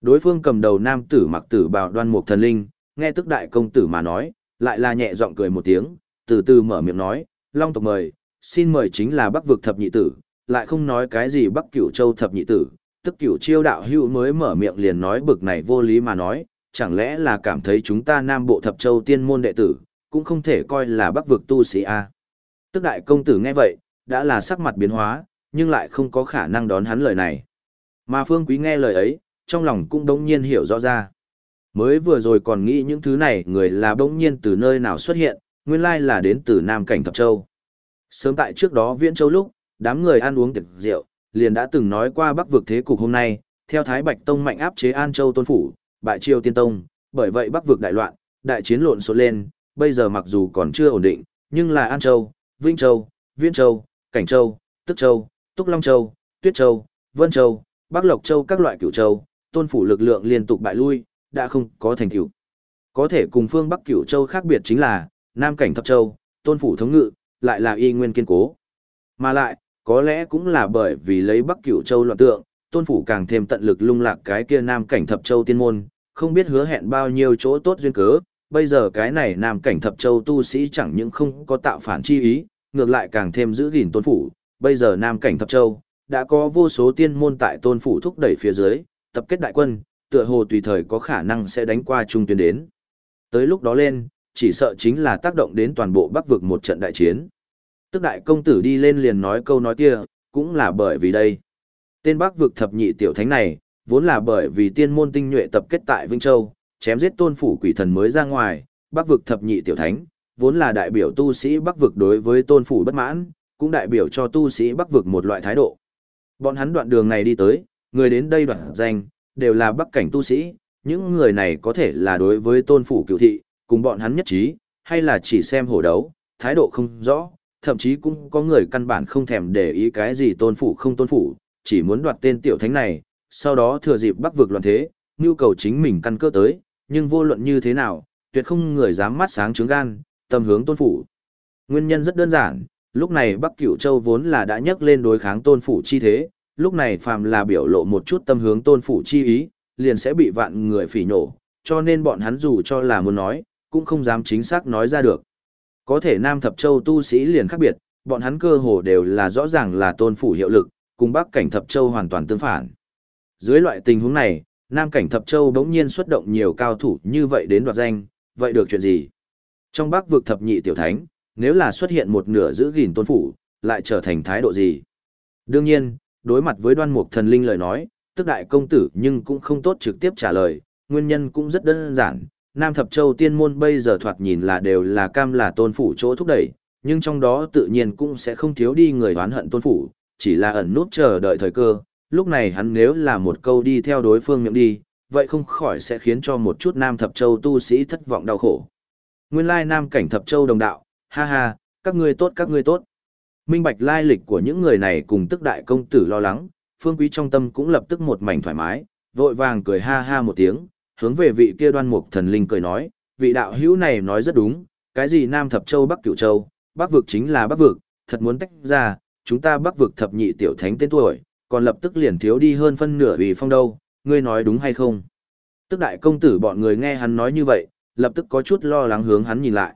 Đối phương cầm đầu nam tử mặc tử bào đoan mục thần linh, nghe tức đại công tử mà nói, lại là nhẹ giọng cười một tiếng, từ từ mở miệng nói, Long tộc mời, xin mời chính là Bắc vực thập nhị tử, lại không nói cái gì Bắc Cửu Châu thập nhị tử, tức Cửu Chiêu đạo hữu mới mở miệng liền nói bực này vô lý mà nói, chẳng lẽ là cảm thấy chúng ta Nam Bộ thập châu tiên môn đệ tử, cũng không thể coi là Bắc vực tu sĩ a. Tức đại công tử nghe vậy, đã là sắc mặt biến hóa, nhưng lại không có khả năng đón hắn lời này. Mà Phương Quý nghe lời ấy, trong lòng cũng đống nhiên hiểu rõ ra. Mới vừa rồi còn nghĩ những thứ này người là đống nhiên từ nơi nào xuất hiện, nguyên lai là đến từ Nam Cảnh Thập Châu. Sớm tại trước đó Viễn Châu lúc, đám người ăn uống tiệc rượu, liền đã từng nói qua bắc vực thế cục hôm nay, theo Thái Bạch Tông mạnh áp chế An Châu Tôn Phủ, bại triều tiên tông, bởi vậy bắc vực đại loạn, đại chiến lộn xộn lên, bây giờ mặc dù còn chưa ổn định, nhưng là An Châu, Vĩnh Châu, Viễn Châu, Cảnh Châu, Tức Châu, Túc Long Châu, Tuyết Châu, Vân Châu, Bắc Lộc Châu các loại cửu châu, tôn phủ lực lượng liên tục bại lui, đã không có thành tựu. Có thể cùng phương Bắc Cửu Châu khác biệt chính là, Nam cảnh Thập Châu, tôn phủ thống ngự, lại là y nguyên kiên cố. Mà lại, có lẽ cũng là bởi vì lấy Bắc Cửu Châu loạn tượng, tôn phủ càng thêm tận lực lung lạc cái kia Nam cảnh Thập Châu tiên môn, không biết hứa hẹn bao nhiêu chỗ tốt duyên cớ, bây giờ cái này Nam cảnh Thập Châu tu sĩ chẳng những không có tạo phản chi ý, ngược lại càng thêm giữ gìn tôn phủ, bây giờ Nam cảnh Thập Châu đã có vô số tiên môn tại tôn phủ thúc đẩy phía dưới, tập kết đại quân, tựa hồ tùy thời có khả năng sẽ đánh qua trung tuyến đến. Tới lúc đó lên, chỉ sợ chính là tác động đến toàn bộ bắc vực một trận đại chiến. Tức đại công tử đi lên liền nói câu nói kia, cũng là bởi vì đây. Tên bắc vực thập nhị tiểu thánh này, vốn là bởi vì tiên môn tinh nhuệ tập kết tại Vinh Châu, chém giết tôn phủ quỷ thần mới ra ngoài, bắc vực thập nhị tiểu thánh, vốn là đại biểu tu sĩ bắc vực đối với tôn phủ bất mãn, cũng đại biểu cho tu sĩ bắc vực một loại thái độ. Bọn hắn đoạn đường này đi tới, người đến đây đoạn danh, đều là bắc cảnh tu sĩ, những người này có thể là đối với tôn phủ cựu thị, cùng bọn hắn nhất trí, hay là chỉ xem hổ đấu, thái độ không rõ, thậm chí cũng có người căn bản không thèm để ý cái gì tôn phủ không tôn phủ, chỉ muốn đoạt tên tiểu thánh này, sau đó thừa dịp bắc vực loạn thế, nhu cầu chính mình căn cơ tới, nhưng vô luận như thế nào, tuyệt không người dám mắt sáng trứng gan, tâm hướng tôn phủ. Nguyên nhân rất đơn giản, lúc này Bắc Cửu Châu vốn là đã nhấc lên đối kháng tôn phủ chi thế, lúc này phàm là biểu lộ một chút tâm hướng tôn phủ chi ý, liền sẽ bị vạn người phỉ nhổ, cho nên bọn hắn dù cho là muốn nói, cũng không dám chính xác nói ra được. Có thể Nam Thập Châu tu sĩ liền khác biệt, bọn hắn cơ hồ đều là rõ ràng là tôn phủ hiệu lực, cùng Bắc Cảnh Thập Châu hoàn toàn tương phản. Dưới loại tình huống này, Nam Cảnh Thập Châu đống nhiên xuất động nhiều cao thủ như vậy đến đoạt danh, vậy được chuyện gì? Trong Bắc vực thập nhị tiểu thánh, nếu là xuất hiện một nửa giữ gìn tôn phủ, lại trở thành thái độ gì? Đương nhiên, đối mặt với đoan mục thần linh lời nói, tức đại công tử nhưng cũng không tốt trực tiếp trả lời, nguyên nhân cũng rất đơn giản. Nam Thập Châu tiên môn bây giờ thoạt nhìn là đều là cam là tôn phủ chỗ thúc đẩy, nhưng trong đó tự nhiên cũng sẽ không thiếu đi người oán hận tôn phủ, chỉ là ẩn nút chờ đợi thời cơ. Lúc này hắn nếu là một câu đi theo đối phương miệng đi, vậy không khỏi sẽ khiến cho một chút Nam Thập Châu tu sĩ thất vọng đau khổ. Nguyên lai Nam cảnh Thập Châu đồng đạo, ha ha, các ngươi tốt các ngươi tốt. Minh bạch lai lịch của những người này cùng tức đại công tử lo lắng, phương quý trong tâm cũng lập tức một mảnh thoải mái, vội vàng cười ha ha một tiếng, hướng về vị kia đoan mục thần linh cười nói, vị đạo hữu này nói rất đúng, cái gì Nam Thập Châu Bắc Cửu Châu, Bắc vực chính là Bắc vực, thật muốn tách ra, chúng ta Bắc vực thập nhị tiểu thánh tên tuổi, còn lập tức liền thiếu đi hơn phân nửa vì phong đâu, ngươi nói đúng hay không? Tức đại công tử bọn người nghe hắn nói như vậy, lập tức có chút lo lắng hướng hắn nhìn lại.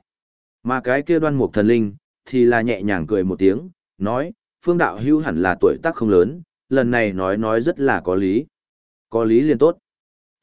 Mà cái kia đoan mục thần linh, thì là nhẹ nhàng cười một tiếng, nói, phương đạo hưu hẳn là tuổi tác không lớn, lần này nói nói rất là có lý. Có lý liền tốt.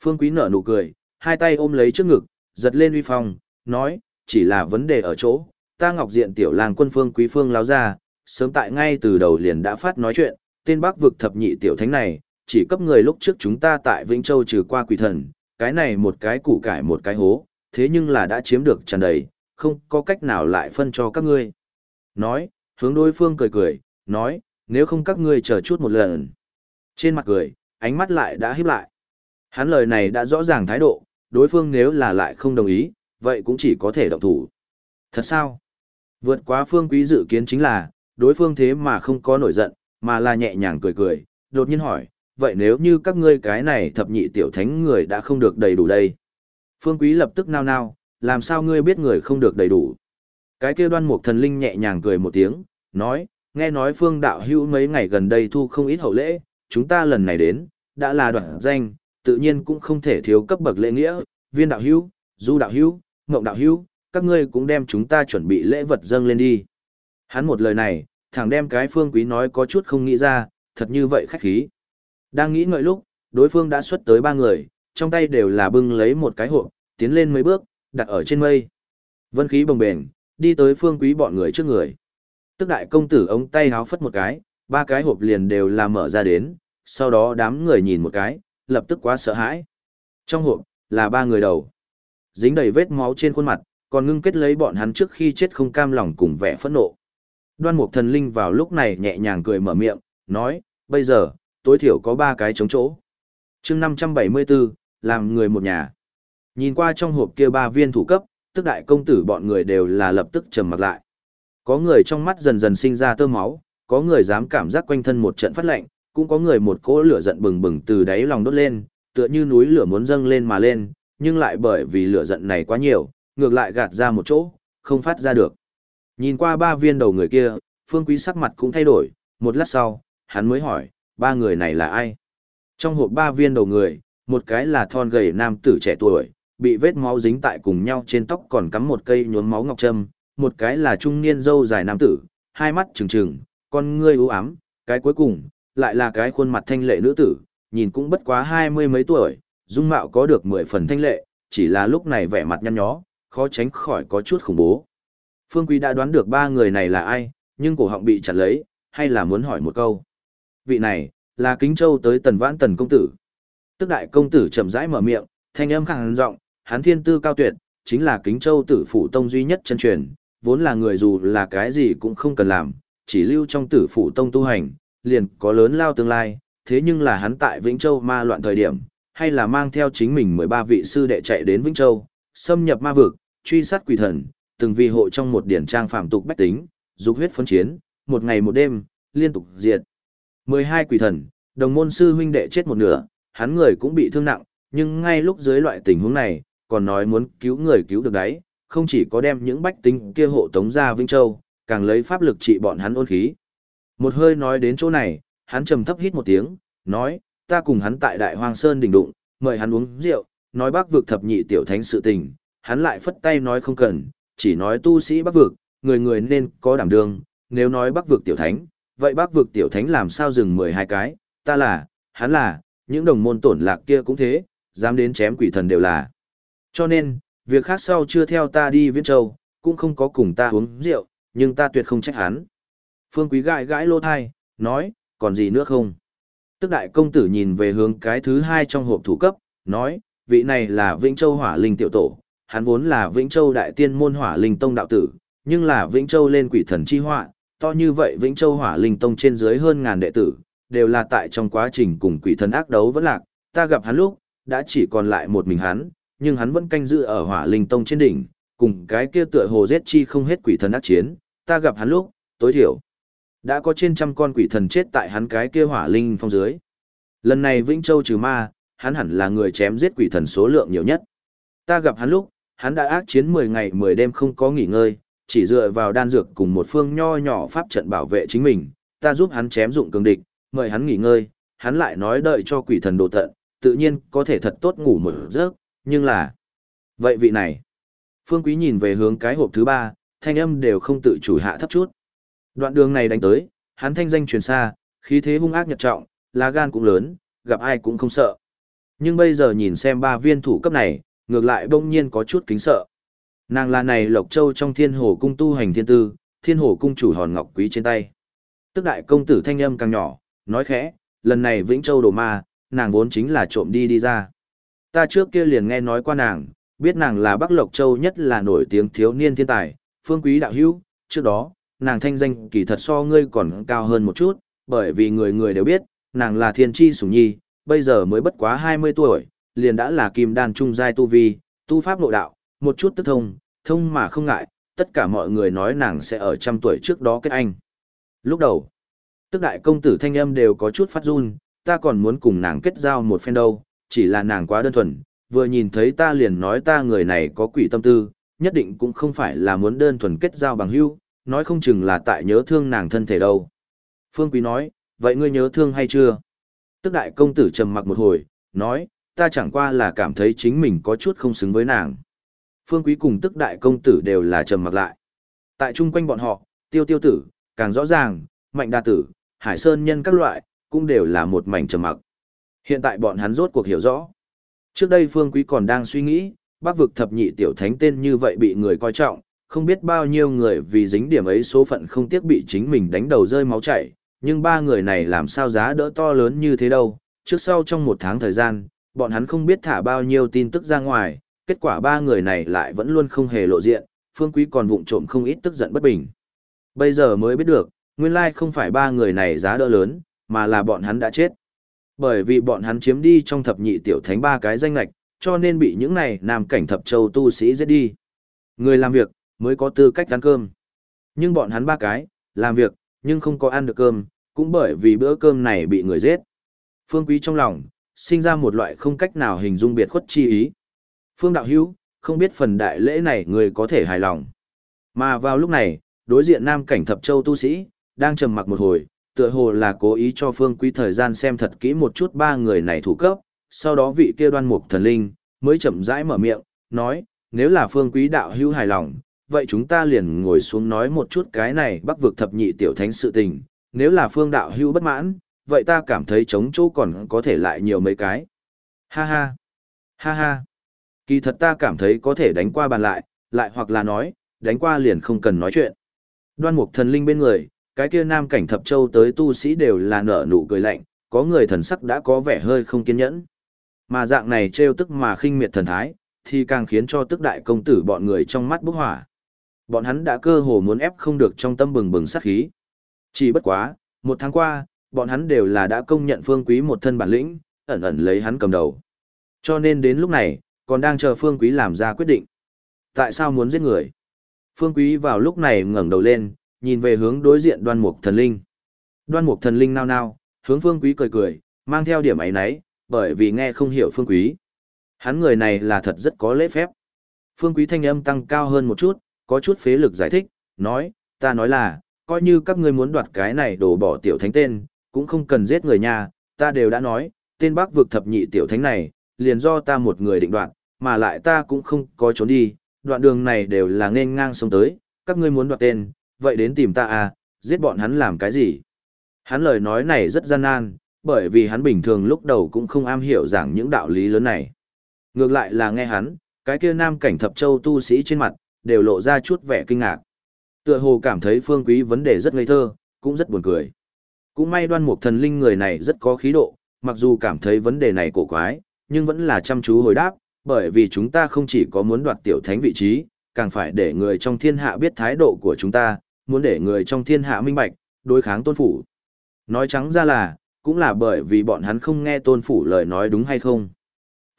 Phương quý nở nụ cười, hai tay ôm lấy trước ngực, giật lên uy phong, nói, chỉ là vấn đề ở chỗ, ta ngọc diện tiểu làng quân phương quý phương láo ra, sớm tại ngay từ đầu liền đã phát nói chuyện, tên bác vực thập nhị tiểu thánh này, chỉ cấp người lúc trước chúng ta tại Vĩnh Châu trừ qua quỷ thần, cái này một cái củ cải một cái hố, thế nhưng là đã chiếm được tràn đầy, không có cách nào lại phân cho các ngươi. Nói, hướng đối phương cười cười, nói, nếu không các ngươi chờ chút một lần. Trên mặt cười, ánh mắt lại đã híp lại. Hắn lời này đã rõ ràng thái độ, đối phương nếu là lại không đồng ý, vậy cũng chỉ có thể động thủ. Thật sao? Vượt quá phương quý dự kiến chính là, đối phương thế mà không có nổi giận, mà là nhẹ nhàng cười cười, đột nhiên hỏi, vậy nếu như các ngươi cái này thập nhị tiểu thánh người đã không được đầy đủ đây? Phương quý lập tức nao nao, làm sao ngươi biết người không được đầy đủ? Cái kia đoan mục thần linh nhẹ nhàng cười một tiếng, nói, nghe nói phương đạo hữu mấy ngày gần đây thu không ít hậu lễ, chúng ta lần này đến, đã là đoạn danh, tự nhiên cũng không thể thiếu cấp bậc lễ nghĩa, viên đạo hữu, du đạo hữu, ngộng đạo hữu, các ngươi cũng đem chúng ta chuẩn bị lễ vật dâng lên đi. Hắn một lời này, thẳng đem cái phương quý nói có chút không nghĩ ra, thật như vậy khách khí. Đang nghĩ ngợi lúc, đối phương đã xuất tới ba người, trong tay đều là bưng lấy một cái hộp, tiến lên mấy bước, đặt ở trên mây. Vân khí bồng bềnh, đi tới phương quý bọn người trước người. Tức đại công tử ống tay háo phất một cái, ba cái hộp liền đều là mở ra đến, sau đó đám người nhìn một cái, lập tức quá sợ hãi. Trong hộp, là ba người đầu. Dính đầy vết máu trên khuôn mặt, còn ngưng kết lấy bọn hắn trước khi chết không cam lòng cùng vẻ phẫn nộ. Đoan mục thần linh vào lúc này nhẹ nhàng cười mở miệng, nói, bây giờ, tối thiểu có ba cái chống chỗ. chương 574, làm người một nhà. Nhìn qua trong hộp kia ba viên thủ cấp, tức đại công tử bọn người đều là lập tức trầm mặt lại. Có người trong mắt dần dần sinh ra tơ máu, có người dám cảm giác quanh thân một trận phát lạnh, cũng có người một cỗ lửa giận bừng bừng từ đáy lòng đốt lên, tựa như núi lửa muốn dâng lên mà lên, nhưng lại bởi vì lửa giận này quá nhiều, ngược lại gạt ra một chỗ, không phát ra được. Nhìn qua ba viên đầu người kia, Phương Quý sắc mặt cũng thay đổi, một lát sau, hắn mới hỏi, ba người này là ai? Trong hộp ba viên đầu người, một cái là thon gầy nam tử trẻ tuổi, bị vết máu dính tại cùng nhau trên tóc còn cắm một cây nhuốm máu ngọc trâm, một cái là trung niên dâu dài nam tử, hai mắt trừng trừng, con ngươi u ám, cái cuối cùng, lại là cái khuôn mặt thanh lệ nữ tử, nhìn cũng bất quá hai mươi mấy tuổi, dung mạo có được mười phần thanh lệ, chỉ là lúc này vẻ mặt nhăn nhó, khó tránh khỏi có chút khủng bố. Phương Quý đã đoán được ba người này là ai, nhưng cổ họng bị chặt lấy, hay là muốn hỏi một câu. Vị này, là Kính Châu tới tần vãn tần công tử. Tức đại công tử chậm rãi mở miệng, thanh âm khẳng giọng, hắn thiên tư cao tuyệt, chính là Kính Châu tử phủ tông duy nhất chân truyền, vốn là người dù là cái gì cũng không cần làm, chỉ lưu trong tử phủ tông tu hành, liền có lớn lao tương lai, thế nhưng là hắn tại Vĩnh Châu ma loạn thời điểm, hay là mang theo chính mình 13 vị sư đệ chạy đến Vĩnh Châu, xâm nhập ma vực, truy sát quỷ thần, từng vì hộ trong một điển trang phạm tục bách tính, dục huyết phấn chiến, một ngày một đêm, liên tục diệt. 12 quỷ thần, đồng môn sư huynh đệ chết một nửa, hắn người cũng bị thương nặng, nhưng ngay lúc dưới loại tình huống này, còn nói muốn cứu người cứu được đấy, không chỉ có đem những bách tính kia hộ tống ra Vĩnh Châu, càng lấy pháp lực trị bọn hắn ôn khí. Một hơi nói đến chỗ này, hắn trầm thấp hít một tiếng, nói, ta cùng hắn tại Đại Hoang Sơn đỉnh đụng, mời hắn uống rượu, nói bác vực thập nhị tiểu thánh sự tình, hắn lại phất tay nói không cần, chỉ nói tu sĩ bác vực, người người nên có đảm đương, nếu nói bác vực tiểu thánh, vậy bác vực tiểu thánh làm sao dừng 12 cái, ta là, hắn là, những đồng môn tổn lạc kia cũng thế, dám đến chém quỷ thần đều là. Cho nên, việc khác sau chưa theo ta đi Viễn Châu, cũng không có cùng ta uống rượu, nhưng ta tuyệt không trách hắn. Phương Quý gãi gãi lô thai, nói, còn gì nữa không? Tức đại công tử nhìn về hướng cái thứ hai trong hộp thủ cấp, nói, vị này là Vĩnh Châu Hỏa Linh tiểu tổ, hắn vốn là Vĩnh Châu đại tiên môn Hỏa Linh tông đạo tử, nhưng là Vĩnh Châu lên quỷ thần chi họa, to như vậy Vĩnh Châu Hỏa Linh tông trên dưới hơn ngàn đệ tử, đều là tại trong quá trình cùng quỷ thần ác đấu vẫn lạc, ta gặp hắn lúc, đã chỉ còn lại một mình hắn, nhưng hắn vẫn canh giữ ở Hỏa Linh tông trên đỉnh, cùng cái kia tựa hồ giết chi không hết quỷ thần ác chiến, ta gặp hắn lúc, tối thiểu đã có trên trăm con quỷ thần chết tại hắn cái kia Hỏa Linh phong dưới. Lần này Vĩnh Châu trừ ma, hắn hẳn là người chém giết quỷ thần số lượng nhiều nhất. Ta gặp hắn lúc, hắn đã ác chiến 10 ngày 10 đêm không có nghỉ ngơi, chỉ dựa vào đan dược cùng một phương nho nhỏ pháp trận bảo vệ chính mình, ta giúp hắn chém dụng cường địch, mời hắn nghỉ ngơi, hắn lại nói đợi cho quỷ thần độ tận, tự nhiên có thể thật tốt ngủ một giấc, nhưng là... Vậy vị này... Phương Quý nhìn về hướng cái hộp thứ ba, thanh âm đều không tự chủ hạ thấp chút. Đoạn đường này đánh tới, hắn thanh danh truyền xa, khí thế hung ác nhật trọng, lá gan cũng lớn, gặp ai cũng không sợ. Nhưng bây giờ nhìn xem ba viên thủ cấp này, ngược lại bỗng nhiên có chút kính sợ. Nàng là này Lộc Châu trong thiên hồ cung tu hành thiên tư, thiên hồ cung chủ hòn ngọc quý trên tay. Tức đại công tử thanh âm càng nhỏ, nói khẽ, lần này Vĩnh Châu đồ ma, nàng vốn chính là trộm đi đi ra. Ta trước kia liền nghe nói qua nàng, biết nàng là Bắc Lộc Châu nhất là nổi tiếng thiếu niên thiên tài, phương quý đạo hữu, trước đó, nàng thanh danh kỳ thật so ngươi còn cao hơn một chút, bởi vì người người đều biết, nàng là thiên tri sủng nhi, bây giờ mới bất quá 20 tuổi, liền đã là kim đan trung giai tu vi, tu pháp nội đạo, một chút tức thông, thông mà không ngại, tất cả mọi người nói nàng sẽ ở trăm tuổi trước đó kết anh. Lúc đầu, tức đại công tử thanh âm đều có chút phát run, ta còn muốn cùng nàng kết giao một phen đâu, chỉ là nàng quá đơn thuần, vừa nhìn thấy ta liền nói ta người này có quỷ tâm tư, nhất định cũng không phải là muốn đơn thuần kết giao bằng hữu, nói không chừng là tại nhớ thương nàng thân thể đâu. Phương Quý nói, vậy ngươi nhớ thương hay chưa? Tức đại công tử trầm mặc một hồi, nói, ta chẳng qua là cảm thấy chính mình có chút không xứng với nàng. Phương Quý cùng tức đại công tử đều là trầm mặc lại. Tại chung quanh bọn họ, tiêu tiêu tử, càng rõ ràng, mạnh đa tử, hải sơn nhân các loại, cũng đều là một mảnh trầm mặc. Hiện tại bọn hắn rốt cuộc hiểu rõ. Trước đây Phương Quý còn đang suy nghĩ, bác vực thập nhị tiểu thánh tên như vậy bị người coi trọng, không biết bao nhiêu người vì dính điểm ấy số phận không tiếc bị chính mình đánh đầu rơi máu chảy, nhưng ba người này làm sao giá đỡ to lớn như thế đâu, trước sau trong một tháng thời gian, bọn hắn không biết thả bao nhiêu tin tức ra ngoài, kết quả ba người này lại vẫn luôn không hề lộ diện, phương quý còn vụng trộm không ít tức giận bất bình. Bây giờ mới biết được, nguyên lai không phải ba người này giá đỡ lớn, mà là bọn hắn đã chết. Bởi vì bọn hắn chiếm đi trong thập nhị tiểu thánh ba cái danh lạch, cho nên bị những này nam cảnh thập châu tu sĩ giết đi. Người làm việc, mới có tư cách ăn cơm. Nhưng bọn hắn ba cái, làm việc, nhưng không có ăn được cơm, cũng bởi vì bữa cơm này bị người giết. Phương Quý trong lòng, sinh ra một loại không cách nào hình dung biệt khuất chi ý. Phương Đạo Hữu không biết phần đại lễ này người có thể hài lòng. Mà vào lúc này, đối diện nam cảnh thập châu tu sĩ, đang trầm mặc một hồi, tựa hồ là cố ý cho Phương Quý thời gian xem thật kỹ một chút ba người này thủ cấp, sau đó vị kia đoan mục thần linh, mới chậm rãi mở miệng, nói, nếu là Phương Quý đạo hữu hài lòng, vậy chúng ta liền ngồi xuống nói một chút cái này bắc vực thập nhị tiểu thánh sự tình, nếu là phương đạo hữu bất mãn, vậy ta cảm thấy chống chỗ còn có thể lại nhiều mấy cái. Ha ha, ha ha, kỳ thật ta cảm thấy có thể đánh qua bàn lại, lại hoặc là nói, đánh qua liền không cần nói chuyện. Đoan mục thần linh bên người, cái kia nam cảnh thập châu tới tu sĩ đều là nở nụ cười lạnh, có người thần sắc đã có vẻ hơi không kiên nhẫn. Mà dạng này trêu tức mà khinh miệt thần thái, thì càng khiến cho tức đại công tử bọn người trong mắt bốc hỏa. Bọn hắn đã cơ hồ muốn ép không được trong tâm bừng bừng sát khí. Chỉ bất quá, một tháng qua, bọn hắn đều là đã công nhận Phương Quý một thân bản lĩnh, ẩn ẩn lấy hắn cầm đầu. Cho nên đến lúc này, còn đang chờ Phương Quý làm ra quyết định. Tại sao muốn giết người? Phương Quý vào lúc này ngẩng đầu lên, nhìn về hướng đối diện đoan mục thần linh. Đoan mục thần linh nao nao, hướng phương quý cười cười, mang theo điểm ấy nấy, bởi vì nghe không hiểu phương quý. Hắn người này là thật rất có lễ phép. Phương quý thanh âm tăng cao hơn một chút, có chút phế lực giải thích, nói, ta nói là, coi như các ngươi muốn đoạt cái này đổ bỏ tiểu thánh tên, cũng không cần giết người nhà, ta đều đã nói, tên bác vực thập nhị tiểu thánh này, liền do ta một người định đoạt, mà lại ta cũng không có trốn đi, đoạn đường này đều là nên ngang sông tới, các ngươi muốn đoạt tên, vậy đến tìm ta à, giết bọn hắn làm cái gì? Hắn lời nói này rất gian nan, bởi vì hắn bình thường lúc đầu cũng không am hiểu giảng những đạo lý lớn này. Ngược lại là nghe hắn, cái kia nam cảnh thập châu tu sĩ trên mặt, đều lộ ra chút vẻ kinh ngạc. Tựa hồ cảm thấy phương quý vấn đề rất ngây thơ, cũng rất buồn cười. Cũng may đoan mục thần linh người này rất có khí độ, mặc dù cảm thấy vấn đề này cổ quái, nhưng vẫn là chăm chú hồi đáp, bởi vì chúng ta không chỉ có muốn đoạt tiểu thánh vị trí, càng phải để người trong thiên hạ biết thái độ của chúng ta, muốn để người trong thiên hạ minh bạch, đối kháng tôn phủ. Nói trắng ra là, cũng là bởi vì bọn hắn không nghe tôn phủ lời nói đúng hay không.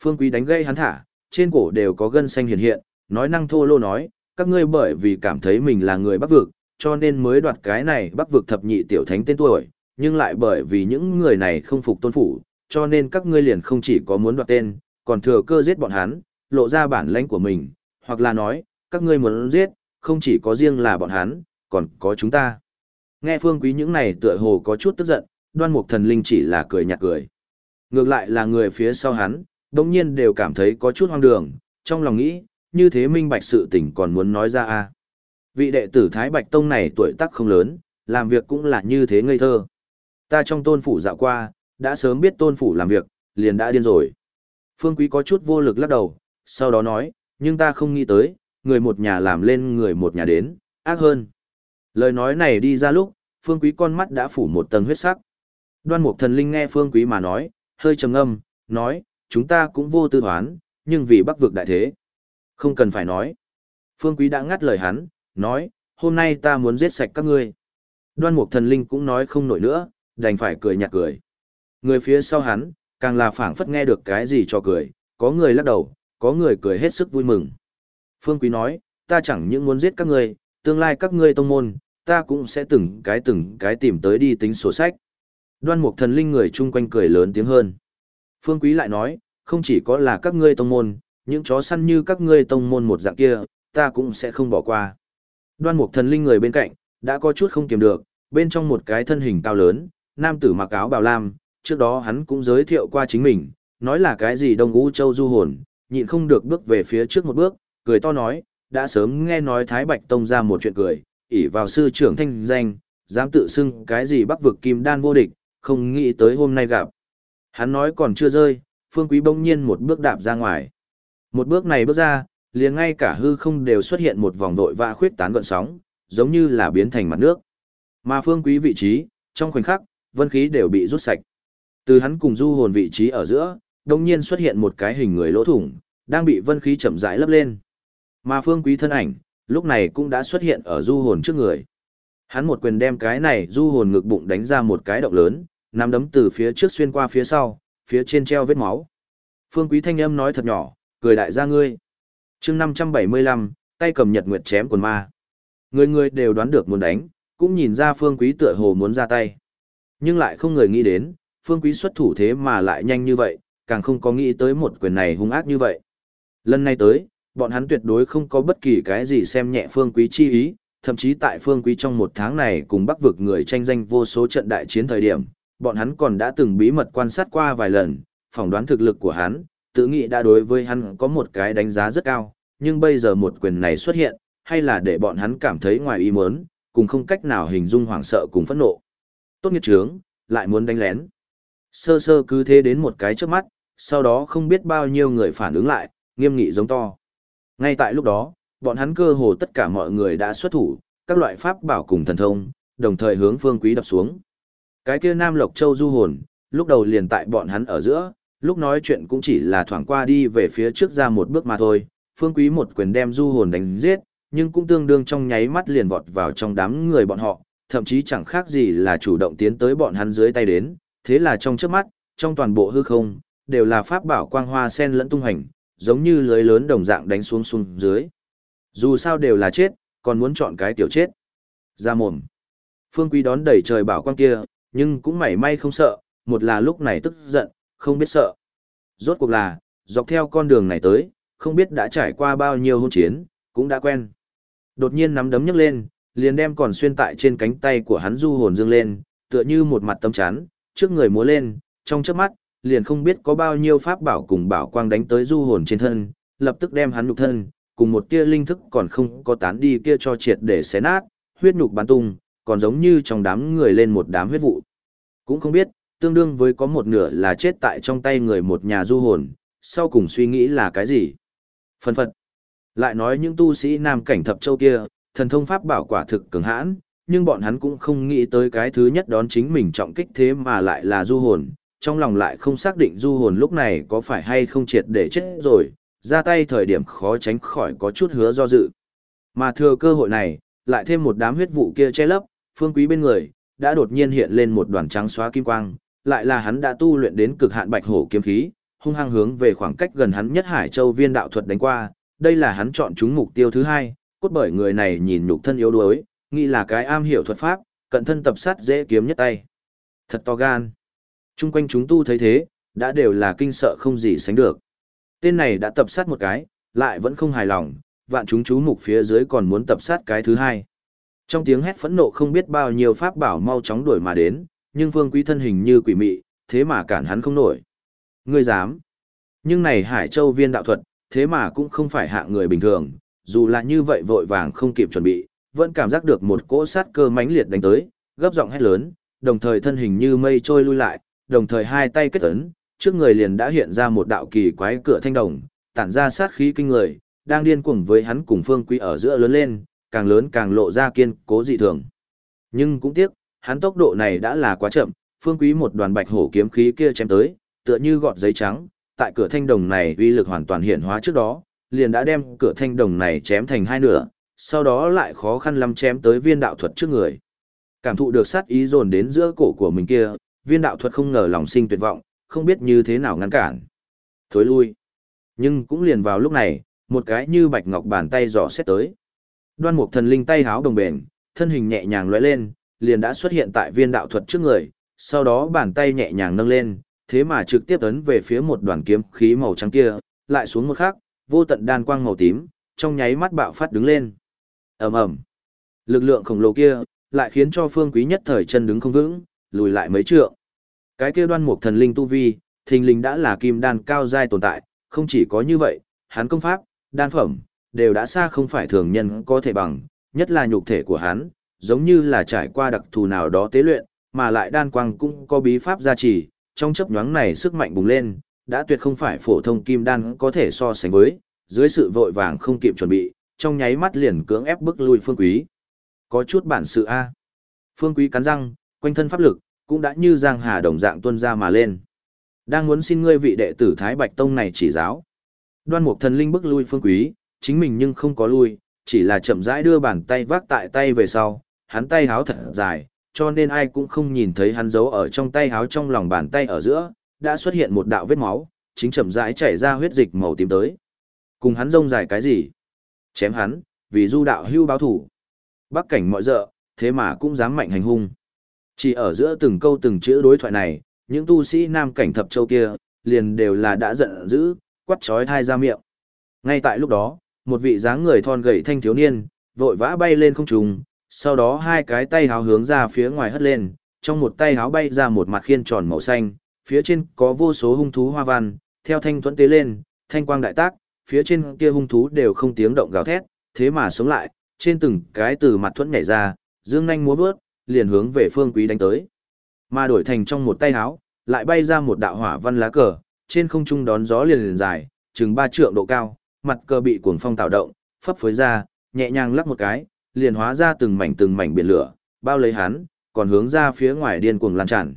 Phương Quý đánh gây hắn thả, trên cổ đều có gân xanh hiện hiện, nói năng thô lô nói, các ngươi bởi vì cảm thấy mình là người bắc vực, cho nên mới đoạt cái này bắc vực thập nhị tiểu thánh tên tuổi, nhưng lại bởi vì những người này không phục tôn phủ, cho nên các ngươi liền không chỉ có muốn đoạt tên, còn thừa cơ giết bọn hắn, lộ ra bản lãnh của mình, hoặc là nói, các ngươi muốn giết, không chỉ có riêng là bọn hắn, còn có chúng ta. Nghe phương quý những này tựa hồ có chút tức giận, đoan mục thần linh chỉ là cười nhạt cười. Ngược lại là người phía sau hắn, đồng nhiên đều cảm thấy có chút hoang đường, trong lòng nghĩ, như thế minh bạch sự tình còn muốn nói ra a Vị đệ tử Thái Bạch Tông này tuổi tác không lớn, làm việc cũng là như thế ngây thơ. Ta trong tôn phủ dạo qua, đã sớm biết tôn phủ làm việc, liền đã điên rồi. Phương Quý có chút vô lực lắc đầu, sau đó nói, nhưng ta không nghĩ tới, người một nhà làm lên người một nhà đến, ác hơn. Lời nói này đi ra lúc, Phương Quý con mắt đã phủ một tầng huyết sắc. Đoan Mục Thần Linh nghe Phương Quý mà nói, hơi trầm ngâm, nói, chúng ta cũng vô tư hoán, nhưng vì bắc vực đại thế. Không cần phải nói. Phương Quý đã ngắt lời hắn, nói, hôm nay ta muốn giết sạch các ngươi. Đoan Mục Thần Linh cũng nói không nổi nữa, đành phải cười nhạt cười. Người phía sau hắn, càng là phảng phất nghe được cái gì cho cười, có người lắc đầu, có người cười hết sức vui mừng. Phương Quý nói, ta chẳng những muốn giết các ngươi, tương lai các ngươi tông môn, ta cũng sẽ từng cái từng cái tìm tới đi tính sổ sách. Đoan mục thần linh người chung quanh cười lớn tiếng hơn. Phương Quý lại nói, không chỉ có là các ngươi tông môn, những chó săn như các ngươi tông môn một dạng kia, ta cũng sẽ không bỏ qua. Đoan mục thần linh người bên cạnh, đã có chút không kiềm được, bên trong một cái thân hình cao lớn, nam tử mặc áo bào lam, trước đó hắn cũng giới thiệu qua chính mình, nói là cái gì Đông Ú Châu du hồn, nhịn không được bước về phía trước một bước, cười to nói, đã sớm nghe nói Thái Bạch Tông ra một chuyện cười, ỷ vào sư trưởng thanh danh, dám tự xưng cái gì bắc vực kim đan vô địch, không nghĩ tới hôm nay gặp. Hắn nói còn chưa rơi, Phương Quý bỗng nhiên một bước đạp ra ngoài. Một bước này bước ra, liền ngay cả hư không đều xuất hiện một vòng vội vã khuyết tán gợn sóng, giống như là biến thành mặt nước. Mà Phương Quý vị trí, trong khoảnh khắc, vân khí đều bị rút sạch. Từ hắn cùng du hồn vị trí ở giữa, đồng nhiên xuất hiện một cái hình người lỗ thủng, đang bị vân khí chậm rãi lấp lên. Mà phương quý thân ảnh, lúc này cũng đã xuất hiện ở du hồn trước người. Hắn một quyền đem cái này du hồn ngực bụng đánh ra một cái động lớn, nắm đấm từ phía trước xuyên qua phía sau, phía trên treo vết máu. Phương quý thanh âm nói thật nhỏ, cười đại gia ngươi. chương 575, tay cầm nhật nguyệt chém quần ma. Người người đều đoán được muốn đánh, cũng nhìn ra phương quý tựa hồ muốn ra tay. Nhưng lại không người nghĩ đến, phương quý xuất thủ thế mà lại nhanh như vậy, càng không có nghĩ tới một quyền này hung ác như vậy. Lần này tới, bọn hắn tuyệt đối không có bất kỳ cái gì xem nhẹ phương quý chi ý, thậm chí tại phương quý trong một tháng này cùng bắc vực người tranh danh vô số trận đại chiến thời điểm, bọn hắn còn đã từng bí mật quan sát qua vài lần, phỏng đoán thực lực của hắn, tự nghĩ đã đối với hắn có một cái đánh giá rất cao, nhưng bây giờ một quyền này xuất hiện, hay là để bọn hắn cảm thấy ngoài ý muốn, cùng không cách nào hình dung hoảng sợ cùng phẫn nộ. Tốt nghiệt trướng, lại muốn đánh lén. Sơ sơ cứ thế đến một cái trước mắt, sau đó không biết bao nhiêu người phản ứng lại, nghiêm nghị giống to. Ngay tại lúc đó, bọn hắn cơ hồ tất cả mọi người đã xuất thủ, các loại pháp bảo cùng thần thông, đồng thời hướng phương quý đập xuống. Cái kia Nam Lộc Châu du hồn, lúc đầu liền tại bọn hắn ở giữa, lúc nói chuyện cũng chỉ là thoảng qua đi về phía trước ra một bước mà thôi. Phương quý một quyền đem du hồn đánh giết, nhưng cũng tương đương trong nháy mắt liền vọt vào trong đám người bọn họ, thậm chí chẳng khác gì là chủ động tiến tới bọn hắn dưới tay đến, thế là trong trước mắt, trong toàn bộ hư không, đều là pháp bảo quang hoa sen lẫn tung hành, giống như lưới lớn đồng dạng đánh xuống xuống dưới. Dù sao đều là chết, còn muốn chọn cái tiểu chết. Ra mồm. Phương Quý đón đẩy trời bảo quang kia, nhưng cũng mảy may không sợ, một là lúc này tức giận, không biết sợ. Rốt cuộc là, dọc theo con đường này tới, không biết đã trải qua bao nhiêu hôn chiến, cũng đã quen. Đột nhiên nắm đấm nhấc lên, liền đem còn xuyên tại trên cánh tay của hắn du hồn dương lên, tựa như một mặt tấm chắn, trước người múa lên, trong chớp mắt, liền không biết có bao nhiêu pháp bảo cùng bảo quang đánh tới du hồn trên thân, lập tức đem hắn nhục thân, cùng một tia linh thức còn không có tán đi kia cho triệt để xé nát, huyết nhục bắn tung, còn giống như trong đám người lên một đám huyết vụ. Cũng không biết, tương đương với có một nửa là chết tại trong tay người một nhà du hồn, sau cùng suy nghĩ là cái gì? Phân phật. Lại nói những tu sĩ nam cảnh thập châu kia, thần thông pháp bảo quả thực cường hãn, nhưng bọn hắn cũng không nghĩ tới cái thứ nhất đón chính mình trọng kích thế mà lại là du hồn, trong lòng lại không xác định du hồn lúc này có phải hay không triệt để chết rồi, ra tay thời điểm khó tránh khỏi có chút hứa do dự. Mà thừa cơ hội này, lại thêm một đám huyết vụ kia che lấp, phương quý bên người, đã đột nhiên hiện lên một đoàn trắng xóa kim quang, lại là hắn đã tu luyện đến cực hạn bạch hổ kiếm khí, hung hăng hướng về khoảng cách gần hắn nhất Hải Châu viên đạo thuật đánh qua, đây là hắn chọn chúng mục tiêu thứ hai, cốt bởi người này nhìn nhục thân yếu đuối, nghĩ là cái am hiểu thuật pháp, cận thân tập sát dễ kiếm nhất tay. Thật to gan. Trung quanh chúng tu thấy thế, đã đều là kinh sợ không gì sánh được. Tên này đã tập sát một cái, lại vẫn không hài lòng, vạn chúng chú mục phía dưới còn muốn tập sát cái thứ hai. Trong tiếng hét phẫn nộ không biết bao nhiêu pháp bảo mau chóng đuổi mà đến, nhưng Vương Quý thân hình như quỷ mị, thế mà cản hắn không nổi. Ngươi dám? Nhưng này Hải Châu viên đạo thuật, thế mà cũng không phải hạ người bình thường, dù là như vậy vội vàng không kịp chuẩn bị, vẫn cảm giác được một cỗ sát cơ mãnh liệt đánh tới, gấp giọng hét lớn, đồng thời thân hình như mây trôi lui lại, đồng thời hai tay kết ấn, trước người liền đã hiện ra một đạo kỳ quái cửa thanh đồng, tản ra sát khí kinh người, đang điên cuồng với hắn cùng Phương Quý ở giữa lớn lên, càng lớn càng lộ ra kiên cố dị thường. Nhưng cũng tiếc, hắn tốc độ này đã là quá chậm, Phương Quý một đoàn bạch hổ kiếm khí kia chém tới, tựa như gọt giấy trắng, tại cửa thanh đồng này uy lực hoàn toàn hiện hóa trước đó, liền đã đem cửa thanh đồng này chém thành hai nửa, sau đó lại khó khăn lắm chém tới viên đạo thuật trước người. Cảm thụ được sát ý dồn đến giữa cổ của mình kia, viên đạo thuật không ngờ lòng sinh tuyệt vọng, không biết như thế nào ngăn cản. Thối lui. Nhưng cũng liền vào lúc này, một cái như bạch ngọc bàn tay giỏ xét tới. Đoan mục thần linh tay háo đồng bền, thân hình nhẹ nhàng lóe lên, liền đã xuất hiện tại viên đạo thuật trước người, sau đó bàn tay nhẹ nhàng nâng lên, thế mà trực tiếp ấn về phía một đoàn kiếm khí màu trắng kia, lại xuống một khắc, vô tận đan quang màu tím, trong nháy mắt bạo phát đứng lên. ầm ầm, lực lượng khổng lồ kia lại khiến cho phương quý nhất thời chân đứng không vững, lùi lại mấy trượng. Cái kia đoan mục thần linh tu vi, thình linh đã là kim đan cao giai tồn tại, không chỉ có như vậy, hắn công pháp, đan phẩm, đều đã xa không phải thường nhân có thể bằng, nhất là nhục thể của hắn, giống như là trải qua đặc thù nào đó tế luyện, mà lại đan quang cũng có bí pháp gia trì, trong chấp nhoáng này sức mạnh bùng lên, đã tuyệt không phải phổ thông kim đan có thể so sánh với, dưới sự vội vàng không kịp chuẩn bị, trong nháy mắt liền cưỡng ép bức lui Phương Quý. Có chút bản sự a. Phương Quý cắn răng, quanh thân pháp lực cũng đã như giang hà đồng dạng tuân ra mà lên. Đang muốn xin ngươi vị đệ tử Thái Bạch Tông này chỉ giáo. Đoan Mục Thần Linh bước lui Phương Quý, chính mình nhưng không có lui, chỉ là chậm rãi đưa bàn tay vác tại tay về sau, hắn tay háo thật dài, cho nên ai cũng không nhìn thấy hắn giấu ở trong tay háo trong lòng bàn tay ở giữa, đã xuất hiện một đạo vết máu, chính chậm rãi chảy ra huyết dịch màu tím tới. Cùng hắn rông dài cái gì? Chém hắn, vì du đạo hưu báo thủ. Bắc cảnh mọi dợ, thế mà cũng dám mạnh hành hung. Chỉ ở giữa từng câu từng chữ đối thoại này, những tu sĩ nam cảnh thập châu kia, liền đều là đã giận dữ, quắt chói thai ra miệng. Ngay tại lúc đó, một vị dáng người thon gầy thanh thiếu niên, vội vã bay lên không trung, sau đó hai cái tay háo hướng ra phía ngoài hất lên, trong một tay háo bay ra một mặt khiên tròn màu xanh, phía trên có vô số hung thú hoa văn, theo thanh thuẫn tế lên, thanh quang đại tác, phía trên kia hung thú đều không tiếng động gào thét, thế mà sống lại, trên từng cái từ mặt thuẫn nhảy ra, dương nhanh múa vớt, liền hướng về phương quý đánh tới. Mà đổi thành trong một tay háo, lại bay ra một đạo hỏa văn lá cờ, trên không trung đón gió liền liền dài, chừng ba trượng độ cao, mặt cờ bị cuồng phong tạo động, phấp phới ra, nhẹ nhàng lắc một cái, liền hóa ra từng mảnh từng mảnh biển lửa, bao lấy hắn, còn hướng ra phía ngoài điên cuồng lan tràn.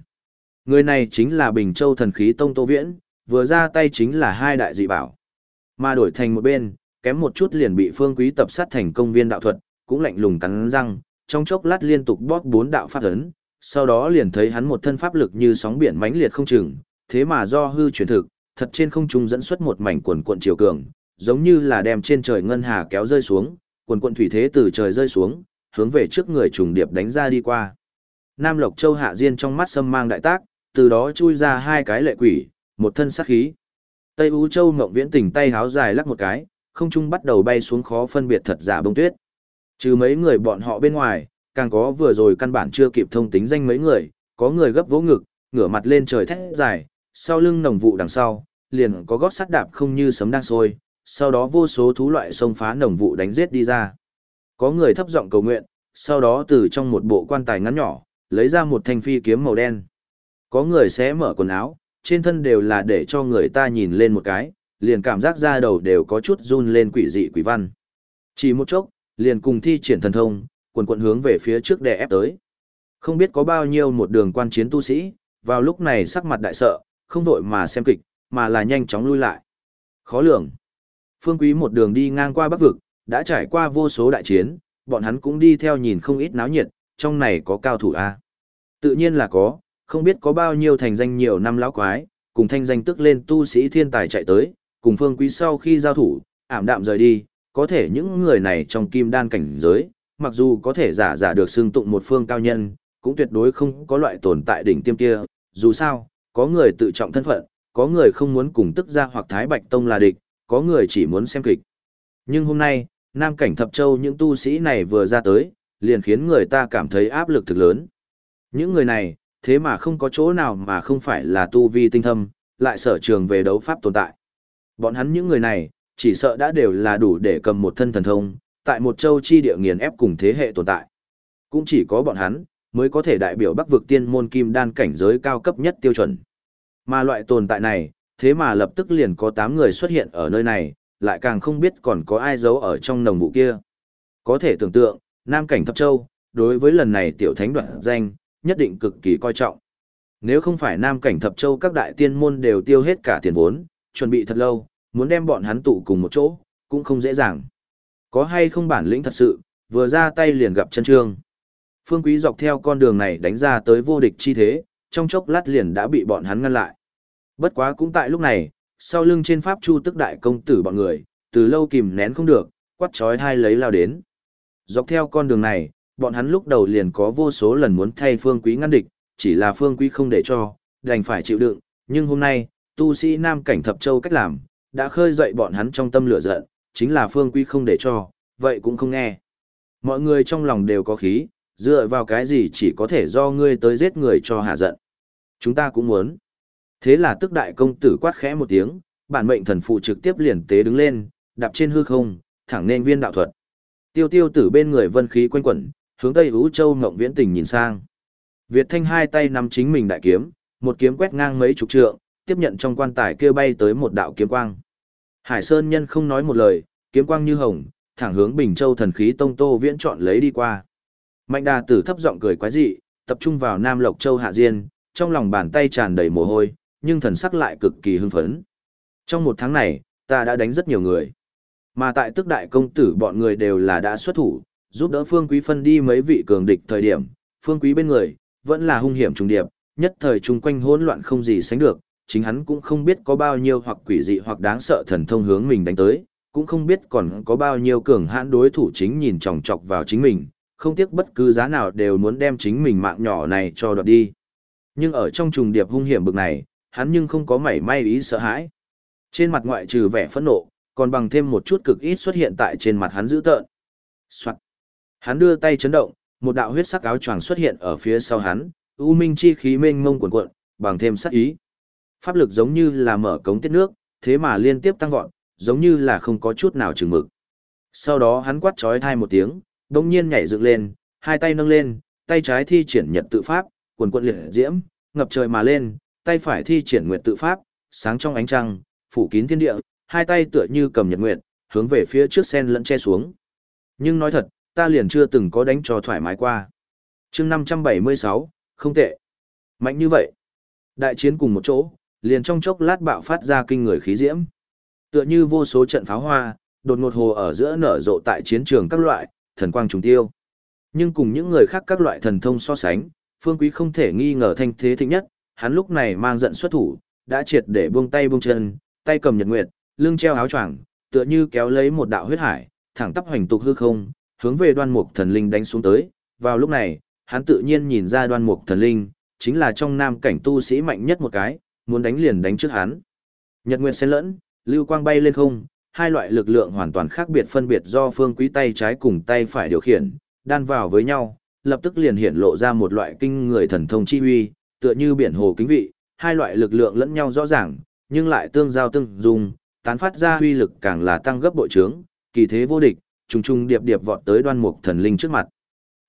Người này chính là Bình Châu thần khí Tông Tô Viễn, vừa ra tay chính là hai đại dị bảo. Mà đổi thành một bên, kém một chút liền bị Phương Quý tập sát thành công viên đạo thuật, cũng lạnh lùng cắn răng, trong chốc lát liên tục bóp bốn đạo pháp ấn, sau đó liền thấy hắn một thân pháp lực như sóng biển mãnh liệt không chừng, thế mà do hư chuyển thực, thật trên không trung dẫn xuất một mảnh quần cuộn chiều cường, giống như là đem trên trời ngân hà kéo rơi xuống, quần cuộn thủy thế từ trời rơi xuống, hướng về trước người trùng điệp đánh ra đi qua. Nam Lộc Châu hạ diên trong mắt sâm mang đại tác, từ đó chui ra hai cái lệ quỷ, một thân sát khí. Tây Ú Châu Ngộng Viễn tỉnh tay háo dài lắc một cái, không trung bắt đầu bay xuống khó phân biệt thật giả bông tuyết. Trừ mấy người bọn họ bên ngoài, càng có vừa rồi căn bản chưa kịp thông tính danh mấy người, có người gấp vỗ ngực, ngửa mặt lên trời thét dài, sau lưng nồng vụ đằng sau, liền có gót sắt đạp không như sấm đang sôi, sau đó vô số thú loại xông phá nồng vụ đánh giết đi ra. Có người thấp giọng cầu nguyện, sau đó từ trong một bộ quan tài ngắn nhỏ, lấy ra một thanh phi kiếm màu đen. Có người xé mở quần áo, trên thân đều là để cho người ta nhìn lên một cái, liền cảm giác da đầu đều có chút run lên quỷ dị quỷ văn. Chỉ một chốc, liền cùng thi triển thần thông, quần quận hướng về phía trước đè ép tới. Không biết có bao nhiêu một đường quan chiến tu sĩ, vào lúc này sắc mặt đại sợ, không vội mà xem kịch, mà là nhanh chóng lui lại. Khó lường. Phương Quý một đường đi ngang qua Bắc vực, đã trải qua vô số đại chiến, bọn hắn cũng đi theo nhìn không ít náo nhiệt, trong này có cao thủ a. Tự nhiên là có, không biết có bao nhiêu thành danh nhiều năm lão quái, cùng thanh danh tức lên tu sĩ thiên tài chạy tới, cùng Phương Quý sau khi giao thủ, ảm đạm rời đi, có thể những người này trong kim đan cảnh giới, mặc dù có thể giả giả được xưng tụng một phương cao nhân, cũng tuyệt đối không có loại tồn tại đỉnh tiêm kia, dù sao, có người tự trọng thân phận, có người không muốn cùng tức ra hoặc Thái Bạch Tông là địch, có người chỉ muốn xem kịch. Nhưng hôm nay, Nam Cảnh Thập Châu những tu sĩ này vừa ra tới, liền khiến người ta cảm thấy áp lực thực lớn. Những người này, thế mà không có chỗ nào mà không phải là tu vi tinh thâm, lại sở trường về đấu pháp tồn tại. Bọn hắn những người này, chỉ sợ đã đều là đủ để cầm một thân thần thông, tại một châu chi địa nghiền ép cùng thế hệ tồn tại. Cũng chỉ có bọn hắn, mới có thể đại biểu bắc vực tiên môn kim đan cảnh giới cao cấp nhất tiêu chuẩn. Mà loại tồn tại này, thế mà lập tức liền có 8 người xuất hiện ở nơi này, lại càng không biết còn có ai giấu ở trong nồng vụ kia. Có thể tưởng tượng, Nam Cảnh Thập Châu, đối với lần này tiểu thánh đoạn danh, nhất định cực kỳ coi trọng. Nếu không phải Nam Cảnh Thập Châu các đại tiên môn đều tiêu hết cả tiền vốn, chuẩn bị thật lâu, muốn đem bọn hắn tụ cùng một chỗ, cũng không dễ dàng. Có hay không bản lĩnh thật sự, vừa ra tay liền gặp chân trương. Phương Quý dọc theo con đường này đánh ra tới vô địch chi thế, trong chốc lát liền đã bị bọn hắn ngăn lại. Bất quá cũng tại lúc này, sau lưng trên pháp chu tức đại công tử bọn người, từ lâu kìm nén không được, quát trói hai lấy lao đến. Dọc theo con đường này, bọn hắn lúc đầu liền có vô số lần muốn thay Phương Quý ngăn địch, chỉ là Phương Quý không để cho, đành phải chịu đựng, nhưng hôm nay, tu sĩ Nam Cảnh Thập Châu cách làm, đã khơi dậy bọn hắn trong tâm lửa giận, chính là Phương Quý không để cho, vậy cũng không nghe. Mọi người trong lòng đều có khí, dựa vào cái gì chỉ có thể do ngươi tới giết người cho hạ giận. Chúng ta cũng muốn. Thế là tức đại công tử quát khẽ một tiếng, bản mệnh thần phụ trực tiếp liền tế đứng lên, đạp trên hư không, thẳng nên viên đạo thuật. Tiêu tiêu tử bên người vân khí quanh quẩn, hướng tây ú châu ngộng viễn tình nhìn sang. Việt thanh hai tay nắm chính mình đại kiếm, một kiếm quét ngang mấy chục trượng, tiếp nhận trong quan tài kia bay tới một đạo kiếm quang. Hải Sơn nhân không nói một lời, kiếm quang như hồng, thẳng hướng Bình Châu thần khí tông tô viễn chọn lấy đi qua. Mạnh đà tử thấp giọng cười quái dị, tập trung vào Nam Lộc Châu Hạ Diên, trong lòng bàn tay tràn đầy mồ hôi, nhưng thần sắc lại cực kỳ hưng phấn. Trong một tháng này, ta đã đánh rất nhiều người. Mà tại tức đại công tử bọn người đều là đã xuất thủ, giúp đỡ Phương Quý phân đi mấy vị cường địch thời điểm, Phương Quý bên người, vẫn là hung hiểm trùng điệp, nhất thời chung quanh hỗn loạn không gì sánh được, chính hắn cũng không biết có bao nhiêu hoặc quỷ dị hoặc đáng sợ thần thông hướng mình đánh tới, cũng không biết còn có bao nhiêu cường hãn đối thủ chính nhìn chòng chọc vào chính mình, không tiếc bất cứ giá nào đều muốn đem chính mình mạng nhỏ này cho đoạt đi. Nhưng ở trong trùng điệp hung hiểm bực này, hắn nhưng không có mảy may ý sợ hãi. Trên mặt ngoại trừ vẻ phẫn nộ, còn bằng thêm một chút cực ít xuất hiện tại trên mặt hắn dữ tợn. Soạn. Hắn đưa tay chấn động, một đạo huyết sắc áo choàng xuất hiện ở phía sau hắn, u minh chi khí mênh mông cuồn cuộn, bằng thêm sát ý. Pháp lực giống như là mở cống tiết nước, thế mà liên tiếp tăng vọt, giống như là không có chút nào chừng mực. Sau đó hắn quát chói thai một tiếng, đồng nhiên nhảy dựng lên, hai tay nâng lên, tay trái thi triển nhật tự pháp, cuồn cuộn liệt diễm, ngập trời mà lên, tay phải thi triển nguyệt tự pháp, sáng trong ánh trăng, phủ kín thiên địa, hai tay tựa như cầm nhật nguyệt, hướng về phía trước sen lẫn che xuống. Nhưng nói thật, ta liền chưa từng có đánh cho thoải mái qua. chương 576, không tệ. Mạnh như vậy. Đại chiến cùng một chỗ, liền trong chốc lát bạo phát ra kinh người khí diễm. Tựa như vô số trận pháo hoa, đột ngột hồ ở giữa nở rộ tại chiến trường các loại, thần quang trùng tiêu. Nhưng cùng những người khác các loại thần thông so sánh, Phương Quý không thể nghi ngờ thanh thế thịnh nhất, hắn lúc này mang giận xuất thủ, đã triệt để buông tay buông chân, tay cầm nhật nguyệt, lưng treo áo choàng, tựa như kéo lấy một đạo huyết hải, thẳng tắp hoành tục hư không, hướng về đoan mục thần linh đánh xuống tới. Vào lúc này, hắn tự nhiên nhìn ra đoan mục thần linh, chính là trong nam cảnh tu sĩ mạnh nhất một cái, muốn đánh liền đánh trước hắn. Nhật Nguyệt xen lẫn, lưu quang bay lên không, hai loại lực lượng hoàn toàn khác biệt phân biệt do phương quý tay trái cùng tay phải điều khiển, đan vào với nhau, lập tức liền hiện lộ ra một loại kinh người thần thông chi uy, tựa như biển hồ kính vị, hai loại lực lượng lẫn nhau rõ ràng, nhưng lại tương giao tương dùng, tán phát ra uy lực càng là tăng gấp bội trướng, kỳ thế vô địch, trùng trùng điệp điệp vọt tới đoan mục thần linh trước mặt.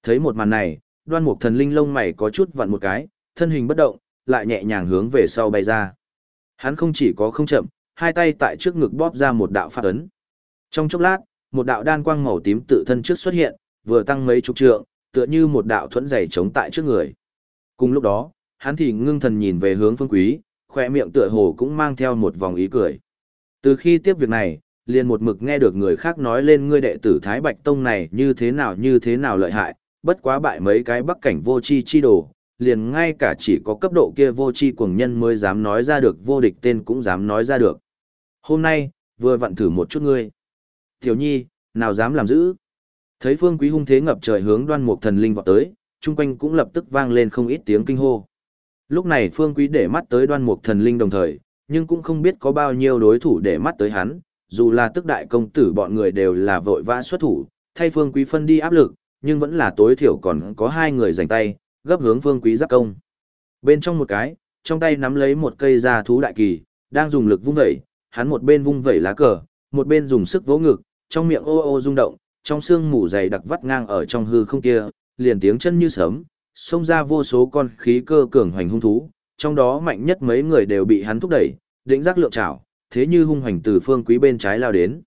Thấy một màn này, đoan mục thần linh lông mày có chút vặn một cái, thân hình bất động, lại nhẹ nhàng hướng về sau bay ra. Hắn không chỉ có không chậm, hai tay tại trước ngực bóp ra một đạo phát ấn. Trong chốc lát, một đạo đan quang màu tím tự thân trước xuất hiện, vừa tăng mấy chục trượng, tựa như một đạo thuẫn dày chống tại trước người. Cùng lúc đó, hắn thì ngưng thần nhìn về hướng phương quý, khỏe miệng tựa hồ cũng mang theo một vòng ý cười. Từ khi tiếp việc này, liền một mực nghe được người khác nói lên ngươi đệ tử Thái Bạch Tông này như thế nào như thế nào lợi hại, bất quá bại mấy cái bắc cảnh vô chi chi đồ, liền ngay cả chỉ có cấp độ kia vô tri cuồng nhân mới dám nói ra được vô địch tên cũng dám nói ra được. Hôm nay, vừa vặn thử một chút ngươi. Tiểu nhi, nào dám làm giữ. Thấy phương quý hung thế ngập trời hướng đoan mục thần linh vọt tới, chung quanh cũng lập tức vang lên không ít tiếng kinh hô. Lúc này phương quý để mắt tới đoan mục thần linh đồng thời, nhưng cũng không biết có bao nhiêu đối thủ để mắt tới hắn, dù là tức đại công tử bọn người đều là vội vã xuất thủ, thay phương quý phân đi áp lực, nhưng vẫn là tối thiểu còn có hai người giành tay, gấp hướng phương quý giáp công. Bên trong một cái, trong tay nắm lấy một cây da thú đại kỳ, đang dùng lực vung vẩy, hắn một bên vung vẩy lá cờ, một bên dùng sức vỗ ngực, trong miệng ô ô rung động, trong xương mù dày đặc vắt ngang ở trong hư không kia, liền tiếng chân như sấm, xông ra vô số con khí cơ cường hoành hung thú, trong đó mạnh nhất mấy người đều bị hắn thúc đẩy, đỉnh giác lượng chảo, thế như hung hoành từ phương quý bên trái lao đến.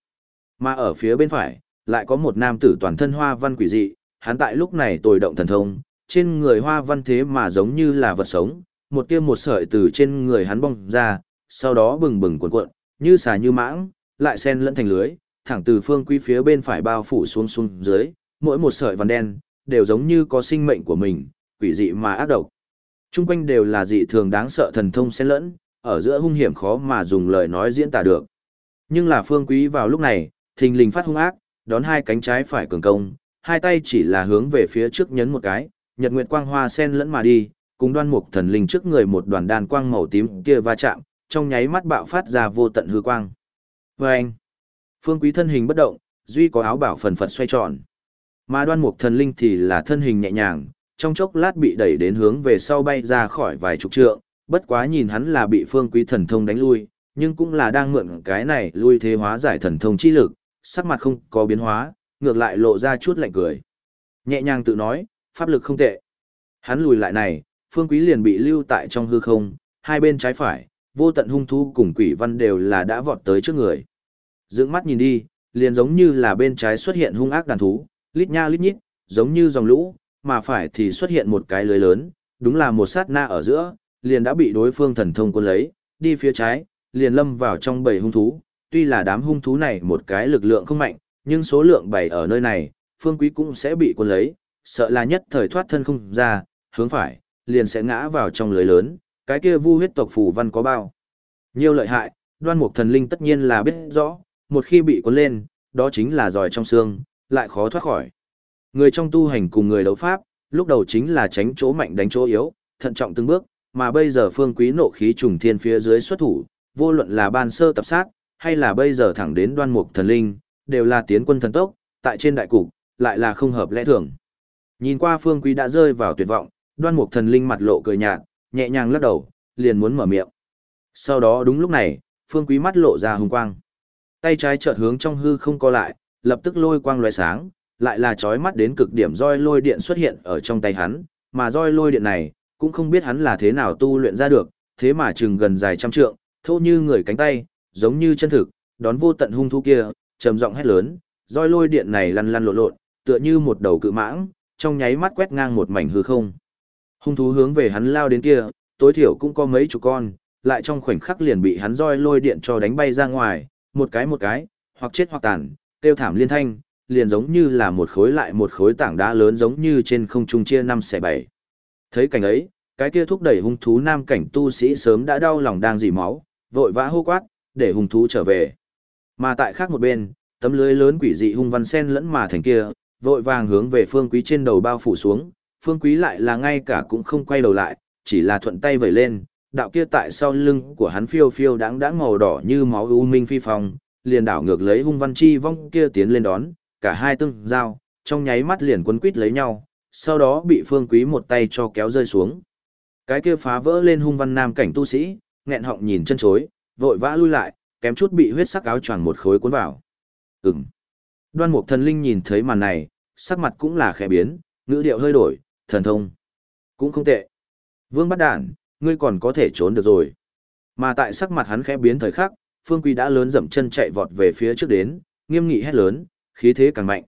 Mà ở phía bên phải, lại có một nam tử toàn thân hoa văn quỷ dị, hắn tại lúc này tồi động thần thông, trên người hoa văn thế mà giống như là vật sống, một tiêm một sợi từ trên người hắn bong ra, sau đó bừng bừng cuộn cuộn, như xà như mãng, lại sen lẫn thành lưới, thẳng từ phương quý phía bên phải bao phủ xuống xuống dưới, mỗi một sợi văn đen, đều giống như có sinh mệnh của mình, quỷ dị mà ác độc. Trung quanh đều là dị thường đáng sợ thần thông xen lẫn, ở giữa hung hiểm khó mà dùng lời nói diễn tả được. Nhưng là phương quý vào lúc này, thình lình phát hung ác, đón hai cánh trái phải cường công, hai tay chỉ là hướng về phía trước nhấn một cái, nhật nguyệt quang hoa sen lẫn mà đi, cùng đoan mục thần linh trước người một đoàn đàn quang màu tím kia va chạm, trong nháy mắt bạo phát ra vô tận hư quang. Và anh, phương quý thân hình bất động, duy có áo bảo phần phật xoay tròn. Mà đoan mục thần linh thì là thân hình nhẹ nhàng, trong chốc lát bị đẩy đến hướng về sau bay ra khỏi vài chục trượng, bất quá nhìn hắn là bị phương quý thần thông đánh lui, nhưng cũng là đang mượn cái này lui thế hóa giải thần thông chi lực, sắc mặt không có biến hóa, ngược lại lộ ra chút lạnh cười. Nhẹ nhàng tự nói, pháp lực không tệ. Hắn lùi lại này, phương quý liền bị lưu tại trong hư không, hai bên trái phải, vô tận hung thú cùng quỷ văn đều là đã vọt tới trước người. Dưỡng mắt nhìn đi, liền giống như là bên trái xuất hiện hung ác đàn thú, lít nha lít nhít, giống như dòng lũ, mà phải thì xuất hiện một cái lưới lớn, đúng là một sát na ở giữa, liền đã bị đối phương thần thông quân lấy, đi phía trái, liền lâm vào trong bầy hung thú, tuy là đám hung thú này một cái lực lượng không mạnh, nhưng số lượng bảy ở nơi này, phương quý cũng sẽ bị quân lấy, sợ là nhất thời thoát thân không ra, hướng phải, liền sẽ ngã vào trong lưới lớn, cái kia vu huyết tộc phù văn có bao. Nhiều lợi hại, đoan mục thần linh tất nhiên là biết rõ, một khi bị cuốn lên, đó chính là giỏi trong xương, lại khó thoát khỏi. Người trong tu hành cùng người đấu pháp, lúc đầu chính là tránh chỗ mạnh đánh chỗ yếu, thận trọng từng bước, mà bây giờ phương quý nộ khí trùng thiên phía dưới xuất thủ, vô luận là ban sơ tập sát, hay là bây giờ thẳng đến đoan mục thần linh, đều là tiến quân thần tốc, tại trên đại cục, lại là không hợp lẽ thường. Nhìn qua phương quý đã rơi vào tuyệt vọng, đoan mục thần linh mặt lộ cười nhạt, nhẹ nhàng lắc đầu, liền muốn mở miệng. Sau đó đúng lúc này, phương quý mắt lộ ra hùng quang. Tay trái chợt hướng trong hư không co lại, lập tức lôi quang lóe sáng, lại là chói mắt đến cực điểm roi lôi điện xuất hiện ở trong tay hắn, mà roi lôi điện này, cũng không biết hắn là thế nào tu luyện ra được, thế mà chừng gần dài trăm trượng, thô như người cánh tay, giống như chân thực, đón vô tận hung thú kia, trầm giọng hét lớn, roi lôi điện này lăn lăn lộn lộn, tựa như một đầu cự mãng, trong nháy mắt quét ngang một mảnh hư không. Hung thú hướng về hắn lao đến kia, tối thiểu cũng có mấy chục con, lại trong khoảnh khắc liền bị hắn roi lôi điện cho đánh bay ra ngoài, một cái một cái, hoặc chết hoặc tàn, tiêu thảm liên thanh, liền giống như là một khối lại một khối tảng đá lớn giống như trên không trung chia năm xẻ bảy. Thấy cảnh ấy, cái kia thúc đẩy hung thú nam cảnh tu sĩ sớm đã đau lòng đang dì máu, vội vã hô quát, để hung thú trở về. Mà tại khác một bên, tấm lưới lớn quỷ dị hung văn sen lẫn mà thành kia, vội vàng hướng về phương quý trên đầu bao phủ xuống, phương quý lại là ngay cả cũng không quay đầu lại, chỉ là thuận tay vẩy lên, đạo kia tại sau lưng của hắn phiêu phiêu đáng đáng màu đỏ như máu u minh phi phong, liền đảo ngược lấy hung văn chi vong kia tiến lên đón, cả hai tương giao, trong nháy mắt liền quấn quít lấy nhau, sau đó bị phương quý một tay cho kéo rơi xuống. Cái kia phá vỡ lên hung văn nam cảnh tu sĩ, nghẹn họng nhìn chân chối, vội vã lui lại, kém chút bị huyết sắc áo choàng một khối cuốn vào. Ừm. Đoan Mục Thần Linh nhìn thấy màn này, sắc mặt cũng là khẽ biến, ngữ điệu hơi đổi, thần thông. Cũng không tệ. Vương bắt đản, ngươi còn có thể trốn được rồi. Mà tại sắc mặt hắn khẽ biến thời khắc, Phương Quý đã lớn dậm chân chạy vọt về phía trước đến, nghiêm nghị hét lớn, khí thế càng mạnh.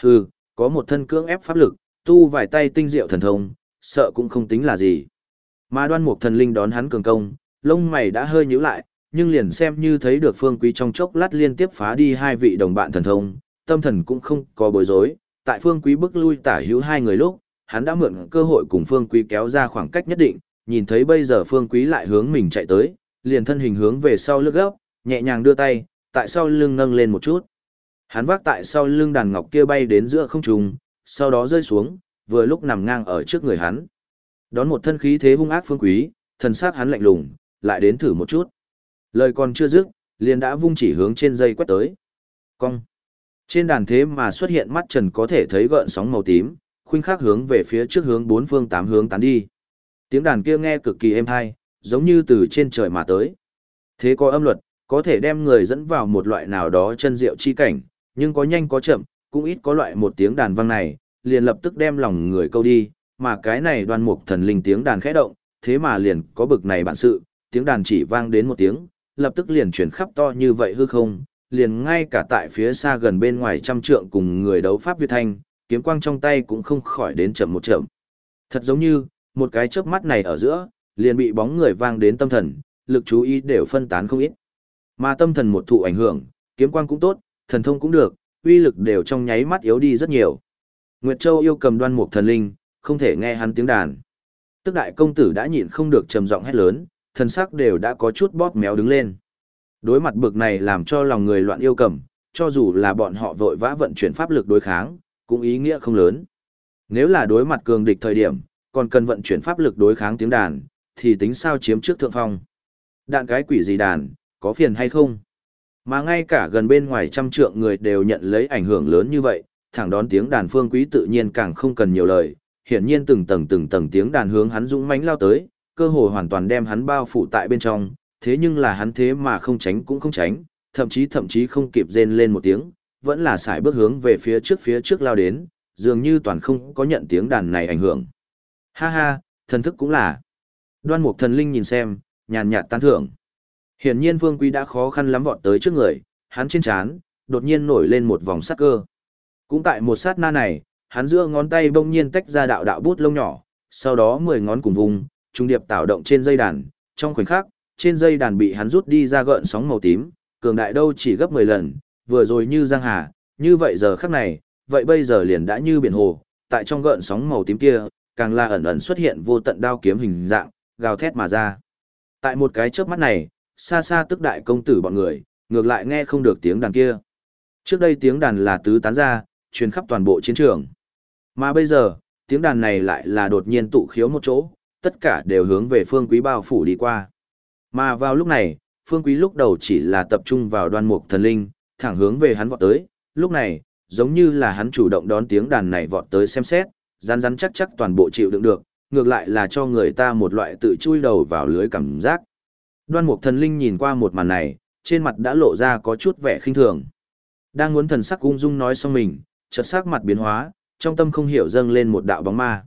Hừ, có một thân cưỡng ép pháp lực, tu vài tay tinh diệu thần thông, sợ cũng không tính là gì. Mà đoan mục thần linh đón hắn cường công, lông mày đã hơi nhíu lại, nhưng liền xem như thấy được phương quý trong chốc lát liên tiếp phá đi hai vị đồng bạn thần thông, tâm thần cũng không có bối rối, tại phương quý bước lui tả hữu hai người lúc, hắn đã mượn cơ hội cùng phương quý kéo ra khoảng cách nhất định, nhìn thấy bây giờ phương quý lại hướng mình chạy tới, liền thân hình hướng về sau lướt gấp, nhẹ nhàng đưa tay, tại sau lưng nâng lên một chút. Hắn vác tại sau lưng đàn ngọc kia bay đến giữa không trung, sau đó rơi xuống, vừa lúc nằm ngang ở trước người hắn. Đón một thân khí thế hung ác phương quý, thần sắc hắn lạnh lùng, lại đến thử một chút. Lời còn chưa dứt, liền đã vung chỉ hướng trên dây quét tới. Cong. Trên đàn thế mà xuất hiện mắt trần có thể thấy gợn sóng màu tím, khuynh khắc hướng về phía trước hướng bốn phương tám hướng tán đi. Tiếng đàn kia nghe cực kỳ êm hay, giống như từ trên trời mà tới. Thế có âm luật, có thể đem người dẫn vào một loại nào đó chân diệu chi cảnh, nhưng có nhanh có chậm, cũng ít có loại một tiếng đàn vang này, liền lập tức đem lòng người câu đi, mà cái này đoan mục thần linh tiếng đàn khẽ động, thế mà liền có bực này bản sự, tiếng đàn chỉ vang đến một tiếng, lập tức liền chuyển khắp to như vậy hư không, liền ngay cả tại phía xa gần bên ngoài trăm trượng cùng người đấu pháp Việt Thanh, kiếm quang trong tay cũng không khỏi đến chậm một chậm. Thật giống như, một cái chớp mắt này ở giữa, liền bị bóng người vang đến tâm thần, lực chú ý đều phân tán không ít. Mà tâm thần một thụ ảnh hưởng, kiếm quang cũng tốt, thần thông cũng được, uy lực đều trong nháy mắt yếu đi rất nhiều. Nguyệt Châu yêu cầm đoan mục thần linh, không thể nghe hắn tiếng đàn. Tức đại công tử đã nhịn không được trầm giọng hét lớn, thần sắc đều đã có chút bóp méo đứng lên. Đối mặt bực này làm cho lòng người loạn yêu cầm, cho dù là bọn họ vội vã vận chuyển pháp lực đối kháng, cũng ý nghĩa không lớn. Nếu là đối mặt cường địch thời điểm, còn cần vận chuyển pháp lực đối kháng tiếng đàn, thì tính sao chiếm trước thượng phong. Đạn cái quỷ gì đàn, có phiền hay không? Mà ngay cả gần bên ngoài trăm trượng người đều nhận lấy ảnh hưởng lớn như vậy, thẳng đón tiếng đàn phương quý tự nhiên càng không cần nhiều lời, hiển nhiên từng tầng từng tầng tiếng đàn hướng hắn dũng mãnh lao tới, cơ hồ hoàn toàn đem hắn bao phủ tại bên trong, thế nhưng là hắn thế mà không tránh cũng không tránh, thậm chí thậm chí không kịp rên lên một tiếng, vẫn là sải bước hướng về phía trước phía trước lao đến, dường như toàn không có nhận tiếng đàn này ảnh hưởng. Ha ha, thần thức cũng là. Đoan mục thần linh nhìn xem, nhàn nhạt tán thưởng. Hiển nhiên Vương Quý đã khó khăn lắm vọt tới trước người, hắn trên trán đột nhiên nổi lên một vòng sắc cơ. Cũng tại một sát na này, hắn giữa ngón tay bỗng nhiên tách ra đạo đạo bút lông nhỏ, sau đó mười ngón cùng vùng, trung điệp tạo động trên dây đàn, trong khoảnh khắc, trên dây đàn bị hắn rút đi ra gợn sóng màu tím, cường đại đâu chỉ gấp 10 lần, vừa rồi như giang hà, như vậy giờ khắc này, vậy bây giờ liền đã như biển hồ, tại trong gợn sóng màu tím kia, càng là ẩn ẩn xuất hiện vô tận đao kiếm hình dạng, gào thét mà ra. Tại một cái chớp mắt này, xa xa tức đại công tử bọn người, ngược lại nghe không được tiếng đàn kia. Trước đây tiếng đàn là tứ tán ra, truyền khắp toàn bộ chiến trường. Mà bây giờ, tiếng đàn này lại là đột nhiên tụ khiếu một chỗ, tất cả đều hướng về phương quý bao phủ đi qua. Mà vào lúc này, phương quý lúc đầu chỉ là tập trung vào đoan mục thần linh, thẳng hướng về hắn vọt tới, lúc này, giống như là hắn chủ động đón tiếng đàn này vọt tới xem xét, rắn rắn chắc chắc toàn bộ chịu đựng được, ngược lại là cho người ta một loại tự chui đầu vào lưới cảm giác. Đoan mục thần linh nhìn qua một màn này, trên mặt đã lộ ra có chút vẻ khinh thường. Đang muốn thần sắc ung dung nói xong mình, chợt sắc mặt biến hóa, trong tâm không hiểu dâng lên một đạo bóng ma.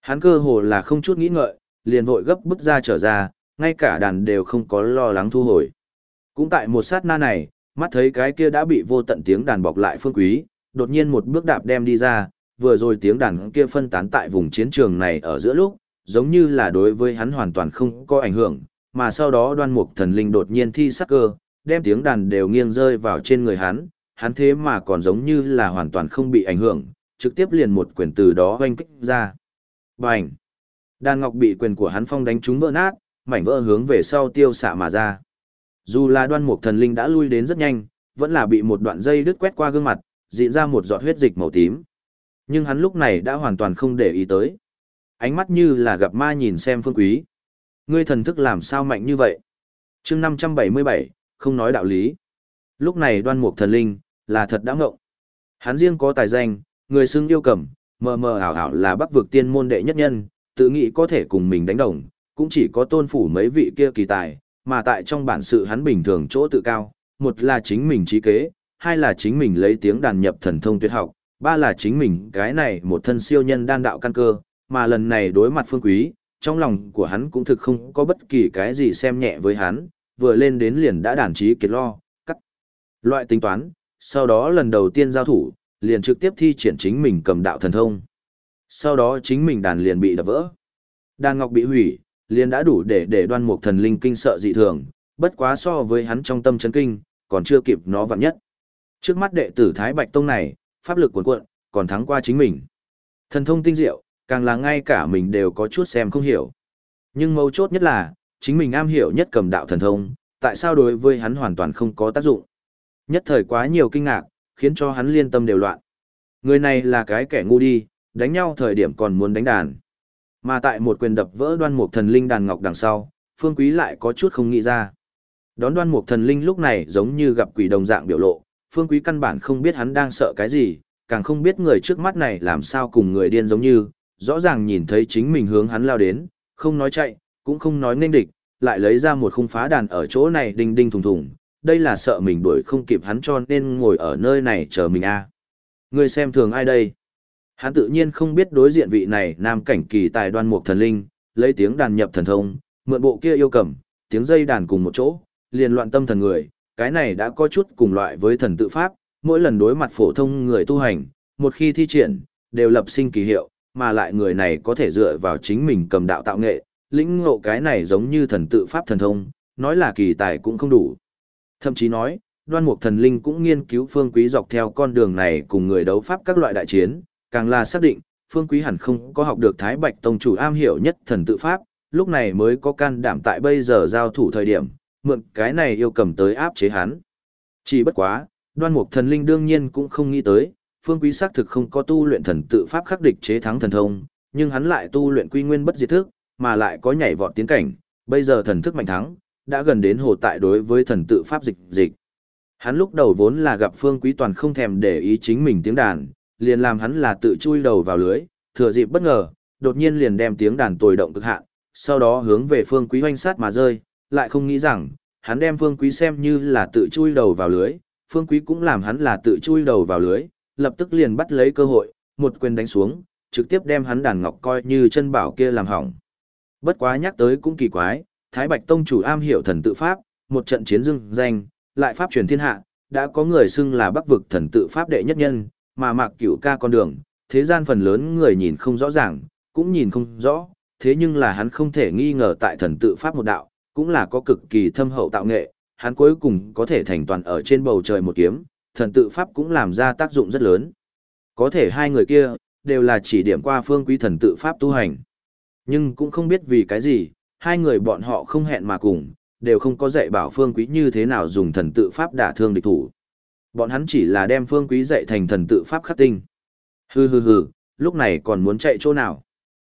Hắn cơ hồ là không chút nghĩ ngợi, liền vội gấp bức ra trở ra, ngay cả đàn đều không có lo lắng thu hồi. Cũng tại một sát na này, mắt thấy cái kia đã bị vô tận tiếng đàn bọc lại phương quý, đột nhiên một bước đạp đem đi ra, vừa rồi tiếng đàn kia phân tán tại vùng chiến trường này ở giữa lúc, giống như là đối với hắn hoàn toàn không có ảnh hưởng, mà sau đó đoan mục thần linh đột nhiên thi sắc cơ, đem tiếng đàn đều nghiêng rơi vào trên người hắn, hắn thế mà còn giống như là hoàn toàn không bị ảnh hưởng, trực tiếp liền một quyền từ đó hoanh kích ra. Bành! Đàn ngọc bị quyền của hắn phong đánh trúng vỡ nát, mảnh vỡ hướng về sau tiêu xạ mà ra. Dù là đoan mục thần linh đã lui đến rất nhanh, vẫn là bị một đoạn dây đứt quét qua gương mặt, dịn ra một giọt huyết dịch màu tím, Nhưng hắn lúc này đã hoàn toàn không để ý tới. Ánh mắt như là gặp ma nhìn xem phương quý. Ngươi thần thức làm sao mạnh như vậy? chương 577, không nói đạo lý. Lúc này đoan mục thần linh, là thật đã ngộng. Hắn riêng có tài danh, người xưng yêu cầm, mờ mờ ảo ảo là bắc vực tiên môn đệ nhất nhân, tự nghĩ có thể cùng mình đánh đồng, cũng chỉ có tôn phủ mấy vị kia kỳ tài, mà tại trong bản sự hắn bình thường chỗ tự cao, một là chính mình trí kế, hai là chính mình lấy tiếng đàn nhập thần thông tuyệt học, ba là chính mình cái này một thân siêu nhân đan đạo căn cơ, mà lần này đối mặt phương quý, trong lòng của hắn cũng thực không có bất kỳ cái gì xem nhẹ với hắn, vừa lên đến liền đã đàn trí kiệt lo, cắt loại tính toán, sau đó lần đầu tiên giao thủ, liền trực tiếp thi triển chính mình cầm đạo thần thông. Sau đó chính mình đàn liền bị đập vỡ. Đàn ngọc bị hủy, liền đã đủ để để đoan mục thần linh kinh sợ dị thường, bất quá so với hắn trong tâm chấn kinh, còn chưa kịp nó vặn nhất. Trước mắt đệ tử Thái Bạch Tông này, pháp lực cuồn cuộn, còn thắng qua chính mình. Thần thông tinh diệu, càng là ngay cả mình đều có chút xem không hiểu. Nhưng mấu chốt nhất là, chính mình am hiểu nhất cầm đạo thần thông, tại sao đối với hắn hoàn toàn không có tác dụng. Nhất thời quá nhiều kinh ngạc, khiến cho hắn liên tâm đều loạn. Người này là cái kẻ ngu đi, đánh nhau thời điểm còn muốn đánh đàn. Mà tại một quyền đập vỡ đoan mục thần linh đàn ngọc đằng sau, phương quý lại có chút không nghĩ ra. Đón đoan mục thần linh lúc này giống như gặp quỷ đồng dạng biểu lộ, phương quý căn bản không biết hắn đang sợ cái gì, càng không biết người trước mắt này làm sao cùng người điên giống như, rõ ràng nhìn thấy chính mình hướng hắn lao đến, không nói chạy, cũng không nói nên địch, lại lấy ra một khung phá đàn ở chỗ này đinh đinh thùng thùng, đây là sợ mình đuổi không kịp hắn cho nên ngồi ở nơi này chờ mình a. À. Người xem thường ai đây? Hắn tự nhiên không biết đối diện vị này nam cảnh kỳ tài đoan mục thần linh, lấy tiếng đàn nhập thần thông, mượn bộ kia yêu cầm, tiếng dây đàn cùng một chỗ, liền loạn tâm thần người, cái này đã có chút cùng loại với thần tự pháp, mỗi lần đối mặt phổ thông người tu hành, một khi thi triển, đều lập sinh kỳ hiệu, mà lại người này có thể dựa vào chính mình cầm đạo tạo nghệ, lĩnh ngộ cái này giống như thần tự pháp thần thông, nói là kỳ tài cũng không đủ. Thậm chí nói, đoan mục thần linh cũng nghiên cứu phương quý dọc theo con đường này cùng người đấu pháp các loại đại chiến, càng là xác định, phương quý hẳn không có học được Thái Bạch Tông chủ am hiểu nhất thần tự pháp, lúc này mới có can đảm tại bây giờ giao thủ thời điểm, mượn cái này yêu cầm tới áp chế hắn. Chỉ bất quá, đoan mục thần linh đương nhiên cũng không nghĩ tới, phương quý xác thực không có tu luyện thần tự pháp khắc địch chế thắng thần thông, nhưng hắn lại tu luyện quy nguyên bất diệt thức, mà lại có nhảy vọt tiến cảnh, bây giờ thần thức mạnh thắng, đã gần đến hồ tại đối với thần tự pháp dịch dịch. Hắn lúc đầu vốn là gặp phương quý toàn không thèm để ý chính mình tiếng đàn, liền làm hắn là tự chui đầu vào lưới, thừa dịp bất ngờ, đột nhiên liền đem tiếng đàn tồi động cực hạn, sau đó hướng về phương quý hoanh sát mà rơi, lại không nghĩ rằng, hắn đem phương quý xem như là tự chui đầu vào lưới, phương quý cũng làm hắn là tự chui đầu vào lưới, lập tức liền bắt lấy cơ hội, một quyền đánh xuống, trực tiếp đem hắn đàn ngọc coi như chân bảo kia làm hỏng. Bất quá nhắc tới cũng kỳ quái, Thái Bạch Tông chủ am hiểu thần tự pháp, một trận chiến dưng danh, lại pháp truyền thiên hạ, đã có người xưng là bắc vực thần tự pháp đệ nhất nhân, mà mạc cửu ca con đường, thế gian phần lớn người nhìn không rõ ràng, cũng nhìn không rõ, thế nhưng là hắn không thể nghi ngờ tại thần tự pháp một đạo, cũng là có cực kỳ thâm hậu tạo nghệ, hắn cuối cùng có thể thành toàn ở trên bầu trời một kiếm, thần tự pháp cũng làm ra tác dụng rất lớn. Có thể hai người kia, đều là chỉ điểm qua phương quý thần tự pháp tu hành. Nhưng cũng không biết vì cái gì, hai người bọn họ không hẹn mà cùng, đều không có dạy bảo phương quý như thế nào dùng thần tự pháp đả thương địch thủ. Bọn hắn chỉ là đem phương quý dạy thành thần tự pháp khắc tinh. Hừ hừ hừ, lúc này còn muốn chạy chỗ nào?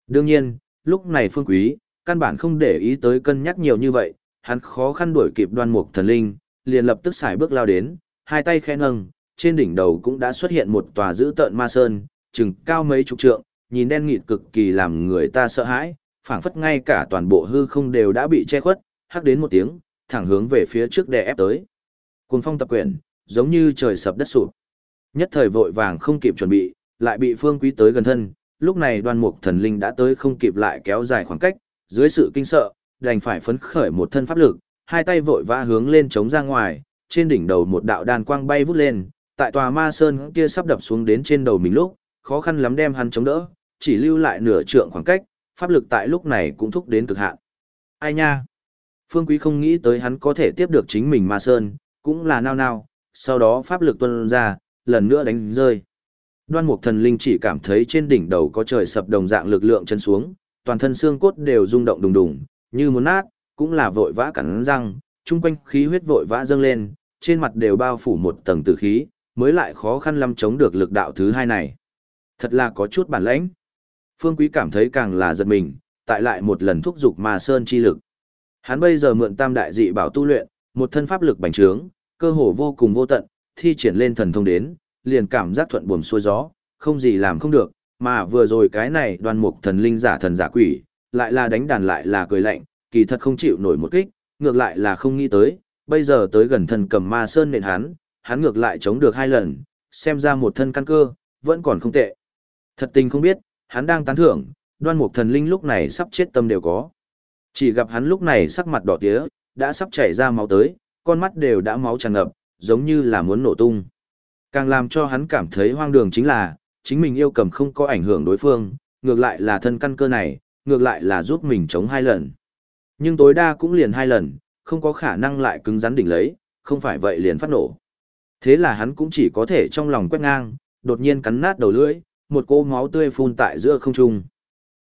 Đương nhiên, lúc này phương quý, căn bản không để ý tới cân nhắc nhiều như vậy, hắn khó khăn đuổi kịp đoan mục thần linh, liền lập tức xài bước lao đến, hai tay khẽ nâng, trên đỉnh đầu cũng đã xuất hiện một tòa dữ tợn ma sơn, chừng cao mấy chục trượng, nhìn đen nghịt cực kỳ làm người ta sợ hãi, phảng phất ngay cả toàn bộ hư không đều đã bị che khuất, hắc đến một tiếng, thẳng hướng về phía trước đè ép tới. Cuồng phong tập quyển, giống như trời sập đất sụp. Nhất thời vội vàng không kịp chuẩn bị, lại bị Phương Quý tới gần thân, lúc này Đoan Mục Thần Linh đã tới không kịp lại kéo dài khoảng cách, dưới sự kinh sợ, đành phải phấn khởi một thân pháp lực, hai tay vội vã hướng lên chống ra ngoài, trên đỉnh đầu một đạo đàn quang bay vút lên, tại tòa ma sơn kia sắp đập xuống đến trên đầu mình lúc, khó khăn lắm đem hắn chống đỡ, chỉ lưu lại nửa trượng khoảng cách, pháp lực tại lúc này cũng thúc đến cực hạn. Ai nha? Phương Quý không nghĩ tới hắn có thể tiếp được chính mình ma sơn, cũng là nao nao, sau đó pháp lực tuân ra, lần nữa đánh rơi. Đoan Mục Thần Linh chỉ cảm thấy trên đỉnh đầu có trời sập đồng dạng lực lượng chân xuống, toàn thân xương cốt đều rung động đùng đùng, như muốn nát, cũng là vội vã cắn răng, trung quanh khí huyết vội vã dâng lên, trên mặt đều bao phủ một tầng tử khí, mới lại khó khăn lắm chống được lực đạo thứ hai này. Thật là có chút bản lãnh. Phương Quý cảm thấy càng là giật mình, tại lại một lần thúc giục ma sơn chi lực. Hắn bây giờ mượn tam đại dị bảo tu luyện, một thân pháp lực bành trướng, cơ hồ vô cùng vô tận, thi triển lên thần thông đến, liền cảm giác thuận buồm xuôi gió, không gì làm không được, mà vừa rồi cái này đoan mục thần linh giả thần giả quỷ, lại là đánh đàn lại là cười lạnh, kỳ thật không chịu nổi một kích, ngược lại là không nghĩ tới, bây giờ tới gần thần cầm ma sơn nền hắn, hắn ngược lại chống được hai lần, xem ra một thân căn cơ, vẫn còn không tệ. Thật tình không biết, hắn đang tán thưởng, đoan mục thần linh lúc này sắp chết tâm đều có. Chỉ gặp hắn lúc này sắc mặt đỏ tía, đã sắp chảy ra máu tới, con mắt đều đã máu tràn ngập, giống như là muốn nổ tung. Càng làm cho hắn cảm thấy hoang đường chính là, chính mình yêu cầm không có ảnh hưởng đối phương, ngược lại là thân căn cơ này, ngược lại là giúp mình chống hai lần. Nhưng tối đa cũng liền hai lần, không có khả năng lại cứng rắn đỉnh lấy, không phải vậy liền phát nổ. Thế là hắn cũng chỉ có thể trong lòng quét ngang, đột nhiên cắn nát đầu lưỡi, một cô máu tươi phun tại giữa không trung.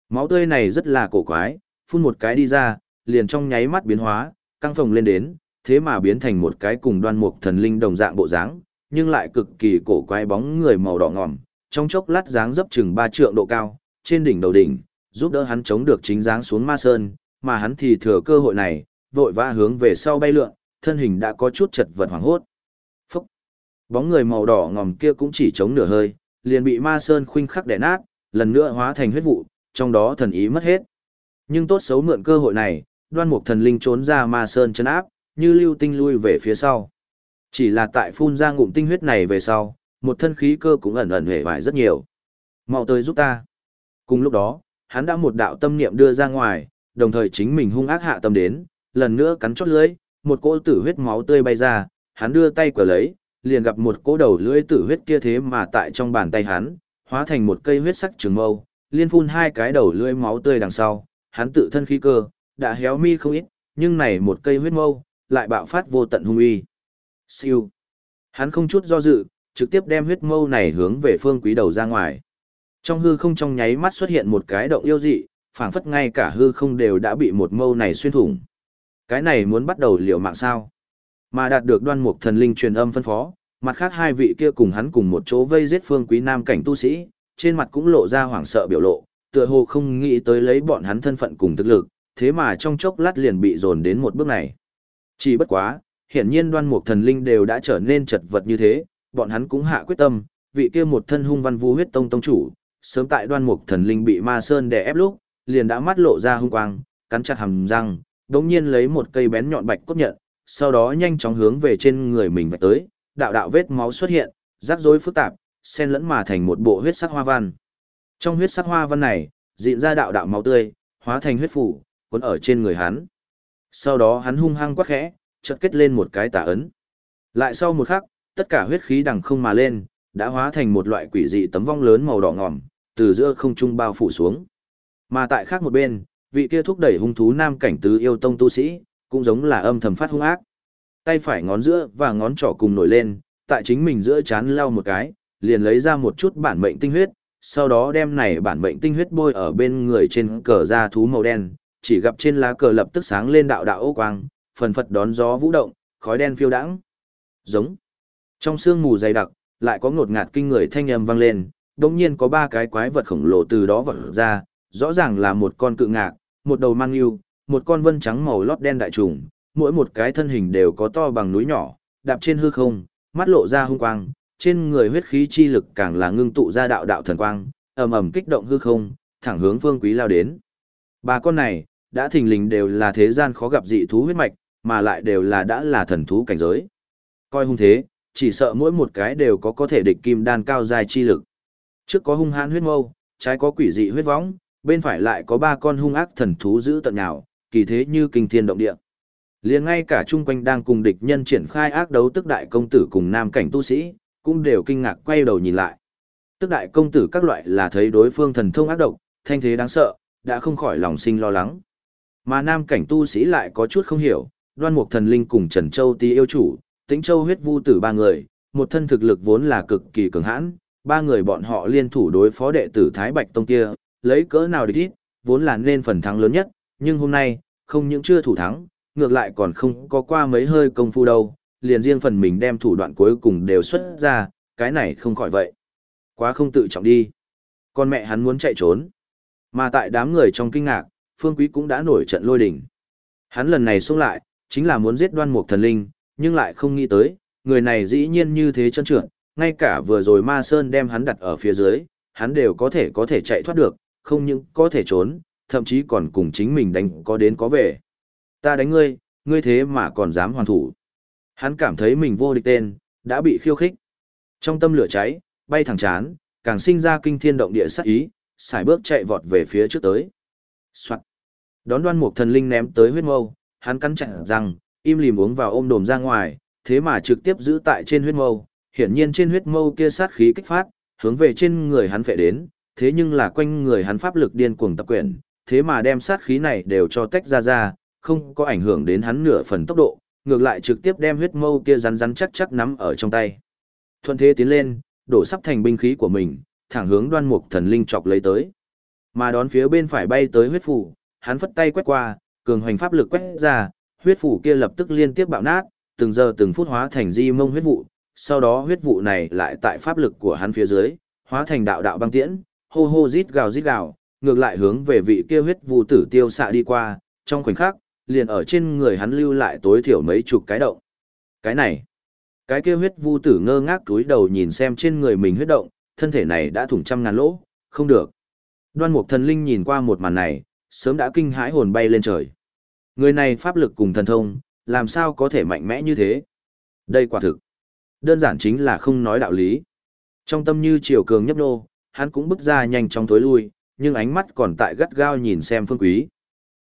Máu tươi này rất là cổ quái, phun một cái đi ra, liền trong nháy mắt biến hóa, căng phồng lên đến, thế mà biến thành một cái cùng đoan mục thần linh đồng dạng bộ dáng, nhưng lại cực kỳ cổ quái bóng người màu đỏ ngòm, trong chốc lát dáng dấp chừng 3 trượng độ cao, trên đỉnh đầu đỉnh, giúp đỡ hắn chống được chính dáng xuống ma sơn, mà hắn thì thừa cơ hội này, vội vã hướng về sau bay lượn, thân hình đã có chút chật vật hoảng hốt. Phúc! Bóng người màu đỏ ngòm kia cũng chỉ chống nửa hơi, liền bị ma sơn khuynh khắc đè nát, lần nữa hóa thành huyết vụ, trong đó thần ý mất hết. Nhưng tốt xấu mượn cơ hội này, đoan mục thần linh trốn ra ma sơn chân áp, như lưu tinh lui về phía sau. Chỉ là tại phun ra ngụm tinh huyết này về sau, một thân khí cơ cũng ẩn ẩn hề vải rất nhiều. Mau tới giúp ta. Cùng lúc đó, hắn đã một đạo tâm niệm đưa ra ngoài, đồng thời chính mình hung ác hạ tâm đến, lần nữa cắn chót lưỡi, một cỗ tử huyết máu tươi bay ra, hắn đưa tay quả lấy, liền gặp một cỗ đầu lưỡi tử huyết kia thế mà tại trong bàn tay hắn, hóa thành một cây huyết sắc trường mâu, liên phun hai cái đầu lưỡi máu tươi đằng sau, hắn tự thân khí cơ, đã héo mi không ít, nhưng này một cây huyết mâu, lại bạo phát vô tận hung uy. Siêu. Hắn không chút do dự, trực tiếp đem huyết mâu này hướng về phương quý đầu ra ngoài. Trong hư không trong nháy mắt xuất hiện một cái động yêu dị, phảng phất ngay cả hư không đều đã bị một mâu này xuyên thủng. Cái này muốn bắt đầu liều mạng sao? Mà đạt được đoan mục thần linh truyền âm phân phó, mặt khác hai vị kia cùng hắn cùng một chỗ vây giết phương quý nam cảnh tu sĩ, trên mặt cũng lộ ra hoảng sợ biểu lộ, tựa hồ không nghĩ tới lấy bọn hắn thân phận cùng thực lực, thế mà trong chốc lát liền bị dồn đến một bước này. Chỉ bất quá, hiển nhiên đoan mục thần linh đều đã trở nên chật vật như thế, bọn hắn cũng hạ quyết tâm, vị kia một thân hung văn vu huyết tông tông chủ, sớm tại đoan mục thần linh bị ma sơn đè ép lúc, liền đã mắt lộ ra hung quang, cắn chặt hàm răng, đống nhiên lấy một cây bén nhọn bạch cốt nhận, sau đó nhanh chóng hướng về trên người mình vạch tới, đạo đạo vết máu xuất hiện, rắc rối phức tạp, xen lẫn mà thành một bộ huyết sắc hoa văn. Trong huyết sắc hoa văn này, dịn ra đạo đạo máu tươi, hóa thành huyết phủ, cuốn ở trên người hắn. Sau đó hắn hung hăng quắc khẽ, chợt kết lên một cái tà ấn. Lại sau một khắc, tất cả huyết khí đằng không mà lên, đã hóa thành một loại quỷ dị tấm vong lớn màu đỏ ngòm, từ giữa không trung bao phủ xuống. Mà tại khác một bên, vị kia thúc đẩy hung thú nam cảnh tứ yêu tông tu sĩ, cũng giống là âm thầm phát hung ác. Tay phải ngón giữa và ngón trỏ cùng nổi lên, tại chính mình giữa chán lau một cái, liền lấy ra một chút bản mệnh tinh huyết, sau đó đem này bản mệnh tinh huyết bôi ở bên người trên cờ da thú màu đen, chỉ gặp trên lá cờ lập tức sáng lên đạo đạo ô quang, phần phật đón gió vũ động, khói đen phiêu đãng. Giống. Trong sương mù dày đặc, lại có ngột ngạt kinh người thanh âm vang lên, đột nhiên có ba cái quái vật khổng lồ từ đó vọt ra, rõ ràng là một con cự ngạc, một đầu mang yêu, một con vân trắng màu lót đen đại trùng, mỗi một cái thân hình đều có to bằng núi nhỏ, đạp trên hư không, mắt lộ ra hung quang, trên người huyết khí chi lực càng là ngưng tụ ra đạo đạo thần quang, ầm ầm kích động hư không, thẳng hướng Phương Quý lao đến. Ba con này, đã thình lình đều là thế gian khó gặp dị thú huyết mạch, mà lại đều là đã là thần thú cảnh giới. Coi hung thế, chỉ sợ mỗi một cái đều có có thể địch kim đan cao dài chi lực. Trước có hung hãn huyết mâu, trái có quỷ dị huyết võng, bên phải lại có ba con hung ác thần thú giữ tận nhào, kỳ thế như kinh thiên động địa. Liền ngay cả chung quanh đang cùng địch nhân triển khai ác đấu tức đại công tử cùng nam cảnh tu sĩ, cũng đều kinh ngạc quay đầu nhìn lại. Tức đại công tử các loại là thấy đối phương thần thông ác độc, thanh thế đáng sợ, đã không khỏi lòng sinh lo lắng. Mà nam cảnh tu sĩ lại có chút không hiểu, đoan mục thần linh cùng Trần Châu tí yêu chủ, tĩnh châu huyết vu tử ba người, một thân thực lực vốn là cực kỳ cường hãn, ba người bọn họ liên thủ đối phó đệ tử Thái Bạch Tông kia, lấy cỡ nào địch ít, vốn là nên phần thắng lớn nhất, nhưng hôm nay, không những chưa thủ thắng, ngược lại còn không có qua mấy hơi công phu đâu, liền riêng phần mình đem thủ đoạn cuối cùng đều xuất ra, cái này không khỏi vậy. Quá không tự trọng đi. Con mẹ hắn muốn chạy trốn. Mà tại đám người trong kinh ngạc, Phương Quý cũng đã nổi trận lôi đỉnh. Hắn lần này xuống lại, chính là muốn giết đoan mục thần linh, nhưng lại không nghĩ tới, người này dĩ nhiên như thế chân trượt, ngay cả vừa rồi ma sơn đem hắn đặt ở phía dưới, hắn đều có thể có thể chạy thoát được, không những có thể trốn, thậm chí còn cùng chính mình đánh có đến có về. Ta đánh ngươi, ngươi thế mà còn dám hoàn thủ. Hắn cảm thấy mình vô địch tên, đã bị khiêu khích. Trong tâm lửa cháy, bay thẳng chán, càng sinh ra kinh thiên động địa sát ý, xài bước chạy vọt về phía trước tới. Soạn. Đón đoan mục thần linh ném tới huyết mâu, hắn cắn chặt răng, im lìm uống vào ôm đồm ra ngoài, thế mà trực tiếp giữ tại trên huyết mâu, hiển nhiên trên huyết mâu kia sát khí kích phát, hướng về trên người hắn phệ đến, thế nhưng là quanh người hắn pháp lực điên cuồng tập quyển, thế mà đem sát khí này đều cho tách ra ra, không có ảnh hưởng đến hắn nửa phần tốc độ, ngược lại trực tiếp đem huyết mâu kia rắn rắn chắc chắc nắm ở trong tay. Thuận thế tiến lên, đổ sắp thành binh khí của mình, thẳng hướng đoan mục thần linh chọc lấy tới. Mà đón phía bên phải bay tới huyết phủ, hắn phất tay quét qua, cường hoành pháp lực quét ra, huyết phủ kia lập tức liên tiếp bạo nát, từng giờ từng phút hóa thành di mông huyết vụ, sau đó huyết vụ này lại tại pháp lực của hắn phía dưới, hóa thành đạo đạo băng tiễn, hô hô rít gào rít gào, ngược lại hướng về vị kia huyết vụ tử tiêu xạ đi qua, trong khoảnh khắc, liền ở trên người hắn lưu lại tối thiểu mấy chục cái động. Cái này, cái kia huyết vu tử ngơ ngác cúi đầu nhìn xem trên người mình huyết động, thân thể này đã thủng trăm ngàn lỗ, không được. Đoan mục thần linh nhìn qua một màn này, sớm đã kinh hãi hồn bay lên trời. Người này pháp lực cùng thần thông, làm sao có thể mạnh mẽ như thế? Đây quả thực. Đơn giản chính là không nói đạo lý. Trong tâm như triều cường nhấp nô, hắn cũng bước ra nhanh chóng tối lui, nhưng ánh mắt còn tại gắt gao nhìn xem phương quý.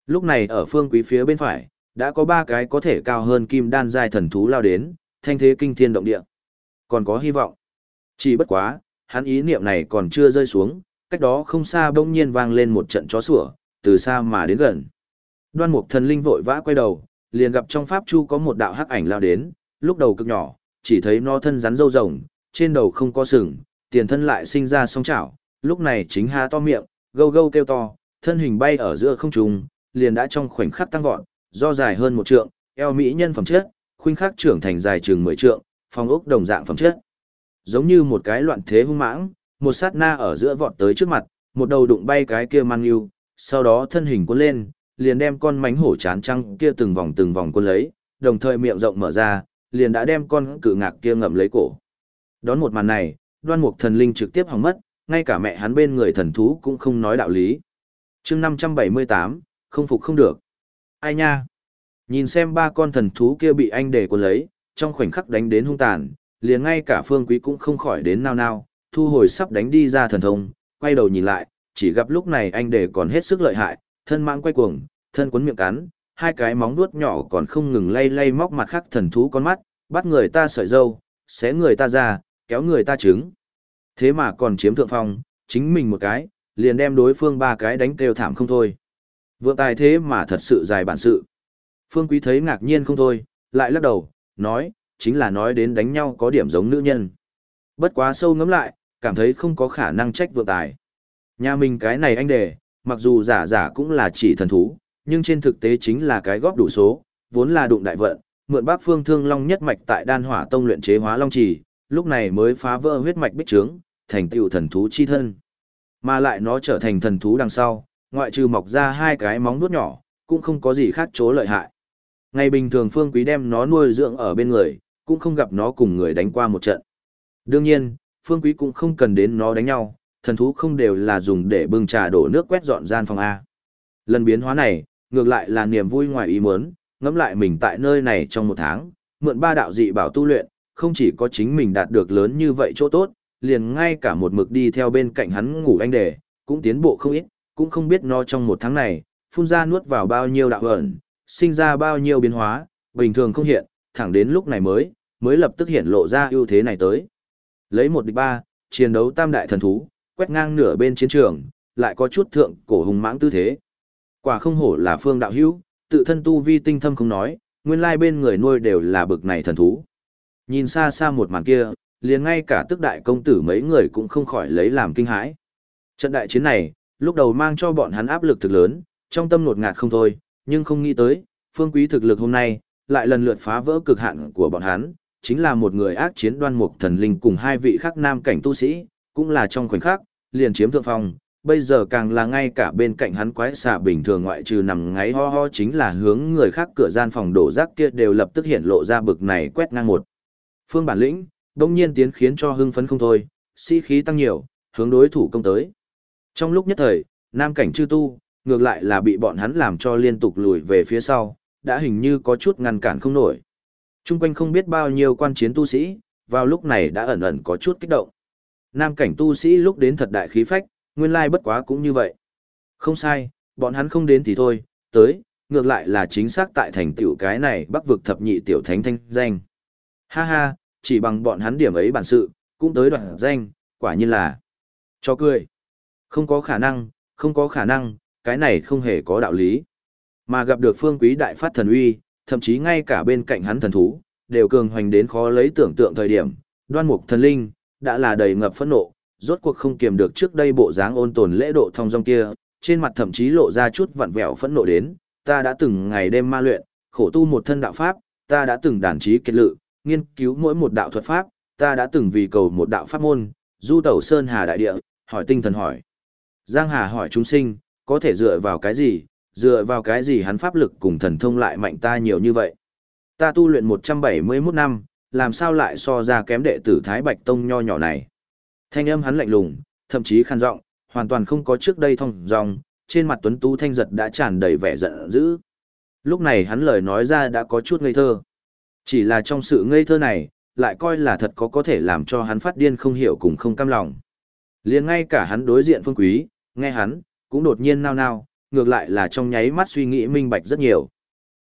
Lúc này ở phương quý phía bên phải, đã có ba cái có thể cao hơn kim đan giai thần thú lao đến, thanh thế kinh thiên động địa. Còn có hy vọng. Chỉ bất quá, hắn ý niệm này còn chưa rơi xuống, cách đó không xa bỗng nhiên vang lên một trận chó sủa, từ xa mà đến gần. Đoan mục thần linh vội vã quay đầu, liền gặp trong pháp chu có một đạo hắc ảnh lao đến, lúc đầu cực nhỏ, chỉ thấy nó thân rắn râu rồng, trên đầu không có sừng, tiền thân lại sinh ra song chảo, lúc này chính há to miệng, gâu gâu kêu to, thân hình bay ở giữa không trung, liền đã trong khoảnh khắc tăng vọt, do dài hơn một trượng, eo mỹ nhân phẩm chất, khuynh khắc trưởng thành dài chừng 10 trượng, phong ốc đồng dạng phẩm chất. Giống như một cái loạn thế hung mãng, một sát na ở giữa vọt tới trước mặt, một đầu đụng bay cái kia mang yêu, sau đó thân hình cuốn lên, liền đem con mánh hổ chán trăng kia từng vòng từng vòng cuốn lấy, đồng thời miệng rộng mở ra, liền đã đem con cự ngạc kia ngậm lấy cổ. Đón một màn này, đoan mục thần linh trực tiếp hỏng mất, ngay cả mẹ hắn bên người thần thú cũng không nói đạo lý. chương 578, không phục không được. Ai nha? Nhìn xem ba con thần thú kia bị anh để cuốn lấy, trong khoảnh khắc đánh đến hung tàn, liền ngay cả phương quý cũng không khỏi đến nao nao, thu hồi sắp đánh đi ra thần thông, quay đầu nhìn lại, chỉ gặp lúc này anh để còn hết sức lợi hại, thân mạng quay cuồng, thân cuốn miệng cắn, hai cái móng vuốt nhỏ còn không ngừng lay lay móc mặt khắc thần thú con mắt, bắt người ta sợi dâu, xé người ta ra, kéo người ta trứng. Thế mà còn chiếm thượng phong, chính mình một cái, liền đem đối phương ba cái đánh kêu thảm không thôi. Vượng tài thế mà thật sự dài bản sự. Phương Quý thấy ngạc nhiên không thôi, lại lắc đầu, nói, chính là nói đến đánh nhau có điểm giống nữ nhân. Bất quá sâu ngấm lại, cảm thấy không có khả năng trách vượng tài. Nhà mình cái này anh đề, mặc dù giả giả cũng là chỉ thần thú, nhưng trên thực tế chính là cái góp đủ số, vốn là đụng đại vận, mượn bác phương thương long nhất mạch tại đan hỏa tông luyện chế hóa long trì, lúc này mới phá vỡ huyết mạch bích trướng, thành tựu thần thú chi thân. Mà lại nó trở thành thần thú đằng sau, ngoại trừ mọc ra hai cái móng vuốt nhỏ, cũng không có gì khác chỗ lợi hại. Ngày bình thường Phương Quý đem nó nuôi dưỡng ở bên người, cũng không gặp nó cùng người đánh qua một trận. Đương nhiên, Phương Quý cũng không cần đến nó đánh nhau, thần thú không đều là dùng để bưng trà đổ nước quét dọn gian phòng A. Lần biến hóa này, ngược lại là niềm vui ngoài ý muốn, ngẫm lại mình tại nơi này trong một tháng, mượn ba đạo dị bảo tu luyện, không chỉ có chính mình đạt được lớn như vậy chỗ tốt, liền ngay cả một mực đi theo bên cạnh hắn ngủ anh đề, cũng tiến bộ không ít, cũng không biết nó trong một tháng này, phun ra nuốt vào bao nhiêu đạo ẩn, sinh ra bao nhiêu biến hóa, bình thường không hiện, thẳng đến lúc này mới, mới lập tức hiện lộ ra ưu thế này tới. Lấy một địch ba, chiến đấu tam đại thần thú, quét ngang nửa bên chiến trường, lại có chút thượng cổ hùng mãng tư thế. Quả không hổ là phương đạo hữu, tự thân tu vi tinh thâm không nói, nguyên lai bên người nuôi đều là bực này thần thú. Nhìn xa xa một màn kia, liền ngay cả tức đại công tử mấy người cũng không khỏi lấy làm kinh hãi. Trận đại chiến này, lúc đầu mang cho bọn hắn áp lực thực lớn, trong tâm nột ngạt không thôi, nhưng không nghĩ tới, phương quý thực lực hôm nay, lại lần lượt phá vỡ cực hạn của bọn hắn, chính là một người ác chiến đoan mục thần linh cùng hai vị khác nam cảnh tu sĩ, cũng là trong khoảnh khắc, liền chiếm thượng phong, bây giờ càng là ngay cả bên cạnh hắn quái xà bình thường ngoại trừ nằm ngáy ho ho chính là hướng người khác cửa gian phòng đổ rác kia đều lập tức hiện lộ ra bực này quét ngang một. Phương bản lĩnh, đông nhiên tiến khiến cho hưng phấn không thôi, sĩ khí tăng nhiều, hướng đối thủ công tới. Trong lúc nhất thời, nam cảnh chư tu, ngược lại là bị bọn hắn làm cho liên tục lùi về phía sau, đã hình như có chút ngăn cản không nổi. Trung quanh không biết bao nhiêu quan chiến tu sĩ, vào lúc này đã ẩn ẩn có chút kích động. Nam cảnh tu sĩ lúc đến thật đại khí phách, nguyên lai bất quá cũng như vậy. Không sai, bọn hắn không đến thì thôi, tới, ngược lại là chính xác tại thành tiểu cái này bắc vực thập nhị tiểu thánh thanh danh. Ha ha, chỉ bằng bọn hắn điểm ấy bản sự, cũng tới đoạn danh, quả nhiên là cho cười. Không có khả năng, không có khả năng, cái này không hề có đạo lý. Mà gặp được phương quý đại phát thần uy, thậm chí ngay cả bên cạnh hắn thần thú, đều cường hoành đến khó lấy tưởng tượng thời điểm, đoan mục thần linh, đã là đầy ngập phẫn nộ, rốt cuộc không kiềm được trước đây bộ dáng ôn tồn lễ độ thông dong kia, trên mặt thậm chí lộ ra chút vặn vẹo phẫn nộ đến, ta đã từng ngày đêm ma luyện, khổ tu một thân đạo pháp, ta đã từng đàn trí kết lự, nghiên cứu mỗi một đạo thuật pháp, ta đã từng vì cầu một đạo pháp môn, du tẩu sơn hà đại địa, hỏi tinh thần hỏi. Giang Hà hỏi chúng sinh, có thể dựa vào cái gì, dựa vào cái gì hắn pháp lực cùng thần thông lại mạnh ta nhiều như vậy. Ta tu luyện 171 năm, làm sao lại so ra kém đệ tử Thái Bạch Tông nho nhỏ này. Thanh âm hắn lạnh lùng, thậm chí khàn giọng, hoàn toàn không có trước đây thông dòng, trên mặt tuấn tú thanh giật đã tràn đầy vẻ giận dữ. Lúc này hắn lời nói ra đã có chút ngây thơ. Chỉ là trong sự ngây thơ này, lại coi là thật có có thể làm cho hắn phát điên không hiểu cùng không cam lòng. liền ngay cả hắn đối diện phương quý, nghe hắn, cũng đột nhiên nao nao, ngược lại là trong nháy mắt suy nghĩ minh bạch rất nhiều.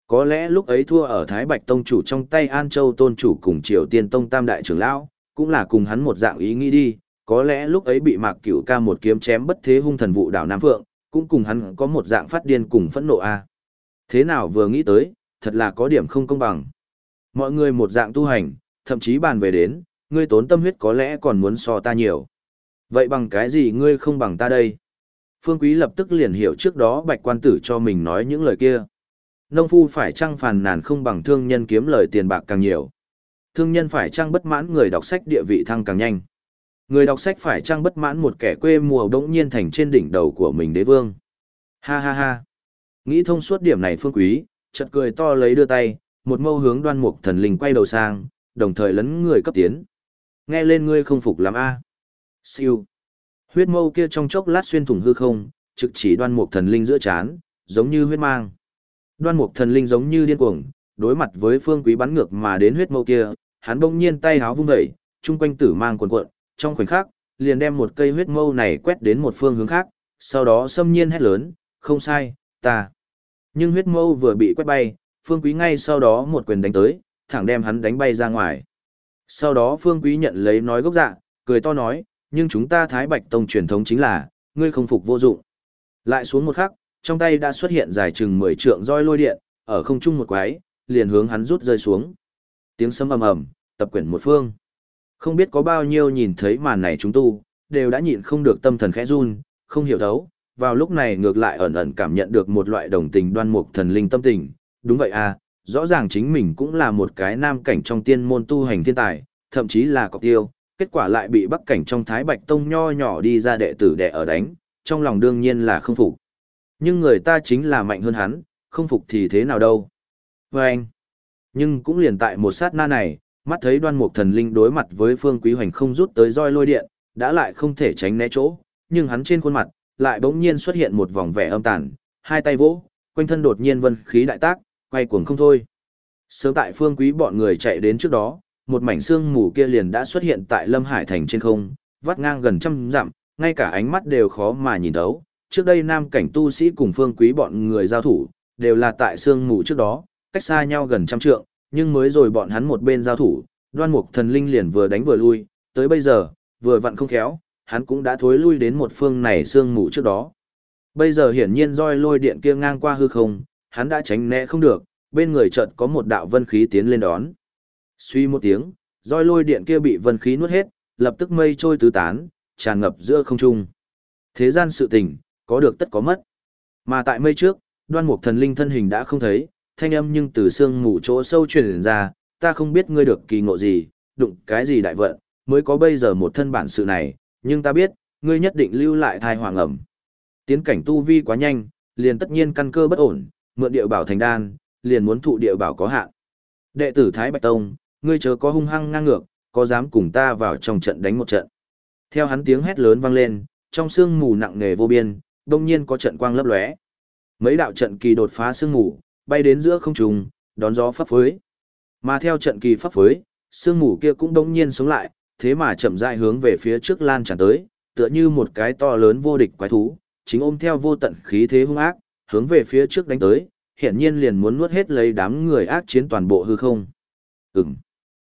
Có lẽ lúc ấy thua ở Thái Bạch Tông chủ trong tay An Châu Tôn chủ cùng Triều Tiên Tông Tam Đại trưởng lão, cũng là cùng hắn một dạng ý nghĩ đi, có lẽ lúc ấy bị Mạc Cửu ca một kiếm chém bất thế hung thần vụ đảo Nam Phượng, cũng cùng hắn có một dạng phát điên cùng phẫn nộ a. Thế nào vừa nghĩ tới, thật là có điểm không công bằng. Mọi người một dạng tu hành, thậm chí bàn về đến, ngươi tốn tâm huyết có lẽ còn muốn so ta nhiều. Vậy bằng cái gì ngươi không bằng ta đây? Phương Quý lập tức liền hiểu trước đó bạch quan tử cho mình nói những lời kia. Nông phu phải chăng phàn nàn không bằng thương nhân kiếm lời tiền bạc càng nhiều. Thương nhân phải chăng bất mãn người đọc sách địa vị thăng càng nhanh. Người đọc sách phải chăng bất mãn một kẻ quê mùa đống nhiên thành trên đỉnh đầu của mình đế vương. Ha ha ha. Nghĩ thông suốt điểm này phương quý, chợt cười to lấy đưa tay, một mâu hướng đoan mục thần linh quay đầu sang, đồng thời lấn người cấp tiến. Nghe lên ngươi không phục lắm a. Siêu. Huyết mâu kia trong chốc lát xuyên thủng hư không, trực chỉ đoan mục thần linh giữa chán, giống như huyết mang. Đoan mục thần linh giống như điên cuồng, đối mặt với phương quý bắn ngược mà đến huyết mâu kia, hắn bỗng nhiên tay háo vung dậy, trung quanh tử mang cuộn cuộn, trong khoảnh khắc, liền đem một cây huyết mâu này quét đến một phương hướng khác, sau đó xâm nhiên hét lớn, không sai, ta. Nhưng huyết mâu vừa bị quét bay, phương quý ngay sau đó một quyền đánh tới, thẳng đem hắn đánh bay ra ngoài. Sau đó phương quý nhận lấy nói gốc dạ, cười to nói, nhưng chúng ta Thái Bạch Tông truyền thống chính là, ngươi không phục vô dụng. Lại xuống một khắc, trong tay đã xuất hiện dài chừng 10 trượng roi lôi điện, ở không trung một quái, liền hướng hắn rút rơi xuống. Tiếng sấm ầm ầm, tập quyển một phương. Không biết có bao nhiêu nhìn thấy màn này chúng tu, đều đã nhịn không được tâm thần khẽ run, không hiểu thấu, vào lúc này ngược lại ẩn ẩn cảm nhận được một loại đồng tình đoan mục thần linh tâm tình. Đúng vậy à, rõ ràng chính mình cũng là một cái nam cảnh trong tiên môn tu hành thiên tài, thậm chí là cọc tiêu, kết quả lại bị bắc cảnh trong thái bạch tông nho nhỏ đi ra đệ tử đệ ở đánh, trong lòng đương nhiên là không phục. Nhưng người ta chính là mạnh hơn hắn, không phục thì thế nào đâu. Và anh, nhưng cũng liền tại một sát na này, mắt thấy đoan mục thần linh đối mặt với phương quý hoành không rút tới roi lôi điện, đã lại không thể tránh né chỗ, nhưng hắn trên khuôn mặt, lại bỗng nhiên xuất hiện một vòng vẻ âm tàn, hai tay vỗ, quanh thân đột nhiên vân khí đại tác, quay cuồng không thôi. Sớm tại phương quý bọn người chạy đến trước đó, một mảnh xương mù kia liền đã xuất hiện tại Lâm Hải thành trên không, vắt ngang gần trăm dặm, ngay cả ánh mắt đều khó mà nhìn thấu. Trước đây nam cảnh tu sĩ cùng phương quý bọn người giao thủ, đều là tại xương mù trước đó, cách xa nhau gần trăm trượng, nhưng mới rồi bọn hắn một bên giao thủ, đoan mục thần linh liền vừa đánh vừa lui, tới bây giờ, vừa vặn không khéo, hắn cũng đã thối lui đến một phương này xương mù trước đó. Bây giờ hiển nhiên roi lôi điện kia ngang qua hư không, hắn đã tránh né không được, bên người chợt có một đạo vân khí tiến lên đón. Suy một tiếng, roi lôi điện kia bị vân khí nuốt hết, lập tức mây trôi tứ tán, tràn ngập giữa không trung. Thế gian sự tình, có được tất có mất. Mà tại mây trước, đoan mục thần linh thân hình đã không thấy, thanh âm nhưng từ xương mù chỗ sâu truyền ra, ta không biết ngươi được kỳ ngộ gì, đụng cái gì đại vận, mới có bây giờ một thân bản sự này, nhưng ta biết, ngươi nhất định lưu lại thai hoàng ẩm. Tiến cảnh tu vi quá nhanh, liền tất nhiên căn cơ bất ổn, mượn địa bảo thành đan, liền muốn thụ địa bảo có hạn. Đệ tử Thái Bạch Tông, ngươi chớ có hung hăng ngang ngược, có dám cùng ta vào trong trận đánh một trận. Theo hắn tiếng hét lớn vang lên, trong sương mù nặng nề vô biên, đông nhiên có trận quang lấp lóe. Mấy đạo trận kỳ đột phá sương mù, bay đến giữa không trung, đón gió phấp phới. Mà theo trận kỳ phấp phới, sương mù kia cũng đông nhiên sống lại, thế mà chậm rãi hướng về phía trước lan tràn tới, tựa như một cái to lớn vô địch quái thú, chính ôm theo vô tận khí thế hung ác, hướng về phía trước đánh tới, hiển nhiên liền muốn nuốt hết lấy đám người ác chiến toàn bộ hư không. Ừm.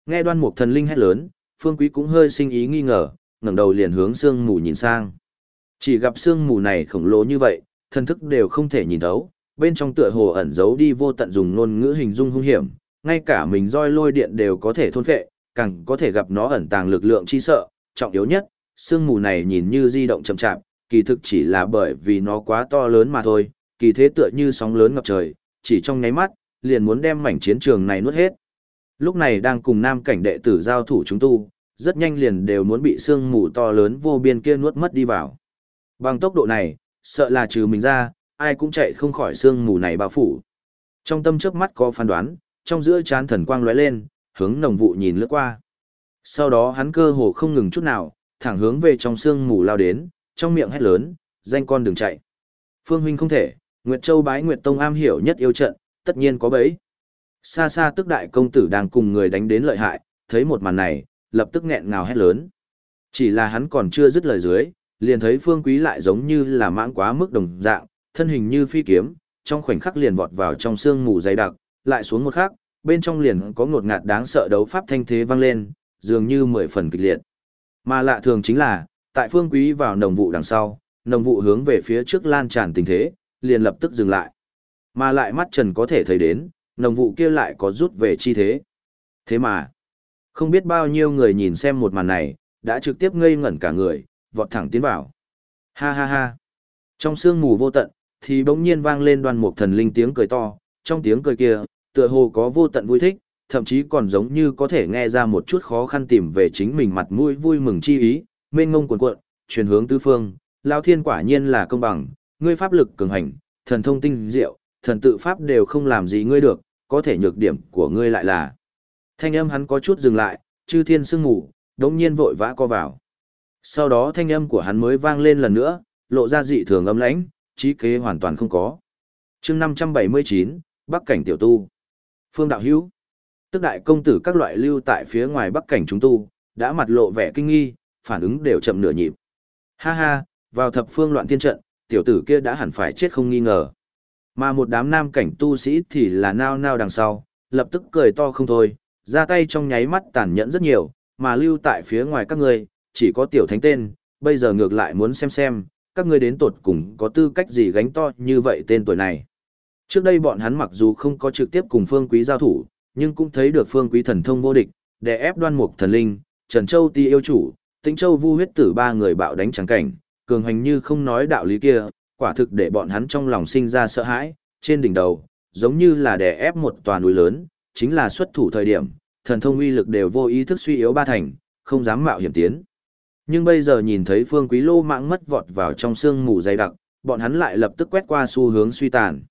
Nghe đoan mục thần linh hét lớn, phương quý cũng hơi sinh ý nghi ngờ, ngẩng đầu liền hướng sương mù nhìn sang. Chỉ gặp sương mù này khổng lồ như vậy, thân thức đều không thể nhìn thấu, bên trong tựa hồ ẩn giấu đi vô tận dùng ngôn ngữ hình dung hung hiểm, ngay cả mình roi lôi điện đều có thể thôn phệ, càng có thể gặp nó ẩn tàng lực lượng chi sợ, trọng yếu nhất, sương mù này nhìn như di động chậm chạp, kỳ thực chỉ là bởi vì nó quá to lớn mà thôi, kỳ thế tựa như sóng lớn ngập trời, chỉ trong nháy mắt, liền muốn đem mảnh chiến trường này nuốt hết. Lúc này đang cùng nam cảnh đệ tử giao thủ chúng tu, rất nhanh liền đều muốn bị sương mù to lớn vô biên kia nuốt mất đi vào. Bằng tốc độ này, sợ là trừ mình ra, ai cũng chạy không khỏi sương mù này bao phủ. Trong tâm trước mắt có phán đoán, trong giữa chán thần quang lóe lên, hướng nồng vụ nhìn lướt qua. Sau đó hắn cơ hồ không ngừng chút nào, thẳng hướng về trong sương mù lao đến, trong miệng hét lớn, danh con đừng chạy. Phương huynh không thể, Nguyệt Châu bái Nguyệt Tông am hiểu nhất yêu trận, tất nhiên có bấy. Xa xa tức đại công tử đang cùng người đánh đến lợi hại, thấy một màn này, lập tức nghẹn ngào hét lớn. Chỉ là hắn còn chưa dứt lời dưới, liền thấy phương quý lại giống như là mãng quá mức đồng dạng, thân hình như phi kiếm, trong khoảnh khắc liền vọt vào trong xương mù dày đặc, lại xuống một khắc, bên trong liền có ngột ngạt đáng sợ đấu pháp thanh thế vang lên, dường như mười phần kịch liệt. Mà lạ thường chính là, tại phương quý vào nồng vụ đằng sau, nồng vụ hướng về phía trước lan tràn tình thế, liền lập tức dừng lại. Mà lại mắt trần có thể thấy đến, nồng vụ kia lại có rút về chi thế. Thế mà, không biết bao nhiêu người nhìn xem một màn này, đã trực tiếp ngây ngẩn cả người, vọt thẳng tiến vào. Ha ha ha. Trong sương mù vô tận, thì bỗng nhiên vang lên đoàn mục thần linh tiếng cười to, trong tiếng cười kia, tựa hồ có vô tận vui thích, thậm chí còn giống như có thể nghe ra một chút khó khăn tìm về chính mình mặt mũi vui mừng chi ý, mênh ngông cuồn cuộn, truyền hướng tứ phương, lao thiên quả nhiên là công bằng, ngươi pháp lực cường hành, thần thông tinh diệu, thần tự pháp đều không làm gì ngươi được, có thể nhược điểm của ngươi lại là. Thanh âm hắn có chút dừng lại, chư thiên sương ngủ đống nhiên vội vã co vào. Sau đó thanh âm của hắn mới vang lên lần nữa, lộ ra dị thường âm lãnh, trí kế hoàn toàn không có. chương 579, Bắc Cảnh Tiểu Tu. Phương Đạo Hữu Tức đại công tử các loại lưu tại phía ngoài Bắc Cảnh chúng tu, đã mặt lộ vẻ kinh nghi, phản ứng đều chậm nửa nhịp. Ha ha, vào thập phương loạn thiên trận, tiểu tử kia đã hẳn phải chết không nghi ngờ. Mà một đám nam cảnh tu sĩ thì là nao nao đằng sau, lập tức cười to không thôi, ra tay trong nháy mắt tàn nhẫn rất nhiều, mà lưu tại phía ngoài các ngươi, chỉ có tiểu thánh tên, bây giờ ngược lại muốn xem xem, các ngươi đến tột cùng có tư cách gì gánh to như vậy tên tuổi này. Trước đây bọn hắn mặc dù không có trực tiếp cùng phương quý giao thủ, nhưng cũng thấy được phương quý thần thông vô địch, để ép đoan mục thần linh, Trần Châu ti yêu chủ, Tĩnh Châu vu huyết tử ba người bạo đánh trắng cảnh, cường hành như không nói đạo lý kia, quả thực để bọn hắn trong lòng sinh ra sợ hãi, trên đỉnh đầu, giống như là đè ép một tòa núi lớn, chính là xuất thủ thời điểm, thần thông uy lực đều vô ý thức suy yếu ba thành, không dám mạo hiểm tiến. Nhưng bây giờ nhìn thấy Phương Quý Lô mạng mất vọt vào trong sương mù dày đặc, bọn hắn lại lập tức quét qua xu hướng suy tàn.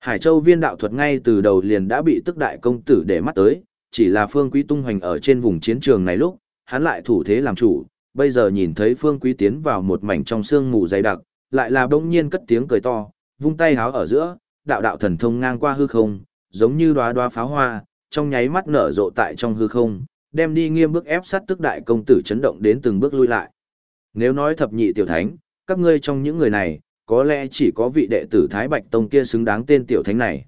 Hải Châu viên đạo thuật ngay từ đầu liền đã bị tức đại công tử để mắt tới, chỉ là Phương Quý tung hoành ở trên vùng chiến trường này lúc, hắn lại thủ thế làm chủ, bây giờ nhìn thấy Phương Quý tiến vào một mảnh trong sương mù dày đặc, lại là bỗng nhiên cất tiếng cười to, vung tay háo ở giữa, đạo đạo thần thông ngang qua hư không, giống như đóa đóa pháo hoa, trong nháy mắt nở rộ tại trong hư không, đem đi nghiêm bước ép sát tức đại công tử chấn động đến từng bước lui lại. Nếu nói thập nhị tiểu thánh, các ngươi trong những người này, có lẽ chỉ có vị đệ tử Thái Bạch Tông kia xứng đáng tên tiểu thánh này.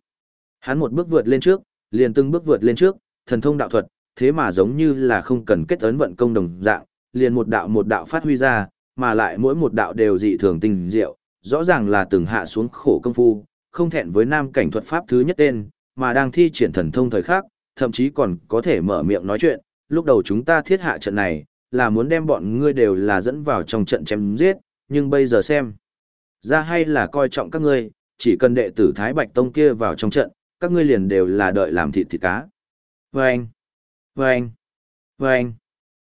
Hắn một bước vượt lên trước, liền từng bước vượt lên trước, thần thông đạo thuật, thế mà giống như là không cần kết ấn vận công đồng dạng, liền một đạo một đạo phát huy ra, mà lại mỗi một đạo đều dị thường tinh diệu, rõ ràng là từng hạ xuống khổ công phu, không thẹn với nam cảnh thuật pháp thứ nhất tên, mà đang thi triển thần thông thời khác, thậm chí còn có thể mở miệng nói chuyện, lúc đầu chúng ta thiết hạ trận này, là muốn đem bọn ngươi đều là dẫn vào trong trận chém giết, nhưng bây giờ xem, ra hay là coi trọng các ngươi, chỉ cần đệ tử Thái Bạch Tông kia vào trong trận, các ngươi liền đều là đợi làm thịt thịt cá. Vâng! Vâng! Vâng!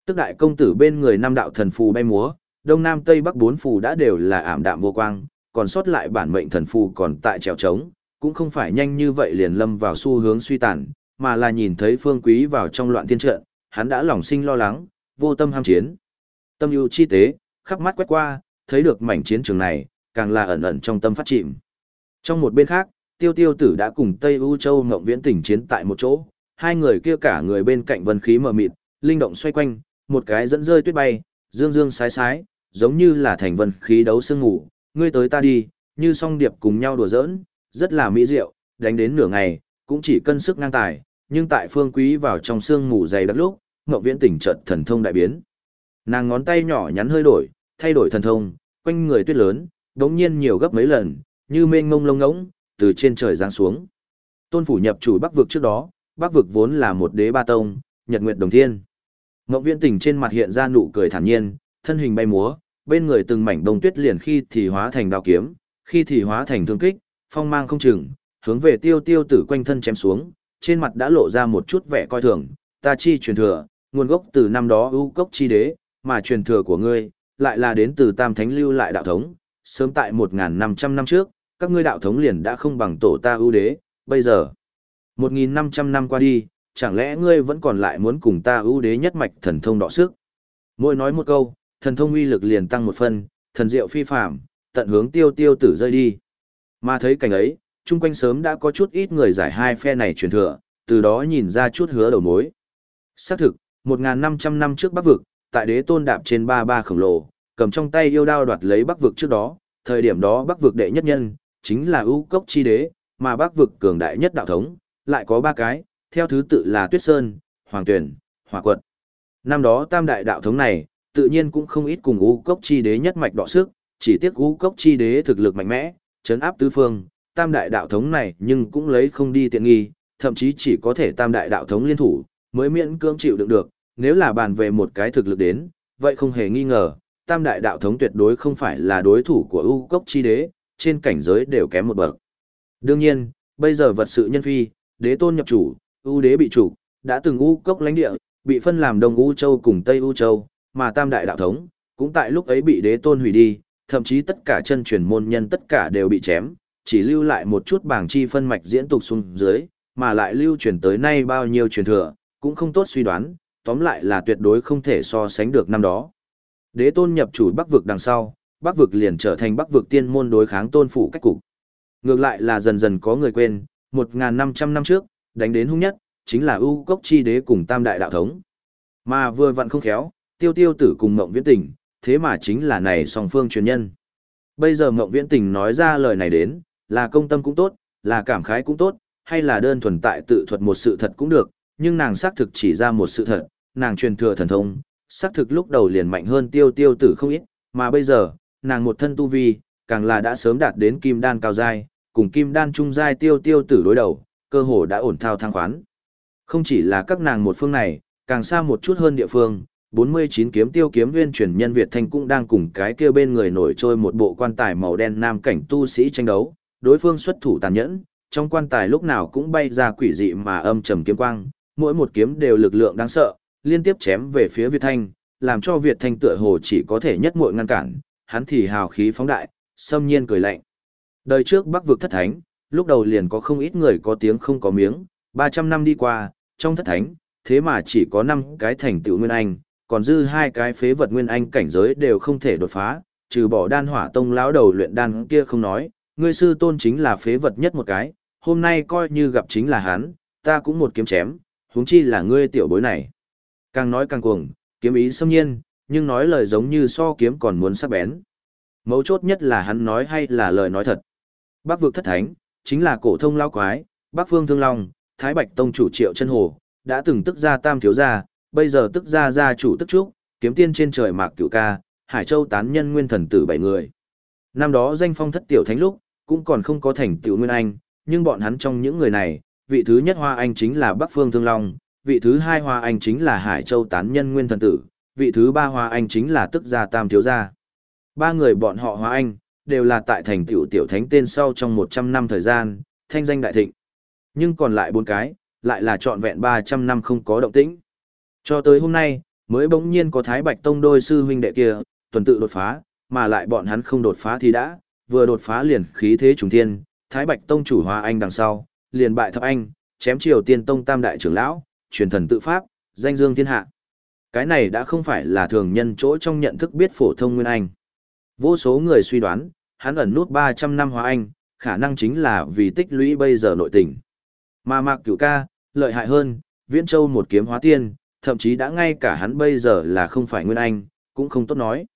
Tức đại công tử bên người năm đạo thần phù bay múa, đông nam tây bắc bốn phù đã đều là ảm đạm vô quang, còn sót lại bản mệnh thần phù còn tại trèo trống, cũng không phải nhanh như vậy liền lâm vào xu hướng suy tàn, mà là nhìn thấy phương quý vào trong loạn thiên trận, hắn đã lòng sinh lo lắng, vô tâm ham chiến. Tâm ưu chi tế, khắp mắt quét qua, thấy được mảnh chiến trường này, càng là ẩn ẩn trong tâm phát chìm. Trong một bên khác, tiêu tiêu tử đã cùng Tây U Châu Ngộng Viễn tỉnh chiến tại một chỗ, hai người kia cả người bên cạnh vân khí mờ mịt, linh động xoay quanh, một cái dẫn rơi tuyết bay, dương dương sái sái, giống như là thành vân khí đấu sương ngủ, ngươi tới ta đi, như song điệp cùng nhau đùa giỡn, rất là mỹ diệu, đánh đến nửa ngày, cũng chỉ cân sức ngang tài, nhưng tại phương quý vào trong sương ngủ dày đặc lúc, Ngộng Viễn tỉnh chợt thần thông đại biến. Nàng ngón tay nhỏ nhắn hơi đổi, thay đổi thần thông, quanh người tuyết lớn, đống nhiên nhiều gấp mấy lần, như mênh ngông lông ngỗng, từ trên trời giáng xuống. Tôn phủ nhập chủ Bắc vực trước đó, Bắc vực vốn là một đế ba tông, Nhật Nguyệt Đồng Thiên. Ngộng Viễn Tỉnh trên mặt hiện ra nụ cười thản nhiên, thân hình bay múa, bên người từng mảnh đông tuyết liền khi thì hóa thành đao kiếm, khi thì hóa thành thương kích, phong mang không chừng, hướng về Tiêu Tiêu Tử quanh thân chém xuống, trên mặt đã lộ ra một chút vẻ coi thường, ta chi truyền thừa, nguồn gốc từ năm đó ưu cốc chi đế, mà truyền thừa của ngươi lại là đến từ Tam Thánh lưu lại đạo thống, sớm tại 1500 năm trước, các ngươi đạo thống liền đã không bằng tổ ta ưu đế, bây giờ 1500 năm qua đi, chẳng lẽ ngươi vẫn còn lại muốn cùng ta ưu đế nhất mạch thần thông đọ sức? Mỗi nói một câu, thần thông uy lực liền tăng một phân, thần diệu phi phàm, tận hướng tiêu tiêu tử rơi đi. Mà thấy cảnh ấy, chung quanh sớm đã có chút ít người giải hai phe này truyền thừa, từ đó nhìn ra chút hứa đầu mối. Xác thực, 1.500 năm trước Bắc Vực, tại đế tôn đạp trên ba ba khổng lồ, cầm trong tay yêu đao đoạt lấy Bắc Vực trước đó, thời điểm đó Bắc Vực đệ nhất nhân, chính là ưu cốc chi đế, mà Bắc Vực cường đại nhất đạo thống, lại có ba cái, theo thứ tự là Tuyết Sơn, Hoàng Tuyển, Hỏa Quật. Năm đó tam đại đạo thống này, tự nhiên cũng không ít cùng U cốc chi đế nhất mạch đọ sức, chỉ tiếc U cốc chi đế thực lực mạnh mẽ, chấn áp tứ phương, tam đại đạo thống này nhưng cũng lấy không đi tiện nghi, thậm chí chỉ có thể tam đại đạo thống liên thủ, mới miễn cưỡng chịu đựng được, nếu là bàn về một cái thực lực đến, vậy không hề nghi ngờ, tam đại đạo thống tuyệt đối không phải là đối thủ của U cốc chi đế, trên cảnh giới đều kém một bậc. Đương nhiên, bây giờ vật sự nhân phi, đế tôn nhập chủ, ưu đế bị chủ, đã từng u cốc lãnh địa, bị phân làm Đông u châu cùng Tây u châu, mà tam đại đạo thống, cũng tại lúc ấy bị đế tôn hủy đi, thậm chí tất cả chân truyền môn nhân tất cả đều bị chém, chỉ lưu lại một chút bảng chi phân mạch diễn tục xuống dưới, mà lại lưu truyền tới nay bao nhiêu truyền thừa, cũng không tốt suy đoán, tóm lại là tuyệt đối không thể so sánh được năm đó. Đế tôn nhập chủ Bắc vực đằng sau, Bắc vực liền trở thành Bắc vực tiên môn đối kháng tôn phủ cách cục. Ngược lại là dần dần có người quên, 1.500 năm trước, đánh đến hung nhất, chính là ưu cốc chi đế cùng tam đại đạo thống. Mà vừa vặn không khéo, tiêu tiêu tử cùng mộng viễn tình, thế mà chính là này song phương truyền nhân. Bây giờ mộng viễn tình nói ra lời này đến, là công tâm cũng tốt, là cảm khái cũng tốt, hay là đơn thuần tại tự thuật một sự thật cũng được, nhưng nàng xác thực chỉ ra một sự thật, nàng truyền thừa thần thông, xác thực lúc đầu liền mạnh hơn tiêu tiêu tử không ít, mà bây giờ, nàng một thân tu vi, càng là đã sớm đạt đến kim đan cao giai, cùng kim đan trung giai tiêu tiêu tử đối đầu, cơ hồ đã ổn thao thang khoán. Không chỉ là các nàng một phương này, càng xa một chút hơn địa phương, 49 kiếm tiêu kiếm viên truyền nhân Việt Thanh cũng đang cùng cái kia bên người nổi trôi một bộ quan tài màu đen nam cảnh tu sĩ tranh đấu, đối phương xuất thủ tàn nhẫn, trong quan tài lúc nào cũng bay ra quỷ dị mà âm trầm kiếm quang, mỗi một kiếm đều lực lượng đáng sợ, liên tiếp chém về phía Việt Thanh, làm cho Việt Thanh tựa hồ chỉ có thể nhất muội ngăn cản, hắn thì hào khí phóng đại, xâm nhiên cười lạnh. Đời trước Bắc vực thất thánh, lúc đầu liền có không ít người có tiếng không có miếng, 300 năm đi qua, trong thất thánh, thế mà chỉ có 5 cái thành tựu nguyên anh, còn dư hai cái phế vật nguyên anh cảnh giới đều không thể đột phá, trừ bỏ đan hỏa tông lão đầu luyện đan kia không nói, ngươi sư tôn chính là phế vật nhất một cái, hôm nay coi như gặp chính là hắn, ta cũng một kiếm chém, huống chi là ngươi tiểu bối này. Càng nói càng cuồng, kiếm ý xâm nhiên, nhưng nói lời giống như so kiếm còn muốn sắc bén. Mấu chốt nhất là hắn nói hay là lời nói thật. Bác vực thất thánh, chính là cổ thông lao quái, Bắc phương thương long, Thái Bạch tông chủ triệu chân hồ, đã từng tức ra tam thiếu gia, bây giờ tức ra gia chủ tức trúc, kiếm tiên trên trời mạc cửu ca, Hải Châu tán nhân nguyên thần tử bảy người. Năm đó danh phong thất tiểu thánh lúc, cũng còn không có thành tiểu nguyên anh, nhưng bọn hắn trong những người này, vị thứ nhất hoa anh chính là Bắc Phương Thương Long, vị thứ hai hoa anh chính là Hải Châu tán nhân nguyên thần tử, vị thứ ba hoa anh chính là tức gia tam thiếu gia. Ba người bọn họ hoa anh, đều là tại thành tiểu tiểu thánh tên sau trong 100 năm thời gian, thanh danh đại thịnh. Nhưng còn lại bốn cái, lại là trọn vẹn 300 năm không có động tĩnh. Cho tới hôm nay, mới bỗng nhiên có Thái Bạch Tông đôi sư huynh đệ kia, tuần tự đột phá, mà lại bọn hắn không đột phá thì đã, vừa đột phá liền khí thế trùng thiên, Thái Bạch Tông chủ Hoa Anh đằng sau, liền bại thập anh, chém Triều Tiên Tông tam đại trưởng lão, truyền thần tự pháp, danh dương thiên hạ. Cái này đã không phải là thường nhân chỗ trong nhận thức biết phổ thông nguyên anh. Vô số người suy đoán, hắn ẩn nút 300 năm hóa Anh, khả năng chính là vì tích lũy bây giờ nội tình. Mà Mạc Cửu Ca, lợi hại hơn, Viễn Châu một kiếm hóa tiên, thậm chí đã ngay cả hắn bây giờ là không phải nguyên anh, cũng không tốt nói.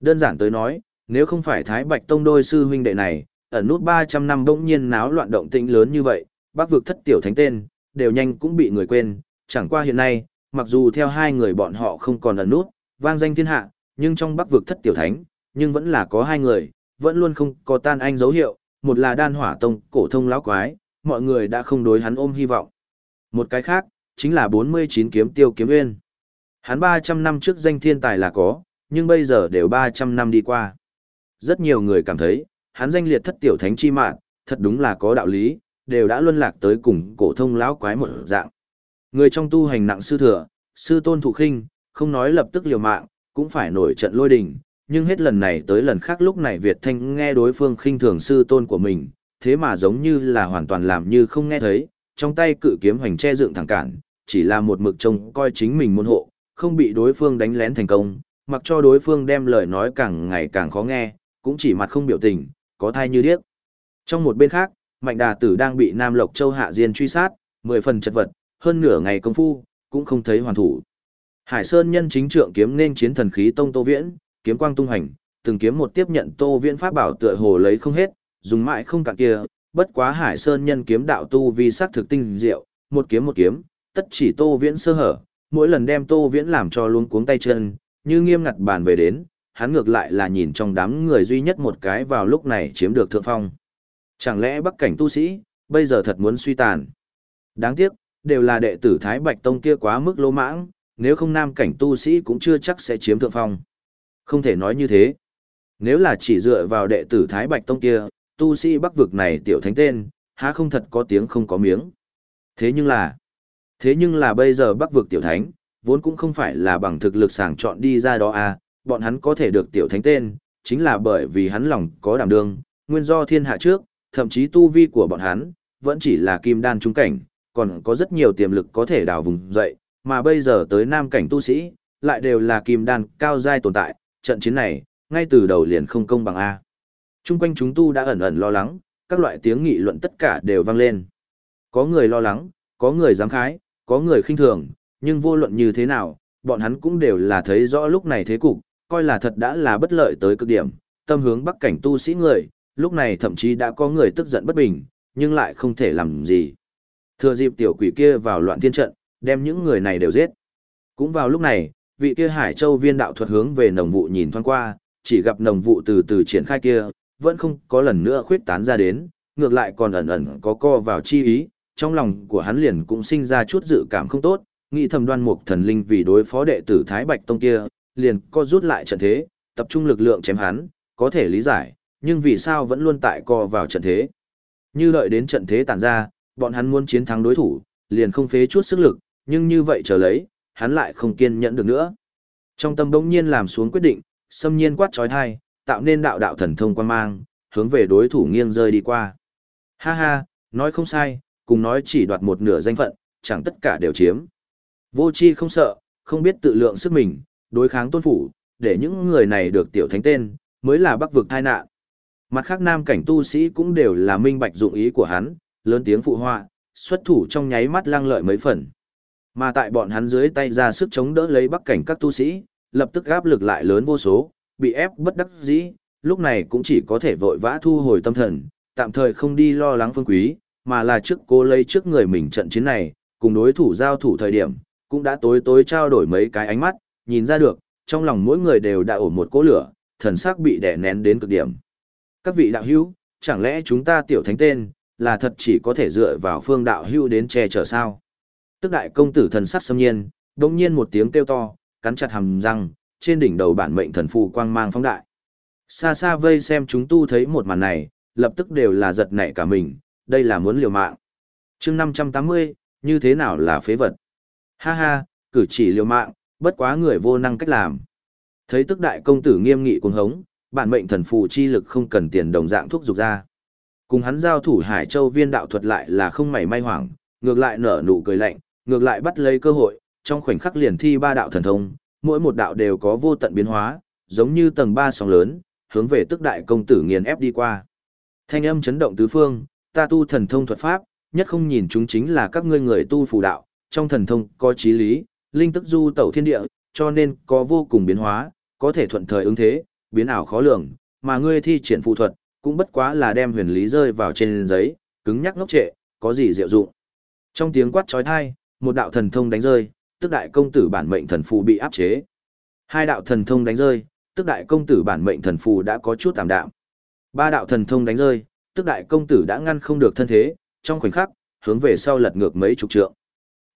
Đơn giản tới nói, nếu không phải Thái Bạch Tông đôi sư huynh đệ này, ẩn nút 300 năm bỗng nhiên náo loạn động tĩnh lớn như vậy, bác vực thất tiểu thánh tên, đều nhanh cũng bị người quên, chẳng qua hiện nay, mặc dù theo hai người bọn họ không còn ẩn nút, vang danh thiên hạ, nhưng trong bắc vực thất tiểu thánh, nhưng vẫn là có hai người, vẫn luôn không có tan anh dấu hiệu, một là đan hỏa tông, cổ thông lão quái, mọi người đã không đối hắn ôm hy vọng. Một cái khác, chính là 49 kiếm tiêu kiếm uyên. Hắn 300 năm trước danh thiên tài là có, nhưng bây giờ đều 300 năm đi qua. Rất nhiều người cảm thấy, hắn danh liệt thất tiểu thánh chi mạng, thật đúng là có đạo lý, đều đã luân lạc tới cùng cổ thông lão quái một dạng. Người trong tu hành nặng sư thừa, sư tôn thủ khinh, không nói lập tức liều mạng, cũng phải nổi trận lôi đình, nhưng hết lần này tới lần khác lúc này Việt Thanh nghe đối phương khinh thường sư tôn của mình, thế mà giống như là hoàn toàn làm như không nghe thấy, trong tay cự kiếm hoành che dựng thẳng cản, chỉ là một mực trông coi chính mình môn hộ, không bị đối phương đánh lén thành công, mặc cho đối phương đem lời nói càng ngày càng khó nghe, cũng chỉ mặt không biểu tình, có thai như điếc. Trong một bên khác, Mạnh Đà Tử đang bị Nam Lộc Châu Hạ Diên truy sát, mười phần chật vật, hơn nửa ngày công phu, cũng không thấy hoàn thủ. Hải Sơn nhân chính trượng kiếm nên chiến thần khí tông Tô Viễn, kiếm quang tung hành, từng kiếm một tiếp nhận Tô Viễn pháp bảo tựa hồ lấy không hết, dùng mãi không cạn kia, bất quá Hải Sơn nhân kiếm đạo tu vi sắc thực tinh diệu, một kiếm một kiếm, tất chỉ Tô Viễn sơ hở, mỗi lần đem Tô Viễn làm cho luống cuống tay chân, như nghiêm ngặt bàn về đến, hắn ngược lại là nhìn trong đám người duy nhất một cái vào lúc này chiếm được thượng phong. Chẳng lẽ bắc cảnh tu sĩ, bây giờ thật muốn suy tàn. Đáng tiếc, đều là đệ tử Thái Bạch Tông kia quá mức lỗ mãng, nếu không nam cảnh tu sĩ cũng chưa chắc sẽ chiếm thượng phong. Không thể nói như thế. Nếu là chỉ dựa vào đệ tử Thái Bạch Tông kia, tu sĩ bắc vực này tiểu thánh tên, há không thật có tiếng không có miếng. Thế nhưng là, thế nhưng là bây giờ bắc vực tiểu thánh, vốn cũng không phải là bằng thực lực sàng chọn đi ra đó à, bọn hắn có thể được tiểu thánh tên, chính là bởi vì hắn lòng có đảm đương, nguyên do thiên hạ trước, thậm chí tu vi của bọn hắn, vẫn chỉ là kim đan trung cảnh, còn có rất nhiều tiềm lực có thể đào vùng dậy, mà bây giờ tới nam cảnh tu sĩ, lại đều là kim đan cao giai tồn tại, trận chiến này, ngay từ đầu liền không công bằng A. Trung quanh chúng tu đã ẩn ẩn lo lắng, các loại tiếng nghị luận tất cả đều vang lên. Có người lo lắng, có người dám khái, có người khinh thường, nhưng vô luận như thế nào, bọn hắn cũng đều là thấy rõ lúc này thế cục, coi là thật đã là bất lợi tới cực điểm, tâm hướng bắc cảnh tu sĩ người, lúc này thậm chí đã có người tức giận bất bình, nhưng lại không thể làm gì. Thừa dịp tiểu quỷ kia vào loạn thiên trận, đem những người này đều giết. Cũng vào lúc này, vị kia Hải Châu viên đạo thuật hướng về nồng vụ nhìn thoáng qua, chỉ gặp nồng vụ từ từ triển khai kia, vẫn không có lần nữa khuyết tán ra đến, ngược lại còn ẩn ẩn có co vào chi ý, trong lòng của hắn liền cũng sinh ra chút dự cảm không tốt, nghĩ thầm đoan mục thần linh vì đối phó đệ tử Thái Bạch Tông kia, liền co rút lại trận thế, tập trung lực lượng chém hắn, có thể lý giải, nhưng vì sao vẫn luôn tại co vào trận thế. Như đợi đến trận thế tàn ra, bọn hắn muốn chiến thắng đối thủ, liền không phế chút sức lực, nhưng như vậy trở lấy, hắn lại không kiên nhẫn được nữa. Trong tâm bỗng nhiên làm xuống quyết định, xâm nhiên quát trói thai, tạo nên đạo đạo thần thông quan mang, hướng về đối thủ nghiêng rơi đi qua. Ha ha, nói không sai, cùng nói chỉ đoạt một nửa danh phận, chẳng tất cả đều chiếm. Vô chi không sợ, không biết tự lượng sức mình, đối kháng tôn phủ, để những người này được tiểu thánh tên, mới là bắc vực tai nạn. Mặt khác nam cảnh tu sĩ cũng đều là minh bạch dụng ý của hắn, lớn tiếng phụ họa, xuất thủ trong nháy mắt lăng lợi mấy phần. Mà tại bọn hắn dưới tay ra sức chống đỡ lấy bắc cảnh các tu sĩ, lập tức áp lực lại lớn vô số, bị ép bất đắc dĩ, lúc này cũng chỉ có thể vội vã thu hồi tâm thần, tạm thời không đi lo lắng phương quý, mà là trước cô lấy trước người mình trận chiến này, cùng đối thủ giao thủ thời điểm, cũng đã tối tối trao đổi mấy cái ánh mắt, nhìn ra được, trong lòng mỗi người đều đã ổn một cỗ lửa, thần sắc bị đè nén đến cực điểm. Các vị đạo hữu, chẳng lẽ chúng ta tiểu thánh tên, là thật chỉ có thể dựa vào phương đạo hữu đến che chở sao? Tức đại công tử thần sắc xâm nhiên, đồng nhiên một tiếng kêu to, cắn chặt hàm răng, trên đỉnh đầu bản mệnh thần phù quang mang phóng đại. Xa xa vây xem chúng tu thấy một màn này, lập tức đều là giật nảy cả mình, đây là muốn liều mạng. chương 580, như thế nào là phế vật? Ha ha, cử chỉ liều mạng, bất quá người vô năng cách làm. Thấy tức đại công tử nghiêm nghị cuồng hống, bản mệnh thần phù chi lực không cần tiền đồng dạng thuốc dục ra. Cùng hắn giao thủ Hải Châu viên đạo thuật lại là không mảy may hoảng, ngược lại nở nụ cười lạnh, ngược lại bắt lấy cơ hội, trong khoảnh khắc liền thi ba đạo thần thông, mỗi một đạo đều có vô tận biến hóa, giống như tầng ba sóng lớn, hướng về tức đại công tử nghiền ép đi qua. Thanh âm chấn động tứ phương, ta tu thần thông thuật pháp, nhất không nhìn chúng chính là các ngươi người tu phù đạo, trong thần thông có trí lý, linh tức du tẩu thiên địa, cho nên có vô cùng biến hóa, có thể thuận thời ứng thế, biến ảo khó lường, mà ngươi thi triển phù thuật, cũng bất quá là đem huyền lý rơi vào trên giấy, cứng nhắc ngốc trệ, có gì diệu dụng. Trong tiếng quát chói tai, một đạo thần thông đánh rơi, tức đại công tử bản mệnh thần phù bị áp chế. Hai đạo thần thông đánh rơi, tức đại công tử bản mệnh thần phù đã có chút tạm đạm. Ba đạo thần thông đánh rơi, tức đại công tử đã ngăn không được thân thế, trong khoảnh khắc, hướng về sau lật ngược mấy chục trượng.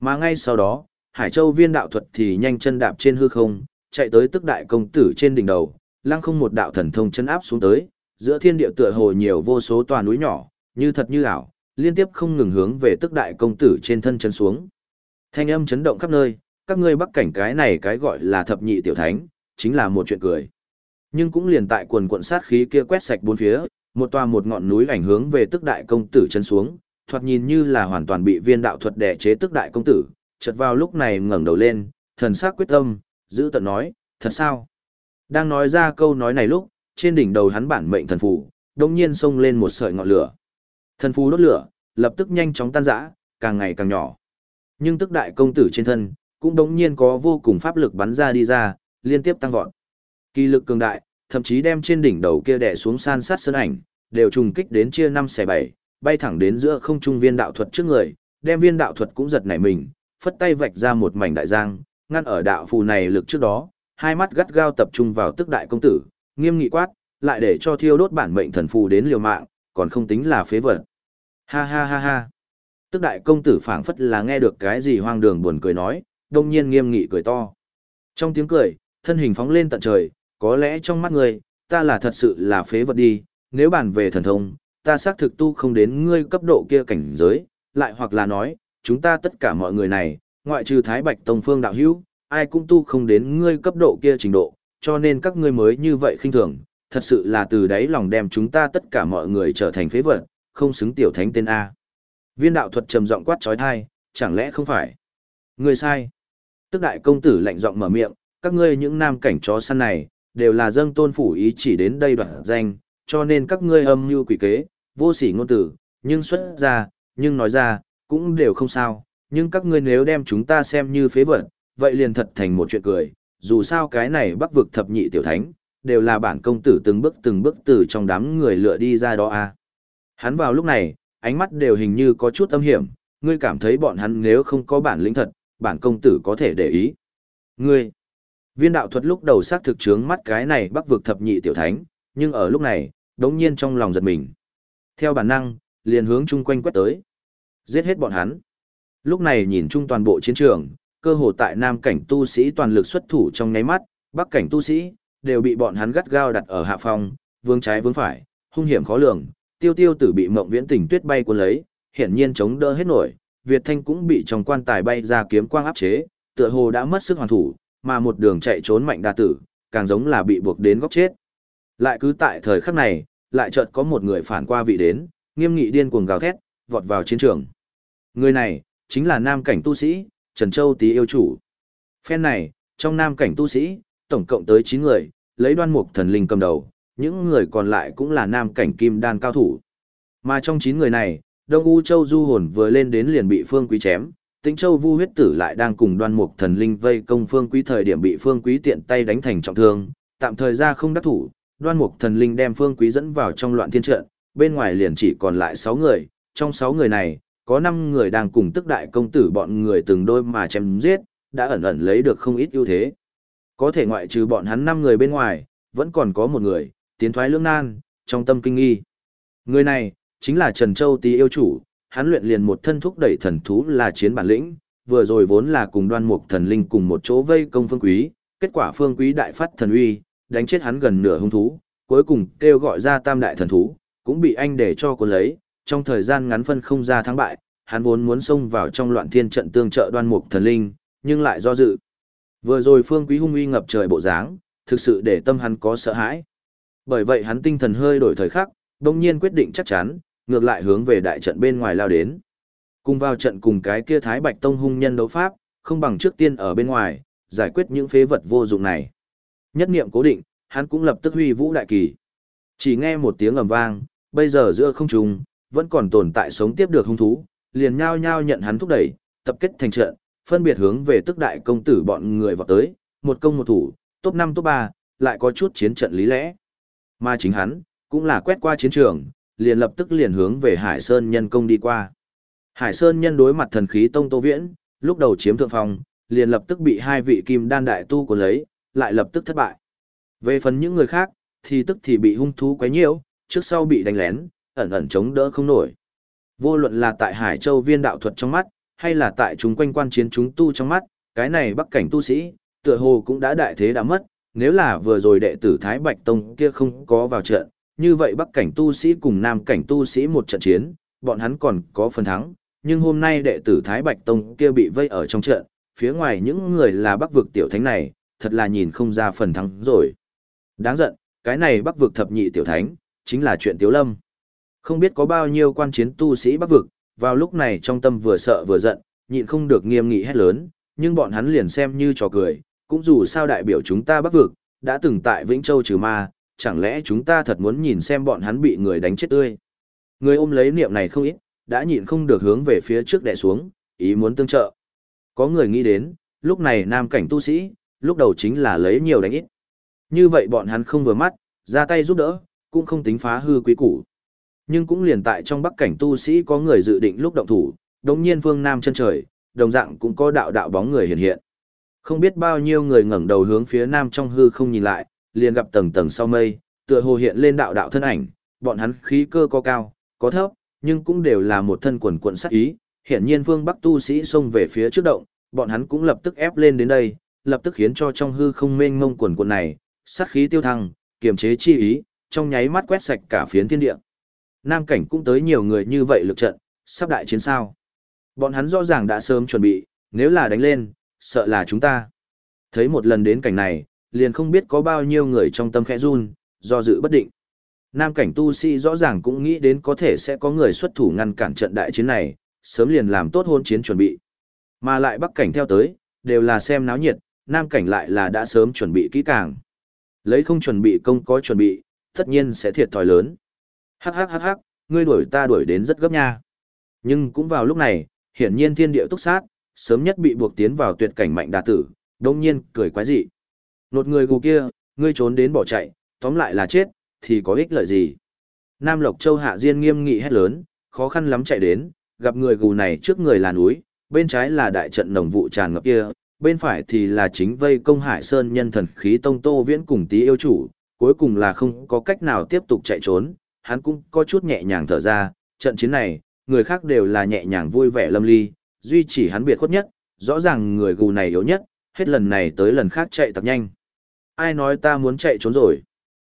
Mà ngay sau đó, Hải Châu viên đạo thuật thì nhanh chân đạp trên hư không, chạy tới tức đại công tử trên đỉnh đầu, lăng không một đạo thần thông chân áp xuống tới, giữa thiên địa tựa hồ nhiều vô số tòa núi nhỏ, như thật như ảo, liên tiếp không ngừng hướng về tức đại công tử trên thân chân xuống. Thanh âm chấn động khắp nơi, các ngươi bắc cảnh cái này cái gọi là thập nhị tiểu thánh, chính là một chuyện cười. Nhưng cũng liền tại quần quận sát khí kia quét sạch bốn phía, một tòa một ngọn núi ảnh hướng về tức đại công tử chân xuống, thoạt nhìn như là hoàn toàn bị viên đạo thuật đè chế tức đại công tử, chợt vào lúc này ngẩng đầu lên, thần sắc quyết tâm, giữ tận nói, thật sao? Đang nói ra câu nói này lúc, trên đỉnh đầu hắn bản mệnh thần phù, đột nhiên xông lên một sợi ngọn lửa. Thần phù đốt lửa, lập tức nhanh chóng tan rã, càng ngày càng nhỏ. Nhưng tức đại công tử trên thân, cũng đống nhiên có vô cùng pháp lực bắn ra đi ra, liên tiếp tăng vọt. Kỳ lực cường đại, thậm chí đem trên đỉnh đầu kia đè xuống san sát sơn ảnh, đều trùng kích đến chia năm xẻ bảy, bay thẳng đến giữa không trung viên đạo thuật trước người, đem viên đạo thuật cũng giật nảy mình, phất tay vạch ra một mảnh đại giang, ngăn ở đạo phù này lực trước đó, hai mắt gắt gao tập trung vào tức đại công tử, nghiêm nghị quát, lại để cho thiêu đốt bản mệnh thần phù đến liều mạng, còn không tính là phế vật. Ha ha ha ha. Tức đại công tử phảng phất là nghe được cái gì hoang đường buồn cười nói, đông nhiên nghiêm nghị cười to. Trong tiếng cười, thân hình phóng lên tận trời, có lẽ trong mắt người, ta là thật sự là phế vật đi, nếu bàn về thần thông, ta xác thực tu không đến ngươi cấp độ kia cảnh giới, lại hoặc là nói, chúng ta tất cả mọi người này, ngoại trừ Thái Bạch Tông Phương đạo hữu, ai cũng tu không đến ngươi cấp độ kia trình độ, cho nên các ngươi mới như vậy khinh thường, thật sự là từ đấy lòng đem chúng ta tất cả mọi người trở thành phế vật, không xứng tiểu thánh tên A. Viên đạo thuật trầm giọng quát trói thai, chẳng lẽ không phải? Ngươi sai. Tức đại công tử lạnh giọng mở miệng, các ngươi những nam cảnh chó săn này, đều là dâng tôn phủ ý chỉ đến đây đoạn danh, cho nên các ngươi âm mưu quỷ kế, vô sỉ ngôn tử, nhưng xuất ra, nhưng nói ra, cũng đều không sao, nhưng các ngươi nếu đem chúng ta xem như phế vật, vậy liền thật thành một chuyện cười, dù sao cái này bắc vực thập nhị tiểu thánh, đều là bản công tử từng bước từng bước từ trong đám người lựa đi ra đó à. Hắn vào lúc này, ánh mắt đều hình như có chút âm hiểm, ngươi cảm thấy bọn hắn nếu không có bản lĩnh thật, bản công tử có thể để ý. Ngươi, viên đạo thuật lúc đầu xác thực trướng mắt cái này bắc vực thập nhị tiểu thánh, nhưng ở lúc này, đống nhiên trong lòng giật mình. Theo bản năng, liền hướng chung quanh quét tới. Giết hết bọn hắn. Lúc này nhìn chung toàn bộ chiến trường, cơ hồ tại nam cảnh tu sĩ toàn lực xuất thủ trong nháy mắt, bắc cảnh tu sĩ, đều bị bọn hắn gắt gao đặt ở hạ phong, vương trái vương phải, hung hiểm khó lường, tiêu tiêu tử bị mộng viễn tình tuyết bay cuốn lấy, hiển nhiên chống đỡ hết nổi, Việt Thanh cũng bị trong quan tài bay ra kiếm quang áp chế, tựa hồ đã mất sức hoàn thủ, mà một đường chạy trốn mạnh đa tử, càng giống là bị buộc đến góc chết. Lại cứ tại thời khắc này, lại chợt có một người phản qua vị đến, nghiêm nghị điên cuồng gào thét, vọt vào chiến trường. Người này, chính là nam cảnh tu sĩ, Trần Châu Tý yêu chủ. Phen này, trong nam cảnh tu sĩ, tổng cộng tới 9 người, lấy đoan mục thần linh cầm đầu, những người còn lại cũng là nam cảnh kim đan cao thủ. Mà trong 9 người này, Đông U Châu Du Hồn vừa lên đến liền bị Phương Quý chém, Tĩnh Châu Vu huyết tử lại đang cùng đoan mục thần linh vây công Phương Quý thời điểm bị Phương Quý tiện tay đánh thành trọng thương, tạm thời ra không đắc thủ, đoan mục thần linh đem Phương Quý dẫn vào trong loạn thiên trận, bên ngoài liền chỉ còn lại 6 người, trong 6 người này, có 5 người đang cùng tức đại công tử bọn người từng đôi mà chém giết, đã ẩn ẩn lấy được không ít ưu thế. Có thể ngoại trừ bọn hắn 5 người bên ngoài, vẫn còn có một người, tiến thoái lưỡng nan, trong tâm kinh nghi. Người này, chính là Trần Châu Tý yêu chủ, hắn luyện liền một thân thúc đẩy thần thú là chiến bản lĩnh, vừa rồi vốn là cùng đoan mục thần linh cùng một chỗ vây công phương quý, kết quả phương quý đại phát thần uy, đánh chết hắn gần nửa hung thú, cuối cùng kêu gọi ra tam đại thần thú, cũng bị anh để cho cuốn lấy, trong thời gian ngắn phân không ra thắng bại, hắn vốn muốn xông vào trong loạn thiên trận tương trợ đoan mục thần linh, nhưng lại do dự. Vừa rồi phương quý hung uy ngập trời bộ dáng, thực sự để tâm hắn có sợ hãi. Bởi vậy hắn tinh thần hơi đổi thời khắc, đồng nhiên quyết định chắc chắn, ngược lại hướng về đại trận bên ngoài lao đến. Cùng vào trận cùng cái kia Thái Bạch Tông hung nhân đấu pháp, không bằng trước tiên ở bên ngoài, giải quyết những phế vật vô dụng này. Nhất niệm cố định, hắn cũng lập tức huy vũ đại kỳ. Chỉ nghe một tiếng ầm vang, bây giờ giữa không trung vẫn còn tồn tại sống tiếp được hung thú, liền nhao nhao nhận hắn thúc đẩy, tập kết thành trận, phân biệt hướng về tức đại công tử bọn người vào tới, một công một thủ, top 5 top 3, lại có chút chiến trận lý lẽ. Mà chính hắn, cũng là quét qua chiến trường, liền lập tức liền hướng về Hải Sơn nhân công đi qua. Hải Sơn nhân đối mặt thần khí tông tô viễn, lúc đầu chiếm thượng phong, liền lập tức bị hai vị kim đan đại tu của lấy, lại lập tức thất bại. Về phần những người khác, thì tức thì bị hung thú quấy nhiễu, trước sau bị đánh lén, ẩn ẩn chống đỡ không nổi. Vô luận là tại Hải Châu viên đạo thuật trong mắt, hay là tại chúng quanh quan chiến chúng tu trong mắt, cái này bắc cảnh tu sĩ, tựa hồ cũng đã đại thế đã mất, nếu là vừa rồi đệ tử Thái Bạch Tông kia không có vào trận, như vậy bắc cảnh tu sĩ cùng nam cảnh tu sĩ một trận chiến, bọn hắn còn có phần thắng, nhưng hôm nay đệ tử Thái Bạch Tông kia bị vây ở trong trận, phía ngoài những người là bắc vực tiểu thánh này, thật là nhìn không ra phần thắng rồi. Đáng giận, cái này bắc vực thập nhị tiểu thánh, chính là chuyện tiếu lâm. Không biết có bao nhiêu quan chiến tu sĩ bắc vực, vào lúc này trong tâm vừa sợ vừa giận, nhịn không được nghiêm nghị hét lớn, nhưng bọn hắn liền xem như trò cười, cũng dù sao đại biểu chúng ta bắc vực, đã từng tại Vĩnh Châu trừ ma, chẳng lẽ chúng ta thật muốn nhìn xem bọn hắn bị người đánh chết tươi. Người ôm lấy niệm này không ít, đã nhịn không được hướng về phía trước đè xuống, ý muốn tương trợ. Có người nghĩ đến, lúc này nam cảnh tu sĩ, lúc đầu chính là lấy nhiều đánh ít. Như vậy bọn hắn không vừa mắt, ra tay giúp đỡ, cũng không tính phá hư quý củ. Nhưng cũng liền tại trong bắc cảnh tu sĩ có người dự định lúc động thủ, đồng nhiên phương nam chân trời, đồng dạng cũng có đạo đạo bóng người hiện hiện. Không biết bao nhiêu người ngẩng đầu hướng phía nam trong hư không nhìn lại, liền gặp tầng tầng sau mây, tựa hồ hiện lên đạo đạo thân ảnh, bọn hắn khí cơ có cao, có thấp, nhưng cũng đều là một thân quần quận sát ý. Hiện nhiên vương Bắc tu sĩ xông về phía trước động, bọn hắn cũng lập tức ép lên đến đây, lập tức khiến cho trong hư không mênh mông quần quận này, sát khí tiêu thăng, kiềm chế chi ý, trong nháy mắt quét sạch cả phiến thiên địa. Nam cảnh cũng tới nhiều người như vậy lực trận, sắp đại chiến sao. Bọn hắn rõ ràng đã sớm chuẩn bị, nếu là đánh lên, sợ là chúng ta. Thấy một lần đến cảnh này, liền không biết có bao nhiêu người trong tâm khẽ run, do dự bất định. Nam cảnh tu sĩ rõ ràng cũng nghĩ đến có thể sẽ có người xuất thủ ngăn cản trận đại chiến này, sớm liền làm tốt hôn chiến chuẩn bị. Mà lại bắc cảnh theo tới, đều là xem náo nhiệt, nam cảnh lại là đã sớm chuẩn bị kỹ càng. Lấy không chuẩn bị công có chuẩn bị, tất nhiên sẽ thiệt thòi lớn. Hắc hắc hắc hắc, ngươi đuổi ta đuổi đến rất gấp nha. Nhưng cũng vào lúc này, hiển nhiên thiên địa túc sát, sớm nhất bị buộc tiến vào tuyệt cảnh mạnh đà tử, đông nhiên cười quái dị. Nột người gù kia, ngươi trốn đến bỏ chạy, tóm lại là chết, thì có ích lợi gì? Nam Lộc Châu hạ diên nghiêm nghị hét lớn, khó khăn lắm chạy đến, gặp người gù này trước người là núi, bên trái là đại trận nồng vụ tràn ngập kia, bên phải thì là chính vây công hải sơn nhân thần khí tông tô viễn cùng tí yêu chủ, cuối cùng là không có cách nào tiếp tục chạy trốn, hắn cũng có chút nhẹ nhàng thở ra, trận chiến này, người khác đều là nhẹ nhàng vui vẻ lâm ly, duy chỉ hắn biệt khuất nhất, rõ ràng người gù này yếu nhất, hết lần này tới lần khác chạy thật nhanh. Ai nói ta muốn chạy trốn rồi?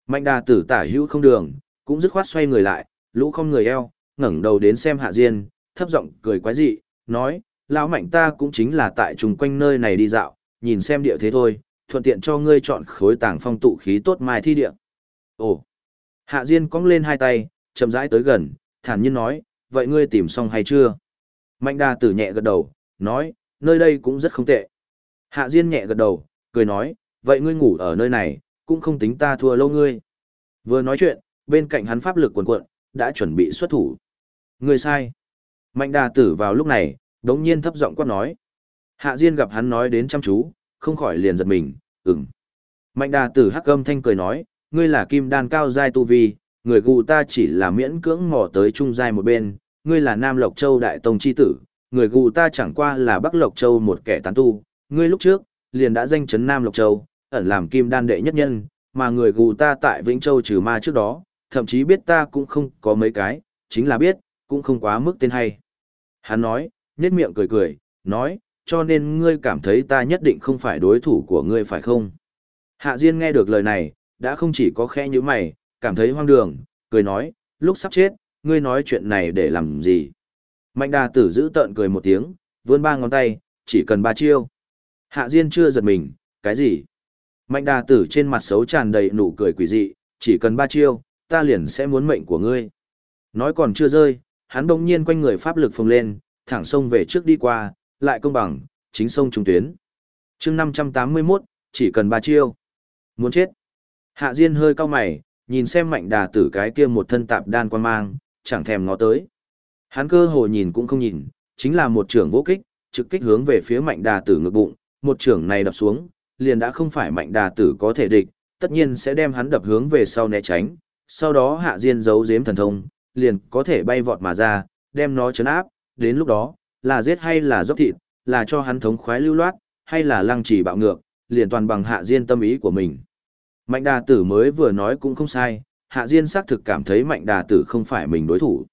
Mạnh đà tử tả hữu không đường, cũng dứt khoát xoay người lại, lũ không người eo, ngẩng đầu đến xem hạ diên, thấp giọng cười quái dị, nói, lão mạnh ta cũng chính là tại trùng quanh nơi này đi dạo, nhìn xem địa thế thôi, thuận tiện cho ngươi chọn khối tàng phong tụ khí tốt mai thi địa. Ồ! Hạ Diên cong lên hai tay, chậm rãi tới gần, thản nhiên nói, vậy ngươi tìm xong hay chưa? Mạnh đà tử nhẹ gật đầu, nói, nơi đây cũng rất không tệ. Hạ Diên nhẹ gật đầu, cười nói, vậy ngươi ngủ ở nơi này, cũng không tính ta thua lâu ngươi. Vừa nói chuyện, bên cạnh hắn pháp lực quần cuộn, đã chuẩn bị xuất thủ. Ngươi sai. Mạnh đà tử vào lúc này, đống nhiên thấp giọng quát nói. Hạ Diên gặp hắn nói đến chăm chú, không khỏi liền giật mình, ừm. Mạnh đà tử hắc âm thanh cười nói, ngươi là kim đan cao giai tu vi, người gù ta chỉ là miễn cưỡng mò tới trung giai một bên, ngươi là Nam Lộc Châu đại tông chi tử, người gù ta chẳng qua là Bắc Lộc Châu một kẻ tán tu, ngươi lúc trước, liền đã danh chấn Nam Lộc Châu, ẩn làm kim đan đệ nhất nhân, mà người gù ta tại Vĩnh Châu trừ ma trước đó, thậm chí biết ta cũng không có mấy cái, chính là biết, cũng không quá mức tên hay. Hắn nói, nhếch miệng cười cười, nói, cho nên ngươi cảm thấy ta nhất định không phải đối thủ của ngươi phải không? Hạ Diên nghe được lời này, đã không chỉ có khẽ như mày, cảm thấy hoang đường, cười nói, lúc sắp chết, ngươi nói chuyện này để làm gì? Mạnh đà tử giữ tợn cười một tiếng, vươn ba ngón tay, chỉ cần ba chiêu. Hạ Diên chưa giật mình, cái gì? Mạnh đà tử trên mặt xấu tràn đầy nụ cười quỷ dị, chỉ cần ba chiêu, ta liền sẽ muốn mệnh của ngươi. Nói còn chưa rơi, hắn bỗng nhiên quanh người pháp lực phồng lên, thẳng sông về trước đi qua, lại công bằng, chính sông trung tuyến. chương 581, chỉ cần ba chiêu. Muốn chết. Hạ Diên hơi cao mày, nhìn xem mạnh đà tử cái kia một thân tạp đan quan mang, chẳng thèm ngó tới. Hắn cơ hồ nhìn cũng không nhìn, chính là một trưởng vô kích, trực kích hướng về phía mạnh đà tử ngực bụng, một trưởng này đập xuống, liền đã không phải mạnh đà tử có thể địch, tất nhiên sẽ đem hắn đập hướng về sau né tránh, sau đó hạ diên giấu giếm thần thông, liền có thể bay vọt mà ra, đem nó chấn áp, đến lúc đó, là giết hay là dốc thịt, là cho hắn thống khoái lưu loát, hay là lăng trì bạo ngược, liền toàn bằng hạ diên tâm ý của mình. Mạnh đà tử mới vừa nói cũng không sai, hạ diên xác thực cảm thấy mạnh đà tử không phải mình đối thủ.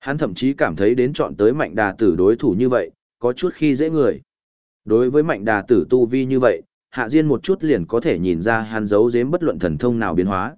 Hắn thậm chí cảm thấy đến chọn tới mạnh đà tử đối thủ như vậy, có chút khi dễ người. Đối với mạnh đà tử tu vi như vậy, hạ diên một chút liền có thể nhìn ra hắn giấu giếm bất luận thần thông nào biến hóa.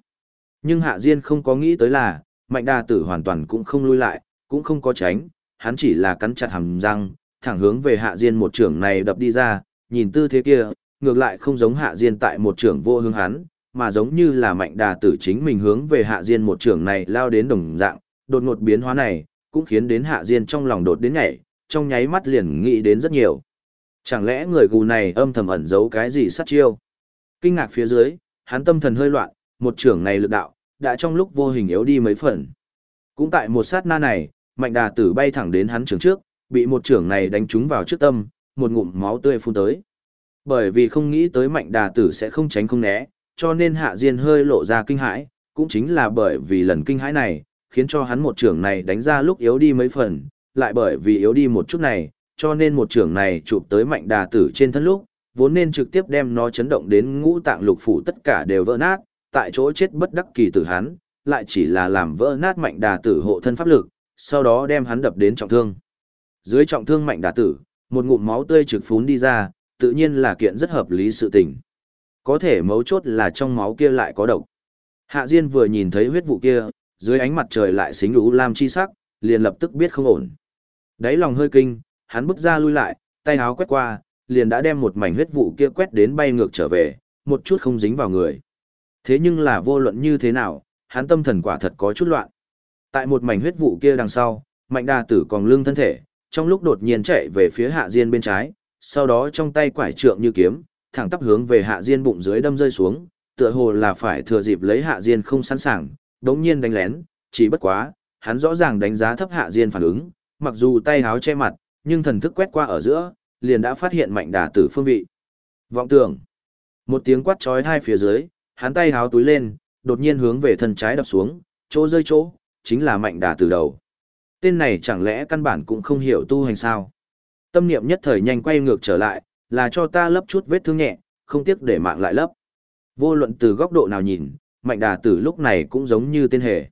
Nhưng hạ diên không có nghĩ tới là, mạnh đà tử hoàn toàn cũng không lui lại, cũng không có tránh, hắn chỉ là cắn chặt hàm răng, thẳng hướng về hạ diên một trưởng này đập đi ra, nhìn tư thế kia, ngược lại không giống hạ diên tại một trưởng vô hướng hắn, mà giống như là mạnh đà tử chính mình hướng về hạ diên một trưởng này lao đến đồng dạng, đột ngột biến hóa này, cũng khiến đến hạ diên trong lòng đột đến nhảy, trong nháy mắt liền nghĩ đến rất nhiều. Chẳng lẽ người gù này âm thầm ẩn giấu cái gì sát chiêu? Kinh ngạc phía dưới, hắn tâm thần hơi loạn, một trưởng này lực đạo, đã trong lúc vô hình yếu đi mấy phần. Cũng tại một sát na này, mạnh đà tử bay thẳng đến hắn trường trước, bị một trưởng này đánh trúng vào trước tâm, một ngụm máu tươi phun tới. Bởi vì không nghĩ tới mạnh đà tử sẽ không tránh không né, cho nên hạ diên hơi lộ ra kinh hãi, cũng chính là bởi vì lần kinh hãi này, khiến cho hắn một trưởng này đánh ra lúc yếu đi mấy phần, lại bởi vì yếu đi một chút này, cho nên một trưởng này chụp tới mạnh đà tử trên thân lúc, vốn nên trực tiếp đem nó chấn động đến ngũ tạng lục phủ tất cả đều vỡ nát, tại chỗ chết bất đắc kỳ tử hắn, lại chỉ là làm vỡ nát mạnh đà tử hộ thân pháp lực, sau đó đem hắn đập đến trọng thương. Dưới trọng thương mạnh đà tử, một ngụm máu tươi trực phún đi ra, tự nhiên là kiện rất hợp lý sự tình. Có thể mấu chốt là trong máu kia lại có độc. Hạ Diên vừa nhìn thấy huyết vụ kia, dưới ánh mặt trời lại xính lũ lam chi sắc, liền lập tức biết không ổn. Đáy lòng hơi kinh, hắn bước ra lui lại, tay áo quét qua, liền đã đem một mảnh huyết vụ kia quét đến bay ngược trở về, một chút không dính vào người. Thế nhưng là vô luận như thế nào, hắn tâm thần quả thật có chút loạn. Tại một mảnh huyết vụ kia đằng sau, mạnh đà tử còn lưng thân thể, trong lúc đột nhiên chạy về phía hạ diên bên trái, sau đó trong tay quải trượng như kiếm, thẳng tắp hướng về hạ diên bụng dưới đâm rơi xuống, tựa hồ là phải thừa dịp lấy hạ diên không sẵn sàng, đống nhiên đánh lén, chỉ bất quá, hắn rõ ràng đánh giá thấp hạ diên phản ứng, mặc dù tay háo che mặt, nhưng thần thức quét qua ở giữa, liền đã phát hiện mạnh đà tử phương vị. Vọng tưởng. Một tiếng quát chói hai phía dưới, hắn tay háo túi lên, đột nhiên hướng về thân trái đập xuống, chỗ rơi chỗ, chính là mạnh đà từ đầu. Tên này chẳng lẽ căn bản cũng không hiểu tu hành sao? Tâm niệm nhất thời nhanh quay ngược trở lại, là cho ta lấp chút vết thương nhẹ, không tiếc để mạng lại lấp. Vô luận từ góc độ nào nhìn, mạnh đà tử lúc này cũng giống như tên hề.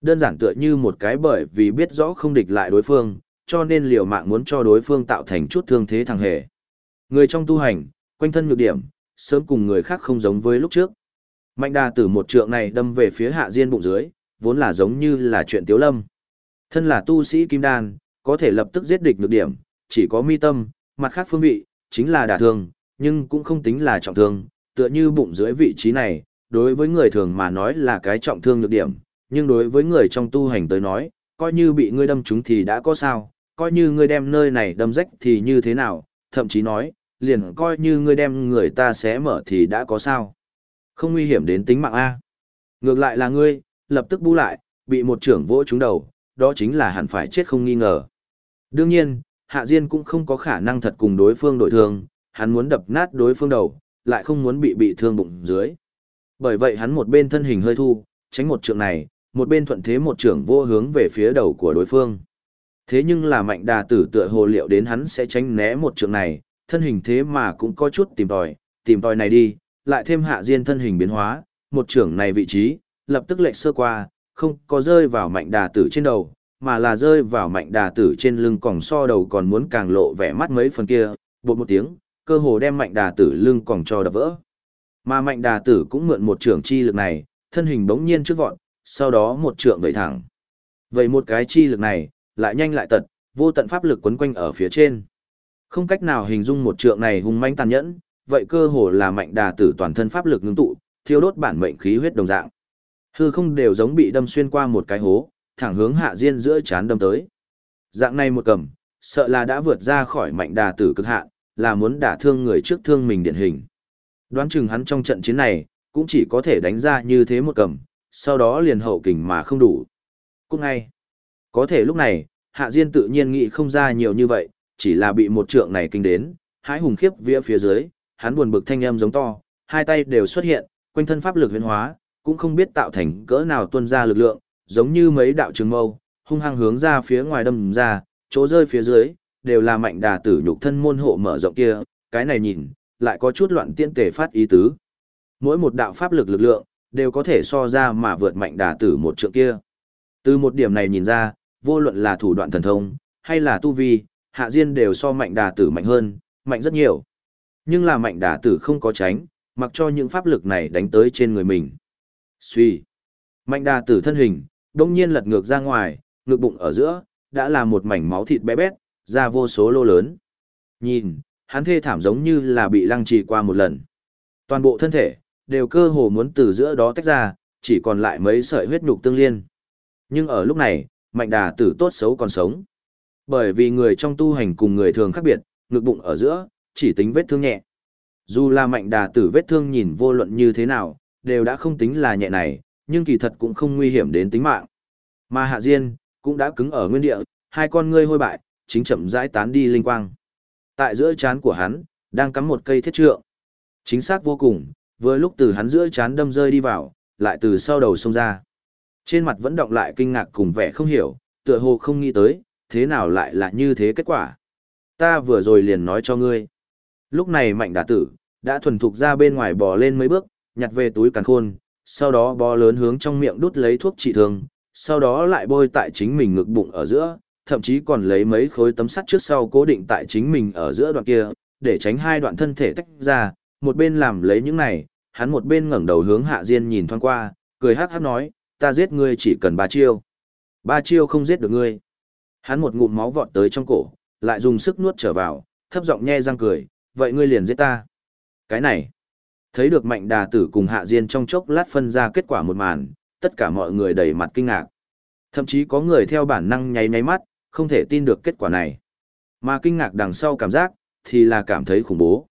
Đơn giản tựa như một cái bởi vì biết rõ không địch lại đối phương, cho nên liều mạng muốn cho đối phương tạo thành chút thương thế thằng hề. Người trong tu hành, quanh thân nhược điểm, sớm cùng người khác không giống với lúc trước. Mạnh đà tử một trượng này đâm về phía hạ diên bụng dưới, vốn là giống như là chuyện tiếu lâm. Thân là tu sĩ kim đan, có thể lập tức giết địch nhược điểm, chỉ có mi tâm, mặt khác phương vị, chính là đả thương, nhưng cũng không tính là trọng thương, tựa như bụng dưới vị trí này, đối với người thường mà nói là cái trọng thương nhược điểm, nhưng đối với người trong tu hành tới nói, coi như bị ngươi đâm trúng thì đã có sao, coi như ngươi đem nơi này đâm rách thì như thế nào, thậm chí nói, liền coi như ngươi đem người ta xé mở thì đã có sao. Không nguy hiểm đến tính mạng A. Ngược lại là ngươi, lập tức bu lại, bị một trưởng vỗ trúng đầu, đó chính là hẳn phải chết không nghi ngờ. Đương nhiên, Hạ Diên cũng không có khả năng thật cùng đối phương đổi thương, hắn muốn đập nát đối phương đầu, lại không muốn bị bị thương bụng dưới. Bởi vậy hắn một bên thân hình hơi thu, tránh một trường này, một bên thuận thế một trưởng vô hướng về phía đầu của đối phương. Thế nhưng là mạnh đà tử tựa hồ liệu đến hắn sẽ tránh né một trường này, thân hình thế mà cũng có chút tìm tòi, tìm tòi này đi, lại thêm hạ diên thân hình biến hóa, một trưởng này vị trí, lập tức lệch sơ qua, không có rơi vào mạnh đà tử trên đầu, mà là rơi vào mạnh đà tử trên lưng còng so đầu còn muốn càng lộ vẻ mắt mấy phần kia, bột một tiếng, cơ hồ đem mạnh đà tử lưng còng cho đập vỡ. Mà mạnh đà tử cũng mượn một trưởng chi lực này, thân hình bỗng nhiên trước vọt, sau đó một trượng vẩy thẳng. Vậy một cái chi lực này, lại nhanh lại tật, vô tận pháp lực quấn quanh ở phía trên. Không cách nào hình dung một trượng này hung manh tàn nhẫn, vậy cơ hồ là mạnh đà tử toàn thân pháp lực ngưng tụ, thiêu đốt bản mệnh khí huyết đồng dạng. Hư không đều giống bị đâm xuyên qua một cái hố, thẳng hướng hạ diên giữa chán đâm tới. Dạng này một cầm, sợ là đã vượt ra khỏi mạnh đà tử cực hạn, là muốn đả thương người trước thương mình điển hình. Đoán chừng hắn trong trận chiến này, cũng chỉ có thể đánh ra như thế một cầm, sau đó liền hậu kình mà không đủ. Cũng ngay. Có thể lúc này, Hạ Diên tự nhiên nghĩ không ra nhiều như vậy, chỉ là bị một trượng này kinh đến, hái hùng khiếp vía phía dưới, hắn buồn bực thanh âm giống to, hai tay đều xuất hiện, quanh thân pháp lực huyễn hóa, cũng không biết tạo thành cỡ nào tuôn ra lực lượng, giống như mấy đạo trường mâu, hung hăng hướng ra phía ngoài đâm ra, chỗ rơi phía dưới, đều là mạnh đà tử nhục thân môn hộ mở rộng kia, cái này nhìn, lại có chút loạn tiên tề phát ý tứ. Mỗi một đạo pháp lực lực lượng, đều có thể so ra mà vượt mạnh đà tử một trượng kia. Từ một điểm này nhìn ra, vô luận là thủ đoạn thần thông, hay là tu vi, hạ diên đều so mạnh đà tử mạnh hơn, mạnh rất nhiều. Nhưng là mạnh đà tử không có tránh, mặc cho những pháp lực này đánh tới trên người mình. Suy. Mạnh đà tử thân hình, đông nhiên lật ngược ra ngoài, ngực bụng ở giữa, đã là một mảnh máu thịt bé bét, ra vô số lô lớn. Nhìn, hắn thê thảm giống như là bị lăng trì qua một lần. Toàn bộ thân thể, đều cơ hồ muốn từ giữa đó tách ra, chỉ còn lại mấy sợi huyết nhục tương liên. Nhưng ở lúc này, mạnh đà tử tốt xấu còn sống. Bởi vì người trong tu hành cùng người thường khác biệt, ngực bụng ở giữa, chỉ tính vết thương nhẹ. Dù là mạnh đà tử vết thương nhìn vô luận như thế nào, đều đã không tính là nhẹ này, nhưng kỳ thật cũng không nguy hiểm đến tính mạng. Mà hạ diên, cũng đã cứng ở nguyên địa, hai con ngươi hôi bại, chính chậm rãi tán đi linh quang. Tại giữa chán của hắn, đang cắm một cây thiết trượng. Chính xác vô cùng, vừa lúc từ hắn giữa chán đâm rơi đi vào, lại từ sau đầu xông ra. Trên mặt vẫn động lại kinh ngạc cùng vẻ không hiểu, tựa hồ không nghĩ tới, thế nào lại là như thế kết quả. Ta vừa rồi liền nói cho ngươi. Lúc này mạnh đà tử, đã thuần thục ra bên ngoài bò lên mấy bước, nhặt về túi càn khôn, sau đó bó lớn hướng trong miệng đút lấy thuốc trị thương, sau đó lại bôi tại chính mình ngực bụng ở giữa, thậm chí còn lấy mấy khối tấm sắt trước sau cố định tại chính mình ở giữa đoạn kia, để tránh hai đoạn thân thể tách ra, một bên làm lấy những này, hắn một bên ngẩng đầu hướng Hạ Diên nhìn thoáng qua, cười hắc hắc nói, ta giết ngươi chỉ cần ba chiêu. Ba chiêu không giết được ngươi. Hắn một ngụm máu vọt tới trong cổ, lại dùng sức nuốt trở vào, thấp giọng nhe răng cười, vậy ngươi liền giết ta. Cái này, thấy được mạnh đà tử cùng Hạ Diên trong chốc lát phân ra kết quả một màn, tất cả mọi người đầy mặt kinh ngạc. Thậm chí có người theo bản năng nháy nháy mắt, không thể tin được kết quả này. Mà kinh ngạc đằng sau cảm giác, thì là cảm thấy khủng bố.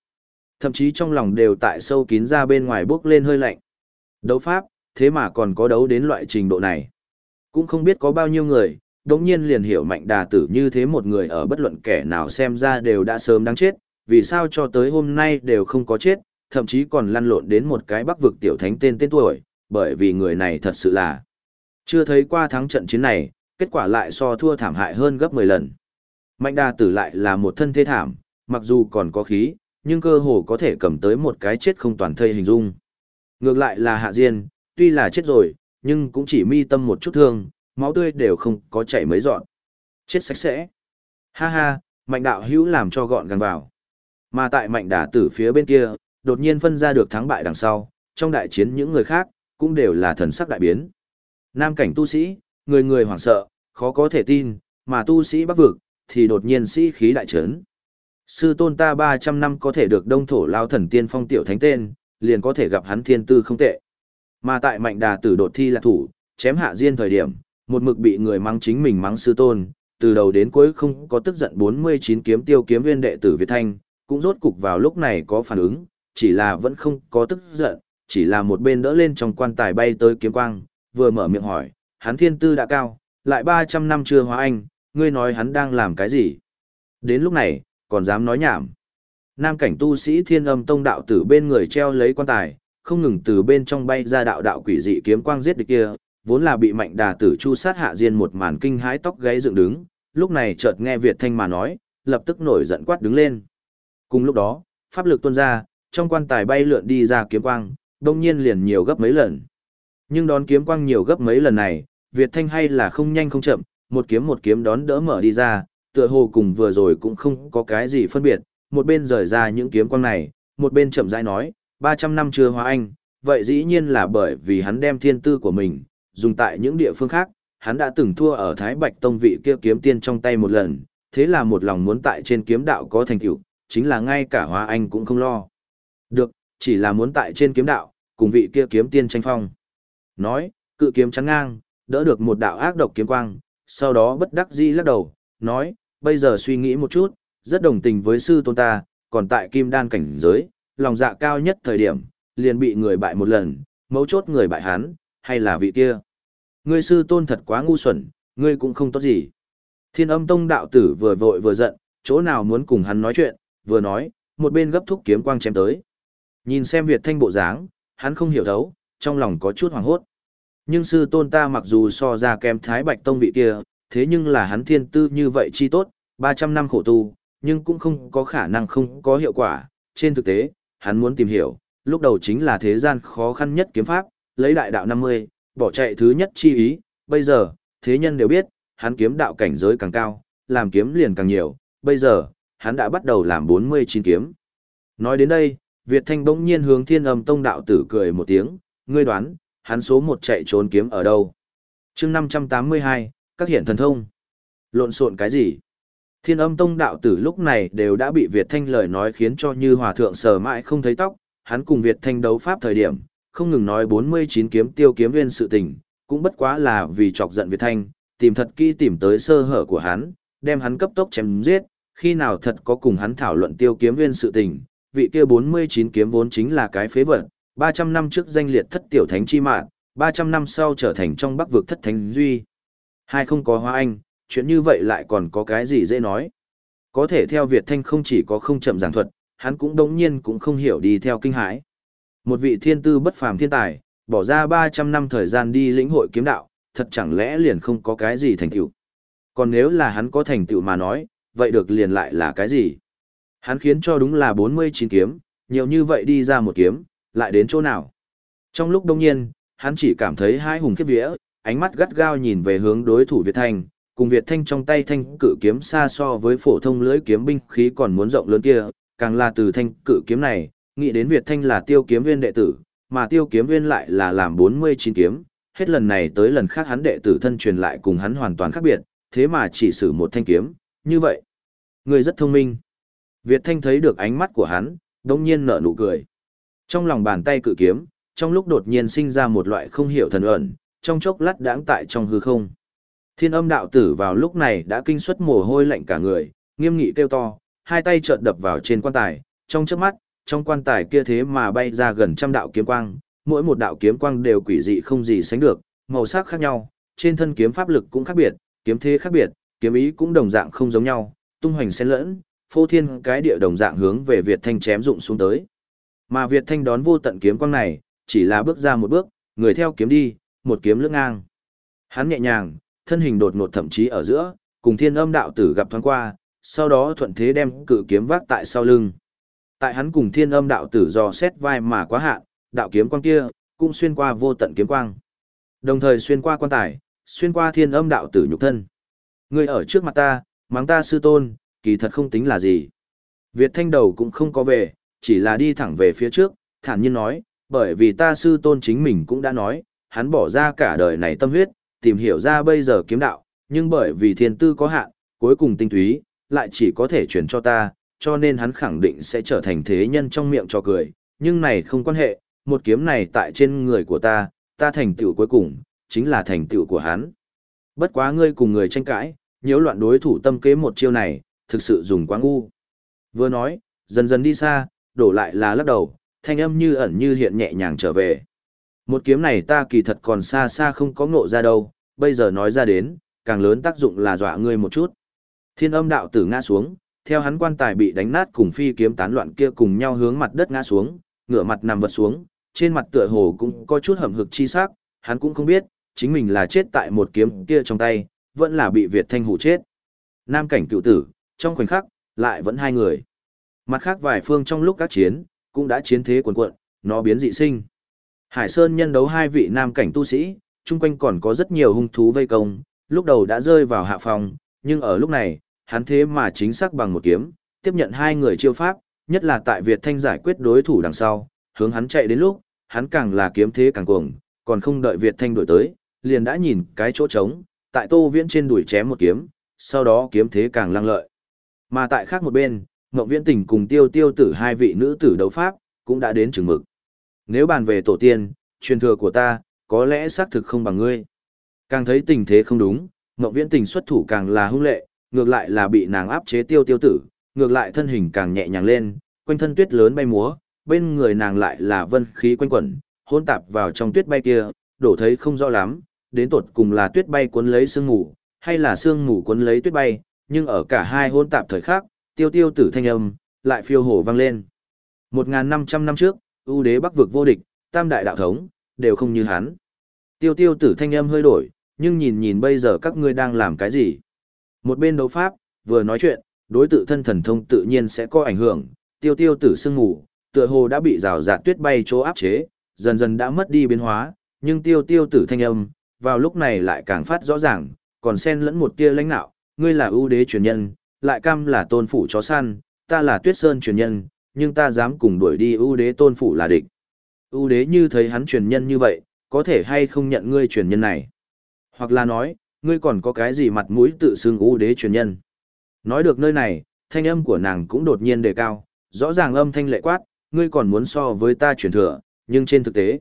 Thậm chí trong lòng đều tại sâu kín ra bên ngoài bước lên hơi lạnh. Đấu pháp, thế mà còn có đấu đến loại trình độ này. Cũng không biết có bao nhiêu người, đống nhiên liền hiểu mạnh đà tử như thế một người ở bất luận kẻ nào xem ra đều đã sớm đáng chết, vì sao cho tới hôm nay đều không có chết, thậm chí còn lăn lộn đến một cái bắc vực tiểu thánh tên tên tuổi, bởi vì người này thật sự là chưa thấy qua thắng trận chiến này, kết quả lại so thua thảm hại hơn gấp 10 lần. Mạnh đà tử lại là một thân thế thảm, mặc dù còn có khí, nhưng cơ hồ có thể cầm tới một cái chết không toàn thây hình dung. Ngược lại là hạ diên, tuy là chết rồi, nhưng cũng chỉ mi tâm một chút thương, máu tươi đều không có chảy mấy dọn. Chết sạch sẽ. Ha ha, mạnh đạo hữu làm cho gọn gàng vào. Mà tại mạnh đà tử phía bên kia, đột nhiên phân ra được thắng bại đằng sau, trong đại chiến những người khác, cũng đều là thần sắc đại biến. Nam cảnh tu sĩ, người người hoảng sợ, khó có thể tin, mà tu sĩ bắc vực, thì đột nhiên sĩ khí đại trấn. Sư tôn ta 300 năm có thể được đông thổ lao thần tiên phong tiểu thánh tên, liền có thể gặp hắn thiên tư không tệ. Mà tại mạnh đà tử đột thi là thủ, chém hạ diên thời điểm, một mực bị người mắng chính mình mắng sư tôn, từ đầu đến cuối không có tức giận 49 kiếm tiêu kiếm viên đệ tử Việt Thanh, cũng rốt cục vào lúc này có phản ứng, chỉ là vẫn không có tức giận, chỉ là một bên đỡ lên trong quan tài bay tới kiếm quang, vừa mở miệng hỏi, hắn thiên tư đã cao, lại 300 năm chưa hóa anh, ngươi nói hắn đang làm cái gì? Đến lúc này, còn dám nói nhảm. Nam cảnh tu sĩ thiên âm tông đạo tử bên người treo lấy quan tài, không ngừng từ bên trong bay ra đạo đạo quỷ dị kiếm quang giết địch kia, vốn là bị mạnh đà tử chu sát hạ diên một màn kinh hãi tóc gáy dựng đứng, lúc này chợt nghe Việt Thanh mà nói, lập tức nổi giận quát đứng lên. Cùng lúc đó, pháp lực tuôn ra, trong quan tài bay lượn đi ra kiếm quang, đông nhiên liền nhiều gấp mấy lần. Nhưng đón kiếm quang nhiều gấp mấy lần này, Việt Thanh hay là không nhanh không chậm, một kiếm một kiếm đón đỡ mở đi ra, tựa hồ cùng vừa rồi cũng không có cái gì phân biệt, một bên rời ra những kiếm quang này, một bên chậm rãi nói, 300 năm chưa hóa anh, vậy dĩ nhiên là bởi vì hắn đem thiên tư của mình, dùng tại những địa phương khác, hắn đã từng thua ở Thái Bạch Tông vị kia kiếm tiên trong tay một lần, thế là một lòng muốn tại trên kiếm đạo có thành tựu, chính là ngay cả hóa anh cũng không lo. Được, chỉ là muốn tại trên kiếm đạo, cùng vị kia kiếm tiên tranh phong. Nói, cự kiếm chắn ngang, đỡ được một đạo ác độc kiếm quang, sau đó bất đắc dĩ lắc đầu, nói, bây giờ suy nghĩ một chút, rất đồng tình với sư tôn ta, còn tại kim đan cảnh giới, lòng dạ cao nhất thời điểm, liền bị người bại một lần, mấu chốt người bại hắn, hay là vị kia. Ngươi sư tôn thật quá ngu xuẩn, ngươi cũng không tốt gì. Thiên âm tông đạo tử vừa vội vừa giận, chỗ nào muốn cùng hắn nói chuyện, vừa nói, một bên gấp thúc kiếm quang chém tới. Nhìn xem Việt thanh bộ dáng, hắn không hiểu thấu, trong lòng có chút hoảng hốt. Nhưng sư tôn ta mặc dù so ra kém thái bạch tông vị kia, thế nhưng là hắn thiên tư như vậy chi tốt, 300 năm khổ tu, nhưng cũng không có khả năng không có hiệu quả. Trên thực tế, hắn muốn tìm hiểu, lúc đầu chính là thế gian khó khăn nhất kiếm pháp, lấy đại đạo 50, bỏ chạy thứ nhất chi ý, bây giờ, thế nhân đều biết, hắn kiếm đạo cảnh giới càng cao, làm kiếm liền càng nhiều, bây giờ, hắn đã bắt đầu làm 49 kiếm. Nói đến đây, Việt Thanh bỗng nhiên hướng thiên âm tông đạo tử cười một tiếng, ngươi đoán, hắn số một chạy trốn kiếm ở đâu? chương 582, các hiện thần thông. Lộn xộn cái gì? Thiên âm tông đạo tử lúc này đều đã bị Việt Thanh lời nói khiến cho như hòa thượng sờ mãi không thấy tóc, hắn cùng Việt Thanh đấu pháp thời điểm, không ngừng nói 49 kiếm tiêu kiếm viên sự tình, cũng bất quá là vì chọc giận Việt Thanh, tìm thật kỹ tìm tới sơ hở của hắn, đem hắn cấp tốc chém giết, khi nào thật có cùng hắn thảo luận tiêu kiếm viên sự tình, vị kia 49 kiếm vốn chính là cái phế vật, 300 năm trước danh liệt thất tiểu thánh chi mạng, 300 năm sau trở thành trong bắc vực thất thánh duy. Hai không có hoa anh, chuyện như vậy lại còn có cái gì dễ nói. Có thể theo Việt Thanh không chỉ có không chậm giảng thuật, hắn cũng đống nhiên cũng không hiểu đi theo kinh hãi. Một vị thiên tư bất phàm thiên tài, bỏ ra 300 năm thời gian đi lĩnh hội kiếm đạo, thật chẳng lẽ liền không có cái gì thành tựu. Còn nếu là hắn có thành tựu mà nói, vậy được liền lại là cái gì? Hắn khiến cho đúng là 49 kiếm, nhiều như vậy đi ra một kiếm, lại đến chỗ nào? Trong lúc đông nhiên, hắn chỉ cảm thấy hai hùng kiếp vía, ánh mắt gắt gao nhìn về hướng đối thủ Việt Thanh, cùng Việt Thanh trong tay thanh cự kiếm xa so với phổ thông lưới kiếm binh khí còn muốn rộng lớn kia, càng là từ thanh cự kiếm này, nghĩ đến Việt Thanh là tiêu kiếm viên đệ tử, mà tiêu kiếm viên lại là làm 49 kiếm, hết lần này tới lần khác hắn đệ tử thân truyền lại cùng hắn hoàn toàn khác biệt, thế mà chỉ sử một thanh kiếm, như vậy. Người rất thông minh. Việt Thanh thấy được ánh mắt của hắn, đông nhiên nở nụ cười. Trong lòng bàn tay cự kiếm, trong lúc đột nhiên sinh ra một loại không hiểu thần ẩn, trong chốc lát đãng tại trong hư không. Thiên âm đạo tử vào lúc này đã kinh suất mồ hôi lạnh cả người, nghiêm nghị kêu to, hai tay chợt đập vào trên quan tài, trong chớp mắt, trong quan tài kia thế mà bay ra gần trăm đạo kiếm quang, mỗi một đạo kiếm quang đều quỷ dị không gì sánh được, màu sắc khác nhau, trên thân kiếm pháp lực cũng khác biệt, kiếm thế khác biệt, kiếm ý cũng đồng dạng không giống nhau, tung hoành xen lẫn, phô thiên cái địa đồng dạng hướng về Việt Thanh chém dụng xuống tới. Mà Việt Thanh đón vô tận kiếm quang này, chỉ là bước ra một bước, người theo kiếm đi, một kiếm lướt ngang. Hắn nhẹ nhàng, thân hình đột ngột thậm chí ở giữa, cùng thiên âm đạo tử gặp thoáng qua, sau đó thuận thế đem cự kiếm vác tại sau lưng. Tại hắn cùng thiên âm đạo tử do xét vai mà quá hạn, đạo kiếm quang kia, cũng xuyên qua vô tận kiếm quang. Đồng thời xuyên qua quan tài, xuyên qua thiên âm đạo tử nhục thân. Người ở trước mặt ta, mắng ta sư tôn, kỳ thật không tính là gì. Việt thanh đầu cũng không có về, chỉ là đi thẳng về phía trước, thản nhiên nói, bởi vì ta sư tôn chính mình cũng đã nói, hắn bỏ ra cả đời này tâm huyết, tìm hiểu ra bây giờ kiếm đạo, nhưng bởi vì thiên tư có hạn, cuối cùng tinh túy, lại chỉ có thể chuyển cho ta, cho nên hắn khẳng định sẽ trở thành thế nhân trong miệng cho cười, nhưng này không quan hệ, một kiếm này tại trên người của ta, ta thành tựu cuối cùng, chính là thành tựu của hắn. Bất quá ngươi cùng người tranh cãi, nhiễu loạn đối thủ tâm kế một chiêu này, thực sự dùng quá ngu. Vừa nói, dần dần đi xa, đổ lại là lắc đầu, thanh âm như ẩn như hiện nhẹ nhàng trở về. Một kiếm này ta kỳ thật còn xa xa không có ngộ ra đâu, bây giờ nói ra đến, càng lớn tác dụng là dọa ngươi một chút. Thiên âm đạo tử ngã xuống, theo hắn quan tài bị đánh nát cùng phi kiếm tán loạn kia cùng nhau hướng mặt đất ngã xuống, ngửa mặt nằm vật xuống, trên mặt tựa hồ cũng có chút hầm hực chi sắc, hắn cũng không biết, chính mình là chết tại một kiếm kia trong tay, vẫn là bị Việt Thanh hủ chết. Nam cảnh cựu tử, trong khoảnh khắc, lại vẫn hai người. Mặt khác vài phương trong lúc các chiến, cũng đã chiến thế quần quận, nó biến dị sinh. Hải Sơn nhân đấu hai vị nam cảnh tu sĩ, chung quanh còn có rất nhiều hung thú vây công, lúc đầu đã rơi vào hạ phòng, nhưng ở lúc này, hắn thế mà chính xác bằng một kiếm, tiếp nhận hai người chiêu pháp, nhất là tại Việt Thanh giải quyết đối thủ đằng sau, hướng hắn chạy đến lúc, hắn càng là kiếm thế càng cuồng, còn không đợi Việt Thanh đổi tới, liền đã nhìn cái chỗ trống, tại Tô Viễn trên đuổi chém một kiếm, sau đó kiếm thế càng lăng lợi. Mà tại khác một bên, Ngộng Viễn Tình cùng Tiêu Tiêu Tử hai vị nữ tử đấu pháp, cũng đã đến chừng mực. Nếu bàn về tổ tiên, truyền thừa của ta, có lẽ xác thực không bằng ngươi. Càng thấy tình thế không đúng, Ngọc Viễn Tình xuất thủ càng là hung lệ, ngược lại là bị nàng áp chế tiêu tiêu tử, ngược lại thân hình càng nhẹ nhàng lên, quanh thân tuyết lớn bay múa, bên người nàng lại là vân khí quanh quẩn, hôn tạp vào trong tuyết bay kia, đổ thấy không rõ lắm, đến tột cùng là tuyết bay cuốn lấy sương mù, hay là sương mù cuốn lấy tuyết bay, nhưng ở cả hai hôn tạp thời khắc, tiêu tiêu tử thanh âm, lại phiêu hổ vang lên. 1.500 năm trước, ưu đế bắc vực vô địch, tam đại đạo thống, đều không như hắn. Tiêu tiêu tử thanh âm hơi đổi, nhưng nhìn nhìn bây giờ các ngươi đang làm cái gì. Một bên đấu pháp, vừa nói chuyện, đối tự thân thần thông tự nhiên sẽ có ảnh hưởng, tiêu tiêu tử sương ngủ, tựa hồ đã bị rào rạt tuyết bay chỗ áp chế, dần dần đã mất đi biến hóa, nhưng tiêu tiêu tử thanh âm, vào lúc này lại càng phát rõ ràng, còn xen lẫn một tia lãnh nạo, ngươi là ưu đế truyền nhân, lại cam là tôn phủ chó săn, ta là tuyết sơn truyền nhân, nhưng ta dám cùng đuổi đi ưu đế tôn phủ là địch. ưu đế như thấy hắn truyền nhân như vậy, có thể hay không nhận ngươi truyền nhân này. Hoặc là nói, ngươi còn có cái gì mặt mũi tự xưng ưu đế truyền nhân. Nói được nơi này, thanh âm của nàng cũng đột nhiên đề cao, rõ ràng âm thanh lệ quát, ngươi còn muốn so với ta truyền thừa, nhưng trên thực tế,